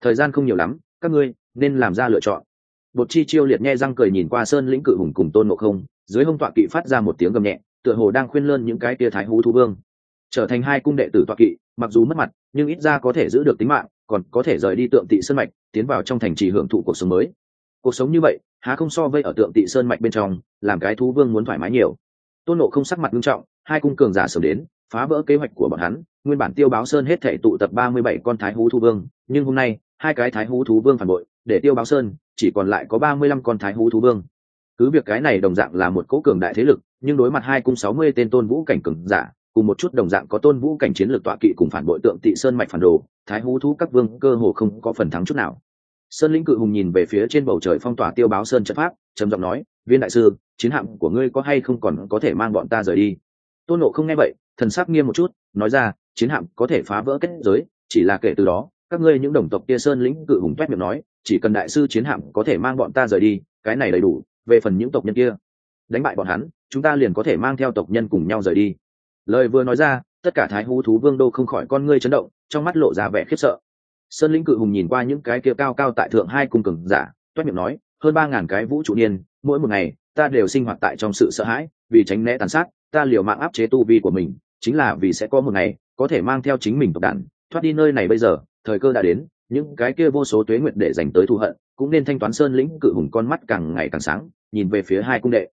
thời gian không nhiều lắm, các ngươi nên làm ra lựa chọn. Bột chi chiêu liệt nghe răng cười nhìn qua sơn lĩnh cự hùng cùng tôn ngộ không, dưới hông tọa kỵ phát ra một tiếng gầm nhẹ, tựa hồ đang khuyên lơn những cái tia thái hú thu vương. Trở thành hai cung đệ tử tọa kỵ, mặc dù mất mặt, nhưng ít ra có thể giữ được tính mạng, còn có thể rời đi tượng tị sơn mạch, tiến vào trong thành trì hưởng thụ cuộc sống mới. Cuộc sống như vậy, há không so vây ở tượng tị sơn mạch bên trong, làm cái thú vương muốn thoải mái nhiều. Tôn nộ không sắc mặt nghiêm trọng, hai cung cường giả sớm đến, phá vỡ kế hoạch của bọn hắn, nguyên bản tiêu báo sơn hết thể tụ tập ba mươi bảy con thái hú thú vương, nhưng hôm nay hai cái thái hú thú vương phản bội, để tiêu báo sơn chỉ còn lại có ba mươi lăm con thái hú thú vương. Cứ việc cái này đồng dạng là một cỗ cường đại thế lực, nhưng đối mặt hai cung sáu mươi tên tôn vũ cảnh cường giả, cùng một chút đồng dạng có tôn vũ cảnh chiến lược tọa kỵ cùng phản bội tượng tị sơn mạch phản đồ, thái hú thú các vương cơ hồ không có phần thắng chút nào. Sơn lĩnh cự hùng nhìn về phía trên bầu trời phong tỏa tiêu báo sơn trận pháp, trầm giọng nói, viên đại sư, chiến hạm của ngươi có hay không còn có thể mang bọn ta rời đi? Tôn nộ không nghe vậy, thần sắc nghiêm một chút, nói ra, chiến hạm có thể phá vỡ kết giới, chỉ là kể từ đó các ngươi những đồng tộc kia sơn lĩnh cự hùng toét miệng nói, chỉ cần đại sư chiến hạm có thể mang bọn ta rời đi, cái này đầy đủ, về phần những tộc nhân kia. Đánh bại bọn hắn, chúng ta liền có thể mang theo tộc nhân cùng nhau rời đi. Lời vừa nói ra, tất cả thái hú thú vương đô không khỏi con ngươi chấn động, trong mắt lộ ra vẻ khiếp sợ. Sơn lĩnh cự hùng nhìn qua những cái kia cao cao tại thượng hai cung cường giả, toét miệng nói, hơn ba ngàn cái vũ trụ niên, mỗi một ngày, ta đều sinh hoạt tại trong sự sợ hãi, vì tránh né tàn sát, ta liều mạng áp chế tu vi của mình, chính là vì sẽ có một ngày, có thể mang theo chính mình tộc đàn, thoát đi nơi này bây giờ thời cơ đã đến, những cái kia vô số tuế nguyệt để dành tới thù hận, cũng nên thanh toán sơn lĩnh cự hùng con mắt càng ngày càng sáng, nhìn về phía hai cung đệ.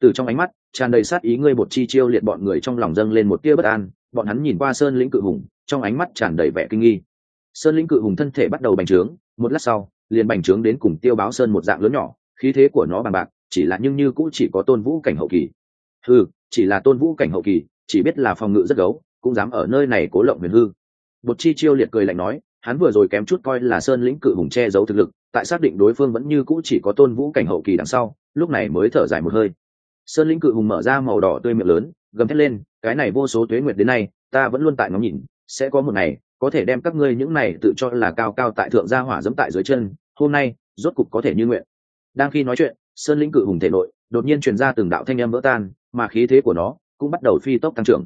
Từ trong ánh mắt, tràn đầy sát ý ngươi bột chi chiêu liệt bọn người trong lòng dâng lên một tia bất an, bọn hắn nhìn qua sơn lĩnh cự hùng, trong ánh mắt tràn đầy vẻ kinh nghi. Sơn lĩnh cự hùng thân thể bắt đầu bành trướng, một lát sau, liền bành trướng đến cùng tiêu báo sơn một dạng lớn nhỏ, khí thế của nó bằng bạc, chỉ là nhưng như cũng chỉ có tôn vũ cảnh hậu kỳ. Ừ chỉ là tôn vũ cảnh hậu kỳ, chỉ biết là phòng ngự rất gấu, cũng dám ở nơi này cố lộng huyền hư. Bột chi chiêu liệt cười lạnh nói hắn vừa rồi kém chút coi là sơn lĩnh cự hùng che giấu thực lực, tại xác định đối phương vẫn như cũ chỉ có tôn vũ cảnh hậu kỳ đằng sau, lúc này mới thở dài một hơi. Sơn lĩnh cự hùng mở ra màu đỏ tươi miệng lớn, gầm thét lên, cái này vô số tuế nguyệt đến nay, ta vẫn luôn tại ngóng nhìn, sẽ có một ngày, có thể đem các ngươi những này tự cho là cao cao tại thượng gia hỏa dẫm tại dưới chân, hôm nay, rốt cục có thể như nguyện. Đang khi nói chuyện, sơn lĩnh cự hùng thể nội, đột nhiên truyền ra từng đạo thanh âm vỡ tan, mà khí thế của nó cũng bắt đầu phi tốc tăng trưởng.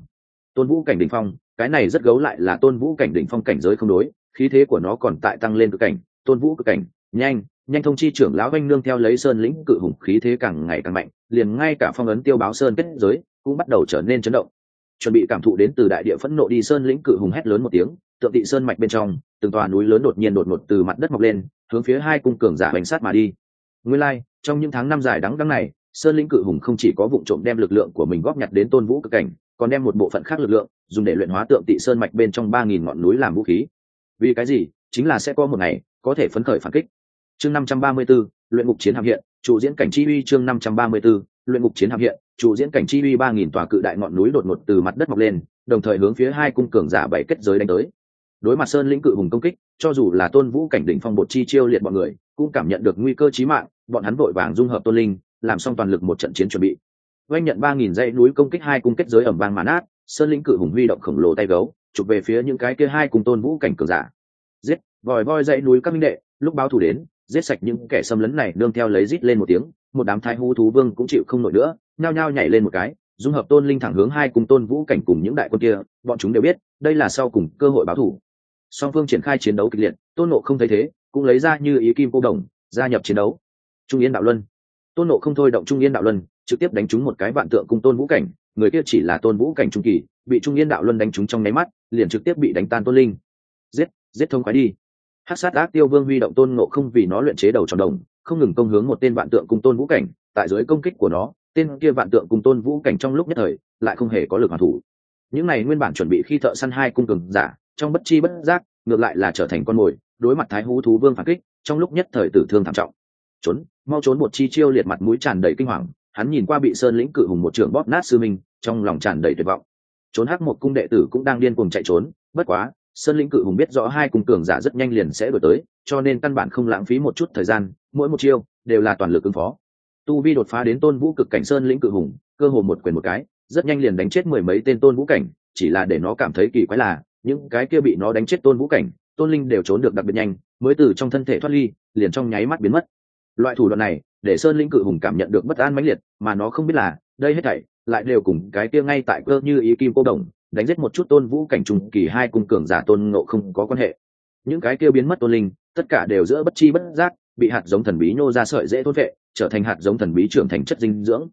Tôn vũ cảnh đỉnh phong, cái này rất gấu lại là tôn vũ cảnh đỉnh phong cảnh giới không đối khí thế của nó còn tại tăng lên cực cảnh, tôn vũ cực cảnh, nhanh nhanh thông chi trưởng lão vanh nương theo lấy sơn lĩnh cự hùng khí thế càng ngày càng mạnh, liền ngay cả phong ấn tiêu báo sơn kết giới cũng bắt đầu trở nên chấn động. Chuẩn bị cảm thụ đến từ đại địa phẫn nộ đi sơn lĩnh cự hùng hét lớn một tiếng, tượng thị sơn mạch bên trong, từng tòa núi lớn đột nhiên đột ngột từ mặt đất mọc lên, hướng phía hai cung cường giả bánh sát mà đi. Nguyên lai, trong những tháng năm dài đắng đắng này, sơn lĩnh cự hùng không chỉ có vụ trộm đem lực lượng của mình góp nhặt đến tôn vũ cực cảnh, còn đem một bộ phận khác lực lượng, dùng để luyện hóa tượng tị sơn mạch bên trong ba nghìn ngọn núi làm vũ khí vì cái gì? Chính là sẽ có một ngày có thể phấn khởi phản kích. Chương năm trăm ba mươi 534, luyện ngục chiến hạm hiện chủ diễn cảnh chi uy chương năm trăm ba mươi 534, luyện ngục chiến hạm hiện chủ diễn cảnh chi uy ba nghìn tòa cự đại ngọn núi đột ngột từ mặt đất mọc lên đồng thời hướng phía hai cung cường giả bảy kết giới đánh tới. Đối mặt sơn lĩnh cự hùng công kích cho dù là tôn vũ cảnh đỉnh phong bột chi chiêu liệt bọn người cũng cảm nhận được nguy cơ chí mạng bọn hắn vội vàng dung hợp tôn linh làm xong toàn lực một trận chiến chuẩn bị. Oanh nhận ba nghìn dãy núi công kích hai cung kết giới ẩm vang màn át sơn lĩnh cự hùng huy động khổng lồ tay gấu chụp về phía những cái kia hai cùng tôn vũ cảnh cường giả. Giết, vòi voi dãy núi các minh đệ, lúc báo thù đến, giết sạch những kẻ xâm lấn này, nương theo lấy rít lên một tiếng, một đám thái hú thú vương cũng chịu không nổi nữa, nhao nhao nhảy lên một cái, dung hợp tôn linh thẳng hướng hai cùng tôn vũ cảnh cùng những đại quân kia, bọn chúng đều biết, đây là sau cùng cơ hội báo thù. Song phương triển khai chiến đấu kịch liệt, tôn nộ không thấy thế, cũng lấy ra như ý kim cô đồng, gia nhập chiến đấu. Trung yên đạo luân. Tôn nộ không thôi động trung yên đạo luân, trực tiếp đánh trúng một cái vạn tượng cùng tôn vũ cảnh, người kia chỉ là tôn vũ cảnh trung kỳ, bị trung yên đạo luân đánh trúng trong nháy mắt liền trực tiếp bị đánh tan tôn linh. Giết giết thông khoái đi. Hát sát ác tiêu vương huy động tôn nộ không vì nó luyện chế đầu tròn đồng, không ngừng công hướng một tên vạn tượng cung tôn vũ cảnh. Tại dưới công kích của nó, tên kia vạn tượng cung tôn vũ cảnh trong lúc nhất thời lại không hề có lực hoàn thủ. Những này nguyên bản chuẩn bị khi thợ săn hai cung cường giả, trong bất chi bất giác, ngược lại là trở thành con mồi, đối mặt thái hú thú vương phản kích, trong lúc nhất thời tử thương thảm trọng. Trốn, mau trốn một chi chiêu liệt mặt mũi tràn đầy kinh hoàng, hắn nhìn qua bị sơn lĩnh cự hùng một trường bóp nát sư minh, trong lòng tràn đầy tuyệt vọng trốn hắc một cung đệ tử cũng đang điên cuồng chạy trốn, bất quá, sơn lĩnh cự hùng biết rõ hai cung cường giả rất nhanh liền sẽ đổi tới, cho nên căn bản không lãng phí một chút thời gian, mỗi một chiêu đều là toàn lực ứng phó. Tu vi đột phá đến tôn vũ cực cảnh sơn lĩnh cự hùng, cơ hồ một quyền một cái, rất nhanh liền đánh chết mười mấy tên tôn vũ cảnh, chỉ là để nó cảm thấy kỳ quái là, những cái kia bị nó đánh chết tôn vũ cảnh, tôn linh đều trốn được đặc biệt nhanh, mới từ trong thân thể thoát ly, liền trong nháy mắt biến mất. Loại thủ đoạn này, để sơn lĩnh cự hùng cảm nhận được bất an mãnh liệt, mà nó không biết là, đây hết thảy lại đều cùng cái kia ngay tại cơ như ý kim cô đồng, đánh giết một chút tôn vũ cảnh trùng kỳ hai cung cường giả tôn ngộ không có quan hệ. Những cái kia biến mất tôn linh, tất cả đều giữa bất chi bất giác, bị hạt giống thần bí nhô ra sợi dễ thôn vệ, trở thành hạt giống thần bí trưởng thành chất dinh dưỡng.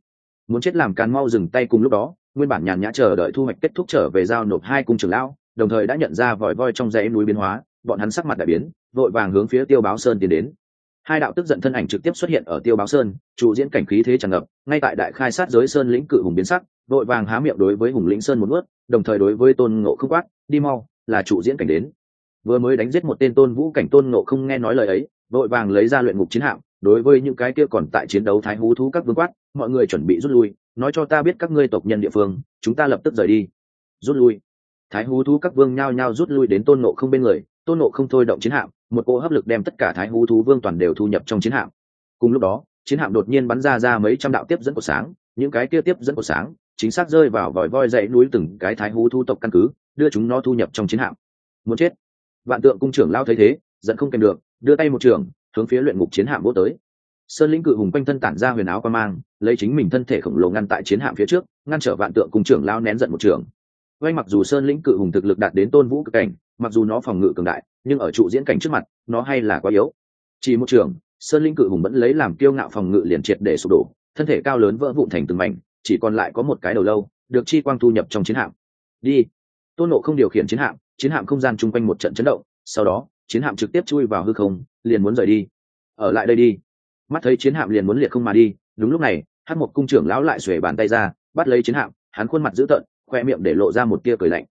Muốn chết làm càn mau dừng tay cùng lúc đó, nguyên bản nhàn nhã chờ đợi thu hoạch kết thúc trở về giao nộp hai cung trưởng lão, đồng thời đã nhận ra vòi voi trong dãy núi biến hóa, bọn hắn sắc mặt đại biến, vội vàng hướng phía tiêu báo sơn tiến đến hai đạo tức giận thân ảnh trực tiếp xuất hiện ở tiêu báo sơn chủ diễn cảnh khí thế tràn ngập, ngay tại đại khai sát giới sơn lĩnh cự hùng biến sắc vội vàng há miệng đối với hùng lĩnh sơn một ướt đồng thời đối với tôn ngộ không quát, đi mau, là chủ diễn cảnh đến. Vừa mới đánh giết một tên tôn vũ cảnh, tôn ngộ không nghe nói lời ấy vội vàng lấy ra luyện ngục chiến hạm, đối với những cái kia còn tại chiến đấu thái hú thú các vương quát, mọi người chuẩn bị rút lui, nói cho ta biết các ngươi tộc nhân địa phương, chúng ta lập tức rời đi. Rút lui. Thái hú thú các vương nhao nhao rút lui đến tôn ngộ không bên người, tôn ngộ không thôi động chiến hạm một cỗ hấp lực đem tất cả thái hú thú vương toàn đều thu nhập trong chiến hạm. Cùng lúc đó, chiến hạm đột nhiên bắn ra ra mấy trăm đạo tiếp dẫn của sáng, những cái kia tiếp dẫn của sáng chính xác rơi vào vòi voi dãy núi từng cái thái hú thu tộc căn cứ, đưa chúng nó thu nhập trong chiến hạm. Muốn chết. Vạn tượng cung trưởng lao thấy thế, giận không kèm được, đưa tay một trường, hướng phía luyện ngục chiến hạm vô tới. Sơn lĩnh cự hùng quanh thân tản ra huyền áo qua mang, lấy chính mình thân thể khổng lồ ngăn tại chiến hạm phía trước, ngăn trở vạn tượng cung trưởng lao nén giận một trường. Vay mặc dù sơn lĩnh cự hùng thực lực đạt đến tôn vũ cực cảnh mặc dù nó phòng ngự cường đại, nhưng ở trụ diễn cảnh trước mặt, nó hay là quá yếu. Chỉ một trường, sơn linh cự hùng vẫn lấy làm kiêu ngạo phòng ngự liền triệt để sụp đổ, thân thể cao lớn vỡ vụn thành từng mảnh, chỉ còn lại có một cái đầu lâu, được chi quang thu nhập trong chiến hạm. Đi. Tôn nộ không điều khiển chiến hạm chiến hạm không gian chung quanh một trận chấn động, sau đó, chiến hạm trực tiếp chui vào hư không, liền muốn rời đi. Ở lại đây đi. Mắt thấy chiến hạm liền muốn liệt không mà đi, đúng lúc này hát một cung trưởng lão lại xuề bàn tay ra, bắt lấy chiến hạm, hắn khuôn mặt dữ tợn, khoe miệng để lộ ra một tia cười lạnh.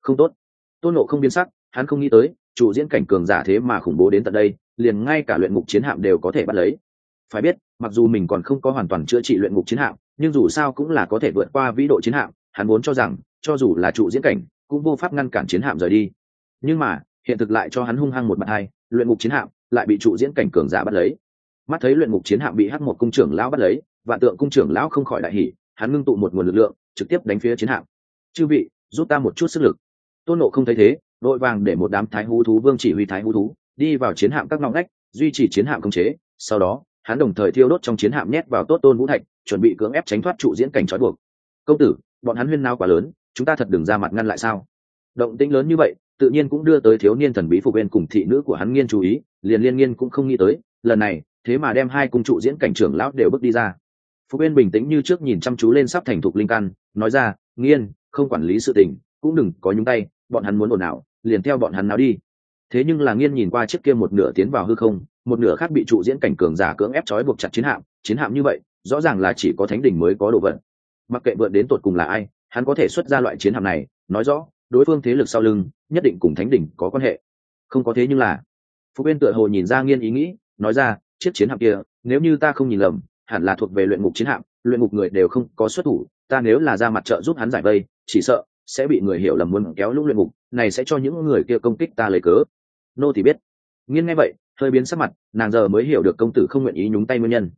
Không tốt. Tôn nộ không biến sắc hắn không nghĩ tới chủ diễn cảnh cường giả thế mà khủng bố đến tận đây, liền ngay cả luyện ngục chiến hạm đều có thể bắt lấy. Phải biết, mặc dù mình còn không có hoàn toàn chữa trị luyện ngục chiến hạm, nhưng dù sao cũng là có thể vượt qua vĩ độ chiến hạm, hắn vốn cho rằng, cho dù là trụ diễn cảnh, cũng vô pháp ngăn cản chiến hạm rời đi. Nhưng mà, hiện thực lại cho hắn hung hăng một mặt hai, luyện ngục chiến hạm lại bị trụ diễn cảnh cường giả bắt lấy. Mắt thấy luyện ngục chiến hạm bị hắc một cung trưởng lão bắt lấy, vạn tượng cung trưởng lão không khỏi đại hỉ, hắn ngưng tụ một nguồn lực lượng, trực tiếp đánh phía chiến hạm. Chư vị, giúp ta một chút sức lực. Tôn nộ không thấy thế đội vàng để một đám thái hú thú vương chỉ huy thái hú thú, đi vào chiến hạm các ngõ ngách, duy trì chiến hạm khống chế. Sau đó, hắn đồng thời thiêu đốt trong chiến hạm nhét vào tốt tôn vũ thạch, chuẩn bị cưỡng ép tránh thoát trụ diễn cảnh trói buộc. Công tử, bọn hắn huyên nao quá lớn, chúng ta thật đừng ra mặt ngăn lại sao? Động tĩnh lớn như vậy, tự nhiên cũng đưa tới thiếu niên thần bí phục bên cùng thị nữ của hắn nghiên chú ý, liền liên nghiên cũng không nghĩ tới, lần này, thế mà đem hai cung trụ diễn cảnh trưởng lão đều bước đi ra. Phục bên bình tĩnh như trước nhìn chăm chú lên sắp thành thục linh căn, nói ra, nghiên, không quản lý sự tình cũng đừng có nhúng tay, bọn hắn muốn ồn ào, liền theo bọn hắn nào đi. Thế nhưng là nghiên nhìn qua chiếc kia một nửa tiến vào hư không, một nửa khác bị trụ diễn cảnh cường giả cưỡng ép trói buộc chặt chiến hạm chiến hạm như vậy, rõ ràng là chỉ có thánh đỉnh mới có đồ vận mặc kệ vượt đến tột cùng là ai, hắn có thể xuất ra loại chiến hạm này, nói rõ, đối phương thế lực sau lưng, nhất định cùng thánh đỉnh có quan hệ. Không có thế nhưng là phú bên tựa hồ nhìn ra nghiên ý nghĩ, nói ra, chiếc chiến hạm kia, nếu như ta không nhìn lầm, hẳn là thuộc về luyện ngục chiến hạm, luyện ngục người đều không có xuất thủ, ta nếu là ra mặt trợ giúp hắn giải vây, chỉ sợ sẽ bị người hiểu lầm muốn kéo lũ luyện ngục, này sẽ cho những người kia công kích ta lấy cớ. Nô thì biết. Nghiên nghe vậy, hơi biến sắc mặt, nàng giờ mới hiểu được công tử không nguyện ý nhúng tay nguyên nhân.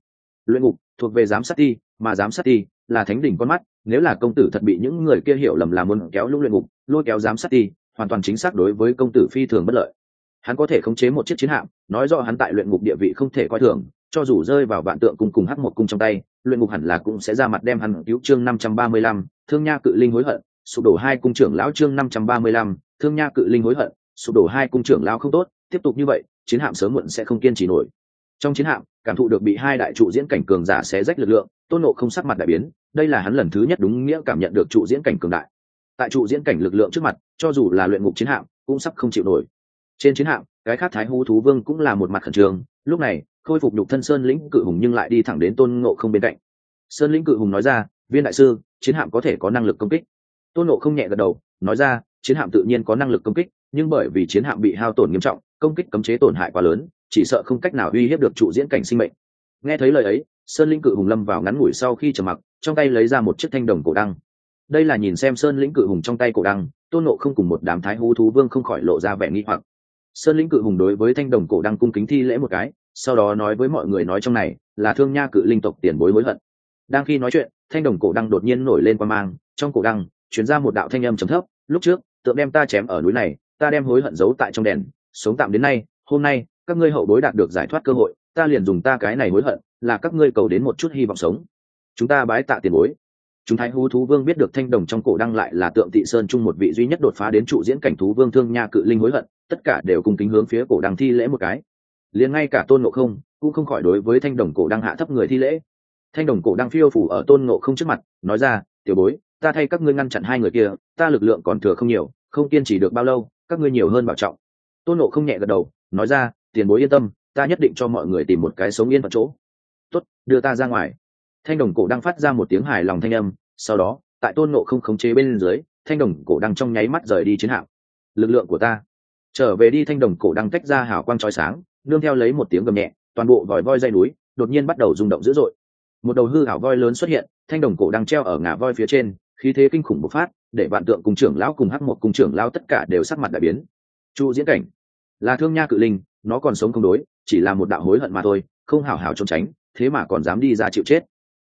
Luyện ngục thuộc về giám sát ti, mà giám sát ti là thánh đỉnh con mắt, nếu là công tử thật bị những người kia hiểu lầm là muốn kéo lũ luyện ngục, lôi kéo giám sát ti, hoàn toàn chính xác đối với công tử phi thường bất lợi. Hắn có thể khống chế một chiếc chiến hạm, nói rõ hắn tại luyện ngục địa vị không thể coi thường, cho dù rơi vào vạn tượng cung cùng hắc một cung trong tay, luyện ngục hẳn là cũng sẽ ra mặt đem hắn cứu chương năm trăm ba mươi lăm, thương nha cự linh hối hận sụp đổ hai cung trưởng lão chương năm trăm ba mươi lăm, thương nha cự linh hối hận, sụp đổ hai cung trưởng lão không tốt, tiếp tục như vậy, chiến hạm sớm muộn sẽ không kiên trì nổi. Trong chiến hạm, cảm thụ được bị hai đại trụ diễn cảnh cường giả xé rách lực lượng, tôn nộ không sắc mặt đại biến, đây là hắn lần thứ nhất đúng nghĩa cảm nhận được trụ diễn cảnh cường đại. Tại trụ diễn cảnh lực lượng trước mặt, cho dù là luyện ngục chiến hạm, cũng sắp không chịu nổi. Trên chiến hạm, cái khác thái hú thú vương cũng là một mặt khẩn trương, lúc này, khôi phục nhục thân sơn lĩnh cự hùng nhưng lại đi thẳng đến tôn ngộ không bên cạnh. Sơn lĩnh cự hùng nói ra, viên đại sư, chiến hạm có thể có năng lực công kích tôn nộ không nhẹ gật đầu, nói ra, chiến hạm tự nhiên có năng lực công kích, nhưng bởi vì chiến hạm bị hao tổn nghiêm trọng, công kích cấm chế tổn hại quá lớn, chỉ sợ không cách nào uy hiếp được trụ diễn cảnh sinh mệnh. Nghe thấy lời ấy, sơn lĩnh cự hùng lâm vào ngắn ngủi sau khi trầm mặc, trong tay lấy ra một chiếc thanh đồng cổ đăng. Đây là nhìn xem sơn lĩnh cự hùng trong tay cổ đăng, tôn nộ không cùng một đám thái hú thú vương không khỏi lộ ra vẻ nghi hoặc. Sơn lĩnh cự hùng đối với thanh đồng cổ đăng cung kính thi lễ một cái, sau đó nói với mọi người nói trong này, là thương nha cự linh tộc tiền bối hối hận. Đang khi nói chuyện, thanh đồng cổ đăng đột nhiên nổi lên qua mang, trong cổ đăng chuyển ra một đạo thanh âm trầm thấp, lúc trước, tượng đem ta chém ở núi này, ta đem hối hận giấu tại trong đèn, sống tạm đến nay, hôm nay, các ngươi hậu bối đạt được giải thoát cơ hội, ta liền dùng ta cái này hối hận, là các ngươi cầu đến một chút hy vọng sống. Chúng ta bái tạ tiền bối. Chúng thái hú thú vương biết được thanh đồng trong cổ đăng lại là tượng thị sơn chung một vị duy nhất đột phá đến trụ diễn cảnh thú vương thương nha cự linh hối hận, tất cả đều cùng kính hướng phía cổ đăng thi lễ một cái. Liền ngay cả tôn ngộ không cũng không khỏi đối với thanh đồng cổ đăng hạ thấp người thi lễ. Thanh đồng cổ đăng phiêu phủ ở tôn ngộ không trước mặt, nói ra, tiểu bối ta thay các ngươi ngăn chặn hai người kia, ta lực lượng còn thừa không nhiều, không kiên trì được bao lâu, các ngươi nhiều hơn bảo trọng. Tôn Nộ không nhẹ gật đầu, nói ra, tiền bối yên tâm, ta nhất định cho mọi người tìm một cái sống yên vào chỗ. Tốt, đưa ta ra ngoài. Thanh đồng cổ đang phát ra một tiếng hài lòng thanh âm, sau đó, tại tôn nộ không khống chế bên dưới, thanh đồng cổ đang trong nháy mắt rời đi chiến hạm. Lực lượng của ta. Trở về đi, thanh đồng cổ đang tách ra hào quang trói sáng, nương theo lấy một tiếng gầm nhẹ, toàn bộ vòi voi dây núi, đột nhiên bắt đầu rung động dữ dội. Một đầu hư hảo voi lớn xuất hiện, thanh đồng cổ đang treo ở ngã voi phía trên khí thế kinh khủng bộc phát, để vạn tượng cùng trưởng lão cùng hắc một cùng trưởng lão tất cả đều sắc mặt đại biến. Chu diễn cảnh, là thương nha cự linh, nó còn sống không đối, chỉ là một đạo hối hận mà thôi, không hảo hảo trốn tránh, thế mà còn dám đi ra chịu chết.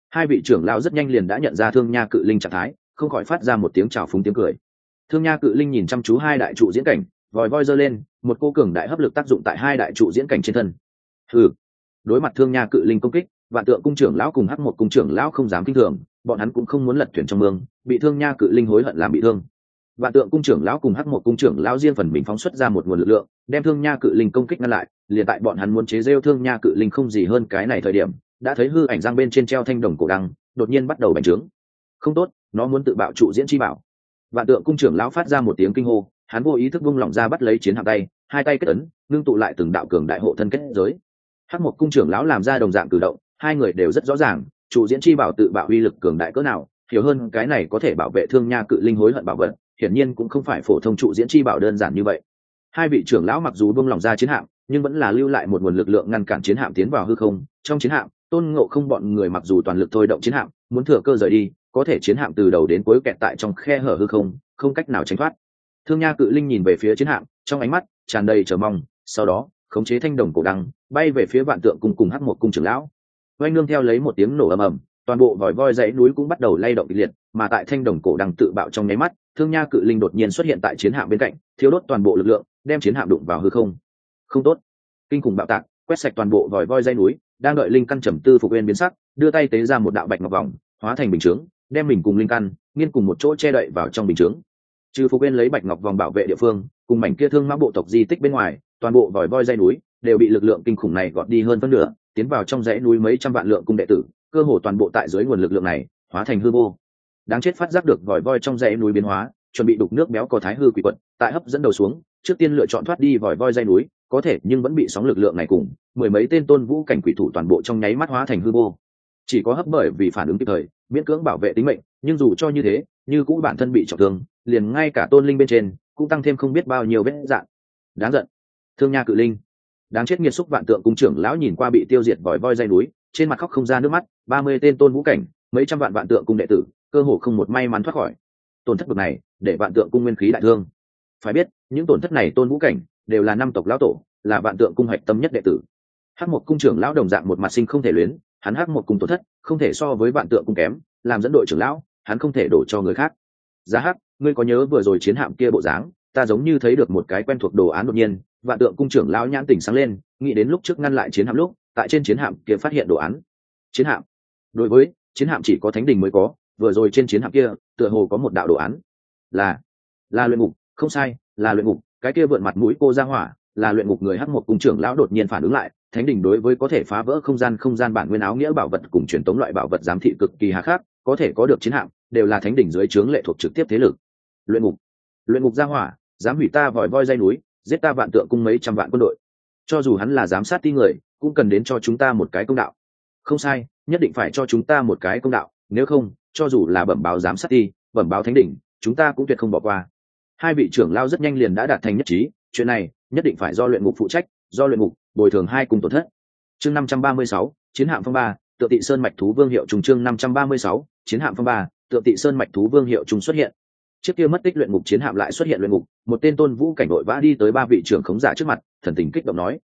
Hai vị trưởng lão rất nhanh liền đã nhận ra thương nha cự linh trạng thái, không khỏi phát ra một tiếng chào phúng tiếng cười. Thương nha cự linh nhìn chăm chú hai đại trụ diễn cảnh, vòi voi giơ lên, một cô cường đại hấp lực tác dụng tại hai đại trụ diễn cảnh trên thân. Ừ đối mặt thương nha cự linh công kích, vạn tượng cung trưởng lão cùng hắc một cung trưởng lão không dám kinh thường bọn hắn cũng không muốn lật thuyền trong mương, bị thương nha cự linh hối hận làm bị thương. Vạn tượng cung trưởng lão cùng hắc một cung trưởng lão riêng phần mình phóng xuất ra một nguồn lực lượng, đem thương nha cự linh công kích ngăn lại, liền tại bọn hắn muốn chế rêu thương nha cự linh không gì hơn cái này thời điểm, đã thấy hư ảnh giang bên trên treo thanh đồng cổ đăng, đột nhiên bắt đầu bành trướng. Không tốt, nó muốn tự bạo trụ diễn chi bảo. Vạn tượng cung trưởng lão phát ra một tiếng kinh hô, hắn vô ý thức vung lỏng ra bắt lấy chiến hạm tay, hai tay kết ấn, ngưng tụ lại từng đạo cường đại hộ thân kết giới. Hắc một cung trưởng lão làm ra đồng dạng cử động, hai người đều rất rõ ràng Chủ diễn chi bảo tự bạo uy lực cường đại cỡ nào, hiểu hơn cái này có thể bảo vệ thương nha cự linh hối hận bảo vật, hiển nhiên cũng không phải phổ thông trụ diễn chi bảo đơn giản như vậy. Hai vị trưởng lão mặc dù buông lòng ra chiến hạm, nhưng vẫn là lưu lại một nguồn lực lượng ngăn cản chiến hạm tiến vào hư không. Trong chiến hạm, tôn ngộ không bọn người mặc dù toàn lực thôi động chiến hạm, muốn thừa cơ rời đi, có thể chiến hạm từ đầu đến cuối kẹt tại trong khe hở hư không không cách nào tránh thoát. Thương nha cự linh nhìn về phía chiến hạm, trong ánh mắt tràn đầy chờ mong, sau đó, khống chế thanh đồng cổ đăng, bay về phía vạn tượng cùng cùng hắc một cung trưởng lão oanh nương theo lấy một tiếng nổ ầm ầm, toàn bộ vòi voi dãy núi cũng bắt đầu lay động kịch liệt, mà tại thanh đồng cổ đang tự bạo trong nháy mắt, thương nha cự linh đột nhiên xuất hiện tại chiến hạm bên cạnh thiếu đốt toàn bộ lực lượng, đem chiến hạm đụng vào hư không. Không tốt. Kinh khủng bạo tạc, quét sạch toàn bộ vòi voi dây núi, đang đợi linh căn trầm tư phục bên biến sắc, đưa tay tế ra một đạo bạch ngọc vòng, hóa thành bình chướng, đem mình cùng linh căn, nghiên cùng một chỗ che đậy vào trong bình chướng. Trừ phục bên lấy bạch ngọc vòng bảo vệ địa phương, cùng mảnh kia thương mã bộ tộc di tích bên ngoài, toàn bộ vòi voi dây núi đều bị lực lượng kinh khủng này gọt đi hơn phân nửa tiến vào trong dãy núi mấy trăm vạn lượng cung đệ tử, cơ hồ toàn bộ tại dưới nguồn lực lượng này, hóa thành hư vô. Đáng chết phát giác được vòi voi trong dãy núi biến hóa, chuẩn bị đục nước béo có thái hư quỷ quật tại hấp dẫn đầu xuống, trước tiên lựa chọn thoát đi vòi voi dây núi, có thể nhưng vẫn bị sóng lực lượng này cùng mười mấy tên tôn vũ cảnh quỷ thủ toàn bộ trong nháy mắt hóa thành hư vô. Chỉ có hấp bởi vì phản ứng kịp thời, miễn cưỡng bảo vệ tính mệnh, nhưng dù cho như thế, như cũng bản thân bị trọng thương, liền ngay cả tôn linh bên trên cũng tăng thêm không biết bao nhiêu vết dạn. Đáng giận. Thương nha cự linh đáng chết nghiệt xúc vạn tượng cung trưởng lão nhìn qua bị tiêu diệt vòi voi dây núi, trên mặt khóc không ra nước mắt, ba mươi tên tôn vũ cảnh, mấy trăm vạn vạn tượng cung đệ tử, cơ hồ không một may mắn thoát khỏi. Tổn thất bực này, để vạn tượng cung nguyên khí đại thương. Phải biết, những tổn thất này tôn vũ cảnh, đều là năm tộc lão tổ, là vạn tượng cung hạch tâm nhất đệ tử. Hắc một cung trưởng lão đồng dạng một mặt sinh không thể luyến, hắn hắc một cung tổn thất, không thể so với vạn tượng cung kém, làm dẫn đội trưởng lão, hắn không thể đổ cho người khác. Giá hắc, ngươi có nhớ vừa rồi chiến hạm kia bộ dáng, ta giống như thấy được một cái quen thuộc đồ án đột nhiên vạn tượng cung trưởng lão nhãn tỉnh sáng lên, nghĩ đến lúc trước ngăn lại chiến hạm lúc, tại trên chiến hạm kia phát hiện đồ án. Chiến hạm. Đối với, chiến hạm chỉ có thánh đình mới có, vừa rồi trên chiến hạm kia, tựa hồ có một đạo đồ án. Là là luyện ngục, không sai, là luyện ngục, cái kia vượn mặt mũi cô ra hỏa, là luyện ngục người hắc một cung trưởng lão đột nhiên phản ứng lại, thánh đình đối với có thể phá vỡ không gian không gian bản nguyên áo nghĩa bảo vật cùng truyền tống loại bảo vật giám thị cực kỳ hà khắc, có thể có được chiến hạm, đều là thánh đình dưới trướng lệ thuộc trực tiếp thế lực. Luyện ngục. Luyện ngục ra hỏa, dám hủy ta vòi voi dây núi giết ta vạn tượng cung mấy trăm vạn quân đội. Cho dù hắn là giám sát ti người, cũng cần đến cho chúng ta một cái công đạo. Không sai, nhất định phải cho chúng ta một cái công đạo, nếu không, cho dù là bẩm báo giám sát ti, bẩm báo thánh đỉnh, chúng ta cũng tuyệt không bỏ qua. Hai vị trưởng lao rất nhanh liền đã đạt thành nhất trí, chuyện này, nhất định phải do luyện ngục phụ trách, do luyện ngục, bồi thường hai cùng tổn thất. Chương năm trăm ba mươi sáu, chiến hạm phong ba tự tị sơn mạch thú vương hiệu trùng chương năm trăm ba mươi sáu, chiến hạm phong ba tự tị sơn mạch thú vương hiệu trùng xuất hiện chiếc kia mất tích luyện ngục chiến hạm lại xuất hiện luyện ngục, một tên tôn vũ cảnh đội vã đi tới ba vị trưởng khống giả trước mặt, thần tình kích động nói,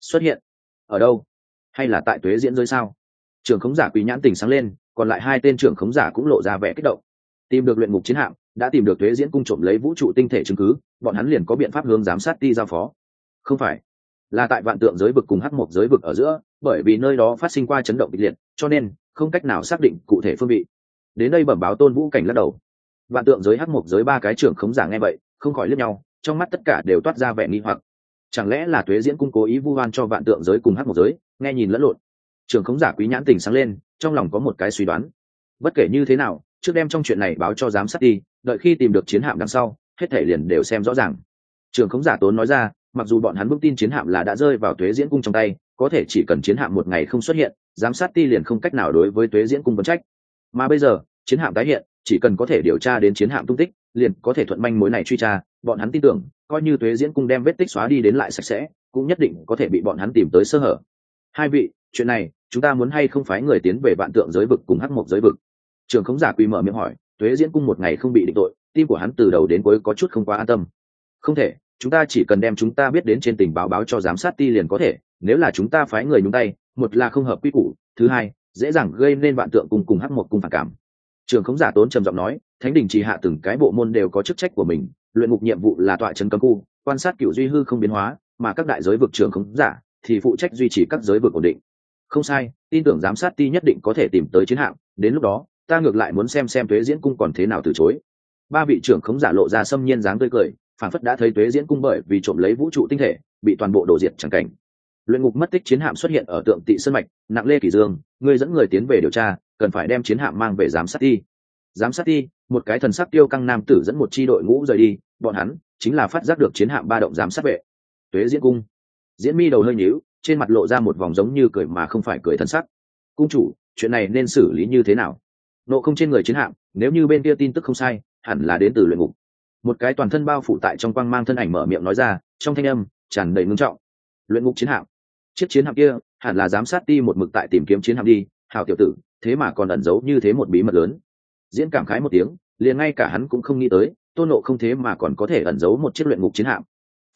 xuất hiện? Ở đâu? Hay là tại tuế diễn rơi sao? Trưởng khống giả quý nhãn tình sáng lên, còn lại hai tên trưởng khống giả cũng lộ ra vẻ kích động. Tìm được luyện ngục chiến hạm, đã tìm được tuế diễn cung trộm lấy vũ trụ tinh thể chứng cứ, bọn hắn liền có biện pháp hướng giám sát ti giao phó. Không phải, là tại vạn tượng giới vực cùng hắc một giới vực ở giữa, bởi vì nơi đó phát sinh qua chấn động kịch liệt, cho nên không cách nào xác định cụ thể phương vị. Đến đây bẩm báo tôn vũ cảnh lắc đầu vạn tượng giới hắc mộc giới ba cái trưởng khống giả nghe vậy, không khỏi lướt nhau, trong mắt tất cả đều toát ra vẻ nghi hoặc. Chẳng lẽ là tuế diễn cung cố ý vu oan cho vạn tượng giới cùng hắc mộc giới? Nghe nhìn lẫn lộn. Trưởng khống giả quý nhãn tình sáng lên, trong lòng có một cái suy đoán. Bất kể như thế nào, trước đem trong chuyện này báo cho giám sát đi, đợi khi tìm được chiến hạm đằng sau, hết thể liền đều xem rõ ràng. Trưởng khống giả tốn nói ra, mặc dù bọn hắn vững tin chiến hạm là đã rơi vào tuế diễn cung trong tay, có thể chỉ cần chiến hạm một ngày không xuất hiện, giám sát ti liền không cách nào đối với tuế diễn cung vấn trách. Mà bây giờ, chiến hạm tái hiện chỉ cần có thể điều tra đến chiến hạm tung tích, liền có thể thuận manh mối này truy tra, bọn hắn tin tưởng, coi như tuế diễn cung đem vết tích xóa đi đến lại sạch sẽ, cũng nhất định có thể bị bọn hắn tìm tới sơ hở. Hai vị, chuyện này, chúng ta muốn hay không phái người tiến về vạn tượng giới vực cùng hắc mộc giới vực? Trường khống giả quỳ mở miệng hỏi, tuế diễn cung một ngày không bị định tội, tim của hắn từ đầu đến cuối có chút không quá an tâm. Không thể, chúng ta chỉ cần đem chúng ta biết đến trên tình báo báo cho giám sát ti liền có thể, nếu là chúng ta phái người nhúng tay, một là không hợp quy củ, thứ hai, dễ dàng gây nên vạn tượng cùng cùng hắc một cung phản cảm trường khống giả tốn trầm giọng nói, thánh đình chỉ hạ từng cái bộ môn đều có chức trách của mình, luyện ngục nhiệm vụ là tọa trấn cấm khu, quan sát cựu duy hư không biến hóa, mà các đại giới vực trường khống giả thì phụ trách duy trì các giới vực ổn định. Không sai, tin tưởng giám sát ti nhất định có thể tìm tới chiến hạm, đến lúc đó, ta ngược lại muốn xem xem tuế diễn cung còn thế nào từ chối. Ba vị trưởng khống giả lộ ra xâm nhiên dáng tươi cười, phản phất đã thấy tuế diễn cung bởi vì trộm lấy vũ trụ tinh thể, bị toàn bộ đổ diệt chẳng cảnh. Luyện ngục mất tích chiến hạm xuất hiện ở tượng tị sơn mạch, nặng lê kỷ dương, người dẫn người tiến về điều tra cần phải đem chiến hạm mang về giám sát ti giám sát ti một cái thần sắc tiêu căng nam tử dẫn một chi đội ngũ rời đi, bọn hắn chính là phát giác được chiến hạm ba động giám sát vệ. Tuế diễn cung. Diễn mi đầu hơi nhíu, trên mặt lộ ra một vòng giống như cười mà không phải cười thần sắc. Cung chủ, chuyện này nên xử lý như thế nào? Nộ không trên người chiến hạm, nếu như bên kia tin tức không sai, hẳn là đến từ luyện ngục. Một cái toàn thân bao phủ tại trong quang mang thân ảnh mở miệng nói ra, trong thanh âm tràn đầy ngưng trọng. Luyện ngục chiến hạm. Chiếc chiến hạm kia, hẳn là giám sát ti một mực tại tìm kiếm chiến hạm đi hào tiểu tử thế mà còn ẩn giấu như thế một bí mật lớn. Diễn cảm khái một tiếng, liền ngay cả hắn cũng không nghĩ tới tôn nộ không thế mà còn có thể ẩn giấu một chiếc luyện ngục chiến hạm.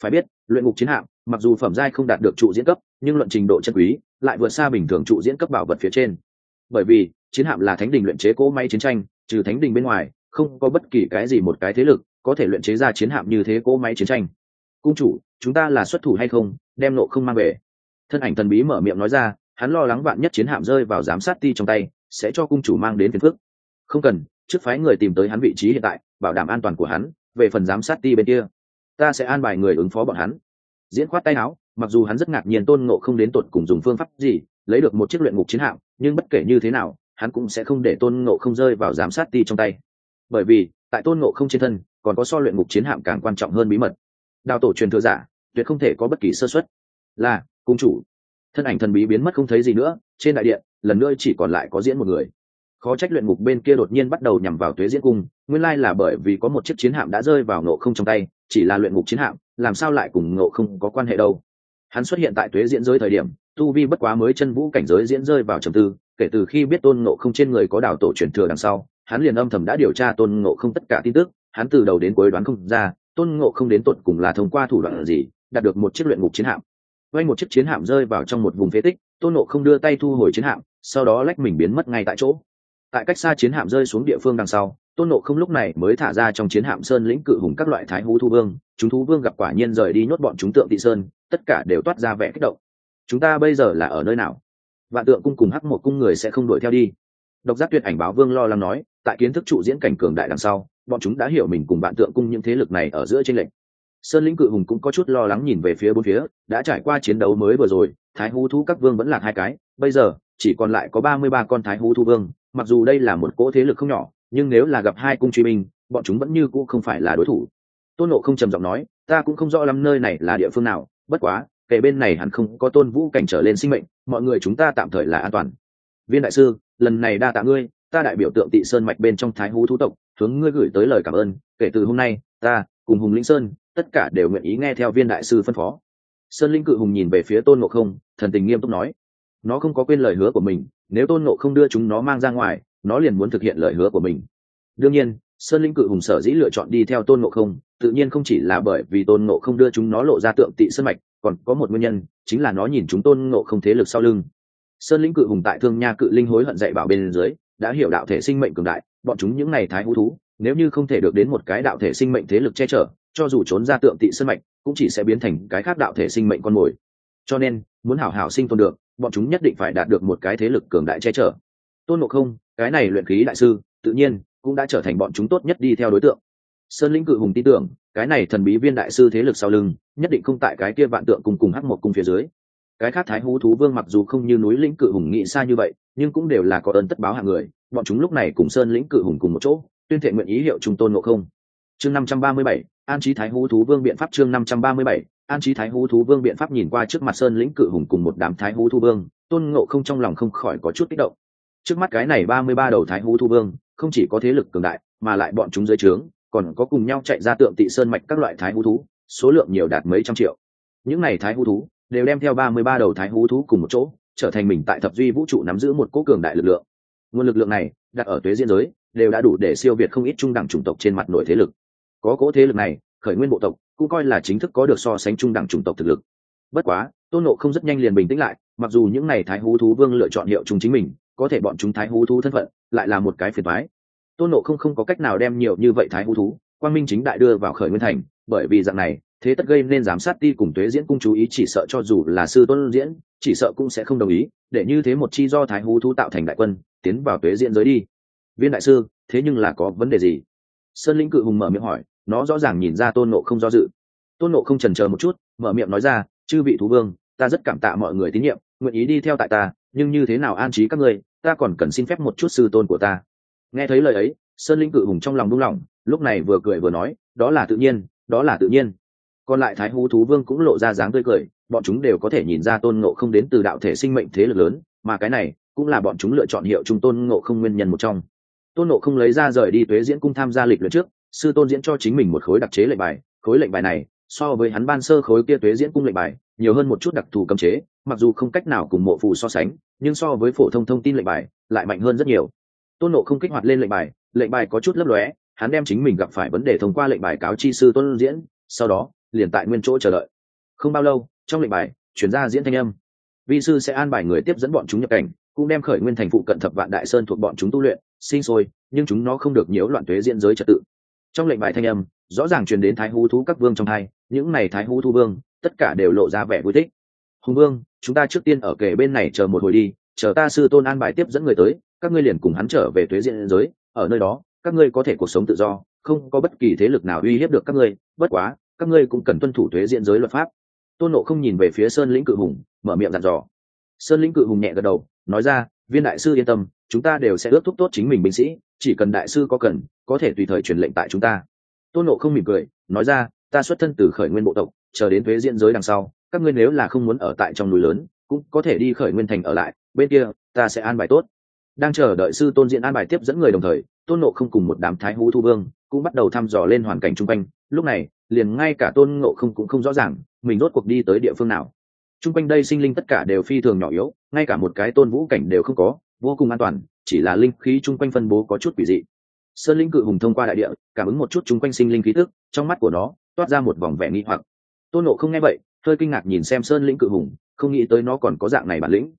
Phải biết, luyện ngục chiến hạm, mặc dù phẩm giai không đạt được trụ diễn cấp, nhưng luận trình độ chân quý, lại vượt xa bình thường trụ diễn cấp bảo vật phía trên. Bởi vì, chiến hạm là thánh đình luyện chế cỗ máy chiến tranh, trừ thánh đình bên ngoài, không có bất kỳ cái gì một cái thế lực có thể luyện chế ra chiến hạm như thế cỗ máy chiến tranh. Cung chủ, chúng ta là xuất thủ hay không, đem nộ không mang về. Thân ảnh thần bí mở miệng nói ra, hắn lo lắng vạn nhất chiến hạm rơi vào giám sát ti trong tay sẽ cho cung chủ mang đến phiền phức. Không cần, trước phái người tìm tới hắn vị trí hiện tại, bảo đảm an toàn của hắn, về phần giám sát ti bên kia. Ta sẽ an bài người ứng phó bọn hắn. Diễn khoát tay áo, mặc dù hắn rất ngạc nhiên tôn ngộ không đến tột cùng dùng phương pháp gì, lấy được một chiếc luyện ngục chiến hạm, nhưng bất kể như thế nào, hắn cũng sẽ không để tôn ngộ không rơi vào giám sát ti trong tay. Bởi vì, tại tôn ngộ không trên thân, còn có so luyện ngục chiến hạm càng quan trọng hơn bí mật. Đào tổ truyền thừa giả, tuyệt không thể có bất kỳ sơ xuất là, cung chủ thân ảnh thần bí biến mất không thấy gì nữa, trên đại điện, lần nữa chỉ còn lại có diễn một người. Khó trách luyện ngục bên kia đột nhiên bắt đầu nhằm vào tuế diễn cung, nguyên lai là bởi vì có một chiếc chiến hạm đã rơi vào nộ không trong tay, chỉ là luyện ngục chiến hạm, làm sao lại cùng nộ không có quan hệ đâu. Hắn xuất hiện tại tuế diễn giới thời điểm, tu vi bất quá mới chân vũ cảnh giới diễn rơi vào trầm tư, kể từ khi biết tôn nộ không trên người có đảo tổ truyền thừa đằng sau, hắn liền âm thầm đã điều tra tôn nộ không tất cả tin tức, hắn từ đầu đến cuối đoán không ra, tôn ngộ không đến tột cùng là thông qua thủ đoạn gì, đạt được một chiếc luyện ngục chiến hạm quay một chiếc chiến hạm rơi vào trong một vùng phế tích, tôn ngộ không đưa tay thu hồi chiến hạm, sau đó lách mình biến mất ngay tại chỗ. Tại cách xa chiến hạm rơi xuống địa phương đằng sau, tôn nộ không lúc này mới thả ra trong chiến hạm sơn lĩnh cự hùng các loại thái hú thu vương. Chúng thú vương gặp quả nhiên rời đi nhốt bọn chúng tượng tị sơn, tất cả đều toát ra vẻ kích động. Chúng ta bây giờ là ở nơi nào? Vạn tượng cung cùng hắc một cung người sẽ không đuổi theo đi. Độc giác tuyệt ảnh báo vương lo lắng nói, tại kiến thức trụ diễn cảnh cường đại đằng sau, bọn chúng đã hiểu mình cùng vạn tượng cung những thế lực này ở giữa tranh lệch sơn lĩnh cự hùng cũng có chút lo lắng nhìn về phía bốn phía, đã trải qua chiến đấu mới vừa rồi, thái hú thú các vương vẫn là hai cái, bây giờ, chỉ còn lại có ba mươi ba con thái hú thu vương, mặc dù đây là một cỗ thế lực không nhỏ, nhưng nếu là gặp hai cung truy binh, bọn chúng vẫn như cũ không phải là đối thủ. Tôn nộ không trầm giọng nói, ta cũng không rõ lắm nơi này là địa phương nào, bất quá kể bên này hẳn không có tôn vũ cảnh trở lên sinh mệnh, mọi người chúng ta tạm thời là an toàn. Viên đại sư, lần này đa tạ ngươi, ta đại biểu tượng tị sơn mạch bên trong thái hú thú tộc, hướng ngươi gửi tới lời cảm ơn, kể từ hôm nay, ta cùng hùng lĩnh sơn tất cả đều nguyện ý nghe theo viên đại sư phân phó. Sơn linh cự hùng nhìn về phía tôn ngộ không, thần tình nghiêm túc nói, nó không có quên lời hứa của mình, nếu tôn ngộ không đưa chúng nó mang ra ngoài, nó liền muốn thực hiện lời hứa của mình. Đương nhiên, sơn linh cự hùng sở dĩ lựa chọn đi theo tôn ngộ không, tự nhiên không chỉ là bởi vì tôn ngộ không đưa chúng nó lộ ra tượng tị sơn mạch, còn có một nguyên nhân, chính là nó nhìn chúng tôn ngộ không thế lực sau lưng. Sơn linh cự hùng tại thương nha cự linh hối hận dạy bảo bên dưới, đã hiểu đạo thể sinh mệnh cường đại, bọn chúng những ngày thái hữu thú, nếu như không thể được đến một cái đạo thể sinh mệnh thế lực che chở cho dù trốn ra tượng tị sân mạch, cũng chỉ sẽ biến thành cái khác đạo thể sinh mệnh con mồi. Cho nên, muốn hảo hảo sinh tồn được, bọn chúng nhất định phải đạt được một cái thế lực cường đại che chở. Tôn ngộ không, cái này luyện khí đại sư, tự nhiên cũng đã trở thành bọn chúng tốt nhất đi theo đối tượng. Sơn lĩnh cự hùng tin tưởng, cái này thần bí viên đại sư thế lực sau lưng, nhất định không tại cái kia vạn tượng cùng cùng hắc một cung phía dưới. Cái khác thái hú thú vương mặc dù không như núi lĩnh cự hùng nghĩ xa như vậy, nhưng cũng đều là có ơn tất báo hạng người, bọn chúng lúc này cùng sơn lĩnh cự hùng cùng một chỗ, tuyên thệ nguyện ý hiệu trung tôn ngộ không chương năm trăm ba mươi bảy, an trí thái hú thú vương biện pháp chương năm trăm ba mươi bảy, an trí thái hú thú vương biện pháp nhìn qua trước mặt sơn lĩnh cự hùng cùng một đám thái hú thú vương, tôn ngộ không trong lòng không khỏi có chút kích động. Trước mắt cái này ba mươi ba đầu thái hú thú vương, không chỉ có thế lực cường đại, mà lại bọn chúng dưới trướng, còn có cùng nhau chạy ra tượng tị sơn mạch các loại thái hú thú, số lượng nhiều đạt mấy trăm triệu. Những này thái hú thú, đều đem theo ba mươi ba đầu thái hú thú cùng một chỗ, trở thành mình tại thập duy vũ trụ nắm giữ một cố cường đại lực lượng. Nguồn lực lượng này, đặt ở tuế diễn giới, đều đã đủ để siêu việt không ít trung đẳng chủng tộc trên mặt nội thế lực có cố thế lực này, khởi nguyên bộ tộc, cũng coi là chính thức có được so sánh trung đẳng chủng tộc thực lực. Bất quá, tôn nộ không rất nhanh liền bình tĩnh lại, mặc dù những n à y thái hú thú vương lựa chọn hiệu chúng chính mình, có thể bọn chúng thái hú thú thân phận, lại là một cái phiền thoái tôn nộ không không có cách nào đem nhiều như vậy thái hú thú, quang minh chính đại đưa vào khởi nguyên thành, bởi vì dạng này, thế tất gây nên giám sát ti cùng tuế diễn cung chú ý chỉ sợ cho dù là sư tôn diễn, chỉ sợ cũng sẽ không đồng ý, để như thế một chi do thái hú thú tạo thành đại quân, tiến vào tuế diễn giới đi. Viên đại sư, thế nhưng là có vấn đề gì? Sơn lĩnh cự hùng mở miệng hỏi, nó rõ ràng nhìn ra tôn nộ không do dự. Tôn nộ không trần chờ một chút, mở miệng nói ra, chư vị thú vương, ta rất cảm tạ mọi người tín nhiệm, nguyện ý đi theo tại ta, nhưng như thế nào an trí các ngươi, ta còn cần xin phép một chút sư tôn của ta. Nghe thấy lời ấy, sơn linh cự hùng trong lòng buông lỏng, lúc này vừa cười vừa nói, đó là tự nhiên, đó là tự nhiên. Còn lại thái hú thú vương cũng lộ ra dáng tươi cười, bọn chúng đều có thể nhìn ra tôn ngộ không đến từ đạo thể sinh mệnh thế lực lớn, mà cái này cũng là bọn chúng lựa chọn hiệu trung tôn ngộ không nguyên nhân một trong tôn Nộ không lấy ra rời đi tuế diễn cung tham gia lịch luyện trước, sư tôn diễn cho chính mình một khối đặc chế lệnh bài, khối lệnh bài này, so với hắn ban sơ khối kia tuế diễn cung lệnh bài, nhiều hơn một chút đặc thù cấm chế, mặc dù không cách nào cùng mộ phù so sánh, nhưng so với phổ thông thông tin lệnh bài, lại mạnh hơn rất nhiều. Tôn nộ không kích hoạt lên lệnh bài lệnh bài có chút lấp lóe, hắn đem chính mình gặp phải vấn đề thông qua lệnh bài cáo chi sư tôn diễn, sau đó, liền tại nguyên chỗ chờ đợi. Không bao lâu, trong lệnh bài, chuyển ra diễn thanh âm. Vi sư sẽ an bài người tiếp dẫn bọn chúng nhập cảnh cũng đem khởi nguyên thành phụ cận thập vạn đại sơn thuộc bọn chúng tu luyện, sinh sôi, nhưng chúng nó không được nhiễu loạn thuế diễn giới trật tự. Trong lệnh bài thanh âm, rõ ràng truyền đến thái hú thú các vương trong hai, những này thái hú thu vương, tất cả đều lộ ra vẻ vui thích. Hùng vương, chúng ta trước tiên ở kề bên này chờ một hồi đi, chờ ta sư tôn an bài tiếp dẫn người tới, các ngươi liền cùng hắn trở về thuế diện giới, ở nơi đó, các ngươi có thể cuộc sống tự do, không có bất kỳ thế lực nào uy hiếp được các ngươi, bất quá, các ngươi cũng cần tuân thủ thuế diện giới luật pháp. Tôn nộ không nhìn về phía sơn lĩnh cự hùng, mở miệng dặn dò. Sơn lĩnh cự hùng nhẹ gật đầu nói ra, viên đại sư yên tâm, chúng ta đều sẽ ước thúc tốt chính mình binh sĩ, chỉ cần đại sư có cần, có thể tùy thời truyền lệnh tại chúng ta. Tôn nộ không mỉm cười, nói ra, ta xuất thân từ khởi nguyên bộ tộc, chờ đến thuế diễn giới đằng sau, các ngươi nếu là không muốn ở tại trong núi lớn, cũng có thể đi khởi nguyên thành ở lại, bên kia, ta sẽ an bài tốt. Đang chờ đợi sư tôn diễn an bài tiếp dẫn người đồng thời, tôn nộ không cùng một đám thái hú thu vương cũng bắt đầu thăm dò lên hoàn cảnh chung quanh. Lúc này, liền ngay cả tôn ngộ không cũng không rõ ràng, mình rốt cuộc đi tới địa phương nào chung quanh đây sinh linh tất cả đều phi thường nhỏ yếu, ngay cả một cái tôn vũ cảnh đều không có, vô cùng an toàn, chỉ là linh khí chung quanh phân bố có chút quỷ dị. Sơn linh cự hùng thông qua đại địa, cảm ứng một chút chung quanh sinh linh khí tức, trong mắt của nó, toát ra một vòng vẻ nghi hoặc. Tôn nộ không nghe vậy, hơi kinh ngạc nhìn xem sơn lĩnh cự hùng, không nghĩ tới nó còn có dạng này bản lĩnh.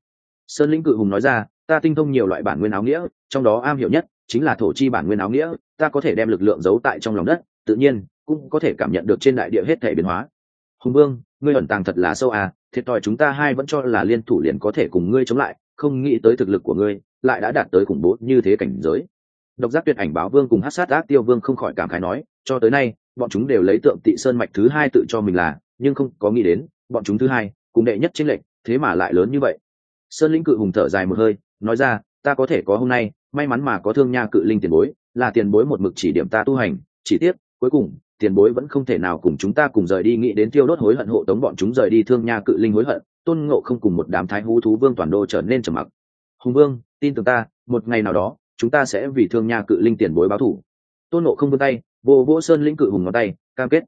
Sơn lĩnh cự hùng nói ra, ta tinh thông nhiều loại bản nguyên áo nghĩa, trong đó am hiểu nhất chính là thổ chi bản nguyên áo nghĩa, ta có thể đem lực lượng giấu tại trong lòng đất, tự nhiên cũng có thể cảm nhận được trên đại địa hết thể biến hóa. Hùng vương, ngươi ẩn tàng thật là sâu à thiệt thòi chúng ta hai vẫn cho là liên thủ liền có thể cùng ngươi chống lại, không nghĩ tới thực lực của ngươi lại đã đạt tới khủng bố như thế cảnh giới. Độc giác tuyệt ảnh báo vương cùng hát sát ác tiêu vương không khỏi cảm khái nói, cho tới nay, bọn chúng đều lấy tượng tị sơn mạch thứ hai tự cho mình là, nhưng không có nghĩ đến, bọn chúng thứ hai, cùng đệ nhất chính lệnh thế mà lại lớn như vậy. Sơn lĩnh cự hùng thở dài một hơi, nói ra, ta có thể có hôm nay, may mắn mà có thương nha cự linh tiền bối, là tiền bối một mực chỉ điểm ta tu hành, chỉ tiếc, cuối cùng tiền bối vẫn không thể nào cùng chúng ta cùng rời đi, nghĩ đến tiêu đốt hối hận hộ tống bọn chúng rời đi thương nha cự linh hối hận, tôn ngộ không cùng một đám thái hú thú vương toàn đô trở nên trầm mặc. Hùng vương, tin tưởng ta, một ngày nào đó, chúng ta sẽ vì thương nha cự linh tiền bối báo thủ. Tôn ngộ không vươn tay, vô vỗ sơn lĩnh cự hùng ngón tay, cam kết.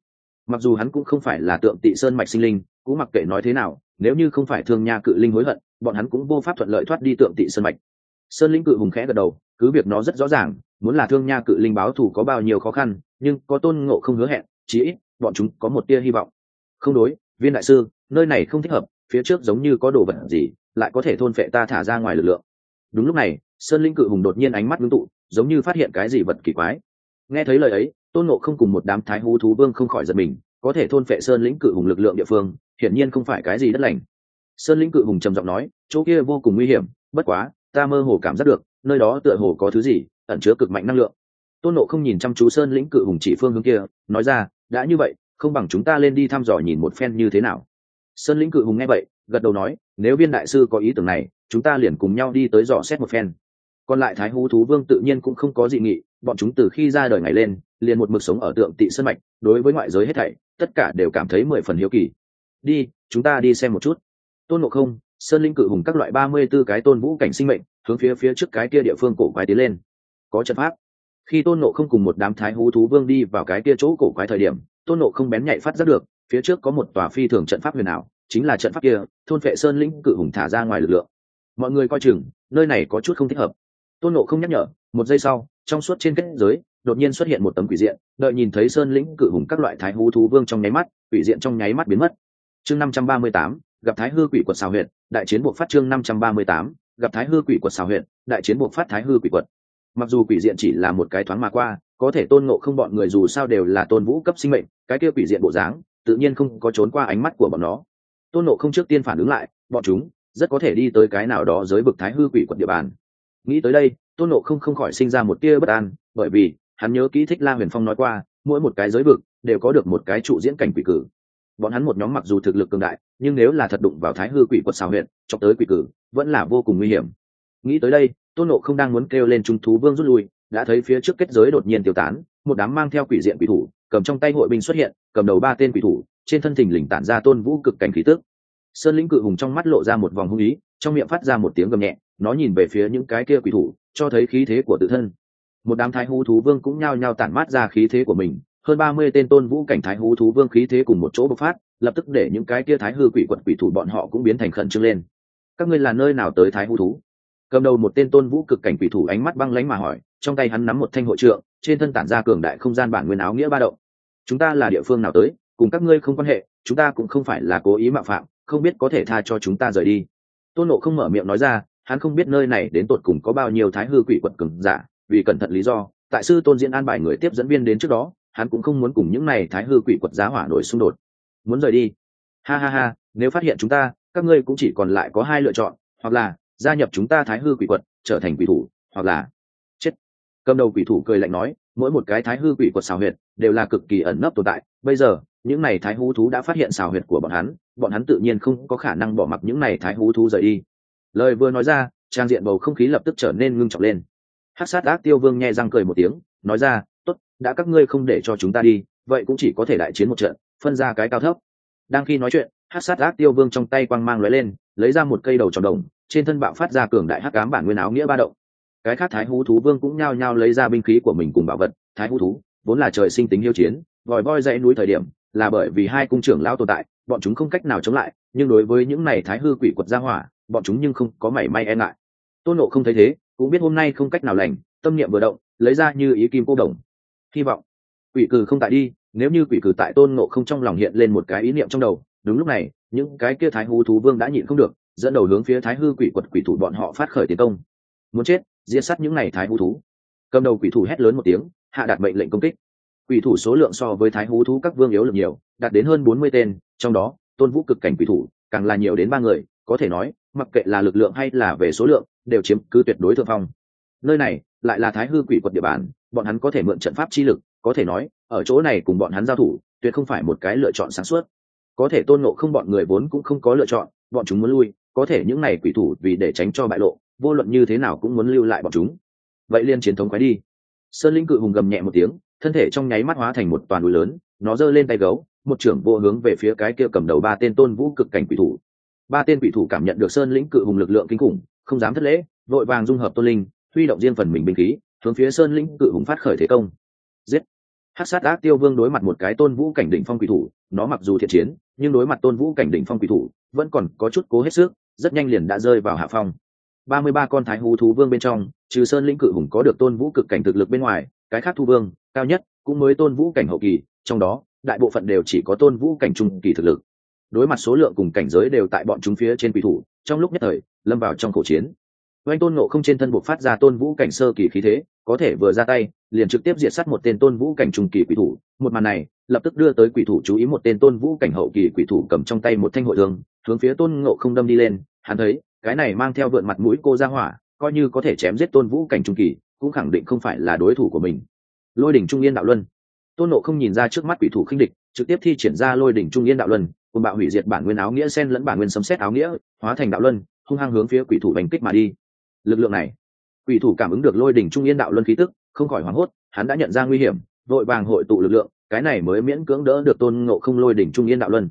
Mặc dù hắn cũng không phải là tượng tị sơn mạch sinh linh, cũng mặc kệ nói thế nào, nếu như không phải thương nha cự linh hối hận, bọn hắn cũng vô pháp thuận lợi thoát đi tượng tị sơn mạch. Sơn lĩnh cự hùng khẽ gật đầu, cứ việc nó rất rõ ràng, muốn là thương nha cự linh báo thù có bao nhiêu khó khăn nhưng có tôn ngộ không hứa hẹn, chí ít bọn chúng có một tia hy vọng. Không đối, viên đại sư, nơi này không thích hợp, phía trước giống như có đồ vật gì, lại có thể thôn phệ ta thả ra ngoài lực lượng. Đúng lúc này, sơn linh cự hùng đột nhiên ánh mắt ngưng tụ, giống như phát hiện cái gì vật kỳ quái. Nghe thấy lời ấy, tôn ngộ không cùng một đám thái hú thú vương không khỏi giật mình, có thể thôn phệ sơn lĩnh cự hùng lực lượng địa phương, hiển nhiên không phải cái gì đất lành. Sơn lĩnh cự hùng trầm giọng nói, chỗ kia vô cùng nguy hiểm, bất quá, ta mơ hồ cảm giác được, nơi đó tựa hồ có thứ gì, ẩn chứa cực mạnh năng lượng tôn nộ không nhìn chăm chú sơn lĩnh cự hùng chỉ phương hướng kia, nói ra, đã như vậy, không bằng chúng ta lên đi thăm dò nhìn một phen như thế nào. Sơn lĩnh cự hùng nghe vậy, gật đầu nói, nếu viên đại sư có ý tưởng này, chúng ta liền cùng nhau đi tới dò xét một phen. Còn lại thái hú thú vương tự nhiên cũng không có dị nghị, bọn chúng từ khi ra đời ngày lên, liền một mực sống ở tượng tị sân mạch, đối với ngoại giới hết thảy, tất cả đều cảm thấy mười phần hiếu kỳ. Đi, chúng ta đi xem một chút. Tôn ngộ không, sơn linh cự hùng các loại ba mươi b ố cái tôn vũ cảnh sinh mệnh, hướng phía phía trước cái kia địa phương cổ quái tiến lên. Có trận pháp khi tôn nộ không cùng một đám thái hú thú vương đi vào cái kia chỗ cổ quái thời điểm, tôn nộ không bén nhạy phát giác được, phía trước có một tòa phi thường trận pháp huyền ảo, chính là trận pháp kia, thôn vệ sơn lĩnh cự hùng thả ra ngoài lực lượng. Mọi người coi chừng, nơi này có chút không thích hợp. Tôn nộ không nhắc nhở, một giây sau, trong suốt trên kết giới, đột nhiên xuất hiện một tấm quỷ diện, đợi nhìn thấy sơn lĩnh cự hùng các loại thái hú thú vương trong nháy mắt, quỷ diện trong nháy mắt biến mất. Chương năm trăm ba mươi tám, gặp thái hư quỷ quật xào huyện đại chiến buộc phát chương năm trăm ba mươi tám, gặp thái hư quỷ quật xào huyện đại chiến buộc phát thái hư quỷ quật mặc dù quỷ diện chỉ là một cái thoáng mà qua, có thể tôn ngộ không bọn người dù sao đều là tôn vũ cấp sinh mệnh, cái kia quỷ diện bộ dáng, tự nhiên không có trốn qua ánh mắt của bọn nó. Tôn ngộ không trước tiên phản ứng lại, bọn chúng rất có thể đi tới cái nào đó dưới bực thái hư quỷ quận địa bàn. Nghĩ tới đây, tôn ngộ không không khỏi sinh ra một tia bất an, bởi vì hắn nhớ kỹ thích la huyền phong nói qua, mỗi một cái giới vực đều có được một cái trụ diễn cảnh quỷ cử. Bọn hắn một nhóm mặc dù thực lực cường đại, nhưng nếu là thật đụng vào thái hư quỷ quật xào huyện, chọc tới quỷ cử, vẫn là vô cùng nguy hiểm. Nghĩ tới đây tôn nộ không đang muốn kêu lên trung thú vương rút lui, đã thấy phía trước kết giới đột nhiên tiêu tán, một đám mang theo quỷ diện quỷ thủ, cầm trong tay hội binh xuất hiện, cầm đầu ba tên quỷ thủ, trên thân thình lình tản ra tôn vũ cực cảnh khí tức. Sơn lĩnh cự hùng trong mắt lộ ra một vòng hung ý, trong miệng phát ra một tiếng gầm nhẹ, nó nhìn về phía những cái kia quỷ thủ, cho thấy khí thế của tự thân. Một đám thái hú thú vương cũng nhao nhao tản mát ra khí thế của mình, hơn ba mươi tên tôn vũ cảnh thái hú thú vương khí thế cùng một chỗ bộc phát, lập tức để những cái kia thái hư quỷ quật quỷ thủ bọn họ cũng biến thành khẩn trương lên. Các ngươi là nơi nào tới thái hú thú? Cầm đầu một tên tôn vũ cực cảnh quỷ thủ ánh mắt băng lánh mà hỏi, trong tay hắn nắm một thanh hội trượng, trên thân tản ra cường đại không gian bản nguyên áo nghĩa ba động. Chúng ta là địa phương nào tới, cùng các ngươi không quan hệ, chúng ta cũng không phải là cố ý mạo phạm, không biết có thể tha cho chúng ta rời đi. Tôn nộ không mở miệng nói ra, hắn không biết nơi này đến tột cùng có bao nhiêu thái hư quỷ quật cường giả, vì cẩn thận lý do, tại sư tôn diễn an bài người tiếp dẫn viên đến trước đó, hắn cũng không muốn cùng những này thái hư quỷ quật giá hỏa nổi xung đột. Muốn rời đi? Ha ha ha, nếu phát hiện chúng ta, các ngươi cũng chỉ còn lại có hai lựa chọn, hoặc là gia nhập chúng ta thái hư quỷ quật, trở thành quỷ thủ, hoặc là chết. Cầm đầu quỷ thủ cười lạnh nói, mỗi một cái thái hư quỷ quật xào huyệt đều là cực kỳ ẩn nấp tồn tại. Bây giờ, những này thái hú thú đã phát hiện xào huyệt của bọn hắn bọn hắn tự nhiên không có khả năng bỏ mặc những này thái hú thú rời đi. Lời vừa nói ra, trang diện bầu không khí lập tức trở nên ngưng trọng lên. Hát sát ác tiêu vương nghe răng cười một tiếng, nói ra, tốt, đã các ngươi không để cho chúng ta đi, vậy cũng chỉ có thể đại chiến một trận, phân ra cái cao thấp. Đang khi nói chuyện hát sát ác tiêu vương trong tay quang mang lóe lên, lấy ra một cây đầu tròn đồng trên thân bạo phát ra cường đại hắc cám bản nguyên áo nghĩa ba động. Cái khác thái hú thú vương cũng nhao nhao lấy ra binh khí của mình cùng bảo vật. Thái hú thú, vốn là trời sinh tính hiếu chiến, vòi voi dãy núi thời điểm, là bởi vì hai cung trưởng lão tồn tại, bọn chúng không cách nào chống lại, nhưng đối với những này thái hư quỷ quật ra hỏa, bọn chúng nhưng không có mảy may e ngại. Tôn nộ không thấy thế, cũng biết hôm nay không cách nào lành, tâm niệm vừa động, lấy ra như ý kim cô đồng. Hy vọng quỷ cử không tại đi, nếu như quỷ cử tại tôn nộ không trong lòng hiện lên một cái ý niệm trong đầu, đúng lúc này, những cái kia thái hư thú vương đã nhịn không được dẫn đầu hướng phía thái hư quỷ quật quỷ thủ bọn họ phát khởi tiến công. Muốn chết, diệt sát những n à y thái hư thú. Cầm đầu quỷ thủ hét lớn một tiếng, hạ đạt mệnh lệnh công kích. Quỷ thủ số lượng so với thái hú thú các vương yếu lực nhiều, đạt đến hơn bốn mươi tên, trong đó, tôn vũ cực cảnh quỷ thủ, càng là nhiều đến ba người, có thể nói, mặc kệ là lực lượng hay là về số lượng, đều chiếm cứ tuyệt đối thượng phong. Nơi này, lại là thái hư quỷ quật địa bàn, bọn hắn có thể mượn trận pháp chi lực, có thể nói, ở chỗ này cùng bọn hắn giao thủ, tuyệt không phải một cái lựa chọn sáng suốt. Có thể tôn nộ không bọn người vốn cũng không có lựa chọn, bọn chúng muốn lui có thể những này quỷ thủ vì để tránh cho bại lộ, vô luận như thế nào cũng muốn lưu lại bọn chúng. Vậy liên chiến thống quái đi. Sơn linh cự hùng gầm nhẹ một tiếng, thân thể trong nháy mắt hóa thành một toàn núi lớn, nó giơ lên tay gấu, một trưởng vô hướng về phía cái kia cầm đầu ba tên tôn vũ cực cảnh quỷ thủ. Ba tên quỷ thủ cảm nhận được sơn lĩnh cự hùng lực lượng kinh khủng, không dám thất lễ, vội vàng dung hợp tôn linh, huy động riêng phần mình binh khí, hướng phía sơn lĩnh cự hùng phát khởi thế công. Giết! Hát sát ác tiêu vương đối mặt một cái tôn vũ cảnh đỉnh phong quỷ thủ, nó mặc dù thiện chiến, nhưng đối mặt tôn vũ cảnh đỉnh phong quỷ thủ, vẫn còn có chút cố hết sức rất nhanh liền đã rơi vào hạ phong. Ba mươi ba con thái hú thú vương bên trong, trừ sơn lĩnh cự hùng có được tôn vũ cực cảnh thực lực bên ngoài, cái khác thu vương, cao nhất, cũng mới tôn vũ cảnh hậu kỳ, trong đó, đại bộ phận đều chỉ có tôn vũ cảnh trung kỳ thực lực. Đối mặt số lượng cùng cảnh giới đều tại bọn chúng phía trên quỷ thủ, trong lúc nhất thời, lâm vào trong khẩu chiến oanh tôn nộ không trên thân buộc phát ra tôn vũ cảnh sơ kỳ khí thế, có thể vừa ra tay, liền trực tiếp diệt sát một tên tôn vũ cảnh trung kỳ quỷ thủ. Một màn này, lập tức đưa tới quỷ thủ chú ý một tên tôn vũ cảnh hậu kỳ quỷ thủ cầm trong tay một thanh hội thương, hướng phía tôn ngộ không đâm đi lên. Hắn thấy, cái này mang theo vượn mặt mũi cô ra hỏa, coi như có thể chém giết tôn vũ cảnh trung kỳ, cũng khẳng định không phải là đối thủ của mình. Lôi đỉnh trung yên đạo luân. Tôn nộ không nhìn ra trước mắt quỷ thủ khinh địch, trực tiếp thi triển ra lôi đỉnh trung yên đạo luân, cùng bạo hủy diệt bản nguyên áo nghĩa sen lẫn bản nguyên sấm xét áo nghĩa, hóa thành đạo luân, hung hăng hướng phía quỷ thủ bành kích mà đi lực lượng này. Quỷ thủ cảm ứng được lôi đỉnh trung yên đạo luân khí tức, không khỏi hoảng hốt, hắn đã nhận ra nguy hiểm, vội vàng hội tụ lực lượng, cái này mới miễn cưỡng đỡ được tôn ngộ không lôi đỉnh trung yên đạo luân.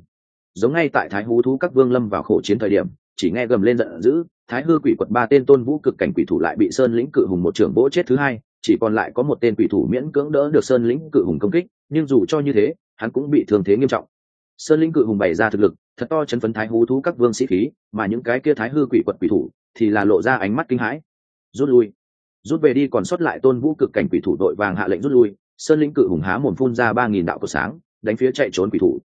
Giống ngay tại thái hú thú các vương lâm vào khổ chiến thời điểm, chỉ nghe gầm lên giận dữ, thái hư quỷ quật ba tên tôn vũ cực cảnh quỷ thủ lại bị sơn lĩnh cự hùng một trưởng vỗ chết thứ hai, chỉ còn lại có một tên quỷ thủ miễn cưỡng đỡ được sơn lĩnh cự hùng công kích, nhưng dù cho như thế, hắn cũng bị thương thế nghiêm trọng. Sơn lĩnh cự hùng bày ra thực lực, thật to chấn phấn thái hú thú các vương sĩ khí, mà những cái kia thái hư quỷ quật quỷ thủ thì là lộ ra ánh mắt kinh hãi. Rút lui. Rút về đi còn sót lại tôn vũ cực cảnh quỷ thủ đội vàng hạ lệnh rút lui, sơn lĩnh cự hùng há mồm phun ra ba nghìn đạo của sáng, đánh phía chạy trốn quỷ thủ.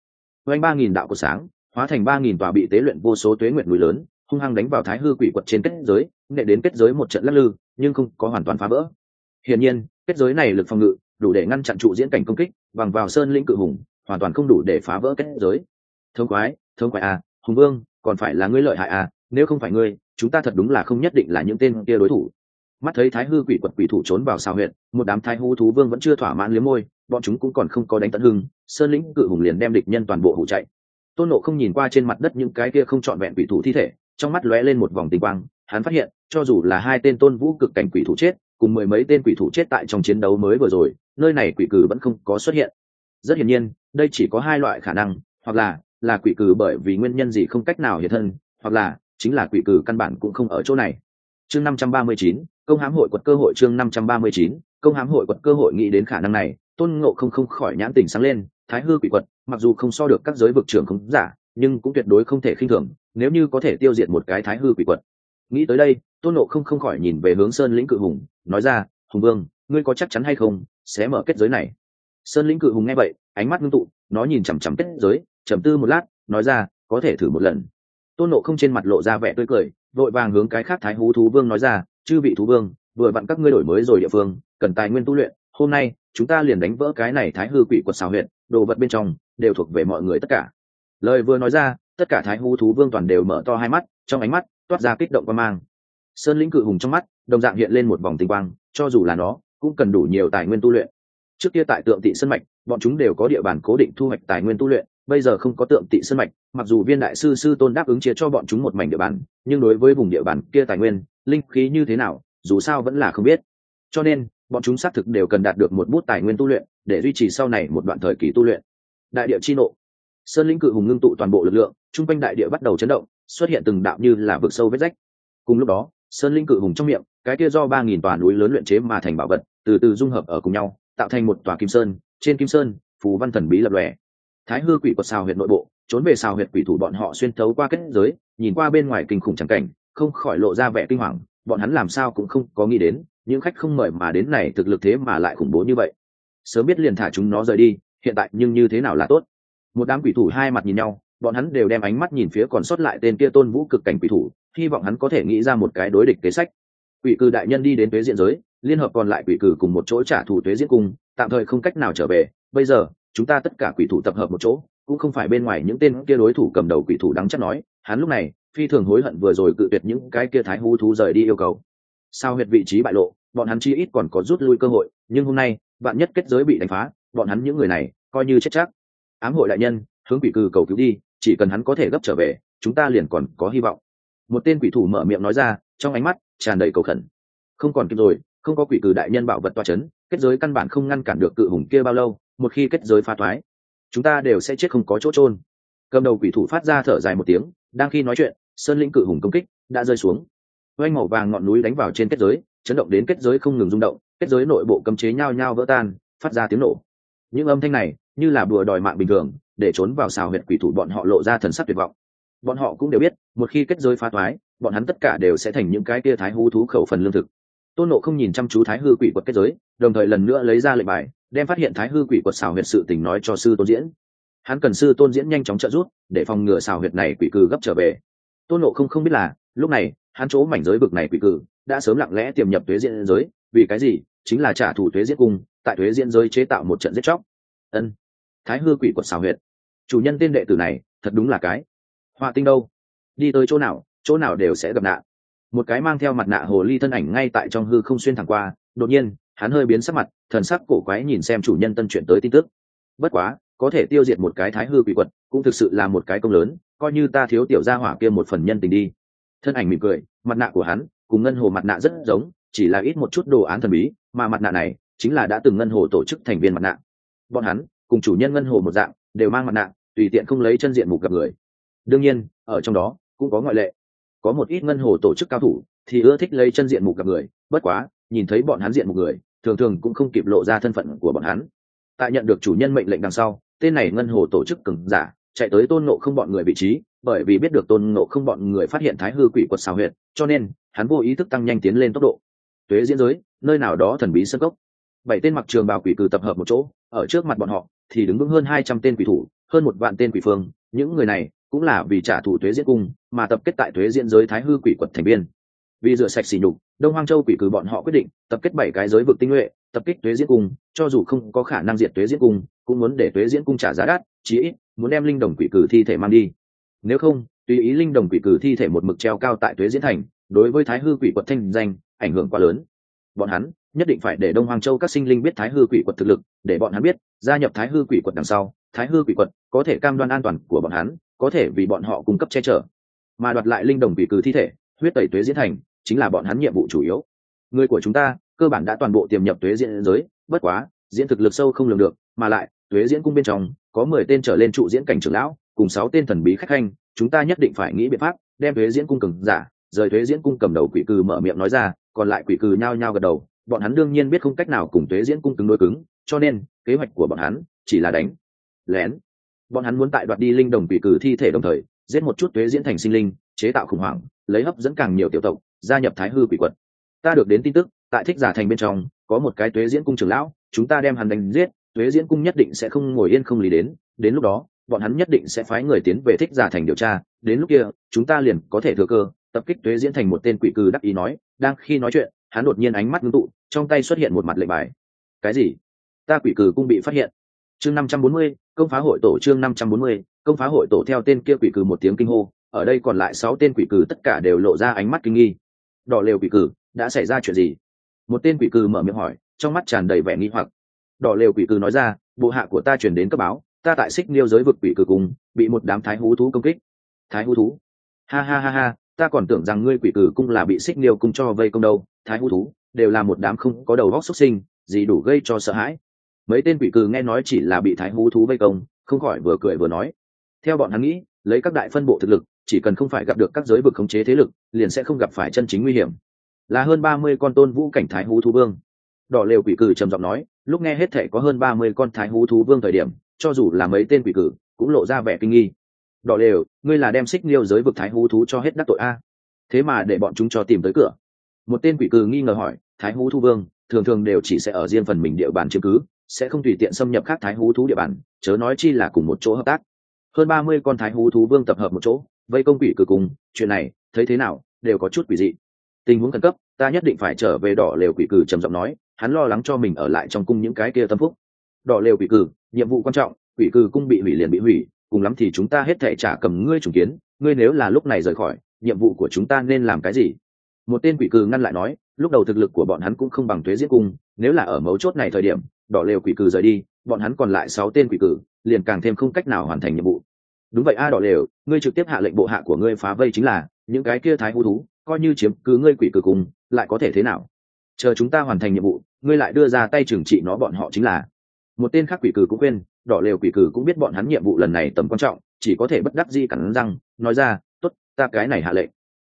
Quanh ba nghìn đạo của sáng, hóa thành ba nghìn tòa bị tế luyện vô số tuế nguyện núi lớn, hung hăng đánh vào thái hư quỷ quật trên kết giới, nệ đến kết giới một trận lắc lư, nhưng không có hoàn toàn phá vỡ. Hiển nhiên, kết giới này lực phòng ngự đủ để ngăn chặn trụ diễn cảnh công kích, bằng vào sơn lĩnh cự hùng, hoàn toàn không đủ để phá vỡ kết giới. Thương quái thương quái à hùng vương, còn phải là ngươi lợi hại à nếu không phải ngươi chúng ta thật đúng là không nhất định là những tên kia đối thủ. Mắt thấy thái hư quỷ quật quỷ thủ trốn vào xào huyện, một đám thái hư thú vương vẫn chưa thỏa mãn liếm môi, bọn chúng cũng còn không có đánh tận hưng, sơn lĩnh, cự hùng liền đem địch nhân toàn bộ hủ chạy. Tôn nộ không nhìn qua trên mặt đất những cái kia không trọn vẹn quỷ thủ thi thể, trong mắt lóe lên một vòng tinh quang, hắn phát hiện, cho dù là hai tên tôn vũ cực cảnh quỷ thủ chết, cùng mười mấy tên quỷ thủ chết tại trong chiến đấu mới vừa rồi, nơi này quỷ cử vẫn không có xuất hiện. Rất hiển nhiên, đây chỉ có hai loại khả năng, hoặc là là quỷ cử bởi vì nguyên nhân gì không cách nào hiện thân, hoặc là chính là quỷ cử căn bản cũng không ở chỗ này. Chương năm trăm ba mươi chín, công hám hội quật cơ hội chương năm trăm ba mươi chín, công hám hội quật cơ hội nghĩ đến khả năng này, tôn ngộ không không khỏi nhãn tình sáng lên, thái hư quỷ quật, mặc dù không so được các giới vực trưởng khống giả, nhưng cũng tuyệt đối không thể khinh thường, nếu như có thể tiêu diệt một cái thái hư quỷ quật. Nghĩ tới đây, tôn ngộ không không khỏi nhìn về hướng sơn lĩnh cự hùng, nói ra, hùng vương, ngươi có chắc chắn hay không sẽ mở kết giới này? Sơn lĩnh cự hùng nghe vậy, ánh mắt ngưng tụ, nó nhìn chằm chằm kết giới chầm tư một lát, nói ra, có thể thử một lần tôn nộ không trên mặt lộ ra vẻ tươi cười, vội vàng hướng cái khác thái hú thú vương nói ra, chư vị thú vương, vừa vặn các ngươi đổi mới rồi địa phương, cần tài nguyên tu luyện, hôm nay, chúng ta liền đánh vỡ cái này thái hư quỷ quật xào huyện đồ vật bên trong, đều thuộc về mọi người tất cả. Lời vừa nói ra, tất cả thái hú thú vương toàn đều mở to hai mắt, trong ánh mắt toát ra kích động quan mang. Sơn lĩnh cự hùng trong mắt, đồng dạng hiện lên một vòng tinh quang, cho dù là nó, cũng cần đủ nhiều tài nguyên tu luyện. Trước kia tại tượng thị sân mạch, bọn chúng đều có địa bàn cố định thu hoạch tài nguyên tu luyện bây giờ không có tượng tị sân mạch, mặc dù viên đại sư sư tôn đáp ứng chia cho bọn chúng một mảnh địa bàn, nhưng đối với vùng địa bàn kia tài nguyên, linh khí như thế nào, dù sao vẫn là không biết. Cho nên, bọn chúng xác thực đều cần đạt được một bút tài nguyên tu luyện, để duy trì sau này một đoạn thời kỳ tu luyện. Đại địa chi nộ. Sơn linh cự hùng ngưng tụ toàn bộ lực lượng chung quanh đại địa bắt đầu chấn động, xuất hiện từng đạo như là vực sâu vết rách. Cùng lúc đó, sơn linh cự hùng trong miệng, cái kia do ba nghìn tòa núi lớn luyện chế mà thành bảo vật, từ từ dung hợp ở cùng nhau, tạo thành một tòa kim sơn, trên kim sơn, phù văn thần bí lập lòe thái hư quỷ quật xào huyệt nội bộ, trốn về xào huyệt quỷ thủ bọn họ xuyên thấu qua kết giới, nhìn qua bên ngoài kinh khủng trắng cảnh, không khỏi lộ ra vẻ kinh hoàng, bọn hắn làm sao cũng không có nghĩ đến, những khách không mời mà đến này thực lực thế mà lại khủng bố như vậy. Sớm biết liền thả chúng nó rời đi, hiện tại nhưng như thế nào là tốt. Một đám quỷ thủ hai mặt nhìn nhau, bọn hắn đều đem ánh mắt nhìn phía còn sót lại tên kia tôn vũ cực cảnh quỷ thủ, hy vọng hắn có thể nghĩ ra một cái đối địch kế sách. Quỷ cử đại nhân đi đến tuế diện giới, liên hợp còn lại quỷ cử cùng một chỗ trả thù tuế diễn cung, tạm thời không cách nào trở về, bây giờ chúng ta tất cả quỷ thủ tập hợp một chỗ, cũng không phải bên ngoài những tên kia đối thủ cầm đầu quỷ thủ đáng chắc nói, hắn lúc này, phi thường hối hận vừa rồi cự tuyệt những cái kia thái hú thú rời đi yêu cầu. Sao huyệt vị trí bại lộ, bọn hắn chi ít còn có rút lui cơ hội, nhưng hôm nay bạn nhất kết giới bị đánh phá, bọn hắn những người này, coi như chết chắc. Ám hội đại nhân, hướng quỷ cử cầu cứu đi, chỉ cần hắn có thể gấp trở về, chúng ta liền còn có hy vọng. Một tên quỷ thủ mở miệng nói ra, trong ánh mắt, tràn đầy cầu khẩn. Không còn kịp rồi, không có quỷ cử đại nhân bảo vật toa c h ấ n kết giới căn bản không ngăn cản được cự hùng kia bao lâu một khi kết giới phá thoái, chúng ta đều sẽ chết không có chỗ trôn cầm đầu quỷ thủ phát ra thở dài một tiếng, đang khi nói chuyện, sơn lĩnh cự hùng công kích đã rơi xuống. Oanh màu vàng ngọn núi đánh vào trên kết giới, chấn động đến kết giới không ngừng rung động, kết giới nội bộ cấm chế nhao nhao vỡ tan, phát ra tiếng nổ. Những âm thanh này như là bùa đòi mạng bình thường, để trốn vào xào huyệt quỷ thủ bọn họ lộ ra thần sắc tuyệt vọng. Bọn họ cũng đều biết, một khi kết giới phá thoái, bọn hắn tất cả đều sẽ thành những cái kia thái hú thú khẩu phần lương thực tôn nộ không nhìn chăm chú thái hư quỷ quật kết giới, đồng thời lần nữa lấy ra lệnh bài, đem phát hiện thái hư quỷ quật xào huyệt sự tình nói cho sư tôn diễn. Hắn cần sư tôn diễn nhanh chóng trợ giúp, để phòng ngừa xào huyệt này quỷ cử gấp trở về. Tôn nộ không không biết là, lúc này, hắn chỗ mảnh giới vực này quỷ cử, đã sớm lặng lẽ tiềm nhập thuế diễn giới, vì cái gì? Chính là trả thù thuế diễn cung, tại thuế diễn giới chế tạo một trận giết chóc. Ân, thái hư quỷ quật xào huyệt. Chủ nhân tên đệ tử này, thật đúng là cái. Họa tinh đâu? Đi tới chỗ nào chỗ nào đều sẽ gặp nạn một cái mang theo mặt nạ hồ ly thân ảnh ngay tại trong hư không xuyên thẳng qua, đột nhiên, hắn hơi biến sắc mặt, thần sắc cổ quái nhìn xem chủ nhân tân chuyển tới tin tức. Bất quá, có thể tiêu diệt một cái thái hư quỷ quật, cũng thực sự là một cái công lớn, coi như ta thiếu tiểu gia hỏa kia một phần nhân tình đi. Thân ảnh mỉm cười, mặt nạ của hắn, cùng ngân hồ mặt nạ rất giống, chỉ là ít một chút đồ án thần bí, mà mặt nạ này, chính là đã từng ngân hồ tổ chức thành viên mặt nạ. Bọn hắn, cùng chủ nhân ngân hồ một dạng, đều mang mặt nạ, tùy tiện không lấy chân diện mục gặp người. Đương nhiên, ở trong đó, cũng có ngoại lệ có một ít ngân hồ tổ chức cao thủ, thì ưa thích lấy chân diện mục gặp người. Bất quá, nhìn thấy bọn hắn diện một người, thường thường cũng không kịp lộ ra thân phận của bọn hắn. Tại nhận được chủ nhân mệnh lệnh đằng sau, tên này ngân hồ tổ chức cứng giả, chạy tới tôn nộ không bọn người vị trí, bởi vì biết được tôn nộ không bọn người phát hiện thái hư quỷ quật xào huyệt, cho nên, hắn vô ý thức tăng nhanh tiến lên tốc độ. Tuế diễn giới, nơi nào đó thần bí sân cốc. Bảy tên mặc trường bào quỷ cử tập hợp một chỗ, ở trước mặt bọn họ, thì đứng vững hơn hai trăm tên quỷ thủ, hơn một vạn tên quỷ phương. Những người này cũng là vì trả thù thuế diễn cung, mà tập kết tại thuế diễn giới thái hư quỷ quật thành viên. Vì rửa sạch xỉ nhục, đông hoang châu quỷ cử bọn họ quyết định tập kết bảy cái giới vực tinh nhuệ, tập kích thuế diễn cung, cho dù không có khả năng diệt thuế diễn cung, cũng muốn để thuế diễn cung trả giá đắt, chí ít muốn đem linh đồng quỷ cử thi thể mang đi. Nếu không, tùy ý linh đồng quỷ cử thi thể một mực treo cao tại thuế diễn thành, đối với thái hư quỷ quật thanh danh, ảnh hưởng quá lớn. Bọn hắn nhất định phải để đông hoàng châu các sinh linh biết thái hư quỷ quật thực lực, để bọn hắn biết, gia nhập thái hư quỷ quật đằng sau, thái hư quỷ quật có thể cam đoan an toàn của bọn hắn có thể vì bọn họ cung cấp che chở. Mà đoạt lại linh đồng quỷ cử thi thể, huyết tẩy tuế diễn thành, chính là bọn hắn nhiệm vụ chủ yếu. Người của chúng ta, cơ bản đã toàn bộ tiềm nhập tuế diễn giới, bất quá, diễn thực lực sâu không lường được, mà lại, tuế diễn cung bên trong, có mười tên trở lên trụ diễn cảnh trưởng lão, cùng sáu tên thần bí khách khanh, chúng ta nhất định phải nghĩ biện pháp đem tuế diễn cung cường giả, rời tuế diễn cung cầm đầu quỷ cừ mở miệng nói ra, còn lại quỷ cừ nhao nhao gật đầu, bọn hắn đương nhiên biết không cách nào cùng tuế diễn cung cứng đối cứng, cho nên, kế hoạch của bọn hắn chỉ là đánh, lén bọn hắn muốn tại đoạt đi linh đồng bị cử thi thể đồng thời, giết một chút tuế diễn thành sinh linh, chế tạo khủng hoảng, lấy hấp dẫn càng nhiều tiểu tộc, gia nhập thái hư quỷ quật ta được đến tin tức, tại thích giả thành bên trong, có một cái tuế diễn cung trưởng lão, chúng ta đem hắn đánh giết, tuế diễn cung nhất định sẽ không ngồi yên không lý đến đến lúc đó, bọn hắn nhất định sẽ phái người tiến về thích giả thành điều tra, đến lúc kia, chúng ta liền có thể thừa cơ, tập kích tuế diễn thành một tên quỷ cư đắc ý nói, đang khi nói chuyện, hắn đột nhiên ánh mắt ngưng tụ, trong tay xuất hiện một mặt lệnh bài. Cái gì? Ta quỷ cử cung bị phát hiện. Chương năm trăm bốn mươi công phá hội tổ chương năm trăm bốn mươi, công phá hội tổ theo tên kia quỷ cử một tiếng kinh hô, ở đây còn lại sáu tên quỷ cử tất cả đều lộ ra ánh mắt kinh nghi. Đỏ lều quỷ cử, đã xảy ra chuyện gì? Một tên quỷ cử mở miệng hỏi, trong mắt tràn đầy vẻ nghi hoặc. Đỏ lều quỷ cử nói ra, bộ hạ của ta chuyển đến cấp báo, ta tại xích niêu giới vực quỷ cử cùng, bị một đám thái hú thú công kích. Thái hú thú? Ha ha ha ha, ta còn tưởng rằng ngươi quỷ cử cung là bị xích niêu cung cho vây công đâu, thái hú thú đều là một đám không có đầu góc xuất sinh, gì đủ gây cho sợ hãi mấy tên quỷ cừ nghe nói chỉ là bị thái hú thú vây công, không khỏi vừa cười vừa nói. Theo bọn hắn nghĩ, lấy các đại phân bộ thực lực, chỉ cần không phải gặp được các giới vực khống chế thế lực, liền sẽ không gặp phải chân chính nguy hiểm. Là hơn ba mươi con tôn vũ cảnh thái hú thú vương. Đỏ lều quỷ cử trầm giọng nói, lúc nghe hết thể có hơn ba mươi con thái hú thú vương thời điểm, cho dù là mấy tên quỷ cử cũng lộ ra vẻ kinh nghi. Đỏ lều, ngươi là đem xích liêu giới vực thái hú thú cho hết đắc tội a? Thế mà để bọn chúng cho tìm tới cửa. Một tên quỷ cử nghi ngờ hỏi, thái hú thú vương, thường thường đều chỉ sẽ ở riêng phần mình địa bàn chiếm cứ sẽ không tùy tiện xâm nhập các thái hú thú địa bàn, chớ nói chi là cùng một chỗ hợp tác. Hơn ba mươi con thái hú thú vương tập hợp một chỗ, vây công quỷ cử cùng, chuyện này, thấy thế nào, đều có chút quỷ dị. Tình huống khẩn cấp, ta nhất định phải trở về đỏ lều quỷ cử trầm giọng nói, hắn lo lắng cho mình ở lại trong cung những cái kia tâm phúc. Đỏ lều quỷ cử, nhiệm vụ quan trọng, quỷ cử cung bị hủy liền bị hủy, cùng lắm thì chúng ta hết thể trả cầm ngươi trùng kiến, ngươi nếu là lúc này rời khỏi, nhiệm vụ của chúng ta nên làm cái gì? Một tên quỷ cử ngăn lại nói, lúc đầu thực lực của bọn hắn cũng không bằng thuế diễn cung, nếu là ở mấu chốt này thời điểm, đỏ lều quỷ cử rời đi, bọn hắn còn lại sáu tên quỷ cử liền càng thêm không cách nào hoàn thành nhiệm vụ. Đúng vậy a đỏ lều, ngươi trực tiếp hạ lệnh bộ hạ của ngươi phá vây chính là, những cái kia thái hú thú, coi như chiếm cứ ngươi quỷ cử cùng, lại có thể thế nào? Chờ chúng ta hoàn thành nhiệm vụ, ngươi lại đưa ra tay trừng trị nó bọn họ chính là. Một tên khác quỷ cử cũng quên đỏ lều quỷ cử cũng biết bọn hắn nhiệm vụ lần này tầm quan trọng, chỉ có thể bất đắc di cắn răng, nói ra, tốt, ta cái này hạ lệnh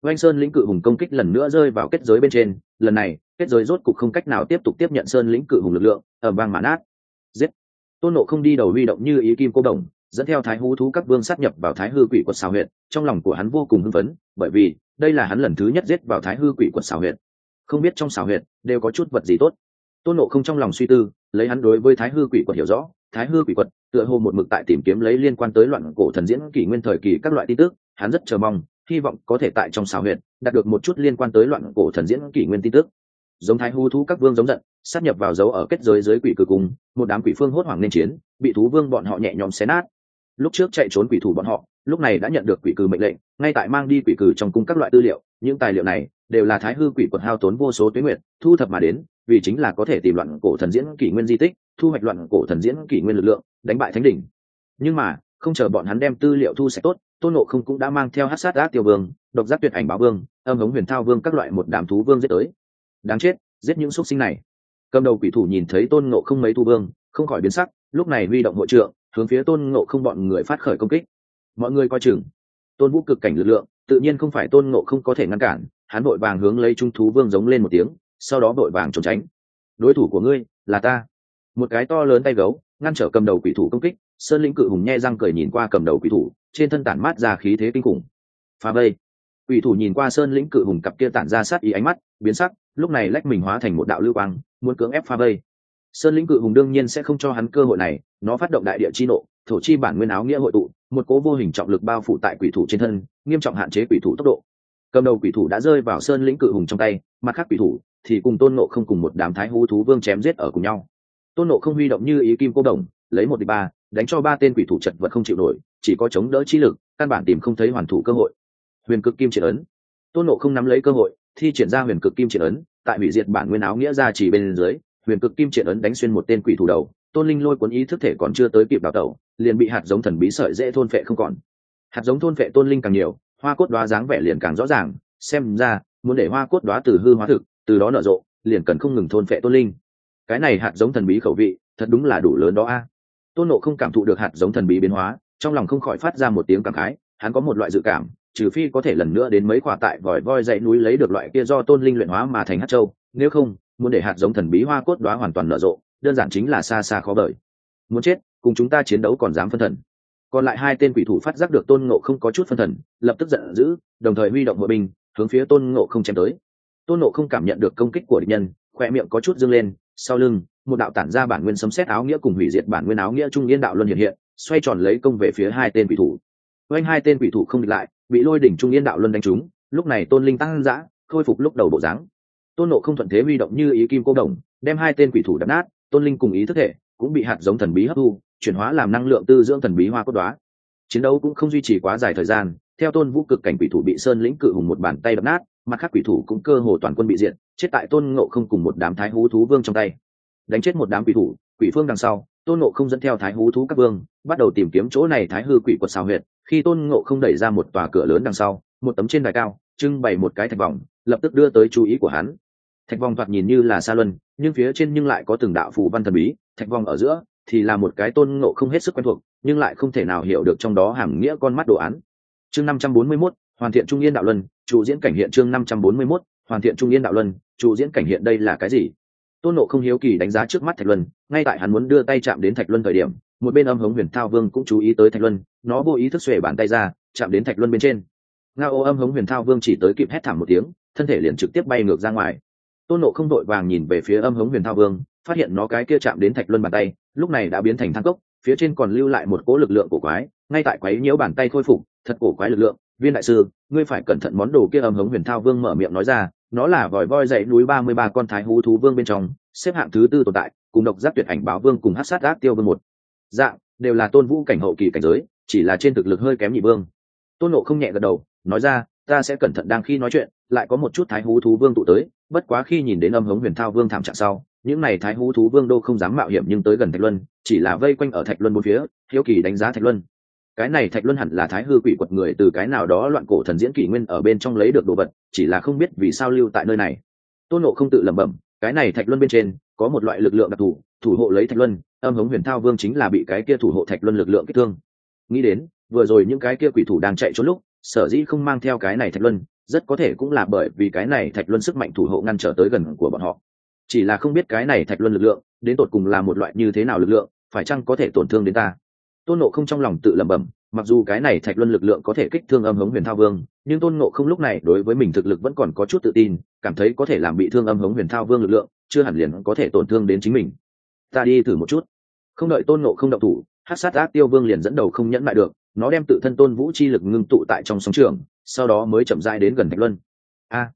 oanh sơn lĩnh cự hùng công kích lần nữa rơi vào kết giới bên trên, lần này, kết giới rốt cục không cách nào tiếp tục tiếp nhận sơn lĩnh cự hùng lực lượng ở vang mã nát. Giết! Tôn nộ không đi đầu huy động như ý kim cô đồng, dẫn theo thái hú thú các vương sát nhập vào thái hư quỷ quật xào huyện trong lòng của hắn vô cùng hưng phấn, bởi vì, đây là hắn lần thứ nhất giết vào thái hư quỷ quật xào huyện không biết trong xào huyện đều có chút vật gì tốt. Tôn nộ không trong lòng suy tư, lấy hắn đối với thái hư quỷ quật hiểu rõ, thái hư quỷ quật, tựa hồ một mực tại tìm kiếm lấy liên quan tới loạn cổ thần diễn kỷ nguyên thời kỳ các loại tin tức, hắn rất chờ mong hy vọng có thể tại trong xào huyện đạt được một chút liên quan tới loạn cổ thần diễn kỷ nguyên tin tức. Giống thái hư thú các vương giống giận, sát nhập vào dấu ở kết giới dưới quỷ cử cung một đám quỷ phương hốt hoảng nên chiến, bị thú vương bọn họ nhẹ nhõm xé nát. Lúc trước chạy trốn quỷ thủ bọn họ, lúc này đã nhận được quỷ cử mệnh lệnh, ngay tại mang đi quỷ cử trong cung các loại tư liệu, những tài liệu này đều là thái hư quỷ quật hao tốn vô số tuyến nguyện thu thập mà đến, vì chính là có thể tìm loạn cổ thần diễn kỷ nguyên di tích, thu hoạch loạn cổ thần diễn kỷ nguyên lực lượng, đánh bại thánh đỉnh. Nhưng mà không chờ bọn hắn đem tư liệu thu sạch tốt, tôn nộ không cũng đã mang theo hát sát ác tiêu vương, độc giác tuyệt ảnh báo vương, âm hống huyền thao vương các loại một đám thú vương giết tới. Đáng chết, giết những xúc sinh này. Cầm đầu quỷ thủ nhìn thấy tôn nộ không mấy thu vương, không khỏi biến sắc, lúc này huy động hội trượng, hướng phía tôn ngộ không bọn người phát khởi công kích. Mọi người coi chừng. Tôn vũ cực cảnh lực lượng, tự nhiên không phải tôn ngộ không có thể ngăn cản, hắn vội vàng hướng lấy trung thú vương giống lên một tiếng, sau đó vội vàng trốn tránh. Đối thủ của ngươi là ta. Một cái to lớn tay gấu, ngăn trở cầm đầu quỷ thủ công kích sơn lĩnh cự hùng nhe răng cười nhìn qua cầm đầu quỷ thủ, trên thân tản mát ra khí thế kinh khủng. Phá vây. Quỷ thủ nhìn qua sơn lĩnh cự hùng cặp kia tản ra sát ý ánh mắt, biến sắc, lúc này lách mình hóa thành một đạo lưu quang, muốn cưỡng ép phá vây. Sơn lĩnh cự hùng đương nhiên sẽ không cho hắn cơ hội này, nó phát động đại địa chi nộ, thổ chi bản nguyên áo nghĩa hội tụ, một cố vô hình trọng lực bao phủ tại quỷ thủ trên thân, nghiêm trọng hạn chế quỷ thủ tốc độ. Cầm đầu quỷ thủ đã rơi vào sơn lĩnh cự hùng trong tay, mặt khác quỷ thủ thì cùng tôn nộ không cùng một đám thái hú thú vương chém giết ở cùng nhau. Tôn nộ không huy động như ý kim cô đồng, lấy một đi ba đánh cho ba tên quỷ thủ chật vật không chịu nổi, chỉ có chống đỡ chi lực, căn bản tìm không thấy hoàn thủ cơ hội. Huyền cực kim triển ấn. Tôn nộ không nắm lấy cơ hội, thi triển ra huyền cực kim triển ấn, tại hủy diệt bản nguyên áo nghĩa ra chỉ bên dưới, huyền cực kim triển ấn đánh xuyên một tên quỷ thủ đầu, tôn linh lôi cuốn ý thức thể còn chưa tới kịp đào tẩu, liền bị hạt giống thần bí sợi dễ thôn phệ không còn. Hạt giống thôn phệ tôn linh càng nhiều, hoa cốt đoá dáng vẻ liền càng rõ ràng, xem ra, muốn để hoa cốt đoá từ hư hóa thực, từ đó nở rộ, liền cần không ngừng thôn phệ tôn linh. Cái này hạt giống thần bí khẩu vị, thật đúng là đủ lớn đó a tôn nộ không cảm thụ được hạt giống thần bí biến hóa, trong lòng không khỏi phát ra một tiếng cảm khái, hắn có một loại dự cảm, trừ phi có thể lần nữa đến mấy quả tại vòi voi dãy núi lấy được loại kia do tôn linh luyện hóa mà thành hát châu, nếu không, muốn để hạt giống thần bí hoa cốt đoá hoàn toàn nở rộ, đơn giản chính là xa xa khó bởi muốn chết, cùng chúng ta chiến đấu còn dám phân thần. Còn lại hai tên quỷ thủ phát giác được tôn ngộ không có chút phân thần, lập tức giận dữ, đồng thời huy động hội binh, hướng phía tôn ngộ không chém tới. Tôn ngộ không cảm nhận được công kích của địch nhân khoe miệng có chút dâng lên, sau lưng một đạo tản ra bản nguyên sấm xét áo nghĩa cùng hủy diệt bản nguyên áo nghĩa trung yên đạo luân hiện hiện, xoay tròn lấy công về phía hai tên quỷ thủ. Oanh hai tên quỷ thủ không địch lại, bị lôi đỉnh trung yên đạo luân đánh trúng, lúc này tôn linh tăng giã khôi phục lúc đầu bộ dáng. Tôn nộ không thuận thế huy động như ý kim cô đồng, đem hai tên quỷ thủ đập nát, tôn linh cùng ý thức thể cũng bị hạt giống thần bí hấp thu, chuyển hóa làm năng lượng tư dưỡng thần bí hoa cốt đoá chiến đấu cũng không duy trì quá dài thời gian, theo tôn vũ cực cảnh quỷ thủ bị sơn lĩnh cự hùng một bàn tay đập nát, mặt khác quỷ thủ cũng cơ hồ toàn quân bị diện chết tại tôn ngộ không cùng một đám thái hú thú vương trong tay đánh chết một đám quỷ thủ quỷ phương đằng sau tôn ngộ không dẫn theo thái hú thú các vương bắt đầu tìm kiếm chỗ này thái hư quỷ quật xào huyệt. Khi tôn ngộ không đẩy ra một tòa cửa lớn đằng sau một tấm trên đài cao trưng bày một cái thạch vòng lập tức đưa tới chú ý của hắn. Thạch vòng thoạt nhìn như là xa luân nhưng phía trên nhưng lại có từng đạo phù văn thần bí. Thạch vòng ở giữa thì là một cái tôn ngộ không hết sức quen thuộc nhưng lại không thể nào hiểu được trong đó hàm nghĩa con mắt đồ án. Chương năm trăm bốn mươi 541, hoàn thiện trung yên đạo luân chủ diễn cảnh hiện chương năm trăm bốn mươi 541, hoàn thiện trung yên đạo luân chủ diễn cảnh hiện đây là cái gì? Tôn nộ không hiếu kỳ đánh giá trước mắt thạch luân, ngay tại hắn muốn đưa tay chạm đến thạch luân thời điểm, một bên âm hống huyền thao vương cũng chú ý tới thạch luân, nó vô ý thức xuể bàn tay ra, chạm đến thạch luân bên trên. Nga ô âm hống huyền thao vương chỉ tới kịp hét thảm một tiếng, thân thể liền trực tiếp bay ngược ra ngoài. Tôn nộ không đội vàng nhìn về phía âm hống huyền thao vương, phát hiện nó cái kia chạm đến thạch luân bàn tay, lúc này đã biến thành thang cốc, phía trên còn lưu lại một cố lực lượng cổ quái, ngay tại quái nhiễu bàn tay khôi phục, thật cổ quái lực lượng. Viên đại sư, ngươi phải cẩn thận món đồ kia âm hống huyền thao vương mở miệng nói ra nó là vòi voi dãy núi ba mươi ba con thái hú thú vương bên trong, xếp hạng thứ tư tồn tại, cùng độc giác tuyệt ảnh báo vương cùng hát sát ác tiêu vương một. Dạng, đều là tôn vũ cảnh hậu kỳ cảnh giới, chỉ là trên thực lực hơi kém nhị vương. Tôn nộ không nhẹ gật đầu, nói ra, ta sẽ cẩn thận đang khi nói chuyện, lại có một chút thái hú thú vương tụ tới, bất quá khi nhìn đến âm hống huyền thao vương thảm trạng sau, những n à y thái hú thú vương đô không dám mạo hiểm nhưng tới gần thạch luân, chỉ là vây quanh ở thạch luân bốn phía, hiếu kỳ đánh giá thạch luân cái này thạch luân hẳn là thái hư quỷ quật người từ cái nào đó loạn cổ thần diễn kỷ nguyên ở bên trong lấy được đồ vật, chỉ là không biết vì sao lưu tại nơi này. Tôn nộ không tự lẩm bẩm, cái này thạch luân bên trên có một loại lực lượng đặc thù, thủ hộ lấy thạch luân, âm hống huyền thao vương chính là bị cái kia thủ hộ thạch luân lực lượng kích thương. Nghĩ đến, vừa rồi những cái kia quỷ thủ đang chạy trốn lúc, sở dĩ không mang theo cái này thạch luân, rất có thể cũng là bởi vì cái này thạch luân sức mạnh thủ hộ ngăn trở tới gần của bọn họ. Chỉ là không biết cái này thạch luân lực lượng đến tột cùng là một loại như thế nào lực lượng, phải chăng có thể tổn thương đến ta? Tôn nộ không trong lòng tự lẩm bẩm, mặc dù cái này thạch luân lực lượng có thể kích thương âm hống huyền thao vương, nhưng tôn nộ không lúc này đối với mình thực lực vẫn còn có chút tự tin, cảm thấy có thể làm bị thương âm hống huyền thao vương lực lượng, chưa hẳn liền có thể tổn thương đến chính mình. Ta đi thử một chút. Không đợi tôn nộ không động thủ hát sát ác tiêu vương liền dẫn đầu không nhẫn lại được, nó đem tự thân tôn vũ chi lực ngưng tụ tại trong sóng trường, sau đó mới chậm dai đến gần thạch luân. A!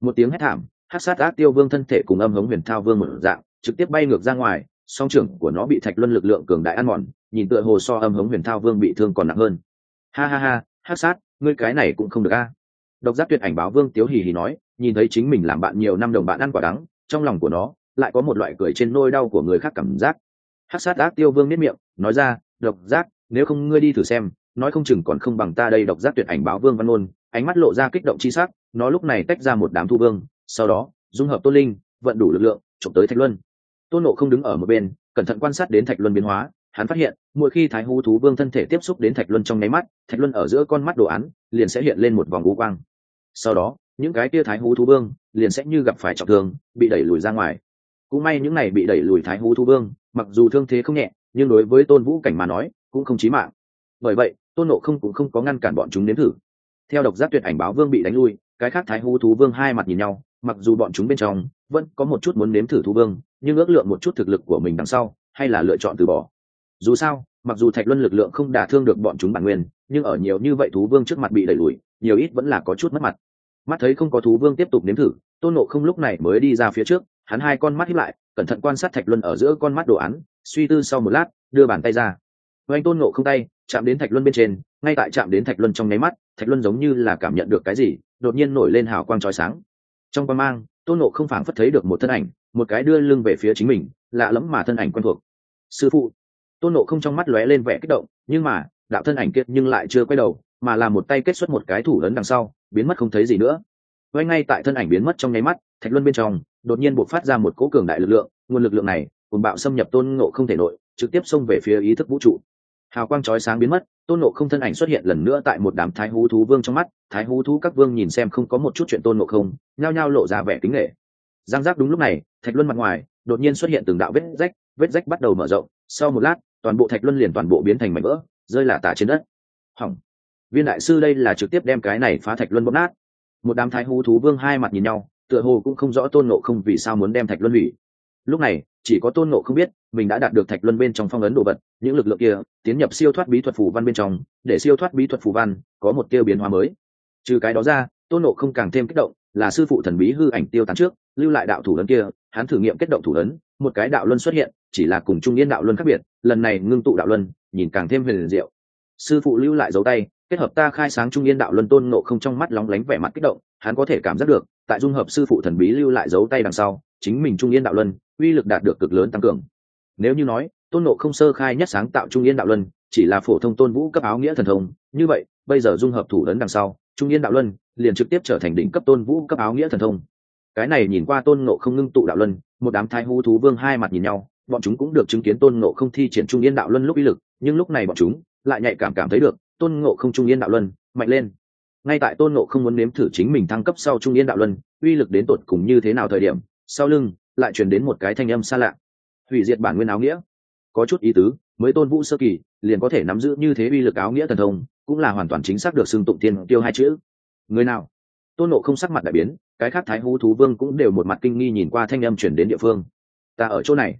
Một tiếng hét thảm hát sát ác tiêu vương thân thể cùng âm hống huyền thao vương một dạng, trực tiếp bay ngược ra ngoài song trưởng của nó bị thạch luân lực lượng cường đại ăn mòn nhìn tựa hồ so âm hống huyền thao vương bị thương còn nặng hơn. Ha ha ha, hát sát, ngươi cái này cũng không được a. Độc giác tuyệt ảnh báo vương tiếu hì hì nói, nhìn thấy chính mình làm bạn nhiều năm đồng bạn ăn quả đắng, trong lòng của nó lại có một loại cười trên nôi đau của người khác cảm giác. Hát sát ác tiêu vương nếp miệng, nói ra, độc giác, nếu không ngươi đi thử xem, nói không chừng còn không bằng ta đây độc giác tuyệt ảnh báo vương văn ôn ánh mắt lộ ra kích động chi sắc, nó lúc này tách ra một đám thu vương, sau đó, dung hợp tôn linh, vận đủ lực lượng, trộm tới thạch luân. Tôn nộ không đứng ở một bên, cẩn thận quan sát đến thạch luân biến hóa hắn phát hiện, mỗi khi thái hú thú vương thân thể tiếp xúc đến thạch luân trong nháy mắt, thạch luân ở giữa con mắt đồ án liền sẽ hiện lên một vòng u quang. Sau đó, những cái kia thái hú thú vương liền sẽ như gặp phải trọng thương, bị đẩy lùi ra ngoài. Cũng may những này bị đẩy lùi thái hú thú vương, mặc dù thương thế không nhẹ, nhưng đối với tôn vũ cảnh mà nói, cũng không chí mạng. Bởi vậy, tôn nộ không cũng không có ngăn cản bọn chúng đến thử. Theo độc giác tuyệt ảnh báo vương bị đánh lui, cái khác thái hú thú vương hai mặt nhìn nhau, mặc dù bọn chúng bên trong vẫn có một chút muốn nếm thử thú vương, nhưng ước lượng một chút thực lực của mình đằng sau, hay là lựa chọn từ bỏ dù sao, mặc dù thạch luân lực lượng không đả thương được bọn chúng bản nguyên, nhưng ở nhiều như vậy thú vương trước mặt bị đẩy lùi, nhiều ít vẫn là có chút mất mặt. Mắt thấy không có thú vương tiếp tục nếm thử, tôn nộ không lúc này mới đi ra phía trước, hắn hai con mắt hiếp lại, cẩn thận quan sát thạch luân ở giữa con mắt đồ án, suy tư sau một lát, đưa bàn tay ra. Oanh tôn nộ không tay, chạm đến thạch luân bên trên, ngay tại chạm đến thạch luân trong nháy mắt, thạch luân giống như là cảm nhận được cái gì, đột nhiên nổi lên hào quang trói sáng. Trong quan mang, tôn nộ không phảng phất thấy được một thân ảnh, một cái đưa lưng về phía chính mình, lạ lẫm mà thân ảnh quen thuộc. Sư phụ tôn nộ không trong mắt lóe lên vẻ kích động, nhưng mà, đạo thân ảnh kiệt nhưng lại chưa quay đầu, mà là một tay kết xuất một cái thủ lớn đằng sau, biến mất không thấy gì nữa. Quay ngay tại thân ảnh biến mất trong nháy mắt, thạch luân bên trong, đột nhiên buộc phát ra một cỗ cường đại lực lượng, nguồn lực lượng này cùng bạo xâm nhập tôn ngộ không thể nội, trực tiếp xông về phía ý thức vũ trụ. Hào quang chói sáng biến mất, tôn ngộ không thân ảnh xuất hiện lần nữa tại một đám thái hú thú vương trong mắt, thái hú thú các vương nhìn xem không có một chút chuyện tôn ngộ không, nhao nhao lộ ra vẻ kính nghệ giang giác đúng lúc này, thạch luân mặt ngoài, đột nhiên xuất hiện từng đạo vết rách vết rách bắt đầu mở rộng sau một lát, toàn bộ thạch luân liền toàn bộ biến thành mảnh vỡ, rơi lả tả trên đất. Hỏng. Viên đại sư đây là trực tiếp đem cái này phá thạch luân bóp nát. Một đám thái hú thú vương hai mặt nhìn nhau, tựa hồ cũng không rõ tôn nộ không vì sao muốn đem thạch luân hủy. Lúc này, chỉ có tôn nộ không biết, mình đã đạt được thạch luân bên trong phong ấn đồ vật, những lực lượng kia tiến nhập siêu thoát bí thuật phù văn bên trong, để siêu thoát bí thuật phù văn có một tiêu biến hóa mới. Trừ cái đó ra, tôn nộ không càng thêm kích động, là sư phụ thần bí hư ảnh tiêu tán trước, lưu lại đạo thủ lớn kia, hắn thử nghiệm kết động thủ lớn một cái đạo luân xuất hiện chỉ là cùng trung yên đạo luân khác biệt, lần này ngưng tụ đạo luân, nhìn càng thêm huyền diệu. Sư phụ lưu lại dấu tay, kết hợp ta khai sáng trung yên đạo luân tôn nộ không trong mắt lóng lánh vẻ mặt kích động, hắn có thể cảm giác được, tại dung hợp sư phụ thần bí lưu lại dấu tay đằng sau, chính mình trung yên đạo luân, uy lực đạt được cực lớn tăng cường. Nếu như nói, tôn nộ không sơ khai nhất sáng tạo trung yên đạo luân, chỉ là phổ thông tôn vũ cấp áo nghĩa thần thông, như vậy, bây giờ dung hợp thủ lớn đằng sau, trung yên đạo luân, liền trực tiếp trở thành đỉnh cấp tôn vũ cấp áo nghĩa thần thông. Cái này nhìn qua tôn nộ không ngưng tụ đạo luân, một đám thái hú thú vương hai mặt nhìn nhau bọn chúng cũng được chứng kiến tôn ngộ không thi triển trung yên đạo luân lúc uy lực, nhưng lúc này bọn chúng lại nhạy cảm cảm thấy được, tôn ngộ không trung yên đạo luân, mạnh lên. Ngay tại tôn ngộ không muốn nếm thử chính mình thăng cấp sau trung yên đạo luân, uy lực đến tột cùng như thế nào thời điểm, sau lưng lại truyền đến một cái thanh âm xa lạ. Hủy diệt bản nguyên áo nghĩa. Có chút ý tứ, mới tôn vũ sơ kỳ, liền có thể nắm giữ như thế uy lực áo nghĩa thần thông, cũng là hoàn toàn chính xác được xưng tụng tiên tiêu hai chữ. Người nào? Tôn nộ không sắc mặt đại biến, cái khác thái hú thú vương cũng đều một mặt kinh nghi nhìn qua thanh âm chuyển đến địa phương. Ta ở chỗ này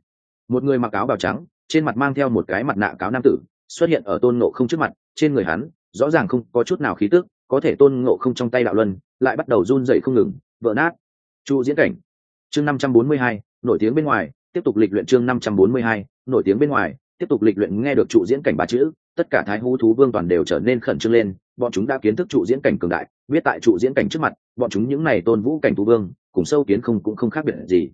một người mặc áo bào trắng, trên mặt mang theo một cái mặt nạ cáo nam tử, xuất hiện ở tôn nộ không trước mặt, trên người hắn, rõ ràng không có chút nào khí tức, có thể tôn ngộ không trong tay đạo luân, lại bắt đầu run dậy không ngừng, vỡ nát. Trụ diễn cảnh. Chương năm trăm bốn mươi hai, nổi tiếng bên ngoài, tiếp tục lịch luyện chương năm trăm bốn mươi hai, nổi tiếng bên ngoài, tiếp tục lịch luyện nghe được trụ diễn cảnh ba chữ, tất cả thái hú thú vương toàn đều trở nên khẩn trương lên, bọn chúng đã kiến thức trụ diễn cảnh cường đại biết tại trụ diễn cảnh trước mặt, bọn chúng những n à y tôn vũ cảnh thú vương, cùng sâu kiến không cũng không khác biệt gì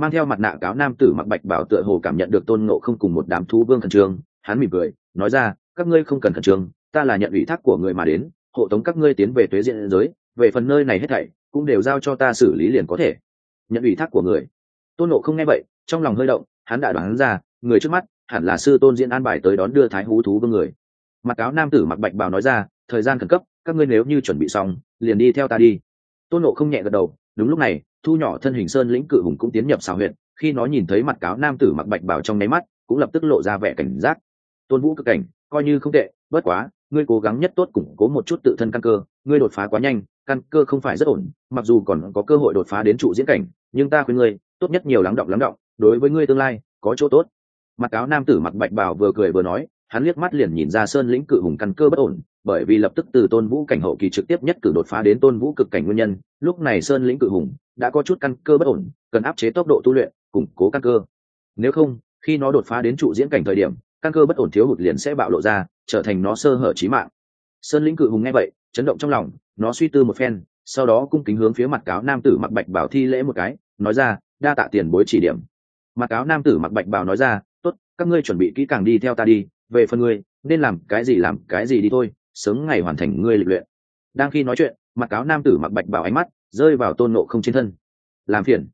mang theo mặt nạ cáo nam tử mặc bạch bảo tựa hồ cảm nhận được tôn ngộ không cùng một đám thú vương khẩn trương. Hắn mỉm cười, nói ra, các ngươi không cần khẩn trương, ta là nhận ủy thác của người mà đến, hộ tống các ngươi tiến về tuế diện giới, về phần nơi này hết thảy, cũng đều giao cho ta xử lý liền có thể. Nhận ủy thác của người. Tôn nộ không nghe vậy, trong lòng hơi động, hắn đã đoán ra, người trước mắt, hẳn là sư tôn diễn an bài tới đón đưa thái hú thú vương người. Mặc cáo nam tử mặc bạch bào nói ra, thời gian khẩn cấp, các ngươi nếu như chuẩn bị xong, liền đi theo ta đi. Tôn nộ không nhẹ gật đầu, đúng lúc này thu nhỏ thân hình sơn lĩnh cự hùng cũng tiến nhập xào huyện khi nó nhìn thấy mặt cáo nam tử mặc bạch bảo trong nháy mắt, cũng lập tức lộ ra vẻ cảnh giác. Tôn vũ cực cảnh, coi như không tệ, bất quá, ngươi cố gắng nhất tốt củng cố một chút tự thân căn cơ, ngươi đột phá quá nhanh, căn cơ không phải rất ổn, mặc dù còn có cơ hội đột phá đến trụ diễn cảnh, nhưng ta khuyên ngươi, tốt nhất nhiều lắng động lắng động, đối với ngươi tương lai, có chỗ tốt. Mặt cáo nam tử mặc bạch bào vừa cười vừa nói, hắn liếc mắt liền nhìn ra sơn lĩnh cự hùng căn cơ bất ổn, bởi vì lập tức từ tôn vũ cảnh hậu kỳ trực tiếp nhất cử đột phá đến tôn vũ cực cảnh nguyên nhân, lúc này sơn lĩnh cự hùng đã có chút căn cơ bất ổn, cần áp chế tốc độ tu luyện, củng cố căn cơ. Nếu không, khi nó đột phá đến trụ diễn cảnh thời điểm, căn cơ bất ổn thiếu hụt liền sẽ bạo lộ ra, trở thành nó sơ hở trí mạng. Sơn lĩnh cự hùng nghe vậy, chấn động trong lòng, nó suy tư một phen, sau đó cung kính hướng phía mặt cáo nam tử mặc bạch bảo thi lễ một cái, nói ra, đa tạ tiền bối chỉ điểm. Mặt cáo nam tử mặc bạch bảo nói ra, tốt, các ngươi chuẩn bị kỹ càng đi theo ta đi, về phần ngươi, nên làm cái gì làm cái gì đi thôi, sớm ngày hoàn thành ngươi lịch luyện. Đang khi nói chuyện, mặt cáo nam tử mặc bạch bảo ánh mắt rơi vào tôn nộ không trên thân. Làm phiền.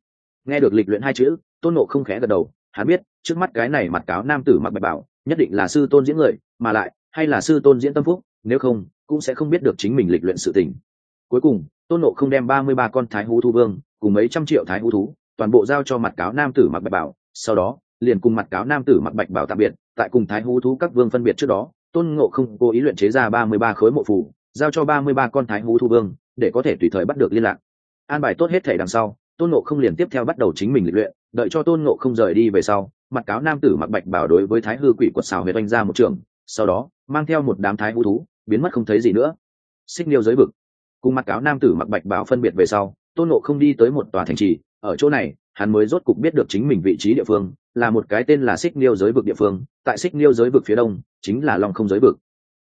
Nghe được lịch luyện hai chữ, tôn nộ không khẽ gật đầu, hắn biết, trước mắt cái này mặt cáo nam tử mặc bạch bảo, nhất định là sư tôn diễn người, mà lại, hay là sư tôn diễn tâm phúc, nếu không, cũng sẽ không biết được chính mình lịch luyện sự tình. Cuối cùng, tôn nộ không đem ba mươi ba con thái hú thu vương, cùng mấy trăm triệu thái hú thú, toàn bộ giao cho mặt cáo nam tử mặc bạch bảo. Sau đó, liền cùng mặt cáo nam tử mặc bạch bảo tạm biệt, tại cùng thái hú thú các vương phân biệt trước đó, tôn ngộ không cố ý luyện chế ra ba mươi ba khối mộ phủ giao cho ba mươi ba con thái hú thu vương, để có thể tùy thời bắt được liên lạc an bài tốt hết thể đằng sau, tôn ngộ không liền tiếp theo bắt đầu chính mình lịch luyện, đợi cho tôn ngộ không rời đi về sau, mặt cáo nam tử mặc bạch bảo đối với thái hư quỷ quật xào huyệt oanh ra một trường, sau đó, mang theo một đám thái hú thú, biến mất không thấy gì nữa. Xích niêu giới vực. Cùng mặt cáo nam tử mặc bạch bảo phân biệt về sau, tôn nộ không đi tới một tòa thành trì, ở chỗ này, hắn mới rốt cục biết được chính mình vị trí địa phương, là một cái tên là xích niêu giới vực địa phương, tại xích niêu giới vực phía đông, chính là long không giới vực.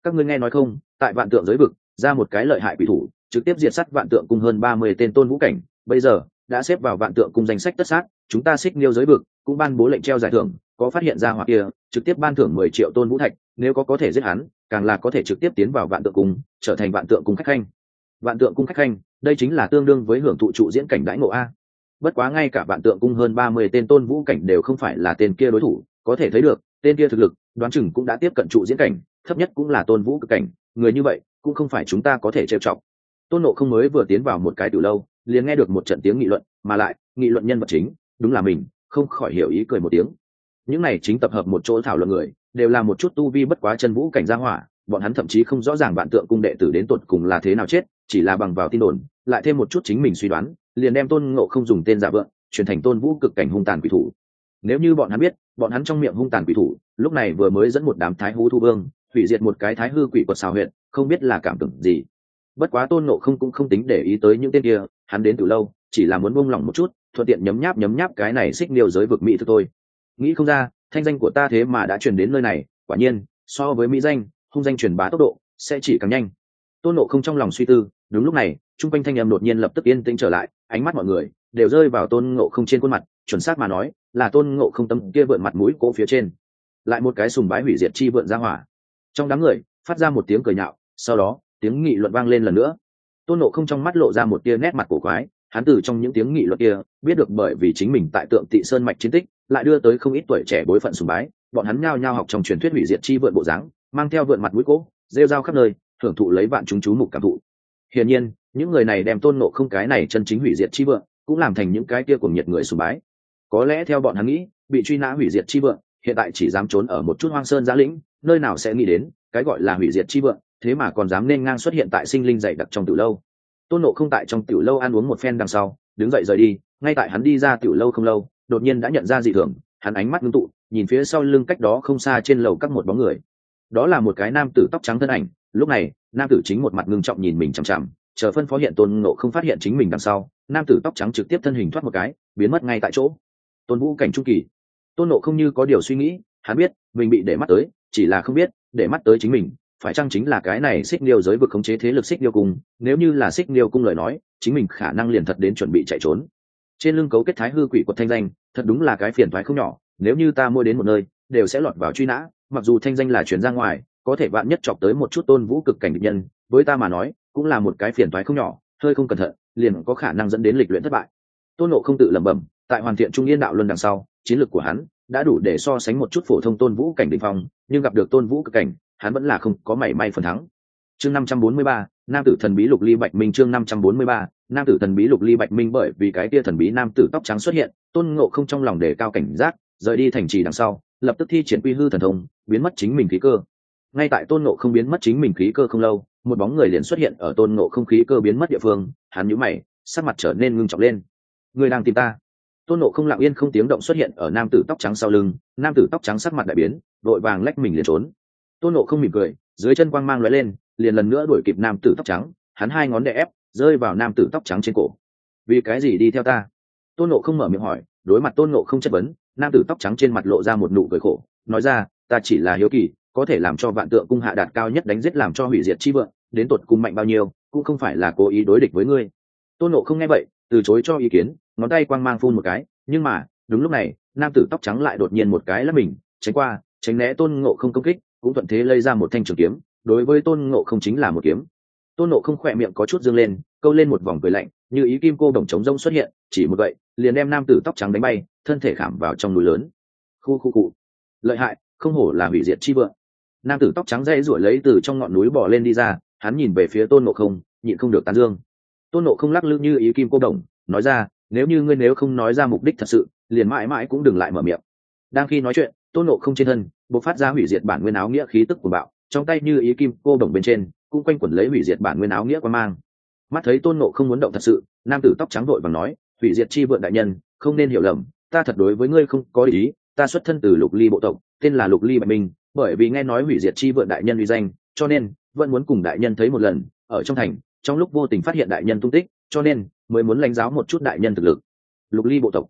Các ngươi nghe nói không, tại vạn tượng giới vực, ra một cái lợi hại quỷ thủ trực tiếp diệt sát vạn tượng cung hơn ba mươi tên tôn vũ cảnh. Bây giờ, đã xếp vào vạn tượng cung danh sách tất sát, chúng ta xích niêu giới vực, cũng ban bố lệnh treo giải thưởng, có phát hiện ra hoặc kia, trực tiếp ban thưởng mười triệu tôn vũ thạch, nếu có có thể giết hắn, càng là có thể trực tiếp tiến vào vạn tượng cung, trở thành vạn tượng cung khách khanh. Vạn tượng cung khách khanh, đây chính là tương đương với hưởng thụ trụ diễn cảnh đãi ngộ a. Bất quá ngay cả vạn tượng cung hơn ba mươi tên tôn vũ cảnh đều không phải là tên kia đối thủ, có thể thấy được, tên kia thực lực, đoán chừng cũng đã tiếp cận trụ diễn cảnh, thấp nhất cũng là tôn vũ cực cảnh, người như vậy, cũng không phải chúng ta có thể trêu chọc tôn nộ không mới vừa tiến vào một cái từ lâu, liền nghe được một trận tiếng nghị luận, mà lại, nghị luận nhân vật chính, đúng là mình, không khỏi hiểu ý cười một tiếng. Những này chính tập hợp một chỗ thảo luận người, đều là một chút tu vi bất quá chân vũ cảnh gia hỏa, bọn hắn thậm chí không rõ ràng bạn tượng cung đệ tử đến tột cùng là thế nào chết, chỉ là bằng vào tin đồn, lại thêm một chút chính mình suy đoán, liền đem tôn ngộ không dùng tên giả vượng, chuyển thành tôn vũ cực cảnh hung tàn quỷ thủ. Nếu như bọn hắn biết, bọn hắn trong miệng hung tàn quỷ thủ, lúc này vừa mới dẫn một đám thái hú thu vương, hủy diệt một cái thái hư quỷ quật xào huyện không biết là cảm tưởng gì bất quá tôn ngộ không cũng không tính để ý tới những tên kia, hắn đến từ lâu, chỉ là muốn buông lỏng một chút, thuận tiện nhấm nháp nhấm nháp cái này xích niêu giới vực mỹ thôi. Tôi nghĩ không ra, thanh danh của ta thế mà đã truyền đến nơi này, quả nhiên, so với mỹ danh, hung danh truyền bá tốc độ, sẽ chỉ càng nhanh. Tôn nộ không trong lòng suy tư, đúng lúc này t r u n g quanh thanh âm đột nhiên lập tức yên tĩnh trở lại, ánh mắt mọi người đều rơi vào tôn ngộ không trên khuôn mặt, chuẩn xác mà nói, là tôn ngộ không tâm kia vượn mặt mũi cỗ phía trên. Lại một cái sùng bái hủy diệt chi vượn ra hỏa. Trong đám người, phát ra một tiếng cười nhạo, sau đó tiếng nghị luận vang lên lần nữa tôn nộ không trong mắt lộ ra một tia nét mặt cổ quái hắn từ trong những tiếng nghị luận kia biết được bởi vì chính mình tại tượng tị sơn mạch chiến tích lại đưa tới không ít tuổi trẻ bối phận sùng bái bọn hắn nhao nhao học trong truyền thuyết hủy diệt chi vượn bộ dáng mang theo vượn mặt mũi cỗ rêu rao khắp nơi hưởng thụ lấy vạn chúng chú mục cảm thụ hiển nhiên những người này đem tôn nộ không cái này chân chính hủy diệt chi vượn cũng làm thành những cái kia cùng nhiệt người sùng bái có lẽ theo bọn hắn nghĩ bị truy nã hủy diệt chi vượn, hiện tại chỉ dám trốn ở một chút hoang sơn giã lĩnh nơi nào sẽ nghĩ đến cái gọi là hủy diệt chi vượn? Thế mà còn dám nên ngang xuất hiện tại sinh linh dày đặc trong tiểu lâu. Tôn nộ không tại trong tiểu lâu ăn uống một phen đằng sau, đứng dậy rời đi, ngay tại hắn đi ra tiểu lâu không lâu, đột nhiên đã nhận ra dị thường, hắn ánh mắt ngưng tụ, nhìn phía sau lưng cách đó không xa trên lầu các một bóng người. Đó là một cái nam tử tóc trắng thân ảnh, lúc này, nam tử chính một mặt ngưng trọng nhìn mình chằm chằm, chờ phân phó hiện tôn ngộ không phát hiện chính mình đằng sau, nam tử tóc trắng trực tiếp thân hình thoát một cái, biến mất ngay tại chỗ. Tôn vũ cảnh trung kỳ. Tôn nộ không như có điều suy nghĩ, hắn biết, mình bị để mắt tới, chỉ là không biết, để mắt tới chính mình phải chăng chính là cái này xích liêu giới vực khống chế thế lực xích liêu cung? Nếu như là xích liêu cung lời nói, chính mình khả năng liền thật đến chuẩn bị chạy trốn. Trên lưng cấu kết thái hư quỷ quật thanh danh, thật đúng là cái phiền thoái không nhỏ. Nếu như ta mua đến một nơi, đều sẽ lọt vào truy nã. Mặc dù thanh danh là chuyển ra ngoài, có thể bạn nhất chọc tới một chút tôn vũ cực cảnh địch nhân, với ta mà nói, cũng là một cái phiền toái không nhỏ. Hơi không cẩn thận, liền có khả năng dẫn đến lịch luyện thất bại. Tôn nộ không tự lẩm bẩm, tại hoàn thiện trung yên đạo luân đằng sau, chiến lược của hắn đã đủ để so sánh một chút phổ thông tôn vũ cảnh định phong, nhưng gặp được tôn vũ cực cảnh hắn vẫn là không có mảy may phần thắng. Chương năm trăm bốn mươi ba, nam tử thần bí lục ly bạch minh. Chương năm trăm bốn mươi ba, nam tử thần bí lục ly bạch minh bởi vì cái kia thần bí nam tử tóc trắng xuất hiện, tôn ngộ không trong lòng đề cao cảnh giác, rời đi thành trì đằng sau, lập tức thi triển quy hư thần thông, biến mất chính mình khí cơ. Ngay tại tôn ngộ không biến mất chính mình khí cơ không lâu, một bóng người liền xuất hiện ở tôn ngộ không khí cơ biến mất địa phương, hắn nhũ mày, sắc mặt trở nên ngưng trọng lên. Người đang tìm ta? Tôn nộ không lặng yên không tiếng động xuất hiện ở nam tử tóc trắng sau lưng, nam tử tóc trắng sắc mặt đại biến, vội vàng lách mình liền trốn tôn nộ không mỉm cười, dưới chân quang mang lóe lên, liền lần nữa đuổi kịp nam tử tóc trắng, hắn hai ngón đè ép, rơi vào nam tử tóc trắng trên cổ. Vì cái gì đi theo ta? Tôn nộ không mở miệng hỏi, đối mặt tôn nộ không chất vấn, nam tử tóc trắng trên mặt lộ ra một nụ cười khổ, nói ra, ta chỉ là hiếu kỳ, có thể làm cho vạn tượng cung hạ đạt cao nhất đánh giết làm cho hủy diệt chi vượng, đến tột cung mạnh bao nhiêu, cũng không phải là cố ý đối địch với ngươi. Tôn nộ không nghe vậy, từ chối cho ý kiến, ngón tay quang mang phun một cái, nhưng mà, đúng lúc này, nam tử tóc trắng lại đột nhiên một cái lắp mình, tránh qua, tránh né tôn ngộ không công kích cũng thuận thế lây ra một thanh trường kiếm, đối với tôn ngộ không chính là một kiếm. Tôn ngộ không khỏe miệng có chút dương lên, câu lên một vòng cười lạnh, như ý kim cô đồng trống rông xuất hiện, chỉ một vậy liền đem nam tử tóc trắng đánh bay, thân thể khảm vào trong núi lớn. Khu khu cụ. Lợi hại, không hổ là hủy diệt chi vượng. Nam tử tóc trắng dây ruổi lấy từ trong ngọn núi bỏ lên đi ra, hắn nhìn về phía tôn nộ không, nhịn không được tán dương. Tôn nộ không lắc lư như ý kim cô đồng, nói ra, nếu như ngươi nếu không nói ra mục đích thật sự, liền mãi mãi cũng đừng lại mở miệng. Đang khi nói chuyện, tôn nộ không trên thân b ộ c phát ra hủy diệt bản nguyên áo nghĩa khí tức của bạo, trong tay như ý kim cô đồng bên trên, cũng quanh quẩn lấy hủy diệt bản nguyên áo nghĩa quan mang. Mắt thấy tôn nộ không muốn động thật sự, nam tử tóc trắng vội và nói, hủy diệt chi vượn đại nhân, không nên hiểu lầm, ta thật đối với ngươi không có ý, ta xuất thân từ lục ly bộ tộc, tên là lục ly bạch minh, bởi vì nghe nói hủy diệt chi vượn đại nhân uy danh, cho nên vẫn muốn cùng đại nhân thấy một lần, ở trong thành, trong lúc vô tình phát hiện đại nhân tung tích, cho nên mới muốn lãnh giáo một chút đại nhân thực lực. Lục ly bộ tộc.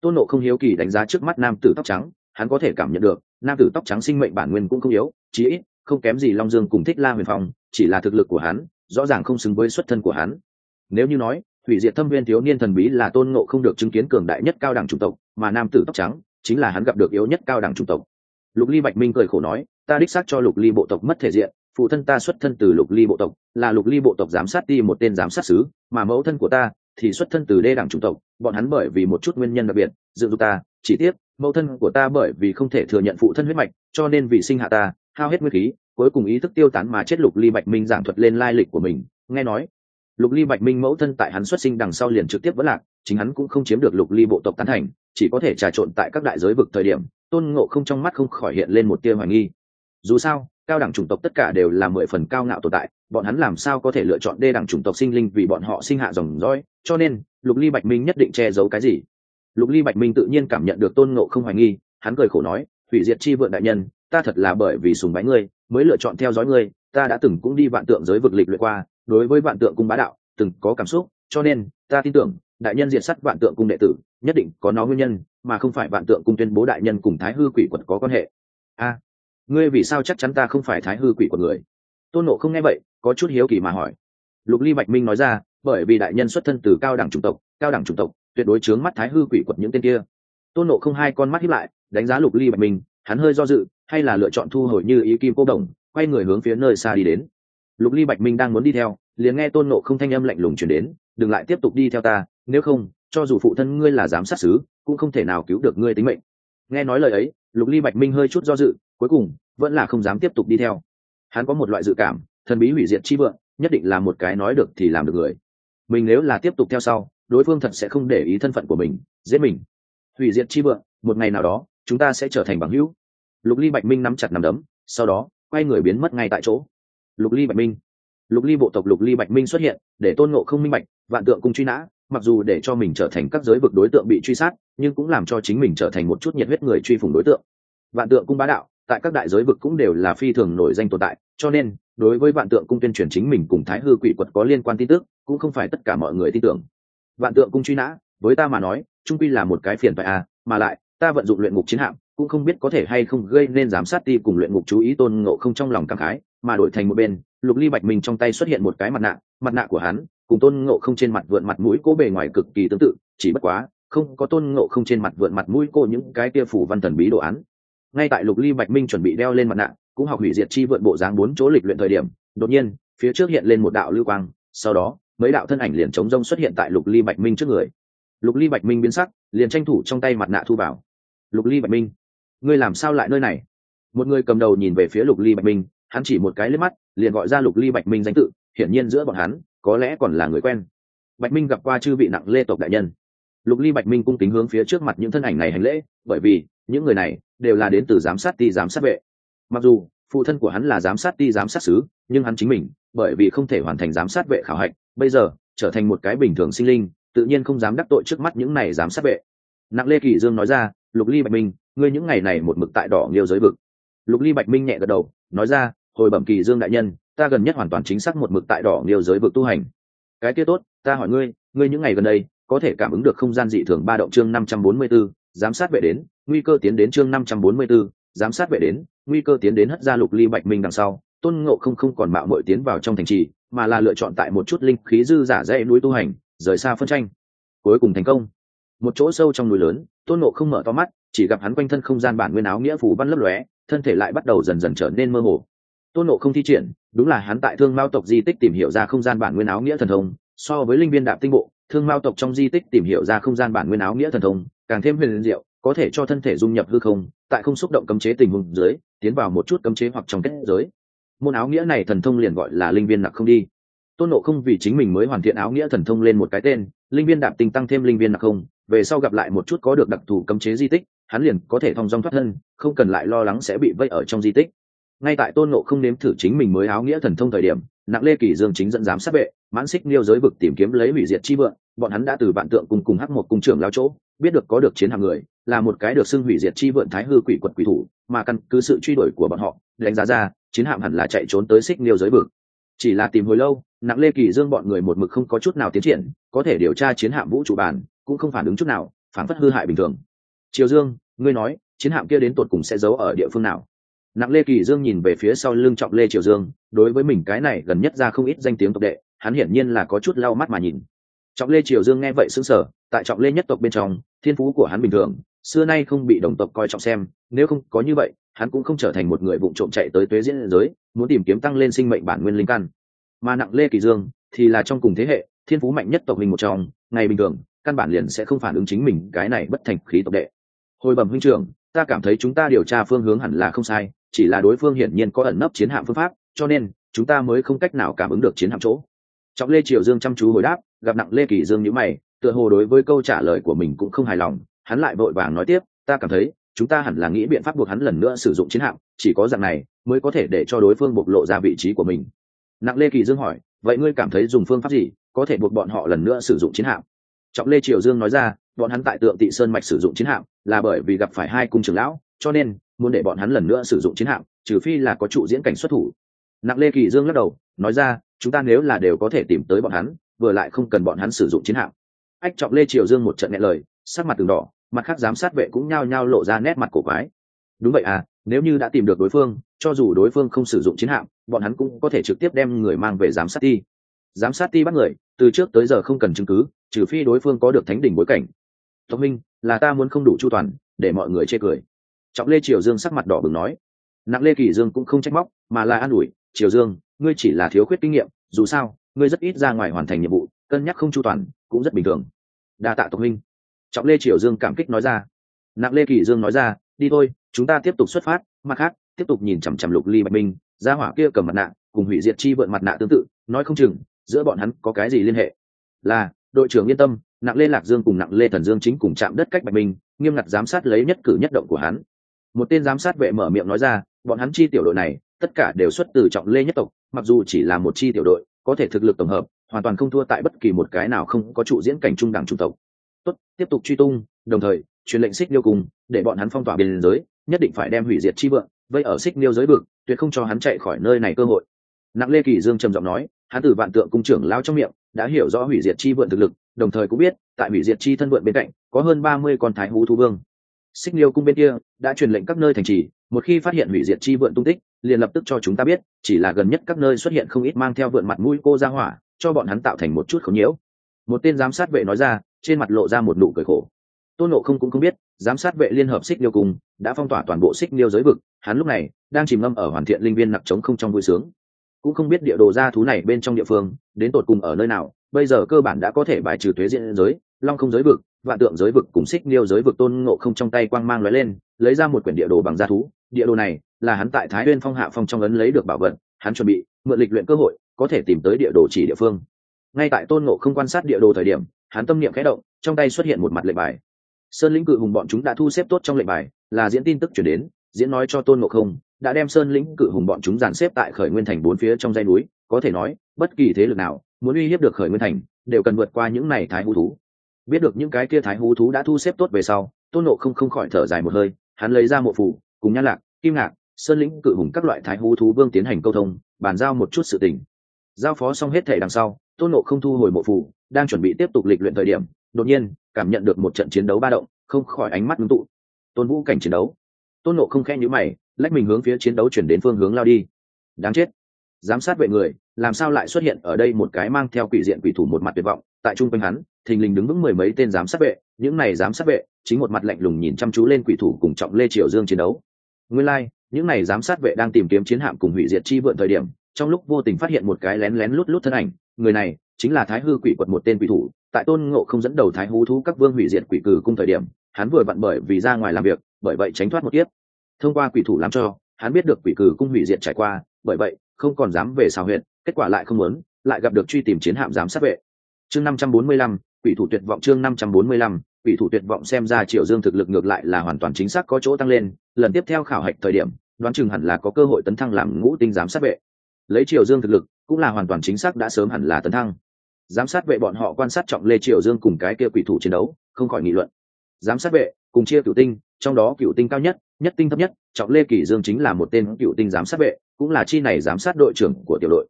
Tôn nộ không hiếu kỳ đánh giá trước mắt nam tử tóc trắng hắn có thể cảm nhận được, nam tử tóc trắng sinh mệnh bản nguyên cũng không yếu, chí ít, không kém gì long dương cùng thích la huyền phong, chỉ là thực lực của hắn, rõ ràng không xứng với xuất thân của hắn. Nếu như nói, hủy diệt thâm viên thiếu niên thần bí là tôn ngộ không được chứng kiến cường đại nhất cao đẳng chủng tộc, mà nam tử tóc trắng chính là hắn gặp được yếu nhất cao đẳng chủng tộc. Lục ly bạch minh cười khổ nói, ta đích xác cho lục ly bộ tộc mất thể diện, phụ thân ta xuất thân từ lục ly bộ tộc, là lục ly bộ tộc giám sát đi một tên giám sát sứ, mà mẫu thân của ta thì xuất thân từ đê đẳng chủng tộc, bọn hắn bởi vì một chút nguyên nhân đặc biệt, dựng dục ta, chỉ tiếp mẫu thân của ta bởi vì không thể thừa nhận phụ thân huyết mạch, cho nên vì sinh hạ ta, hao hết nguyên khí, cuối cùng ý thức tiêu tán mà chết lục ly bạch minh giảng thuật lên lai lịch của mình, nghe nói. Lục ly bạch minh mẫu thân tại hắn xuất sinh đằng sau liền trực tiếp vẫn lạc, chính hắn cũng không chiếm được lục ly bộ tộc tán thành, chỉ có thể trà trộn tại các đại giới vực thời điểm, tôn ngộ không trong mắt không khỏi hiện lên một tia hoài nghi. Dù sao cao đẳng chủng tộc tất cả đều là mười phần cao ngạo tồn tại, bọn hắn làm sao có thể lựa chọn đê đẳng chủng tộc sinh linh vì bọn họ sinh hạ dòng dõi, cho nên, lục ly bạch minh nhất định che giấu cái gì? Lục ly bạch minh tự nhiên cảm nhận được tôn ngộ không hoài nghi, hắn cười khổ nói, hủy diệt chi Vượng đại nhân, ta thật là bởi vì sùng bái ngươi, mới lựa chọn theo dõi ngươi, ta đã từng cũng đi vạn tượng giới vực lịch luyện qua, đối với vạn tượng cung bá đạo, từng có cảm xúc, cho nên, ta tin tưởng, đại nhân diệt sắt vạn tượng cung đệ tử, nhất định có nó nguyên nhân, mà không phải vạn tượng cung tuyên bố đại nhân cùng thái hư quỷ quật có quan hệ. A ngươi vì sao chắc chắn ta không phải thái hư quỷ của người? Tôn nộ không nghe vậy, có chút hiếu kỳ mà hỏi. Lục ly bạch minh nói ra, bởi vì đại nhân xuất thân từ cao đẳng chủng tộc, cao đẳng chủng tộc, tuyệt đối chướng mắt thái hư quỷ quật những tên kia. Tôn nộ không hai con mắt hiếp lại, đánh giá lục ly bạch minh, hắn hơi do dự, hay là lựa chọn thu hồi như ý kim cô đồng, quay người hướng phía nơi xa đi đến. Lục ly bạch minh đang muốn đi theo, liền nghe tôn nộ không thanh âm lạnh lùng chuyển đến, đừng lại tiếp tục đi theo ta, nếu không, cho dù phụ thân ngươi là giám sát xứ, cũng không thể nào cứu được ngươi tính mệnh. Nghe nói lời ấy, lục ly bạch minh hơi chút do dự cuối cùng, vẫn là không dám tiếp tục đi theo. Hắn có một loại dự cảm, thần bí hủy diệt chi vượng, nhất định là một cái nói được thì làm được người. Mình nếu là tiếp tục theo sau, đối phương thật sẽ không để ý thân phận của mình, giết mình. Hủy diệt chi vượng, một ngày nào đó, chúng ta sẽ trở thành bằng hữu. Lục ly bạch minh nắm chặt nắm đấm, sau đó, quay người biến mất ngay tại chỗ. Lục ly bạch minh. Lục ly bộ tộc lục ly bạch minh xuất hiện, để tôn ngộ không minh bạch, vạn tượng cung truy nã, mặc dù để cho mình trở thành các giới vực đối tượng bị truy sát, nhưng cũng làm cho chính mình trở thành một chút nhiệt huyết người truy phủng đối tượng. Vạn tượng cung bá đạo tại các đại giới vực cũng đều là phi thường nổi danh tồn tại, cho nên, đối với vạn tượng cung tuyên truyền chính mình cùng thái hư quỷ quật có liên quan tin tức, cũng không phải tất cả mọi người tin tưởng. Vạn tượng cung truy nã, với ta mà nói, trung quy là một cái phiền phải à mà lại, ta vận dụng luyện ngục chiến hạm, cũng không biết có thể hay không gây nên giám sát ti cùng luyện ngục chú ý tôn ngộ không trong lòng cảm khái, mà đổi thành một bên, lục ly bạch mình trong tay xuất hiện một cái mặt nạ mặt nạ của hắn, cùng tôn ngộ không trên mặt vượn mặt mũi cố bề ngoài cực kỳ tương tự, chỉ bất quá, không có tôn ngộ không trên mặt vượn mặt mũi cô những cái kia phủ văn thần bí đồ án ngay tại lục ly bạch minh chuẩn bị đeo lên mặt nạ, cũng học hủy diệt chi vượn bộ dáng bốn chỗ lịch luyện thời điểm, đột nhiên, phía trước hiện lên một đạo lưu quang, sau đó, mấy đạo thân ảnh liền chống rông xuất hiện tại lục ly bạch minh trước người. Lục ly bạch minh biến sắc, liền tranh thủ trong tay mặt nạ thu vào. Lục ly bạch minh, ngươi làm sao lại nơi này? Một người cầm đầu nhìn về phía lục ly bạch minh, hắn chỉ một cái lên mắt, liền gọi ra lục ly bạch minh danh tự, hiển nhiên giữa bọn hắn, có lẽ còn là người quen. Bạch minh gặp qua chư vị nặng lê tộc đại nhân. Lục ly bạch minh cung kính hướng phía trước mặt những thân ảnh này hành lễ, bởi vì những người này đều là đến từ giám sát ti giám sát vệ. Mặc dù phụ thân của hắn là giám sát ti giám sát sứ nhưng hắn chính mình bởi vì không thể hoàn thành giám sát vệ khảo hạch bây giờ trở thành một cái bình thường sinh linh tự nhiên không dám đắc tội trước mắt những này giám sát vệ. Nặng lê kỳ dương nói ra lục ly bạch minh ngươi những ngày này một mực tại đỏ nghiêu giới vực. Lục ly bạch minh nhẹ gật đầu nói ra hồi bẩm kỳ dương đại nhân ta gần nhất hoàn toàn chính xác một mực tại đỏ nghiêu giới vực tu hành. Cái kia tốt ta hỏi ngươi ngươi những ngày gần đây có thể cảm ứng được không gian dị thường ba động chương năm trăm bốn mươi 544, giám sát vệ đến nguy cơ tiến đến chương năm trăm bốn mươi 544, giám sát vệ đến nguy cơ tiến đến hất ra lục ly bạch minh đằng sau tôn ngộ không không còn mạo muội tiến vào trong thành trì mà là lựa chọn tại một chút linh khí dư giả dãy núi tu hành rời xa phân tranh. Cuối cùng thành công. Một chỗ sâu trong núi lớn tôn ngộ không mở to mắt chỉ gặp hắn quanh thân không gian bản nguyên áo nghĩa phủ văn lấp lóe thân thể lại bắt đầu dần dần trở nên mơ hồ. Tôn ngộ không thi triển đúng là hắn tại thương mao tộc di tích tìm hiểu ra không gian bản nguyên áo nghĩa thần thông so với linh viên đạp tinh bộ thương mao tộc trong di tích tìm hiểu ra không gian bản nguyên áo nghĩa thần thông càng thêm huyền diệu có thể cho thân thể dung nhập hư không, tại không xúc động cấm chế tình huống dưới, tiến vào một chút cấm chế hoặc trong kết giới. Môn áo nghĩa này thần thông liền gọi là linh viên nặc không đi. Tôn nộ không vì chính mình mới hoàn thiện áo nghĩa thần thông lên một cái tên, linh viên đạp tinh tăng thêm linh viên nặc không, về sau gặp lại một chút có được đặc thù cấm chế di tích, hắn liền có thể thong dong thoát thân, không cần lại lo lắng sẽ bị vây ở trong di tích. Ngay tại tôn nộ không nếm thử chính mình mới áo nghĩa thần thông thời điểm, nặng lê kỳ dương chính dẫn giám sát vệ, mãn xích niêu giới vực tìm kiếm lấy hủy diệt chi vượng bọn hắn đã từ vạn tượng cùng cùng hắc một cung trưởng lao chỗ biết được có được chiến hạm người, là một cái được xưng hủy diệt chi vượn thái hư quỷ quật quỷ thủ, mà căn cứ sự truy đuổi của bọn họ, đánh giá ra, chiến hạm hẳn là chạy trốn tới xích niêu giới vực. Chỉ là tìm hồi lâu, nặng lê kỳ dương bọn người một mực không có chút nào tiến triển, có thể điều tra chiến hạm vũ trụ bản, cũng không phản ứng chút nào, phản phất hư hại bình thường. Triều dương, ngươi nói, chiến hạm kia đến tột cùng sẽ giấu ở địa phương nào? Nặng lê kỳ dương nhìn về phía sau lưng trọng lê triều dương, đối với mình cái này gần nhất ra không ít danh tiếng tộc đệ, hắn hiển nhiên là có chút lau mắt mà nhìn trọng lê triều dương nghe vậy sững sờ, tại trọng lê nhất tộc bên trong, thiên phú của hắn bình thường, xưa nay không bị đồng tộc coi trọng xem, nếu không có như vậy, hắn cũng không trở thành một người vụ trộm chạy tới tuế diễn giới, muốn tìm kiếm tăng lên sinh mệnh bản nguyên linh căn. Mà nặng lê kỳ dương thì là trong cùng thế hệ, thiên phú mạnh nhất tộc mình một trong, ngày bình thường, căn bản liền sẽ không phản ứng chính mình cái này bất thành khí tộc đệ. Hồi bẩm huynh trưởng, ta cảm thấy chúng ta điều tra phương hướng hẳn là không sai, chỉ là đối phương hiển nhiên có ẩn nấp chiến hạm phương pháp, cho nên, chúng ta mới không cách nào cảm ứng được chiến hạm chỗ trọng lê triều dương chăm chú hồi đáp, gặp nặng lê kỳ dương nhữ mày, tựa hồ đối với câu trả lời của mình cũng không hài lòng, hắn lại vội vàng nói tiếp, ta cảm thấy, chúng ta hẳn là nghĩ biện pháp buộc hắn lần nữa sử dụng chiến hạm, chỉ có dạng này mới có thể để cho đối phương bộc lộ ra vị trí của mình. Nặng lê kỳ dương hỏi, vậy ngươi cảm thấy dùng phương pháp gì có thể buộc bọn họ lần nữa sử dụng chiến hạm? Trọng lê triều dương nói ra, bọn hắn tại tượng tị sơn mạch sử dụng chiến hạm là bởi vì gặp phải hai cung trưởng lão, cho nên muốn để bọn hắn lần nữa sử dụng chiến hạm, trừ phi là có trụ diễn cảnh xuất thủ. Nặng lê kỳ dương lắc đầu, nói ra chúng ta nếu là đều có thể tìm tới bọn hắn, vừa lại không cần bọn hắn sử dụng chiến hạm. Ách, trọng lê triều dương một trận nghe lời, sắc mặt từng đỏ, mặt khác giám sát vệ cũng nhao nhao lộ ra nét mặt cổ quái. Đúng vậy à nếu như đã tìm được đối phương, cho dù đối phương không sử dụng chiến hạm, bọn hắn cũng có thể trực tiếp đem người mang về giám sát ti. Giám sát ti bắt người, từ trước tới giờ không cần chứng cứ, trừ phi đối phương có được thánh đỉnh bối cảnh. Thông minh, là ta muốn không đủ chu toàn, để mọi người chê cười. Trọng lê triều dương sắc mặt đỏ bừng nói. Nặng lê kỳ dương cũng không trách móc, mà là an ủi, triều dương ngươi chỉ là thiếu khuyết kinh nghiệm, dù sao, ngươi rất ít ra ngoài hoàn thành nhiệm vụ, cân nhắc không chu toàn, cũng rất bình thường. Đa tạ tộc minh trọng lê triều dương cảm kích nói ra. Nặng lê kỳ dương nói ra, đi thôi, chúng ta tiếp tục xuất phát, mặt khác, tiếp tục nhìn chằm chằm lục ly bạch minh ra hỏa kia cầm mặt nạ, cùng hủy diệt chi vượn mặt nạ tương tự, nói không chừng, giữa bọn hắn có cái gì liên hệ. Là, đội trưởng yên tâm, nặng lê lạc dương cùng nặng lê thần dương chính cùng chạm đất cách bạch minh, nghiêm ngặt giám sát lấy nhất cử nhất động của hắn. Một tên giám sát vệ mở miệng nói ra bọn hắn chi tiểu đội này, tất cả đều xuất từ trọng lê nhất tộc, mặc dù chỉ là một chi tiểu đội, có thể thực lực tổng hợp, hoàn toàn không thua tại bất kỳ một cái nào không có trụ diễn cảnh trung đẳng trung tộc. Tốt, tiếp tục truy tung, đồng thời, truyền lệnh xích liêu cùng, để bọn hắn phong tỏa biên giới, nhất định phải đem hủy diệt chi vượng, vây ở xích liêu giới vực, tuyệt không cho hắn chạy khỏi nơi này cơ hội. Nặng lê kỳ dương trầm giọng nói, hắn từ vạn tượng cung trưởng lao trong miệng, đã hiểu rõ hủy diệt chi vượn thực lực, đồng thời cũng biết, tại hủy diệt chi thân vượn bên cạnh, có hơn ba mươi con thái hú thú vương xích liêu cung bên kia đã truyền lệnh các nơi thành trì, một khi phát hiện hủy diệt chi vượn tung tích, liền lập tức cho chúng ta biết, chỉ là gần nhất các nơi xuất hiện không ít mang theo vượn mặt mũi cô ra hỏa, cho bọn hắn tạo thành một chút khẩu nhiễu. Một tên giám sát vệ nói ra, trên mặt lộ ra một nụ cười khổ. Tôn nộ không cũng không biết, giám sát vệ liên hợp xích liêu cung đã phong tỏa toàn bộ xích liêu giới vực, hắn lúc này đang chìm ngâm ở hoàn thiện linh viên nặc trống không trong vui sướng. Cũng không biết địa đồ ra thú này bên trong địa phương, đến tột cùng ở nơi nào, bây giờ cơ bản đã có thể bài trừ thuế diện giới, long không giới vực vạn tượng giới vực cùng xích liêu giới vực tôn ngộ không trong tay quang mang lóe lên, lấy ra một quyển địa đồ bằng da thú. Địa đồ này là hắn tại thái nguyên phong hạ phong trong ấn lấy được bảo vật, hắn chuẩn bị, mượn lịch luyện cơ hội, có thể tìm tới địa đồ chỉ địa phương. Ngay tại tôn ngộ không quan sát địa đồ thời điểm, hắn tâm niệm khẽ động, trong tay xuất hiện một mặt lệnh bài. Sơn lĩnh cự hùng bọn chúng đã thu xếp tốt trong lệnh bài, là diễn tin tức chuyển đến, diễn nói cho tôn ngộ không, đã đem sơn lĩnh cự hùng bọn chúng dàn xếp tại khởi nguyên thành bốn phía trong dây núi, có thể nói, bất kỳ thế lực nào, muốn uy hiếp được khởi nguyên thành, đều cần vượt qua những này thái hữu thú biết được những cái kia thái hú thú đã thu xếp tốt về sau, tôn nộ không không khỏi thở dài một hơi, hắn lấy ra mộ phủ, cùng nhan lạc, kim ngạc, sơn lĩnh, cự hùng các loại thái hú thú vương tiến hành câu thông, bàn giao một chút sự tình. Giao phó xong hết thể đằng sau, tôn nộ không thu hồi mộ phủ, đang chuẩn bị tiếp tục lịch luyện thời điểm, đột nhiên, cảm nhận được một trận chiến đấu ba động, không khỏi ánh mắt ngưng tụ. Tôn vũ cảnh chiến đấu. Tôn nộ không khen nhữ mày, lách mình hướng phía chiến đấu chuyển đến phương hướng lao đi. Đáng chết. Giám sát vệ người, làm sao lại xuất hiện ở đây một cái mang theo quỷ diện quỷ thủ một mặt tuyệt vọng, tại trung quanh hắn thình lình đứng vững mười mấy tên giám sát vệ những này giám sát vệ chính một mặt lạnh lùng nhìn chăm chú lên quỷ thủ cùng trọng lê triều dương chiến đấu. Nguyên lai、like, những này giám sát vệ đang tìm kiếm chiến hạm cùng hủy diệt chi vượn thời điểm trong lúc vô tình phát hiện một cái lén lén lút lút thân ảnh người này chính là thái hư quỷ quật một tên quỷ thủ tại tôn ngộ không dẫn đầu thái hú thú các vương hủy diệt quỷ cử cung thời điểm hắn vừa vặn bởi vì ra ngoài làm việc bởi vậy tránh thoát một kiếp. Thông qua quỷ thủ làm cho hắn biết được quỷ cử cung hủy diệt trải qua bởi vậy không còn dám về xào huyện kết quả lại không muốn lại gặp được truy tìm chiến hạm giám sát vệ. Chương năm trăm bốn mươi lăm quỷ thủ tuyệt vọng chương năm trăm bốn mươi lăm, quỷ thủ tuyệt vọng xem ra triệu dương thực lực ngược lại là hoàn toàn chính xác có chỗ tăng lên, lần tiếp theo khảo hạch thời điểm, đoán chừng hẳn là có cơ hội tấn thăng làm ngũ tinh giám sát vệ. Lấy triệu dương thực lực, cũng là hoàn toàn chính xác đã sớm hẳn là tấn thăng. Giám sát vệ bọn họ quan sát trọng lê triệu dương cùng cái kia quỷ thủ chiến đấu, không khỏi nghị luận. Giám sát vệ, cùng chia cựu tinh, trong đó cựu tinh cao nhất nhất tinh thấp nhất, trọng lê kỷ dương chính là một tên cựu tinh giám sát vệ, cũng là chi này giám sát đội trưởng của tiểu đội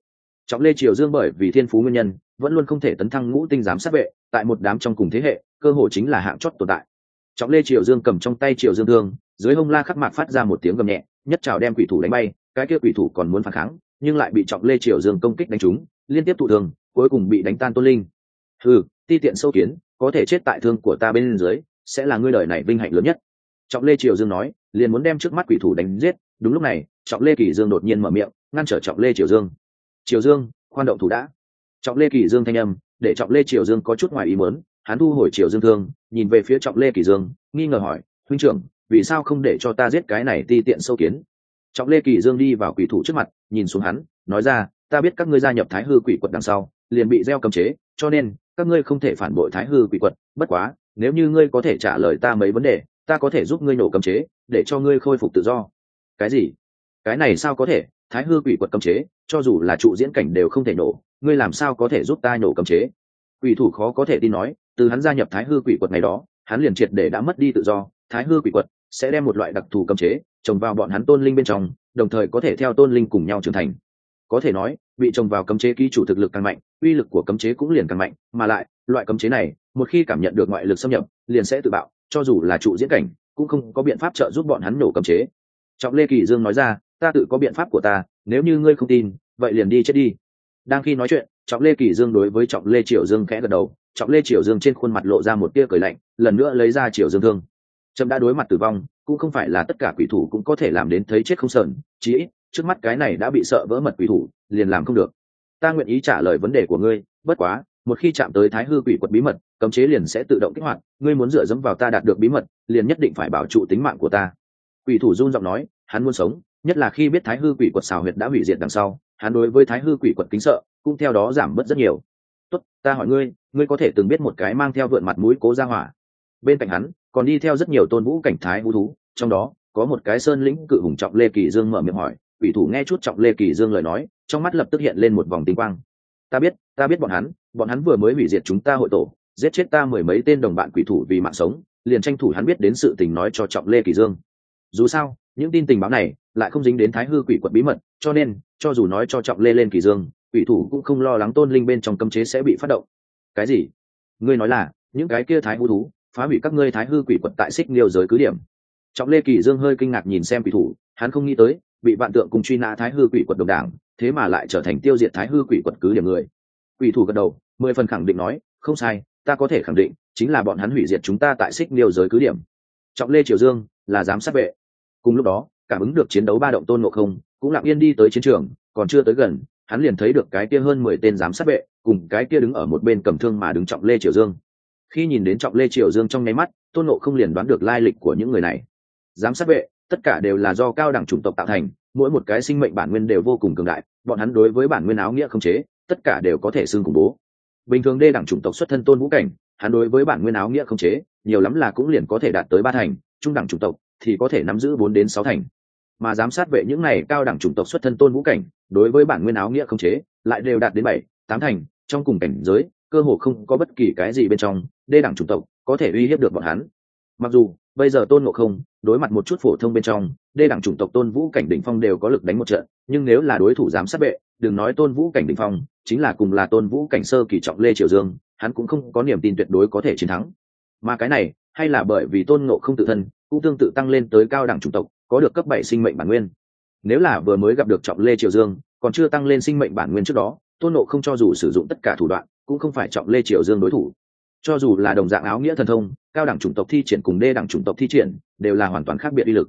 trọng lê triều dương bởi vì thiên phú nguyên nhân, vẫn luôn không thể tấn thăng ngũ tinh giám sát vệ, tại một đám trong cùng thế hệ, cơ hội chính là hạng chót tồn tại. Trọng lê triều dương cầm trong tay triều dương thương, dưới hông la khắc mạc phát ra một tiếng gầm nhẹ, nhất trào đem quỷ thủ đánh bay, cái kia quỷ thủ còn muốn phản kháng, nhưng lại bị trọng lê triều dương công kích đánh trúng, liên tiếp thụ thương, cuối cùng bị đánh tan tôn linh. Ừ ti tiện sâu kiến, có thể chết tại thương của ta bên dưới, sẽ là ngươi đời này vinh hạnh lớn nhất. Trọng lê triều dương nói, liền muốn đem trước mắt quỷ thủ đánh giết, đúng lúc này, trọng lê kỳ dương đột nhiên mở miệng, ngăn trở trọng lê triều dương triều dương, khoan động thủ đã. Trọng lê kỳ dương thanh âm, để trọng lê triều dương có chút ngoài ý muốn, hắn thu hồi triều dương thương, nhìn về phía trọng lê kỳ dương, nghi ngờ hỏi, huynh trưởng, vì sao không để cho ta giết cái này ti tiện sâu kiến? Trọng lê kỳ dương đi vào quỷ thủ trước mặt, nhìn xuống hắn, nói ra, ta biết các ngươi gia nhập thái hư quỷ quật đằng sau, liền bị gieo cấm chế, cho nên, các ngươi không thể phản bội thái hư quỷ quật, bất quá, nếu như ngươi có thể trả lời ta mấy vấn đề, ta có thể giúp ngươi nổ cấm chế, để cho ngươi khôi phục tự do. Cái gì? Cái này sao có thể? Thái hư quỷ quật cấm chế cho dù là trụ diễn cảnh đều không thể nổ, ngươi làm sao có thể giúp ta nổ cấm chế? Quỷ thủ khó có thể tin nói, từ hắn gia nhập thái hư quỷ quật ngày đó, hắn liền triệt để đã mất đi tự do, thái hư quỷ quật sẽ đem một loại đặc thù cấm chế trồng vào bọn hắn tôn linh bên trong, đồng thời có thể theo tôn linh cùng nhau trưởng thành. Có thể nói, bị trồng vào cấm chế ký chủ thực lực càng mạnh, uy lực của cấm chế cũng liền càng mạnh, mà lại, loại cấm chế này, một khi cảm nhận được ngoại lực xâm nhập, liền sẽ tự bạo, cho dù là trụ diễn cảnh, cũng không có biện pháp trợ giúp bọn hắn nổ cấm chế. Trọng lê kỳ dương nói ra, ta tự có biện pháp của ta nếu như ngươi không tin, vậy liền đi chết đi. Đang khi nói chuyện, trọng lê kỳ dương đối với trọng lê triều dương khẽ gật đầu. Trọng lê triều dương trên khuôn mặt lộ ra một tia cười lạnh, lần nữa lấy ra triều dương thương. Trâm đã đối mặt tử vong, cũng không phải là tất cả quỷ thủ cũng có thể làm đến thấy chết không sờn, chí ít, trước mắt cái này đã bị sợ vỡ mật quỷ thủ, liền làm không được. Ta nguyện ý trả lời vấn đề của ngươi, bất quá, một khi chạm tới thái hư quỷ quật bí mật, cấm chế liền sẽ tự động kích hoạt, ngươi muốn dựa dẫm vào ta đạt được bí mật, liền nhất định phải bảo trụ tính mạng của ta. Quỷ thủ run giọng nói, hắn muốn sống nhất là khi biết thái hư quỷ quật xào huyệt đã hủy diệt đằng sau, hắn đối với thái hư quỷ quật kính sợ, cũng theo đó giảm bớt rất nhiều. Tốt, ta hỏi ngươi ngươi có thể từng biết một cái mang theo vượn mặt mũi cố ra hỏa? Bên cạnh hắn, còn đi theo rất nhiều tôn vũ cảnh thái hú thú, trong đó, có một cái sơn lĩnh cự hùng trọng lê kỳ dương mở miệng hỏi, quỷ thủ nghe chút trọng lê kỳ dương lời nói, trong mắt lập tức hiện lên một vòng tinh quang. Ta biết ta biết bọn hắn bọn hắn vừa mới hủy diệt chúng ta hội tổ, giết chết ta mười mấy tên đồng bạn quỷ thủ vì mạng sống, liền tranh thủ hắn biết đến sự tình nói cho trọng lê kỳ dương dù sao, những tin tình báo này lại không dính đến thái hư quỷ quật bí mật, cho nên, cho dù nói cho trọng lê lên kỳ dương, quỷ thủ cũng không lo lắng tôn linh bên trong cấm chế sẽ bị phát động. Cái gì? Ngươi nói là, những cái kia thái hư thú, phá hủy các ngươi thái hư quỷ quật tại xích liêu giới cứ điểm. Trọng lê kỳ dương hơi kinh ngạc nhìn xem quỷ thủ, hắn không nghĩ tới, bị vạn tượng cùng truy nã thái hư quỷ quật đồng đảng, thế mà lại trở thành tiêu diệt thái hư quỷ quật cứ điểm người. Quỷ thủ gật đầu, mười phần khẳng định nói, không sai, ta có thể khẳng định, chính là bọn hắn hủy diệt chúng ta tại xích liêu giới cứ điểm. Trọng lê triều dương là giám sát vệ cùng lúc đó, cảm ứng được chiến đấu ba động tôn ngộ không, cũng lặng yên đi tới chiến trường, còn chưa tới gần, hắn liền thấy được cái kia hơn mười tên giám sát vệ, cùng cái kia đứng ở một bên cầm thương mà đứng trọng lê triều dương. Khi nhìn đến trọng lê triều dương trong nháy mắt, tôn ngộ không liền đoán được lai lịch của những người này. Giám sát vệ, tất cả đều là do cao đẳng chủng tộc tạo thành, mỗi một cái sinh mệnh bản nguyên đều vô cùng cường đại, bọn hắn đối với bản nguyên áo nghĩa không chế, tất cả đều có thể xưng khủng bố. Bình thường đê đẳng chủng tộc xuất thân tôn vũ cảnh, hắn đối với bản nguyên áo nghĩa không chế, nhiều lắm là cũng liền có thể đạt tới ba thành, trung đẳng chủng tộc thì có thể nắm giữ bốn đến sáu thành. Mà giám sát vệ những này cao đẳng chủng tộc xuất thân tôn vũ cảnh, đối với bản nguyên áo nghĩa không chế, lại đều đạt đến bảy, tám thành. Trong cùng cảnh giới, cơ hồ không có bất kỳ cái gì bên trong, đê đẳng chủng tộc có thể uy hiếp được bọn hắn. Mặc dù, bây giờ tôn ngộ không, đối mặt một chút phổ thông bên trong, đê đẳng chủng tộc tôn vũ cảnh đỉnh phong đều có lực đánh một trận, nhưng nếu là đối thủ giám sát vệ, đừng nói tôn vũ cảnh đỉnh phong, chính là cùng là tôn vũ cảnh sơ kỳ trọng lê triều dương, hắn cũng không có niềm tin tuyệt đối có thể chiến thắng. Mà cái này, hay là bởi vì tôn ngộ không tự thân cũng tương tự tăng lên tới cao đẳng chủng tộc, có được cấp bảy sinh mệnh bản nguyên. Nếu là vừa mới gặp được trọng lê triều dương, còn chưa tăng lên sinh mệnh bản nguyên trước đó, tôn ngộ không cho dù sử dụng tất cả thủ đoạn, cũng không phải trọng lê triều dương đối thủ. Cho dù là đồng dạng áo nghĩa thần thông, cao đẳng chủng tộc thi triển cùng đê đẳng chủng tộc thi triển, đều là hoàn toàn khác biệt uy lực.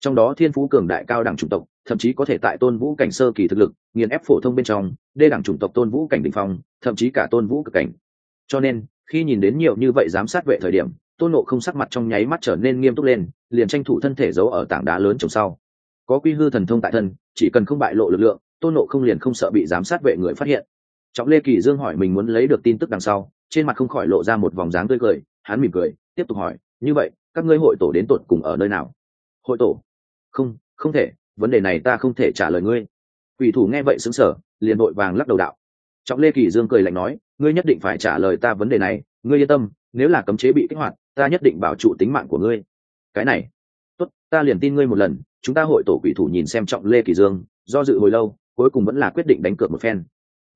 Trong đó thiên phú cường đại cao đẳng chủng tộc, thậm chí có thể tại tôn vũ cảnh sơ kỳ thực lực, nghiền ép phổ thông bên trong, đê đẳng chủng tộc tôn vũ cảnh đ ỉ n h phong, thậm chí cả tôn vũ cực cảnh. Cho nên, khi nhìn đến nhiều như vậy giám sát vệ thời điểm tôn nộ không sắc mặt trong nháy mắt trở nên nghiêm túc lên, liền tranh thủ thân thể giấu ở tảng đá lớn trồng sau. Có quy hư thần thông tại thân, chỉ cần không bại lộ lực lượng, tôn nộ không liền không sợ bị giám sát vệ người phát hiện. Trọng lê kỳ dương hỏi mình muốn lấy được tin tức đằng sau, trên mặt không khỏi lộ ra một vòng dáng tươi cười, hắn mỉm cười, tiếp tục hỏi, như vậy, các ngươi hội tổ đến tột cùng ở nơi nào? Hội tổ? Không không thể, vấn đề này ta không thể trả lời ngươi. Quỷ thủ nghe vậy xứng sở liền vội vàng lắc đầu đạo. Trọng lê kỳ dương cười lạnh nói, ngươi nhất định phải trả lời ta vấn đề này, ngươi yên tâm, nếu là cấm chế bị kích hoạt ta nhất định bảo trụ tính mạng của ngươi. Cái này tốt ta liền tin ngươi một lần chúng ta hội tổ quỷ thủ nhìn xem trọng lê kỳ dương do dự hồi lâu cuối cùng vẫn là quyết định đánh cược một phen.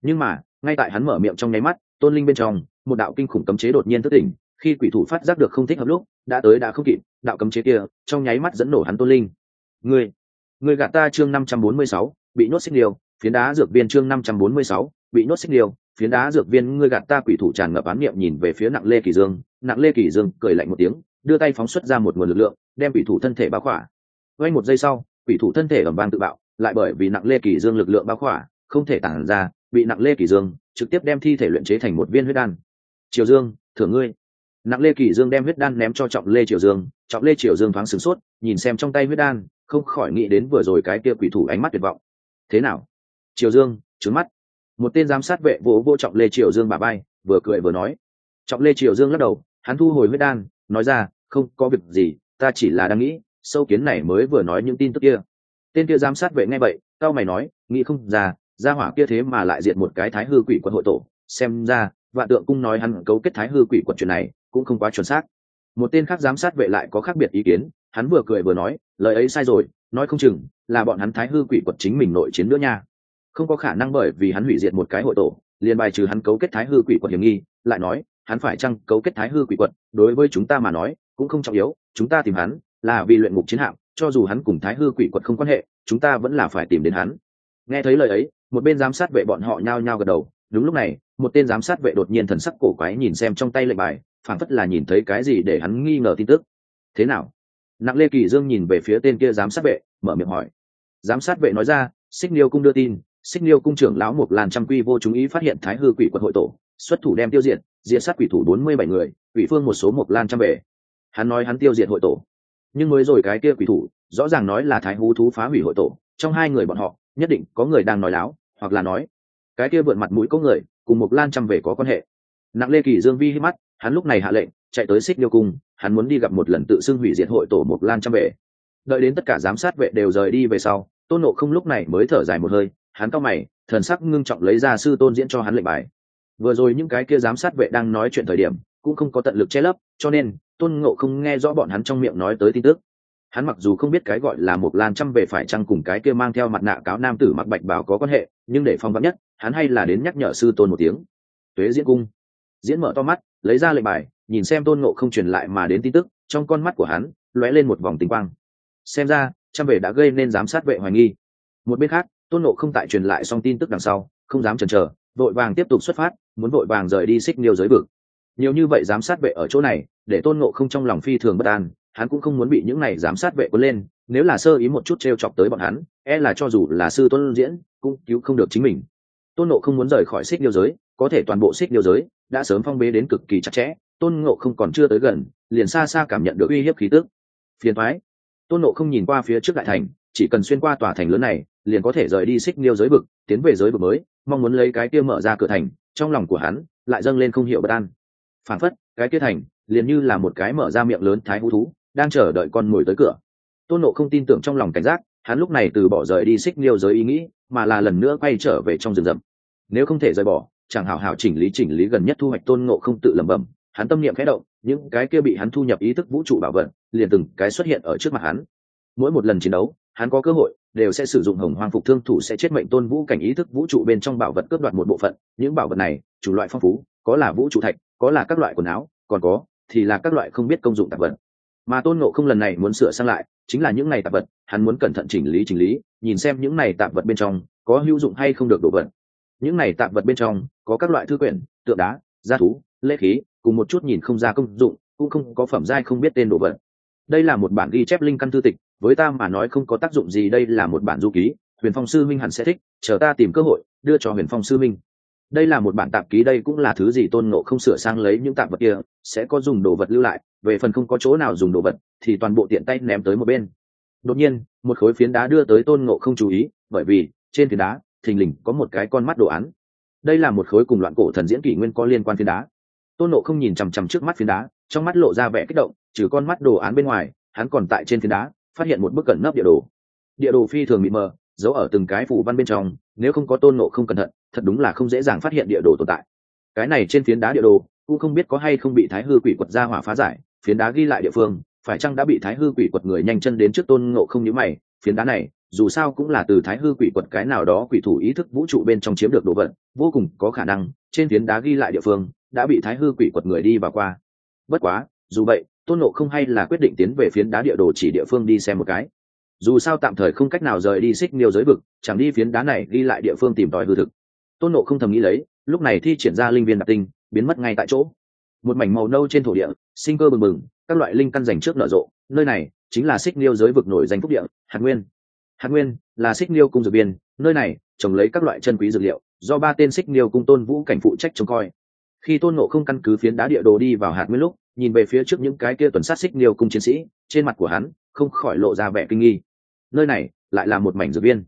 Nhưng mà ngay tại hắn mở miệng trong nháy mắt tôn linh bên trong một đạo kinh khủng cấm chế đột nhiên thức tỉnh khi quỷ thủ phát giác được không thích hợp lúc đã tới đã không kịp đạo cấm chế kia trong nháy mắt dẫn nổ hắn tôn linh. Ngươi, ngươi gạt ta chương năm trăm bốn mươi sáu bị nhốt xích điều phiến đá dược viên chương năm trăm bốn mươi sáu bị nhốt xích điều phiến đá dược viên ngươi gạt ta quỷ thủ tràn ngập án niệm nhìn về phía nặng lê kỳ dương. Nặng lê kỳ dương cười lạnh một tiếng, đưa tay phóng xuất ra một nguồn lực lượng, đem quỷ thủ thân thể bao khỏa. Quay một giây sau, quỷ thủ thân thể ẩm vang tự bạo, lại bởi vì nặng lê kỳ dương lực lượng bao khỏa, không thể tản ra, bị nặng lê kỳ dương trực tiếp đem thi thể luyện chế thành một viên huyết đan. Triều dương, thưởng ngươi. Nặng lê kỳ dương đem huyết đan ném cho trọng lê triều dương. Trọng lê triều dương thoáng sửng sốt, nhìn xem trong tay huyết đan, không khỏi nghĩ đến vừa rồi cái kia quỷ thủ ánh mắt tuyệt vọng. Thế nào? Triều dương trứng mắt một tên giám sát vệ vỗ vô trọng lê triều dương bà bay, vừa cười vừa nói. Trọng lê triều dương lắc đầu, hắn thu hồi huyết đan, nói ra, không có việc gì, ta chỉ là đang nghĩ, sâu kiến này mới vừa nói những tin tức kia. Tên kia giám sát vệ nghe vậy tao mày nói, nghĩ không ra ra hỏa kia thế mà lại diệt một cái thái hư quỷ quật hội tổ. Xem ra, vạn tượng cung nói hắn cấu kết thái hư quỷ quật chuyện này, cũng không quá chuẩn xác. Một tên khác giám sát vệ lại có khác biệt ý kiến, hắn vừa cười vừa nói, lời ấy sai rồi, nói không chừng là bọn hắn thái hư quỷ quật chính mình nội chiến nữa nha không có khả năng bởi vì hắn hủy diệt một cái hội tổ, liền bài trừ hắn cấu kết thái hư quỷ quật hiểm nghi, lại nói, hắn phải chăng cấu kết thái hư quỷ quật, đối với chúng ta mà nói, cũng không trọng yếu, chúng ta tìm hắn là vì luyện ngục chiến hạm, cho dù hắn cùng thái hư quỷ quật không quan hệ, chúng ta vẫn là phải tìm đến hắn. Nghe thấy lời ấy, một bên giám sát vệ bọn họ nhao nhao gật đầu, đúng lúc này, một tên giám sát vệ đột nhiên thần sắc cổ quái nhìn xem trong tay lệnh bài, phảng phất là nhìn thấy cái gì để hắn nghi ngờ tin tức. Thế nào? Nặng lê kỳ dương nhìn về phía tên kia giám sát vệ, mở miệng hỏi. Giám sát vệ nói ra, xích niêu cung đưa tin xích niêu cung trưởng lão một lan trăm quy vô chúng ý phát hiện thái hư quỷ quật hội tổ, xuất thủ đem tiêu diệt diệt sát quỷ thủ bốn mươi bảy người, quỷ phương một số một lan trăm về hắn nói hắn tiêu diệt hội tổ. Nhưng mới rồi cái kia quỷ thủ, rõ ràng nói là thái hú thú phá hủy hội tổ, trong hai người bọn họ, nhất định có người đang nói láo, hoặc là nói, cái kia vượn mặt mũi có người, cùng một lan trăm về có quan hệ. Nặng lê kỳ dương vi hít mắt, hắn lúc này hạ lệnh, chạy tới xích điêu cung, hắn muốn đi gặp một lần tự xưng hủy diệt hội tổ một lan trăm về đợi đến tất cả giám sát vệ đều rời đi về sau, tôn nộ không lúc này mới thở dài một hơi hắn cao mày, thần sắc ngưng trọng lấy ra sư tôn diễn cho hắn lệnh bài. Vừa rồi những cái kia giám sát vệ đang nói chuyện thời điểm, cũng không có tận lực che lấp, cho nên, tôn ngộ không nghe rõ bọn hắn trong miệng nói tới tin tức. Hắn mặc dù không biết cái gọi là một lan trăm về phải chăng cùng cái kia mang theo mặt nạ cáo nam tử mặc bạch báo có quan hệ, nhưng để phong vắn nhất, hắn hay là đến nhắc nhở sư tôn một tiếng. Tuế diễn cung. Diễn mở to mắt, lấy ra lệnh bài, nhìn xem tôn ngộ không truyền lại mà đến tin tức, trong con mắt của hắn, lóe lên một vòng tinh quang. Xem ra, trăm về đã gây nên giám sát vệ hoài nghi. Một bên khác tôn ngộ không tại truyền lại xong tin tức đằng sau, không dám chần chờ, vội vàng tiếp tục xuất phát, muốn vội vàng rời đi xích niêu giới vực. Nhiều như vậy giám sát vệ ở chỗ này, để tôn ngộ không trong lòng phi thường bất an, hắn cũng không muốn bị những này giám sát vệ cuốn lên, nếu là sơ ý một chút t r e o chọc tới bọn hắn e là cho dù là sư tôn diễn, cũng cứu không được chính mình. Tôn nộ không muốn rời khỏi xích niêu giới, có thể toàn bộ xích niêu giới đã sớm phong bế đến cực kỳ chặt chẽ, tôn ngộ không còn chưa tới gần, liền xa xa cảm nhận được uy hiếp khí tước phiền thoái tôn nộ không nhìn qua phía trước đại thành, chỉ cần xuyên qua tòa thành lớn này liền có thể rời đi xích niêu giới vực, tiến về giới vực mới, mong muốn lấy cái kia mở ra cửa thành, trong lòng của hắn, lại dâng lên không hiểu bất an. Phản phất, cái kia thành, liền như là một cái mở ra miệng lớn thái hú thú, đang chờ đợi con mồi tới cửa. Tôn nộ không tin tưởng trong lòng cảnh giác, hắn lúc này từ bỏ rời đi xích liêu giới ý nghĩ, mà là lần nữa quay trở về trong rừng rậm. Nếu không thể rời bỏ, chẳng hảo hảo chỉnh lý chỉnh lý gần nhất thu hoạch tôn ngộ không tự lẩm bẩm, hắn tâm niệm khẽ động, những cái kia bị hắn thu nhập ý thức vũ trụ bảo vật, liền từng cái xuất hiện ở trước mặt hắn. Mỗi một lần chiến đấu, hắn có cơ hội đều sẽ sử dụng hồng hoang phục thương thủ sẽ chết mệnh tôn vũ cảnh ý thức vũ trụ bên trong bảo vật cướp đoạt một bộ phận. Những bảo vật này, chủ loại phong phú, có là vũ trụ thạch, có là các loại quần áo, còn có thì là các loại không biết công dụng tạp vật. Mà tôn ngộ không lần này muốn sửa sang lại, chính là những này tạp vật, hắn muốn cẩn thận chỉnh lý chỉnh lý, nhìn xem những này tạp vật bên trong có hữu dụng hay không được đổ vật. Những này tạp vật bên trong có các loại thư quyển, tượng đá, gia thú, lễ khí, cùng một chút nhìn không ra công dụng, cũng không có phẩm giai không biết tên đồ vật. Đây là một bản ghi chép linh căn thư tịch với ta mà nói không có tác dụng gì, đây là một bản du ký, huyền phong sư minh hẳn sẽ thích, chờ ta tìm cơ hội, đưa cho huyền phong sư minh. Đây là một bản tạp ký, đây cũng là thứ gì tôn ngộ không sửa sang lấy những tạp vật kia, sẽ có dùng đồ vật lưu lại, về phần không có chỗ nào dùng đồ vật, thì toàn bộ tiện tay ném tới một bên. Đột nhiên, một khối phiến đá đưa tới tôn ngộ không chú ý, bởi vì, trên phiến đá, thình lình có một cái con mắt đồ án. Đây là một khối cùng loạn cổ thần diễn kỷ nguyên có liên quan phiến đá. Tôn ngộ không nhìn chằm chằm trước mắt phiến đá, trong mắt lộ ra vẻ kích động, trừ con mắt đồ án bên ngoài, hắn còn tại trên phiến đá phát hiện một bức cẩn nấp địa đồ. Địa đồ phi thường bị mờ, giấu ở từng cái phủ văn bên trong, nếu không có tôn nộ không cẩn thận, thật đúng là không dễ dàng phát hiện địa đồ tồn tại. Cái này trên phiến đá địa đồ, cũng không biết có hay không bị thái hư quỷ quật ra hỏa phá giải, phiến đá ghi lại địa phương, phải chăng đã bị thái hư quỷ quật người nhanh chân đến trước tôn ngộ không nhíu mày, phiến đá này, dù sao cũng là từ thái hư quỷ quật cái nào đó quỷ thủ ý thức vũ trụ bên trong chiếm được đồ vật, vô cùng có khả năng, trên phiến đá ghi lại địa phương, đã bị thái hư quỷ quật người đi và qua. Bất quá, dù vậy tôn Nộ không hay là quyết định tiến về phiến đá địa đồ chỉ địa phương đi xem một cái. Dù sao tạm thời không cách nào rời đi xích niêu giới vực, chẳng đi phiến đá này đi lại địa phương tìm tòi hư thực. Tôn nộ không thầm nghĩ lấy, lúc này thi triển ra linh viên đặc tinh, biến mất ngay tại chỗ. Một mảnh màu nâu trên thổ địa, sinh cơ bừng bừng, các loại linh căn dành trước nở rộ, nơi này chính là xích niêu giới vực nổi danh phúc địa, hạt nguyên. Hạt nguyên là xích niêu cung dược biên nơi này trồng lấy các loại chân quý dược liệu, do ba tên xích niêu cung tôn vũ cảnh phụ trách trông coi. Khi tôn nộ không căn cứ phiến đá địa đồ đi vào hạt nguyên lúc nhìn về phía trước những cái kia tuần sát xích niêu cung chiến sĩ, trên mặt của hắn không khỏi lộ ra vẻ kinh nghi. Nơi này lại là một mảnh dược viên.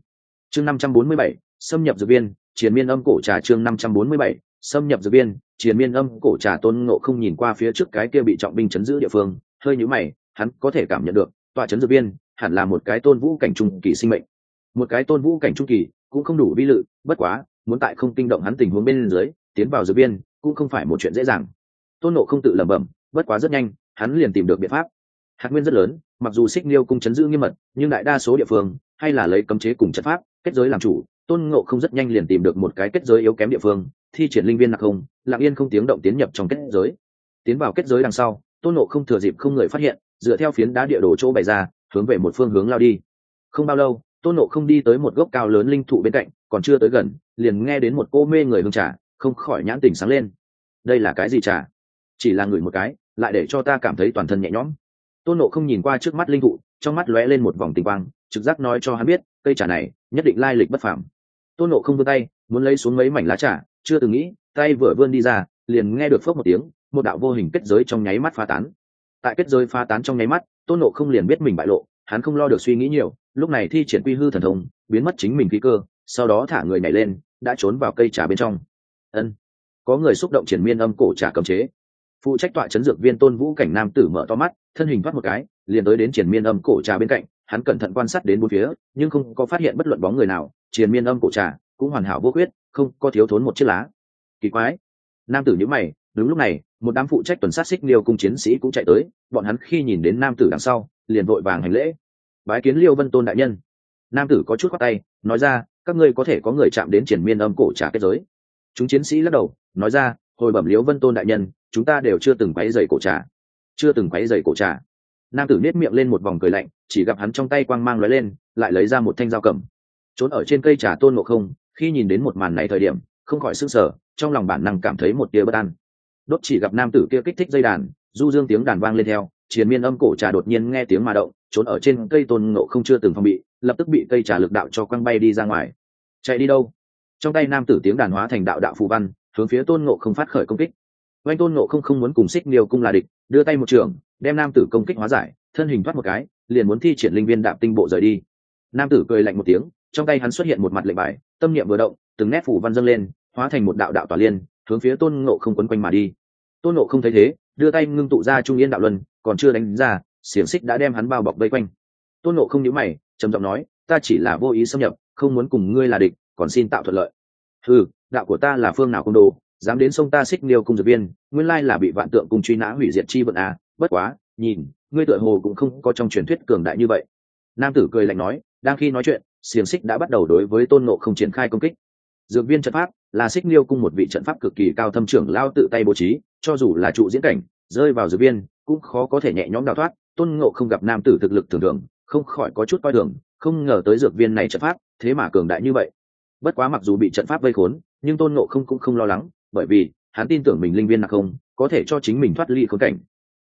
Chương năm trăm bốn mươi bảy, xâm nhập dược viên, triền miên âm cổ trà chương năm trăm bốn mươi bảy, xâm nhập dược viên, triền miên âm cổ trà tôn ngộ không nhìn qua phía trước cái kia bị trọng binh chấn giữ địa phương, hơi nhũ mày, hắn có thể cảm nhận được, tòa chấn dược viên hẳn là một cái tôn vũ cảnh trung kỳ sinh mệnh. Một cái tôn vũ cảnh trung kỳ cũng không đủ vi lự, bất quá, muốn tại không kinh động hắn tình huống bên dưới, tiến vào dược viên cũng không phải một chuyện dễ dàng. Tôn nộ không tự lẩm bẩm bất quá rất nhanh, hắn liền tìm được biện pháp. Hạt nguyên rất lớn, mặc dù xích niêu cung chấn giữ nghiêm mật, nhưng đại đa số địa phương, hay là lấy cấm chế cùng chất pháp, kết giới làm chủ, tôn ngộ không rất nhanh liền tìm được một cái kết giới yếu kém địa phương, thi triển linh viên nặc không, lặng yên không tiếng động tiến nhập trong kết giới. Tiến vào kết giới đằng sau, tôn ngộ không thừa dịp không người phát hiện, dựa theo phiến đá địa đồ chỗ bày ra, hướng về một phương hướng lao đi. Không bao lâu, tôn ngộ không đi tới một gốc cao lớn linh thụ bên cạnh, còn chưa tới gần, liền nghe đến một cô mê người hương trà, không khỏi nhãn tình sáng lên. Đây là cái gì trà? Chỉ là người một cái lại để cho ta cảm thấy toàn thân nhẹ nhõm. Tôn nộ không nhìn qua trước mắt linh thụ, trong mắt lóe lên một vòng tinh quang, trực giác nói cho hắn biết, cây trà này nhất định lai lịch bất phàm. Tôn nộ không vươn tay, muốn lấy xuống mấy mảnh lá trà, chưa từng nghĩ, tay vừa vươn đi ra, liền nghe được phớp một tiếng, một đạo vô hình kết giới trong nháy mắt phá tán. Tại kết giới phá tán trong nháy mắt, tôn nộ không liền biết mình bại lộ, hắn không lo được suy nghĩ nhiều, lúc này thi triển quy hư thần thông, biến mất chính mình khí cơ, sau đó thả người nhảy lên, đã trốn vào cây trà bên trong. Ân. Có người xúc động triển miên âm cổ trà cầm chế phụ trách tọa chấn dược viên tôn vũ cảnh nam tử mở to mắt, thân hình thoát một cái, liền tới đến triển miên âm cổ trà bên cạnh, hắn cẩn thận quan sát đến bốn phía, nhưng không có phát hiện bất luận bóng người nào triển miên âm cổ trà cũng hoàn hảo vô khuyết, không có thiếu thốn một chiếc lá. Kỳ quái. Nam tử nhữ mày, đúng lúc này, một đám phụ trách tuần sát xích liêu cung chiến sĩ cũng chạy tới, bọn hắn khi nhìn đến nam tử đằng sau, liền vội vàng hành lễ. Bái kiến liêu vân tôn đại nhân. Nam tử có chút khoác tay, nói ra, các ngươi có thể có người chạm đến triển miên âm cổ trà kết giới. Chúng chiến sĩ lắc đầu, nói ra, hồi bẩm liêu vân tôn đại nhân chúng ta đều chưa từng quấy dày cổ trà. Chưa từng quấy dày cổ trà. Nam tử nết miệng lên một vòng cười lạnh, chỉ gặp hắn trong tay quang mang lóe lên, lại lấy ra một thanh dao cầm. Trốn ở trên cây trà tôn ngộ không, khi nhìn đến một màn này thời điểm, không khỏi sức sở trong lòng bản năng cảm thấy một tia bất an. Đốt chỉ gặp nam tử kia kích thích dây đàn, du dương tiếng đàn vang lên theo, triền miên âm cổ trà đột nhiên nghe tiếng mà động, trốn ở trên cây tôn ngộ không chưa từng phòng bị, lập tức bị cây trà lực đạo cho quăng bay đi ra ngoài. Chạy đi đâu? Trong tay nam tử tiếng đàn hóa thành đạo đạo phù văn, hướng phía tôn ngộ không phát khởi công kích oanh tôn nộ không không muốn cùng xích niêu cung là địch, đưa tay một trường, đem nam tử công kích hóa giải, thân hình thoát một cái, liền muốn thi triển linh viên đạp tinh bộ rời đi. Nam tử cười lạnh một tiếng, trong tay hắn xuất hiện một mặt lệnh bài, tâm niệm vừa động, từng nét phủ văn dâng lên, hóa thành một đạo đạo tỏa liên, hướng phía tôn ngộ không quấn quanh mà đi. Tôn ngộ không thấy thế, đưa tay ngưng tụ ra trung yên đạo luân, còn chưa đánh ra, xiềng xích đã đem hắn bao bọc vây quanh. Tôn ngộ không nhíu mày, trầm giọng nói, ta chỉ là vô ý xâm nhập, không muốn cùng ngươi là địch, còn xin tạo thuận lợi. Ừ đạo của ta là phương nào công đồ? Dám đến sông ta xích niêu cung dược viên, nguyên lai là bị vạn tượng cung truy nã hủy diệt chi vận à bất quá, nhìn, ngươi tựa hồ cũng không có trong truyền thuyết cường đại như vậy. Nam tử cười lạnh nói, đang khi nói chuyện, xiềng xích đã bắt đầu đối với tôn nộ không triển khai công kích. Dược viên trận pháp là xích niêu cung một vị trận pháp cực kỳ cao thâm trưởng lao tự tay bố trí, cho dù là trụ diễn cảnh, rơi vào dược viên, cũng khó có thể nhẹ nhõm đào thoát, tôn ngộ không gặp nam tử thực lực thường thường, không khỏi có chút coi thường, không ngờ tới dược viên này trận pháp, thế mà cường đại như vậy. Bất quá mặc dù bị trận pháp vây khốn, nhưng tôn ngộ không cũng không lo lắng bởi vì hắn tin tưởng mình linh viên nạc không có thể cho chính mình thoát ly khốn cảnh.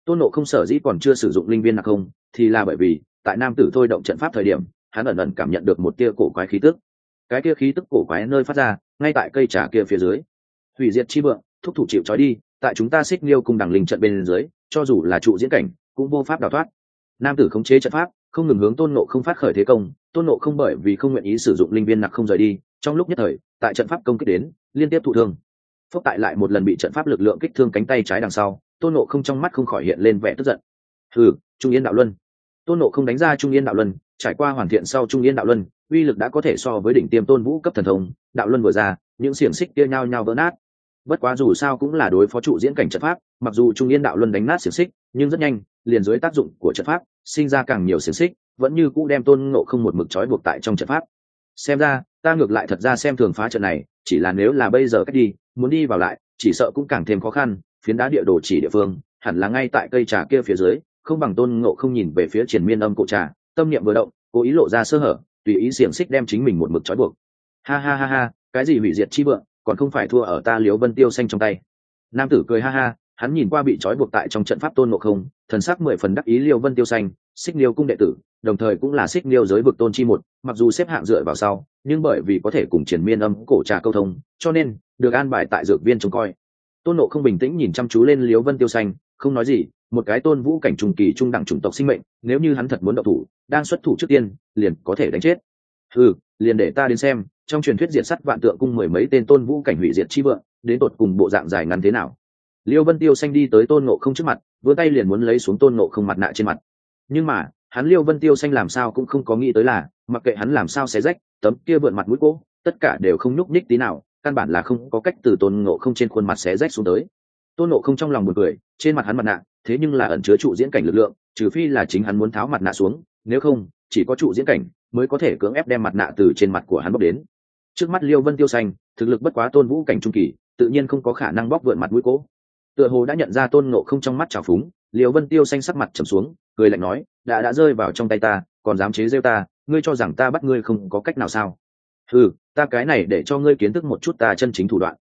Tôn nộ không sở dĩ còn chưa sử dụng linh viên nạc không thì là bởi vì tại nam tử thôi động trận pháp thời điểm, hắn ẩn ẩn cảm nhận được một tia cổ quái khí tức. Cái tia khí tức cổ quái nơi phát ra, ngay tại cây trà kia phía dưới. Hủy diệt chi vượng thúc thủ chịu trói đi, tại chúng ta xích liêu cùng đằng linh trận bên dưới, cho dù là trụ diễn cảnh, cũng vô pháp đào thoát. Nam tử khống chế trận pháp, không ngừng hướng tôn nộ không phát khởi thế công, tôn nộ không bởi vì không nguyện ý sử dụng linh viên nặc không rời đi, trong lúc nhất thời, tại trận pháp công kích đến, liên tiếp thụ thương phúc tại lại một lần bị trận pháp lực lượng kích thương cánh tay trái đằng sau, tôn nộ không trong mắt không khỏi hiện lên vẻ tức giận. Thử trung yên đạo luân. Tôn nộ không đánh ra trung yên đạo luân, trải qua hoàn thiện sau trung yên đạo luân, uy lực đã có thể so với đỉnh tiêm tôn vũ cấp thần thông, đạo luân vừa ra, những xiềng xích kia nhau nhau vỡ nát. Bất quá dù sao cũng là đối phó trụ diễn cảnh trận pháp, mặc dù trung yên đạo luân đánh nát xiềng xích, nhưng rất nhanh, liền dưới tác dụng của trận pháp, sinh ra càng nhiều xiềng xích, vẫn như cũ đem tôn ngộ không một mực trói buộc tại trong trận pháp. Xem ra ta ngược lại thật ra xem thường phá trận này, chỉ là nếu là bây giờ cách đi, muốn đi vào lại, chỉ sợ cũng càng thêm khó khăn, phiến đá địa đồ chỉ địa phương, hẳn là ngay tại cây trà kia phía dưới, không bằng tôn ngộ không nhìn về phía triển miên âm cổ trà, tâm niệm vừa động, cố ý lộ ra sơ hở, tùy ý xiềng xích đem chính mình một mực trói buộc. Ha ha ha ha, cái gì hủy diệt chi vượng còn không phải thua ở ta liếu vân tiêu xanh trong tay. Nam tử cười ha ha, hắn nhìn qua bị trói buộc tại trong trận pháp tôn ngộ không, thần sắc mười phần đắc ý liêu vân tiêu xanh, xích liêu cung đệ tử đồng thời cũng là xích liêu giới vực tôn chi một, mặc dù xếp hạng dựa vào sau, nhưng bởi vì có thể cùng triển miên âm cổ trà câu thông, cho nên được an bài tại dược viên trông coi. Tôn nộ không bình tĩnh nhìn chăm chú lên liếu vân tiêu xanh, không nói gì, một cái tôn vũ cảnh trùng kỳ trung đẳng chủng tộc sinh mệnh, nếu như hắn thật muốn đậu thủ, đang xuất thủ trước tiên, liền có thể đánh chết. Ừ liền để ta đến xem, trong truyền thuyết diệt sắt vạn tượng cung mười mấy tên tôn vũ cảnh hủy diệt chi vượng, đến tột cùng bộ dạng dài ngắn thế nào? Liêu vân tiêu xanh đi tới tôn nộ không trước mặt, vươn tay liền muốn lấy xuống tôn nộ không mặt nạ trên mặt. Nhưng mà hắn liêu vân tiêu xanh làm sao cũng không có nghĩ tới là, mặc kệ hắn làm sao xé rách, tấm kia vượn mặt mũi cỗ tất cả đều không nhúc nhích tí nào, căn bản là không có cách từ tôn ngộ không trên khuôn mặt xé rách xuống tới. Tôn ngộ không trong lòng một cười, trên mặt hắn mặt nạ, thế nhưng là ẩn chứa trụ diễn cảnh lực lượng, trừ phi là chính hắn muốn tháo mặt nạ xuống, nếu không, chỉ có trụ diễn cảnh mới có thể cưỡng ép đem mặt nạ từ trên mặt của hắn bóc đến. Trước mắt liêu vân tiêu xanh, thực lực bất quá tôn vũ cảnh trung kỳ, tự nhiên không có khả năng bóc vượn mặt mũi cỗ tựa hồ đã nhận ra tôn ngộ không trong mắt trào phúng liều vân tiêu xanh sắc mặt trầm xuống, cười lạnh nói, đã đã rơi vào trong tay ta, còn dám chế rêu ta, ngươi cho rằng ta bắt ngươi không có cách nào sao? Ừ ta cái này để cho ngươi kiến thức một chút ta chân chính thủ đoạn.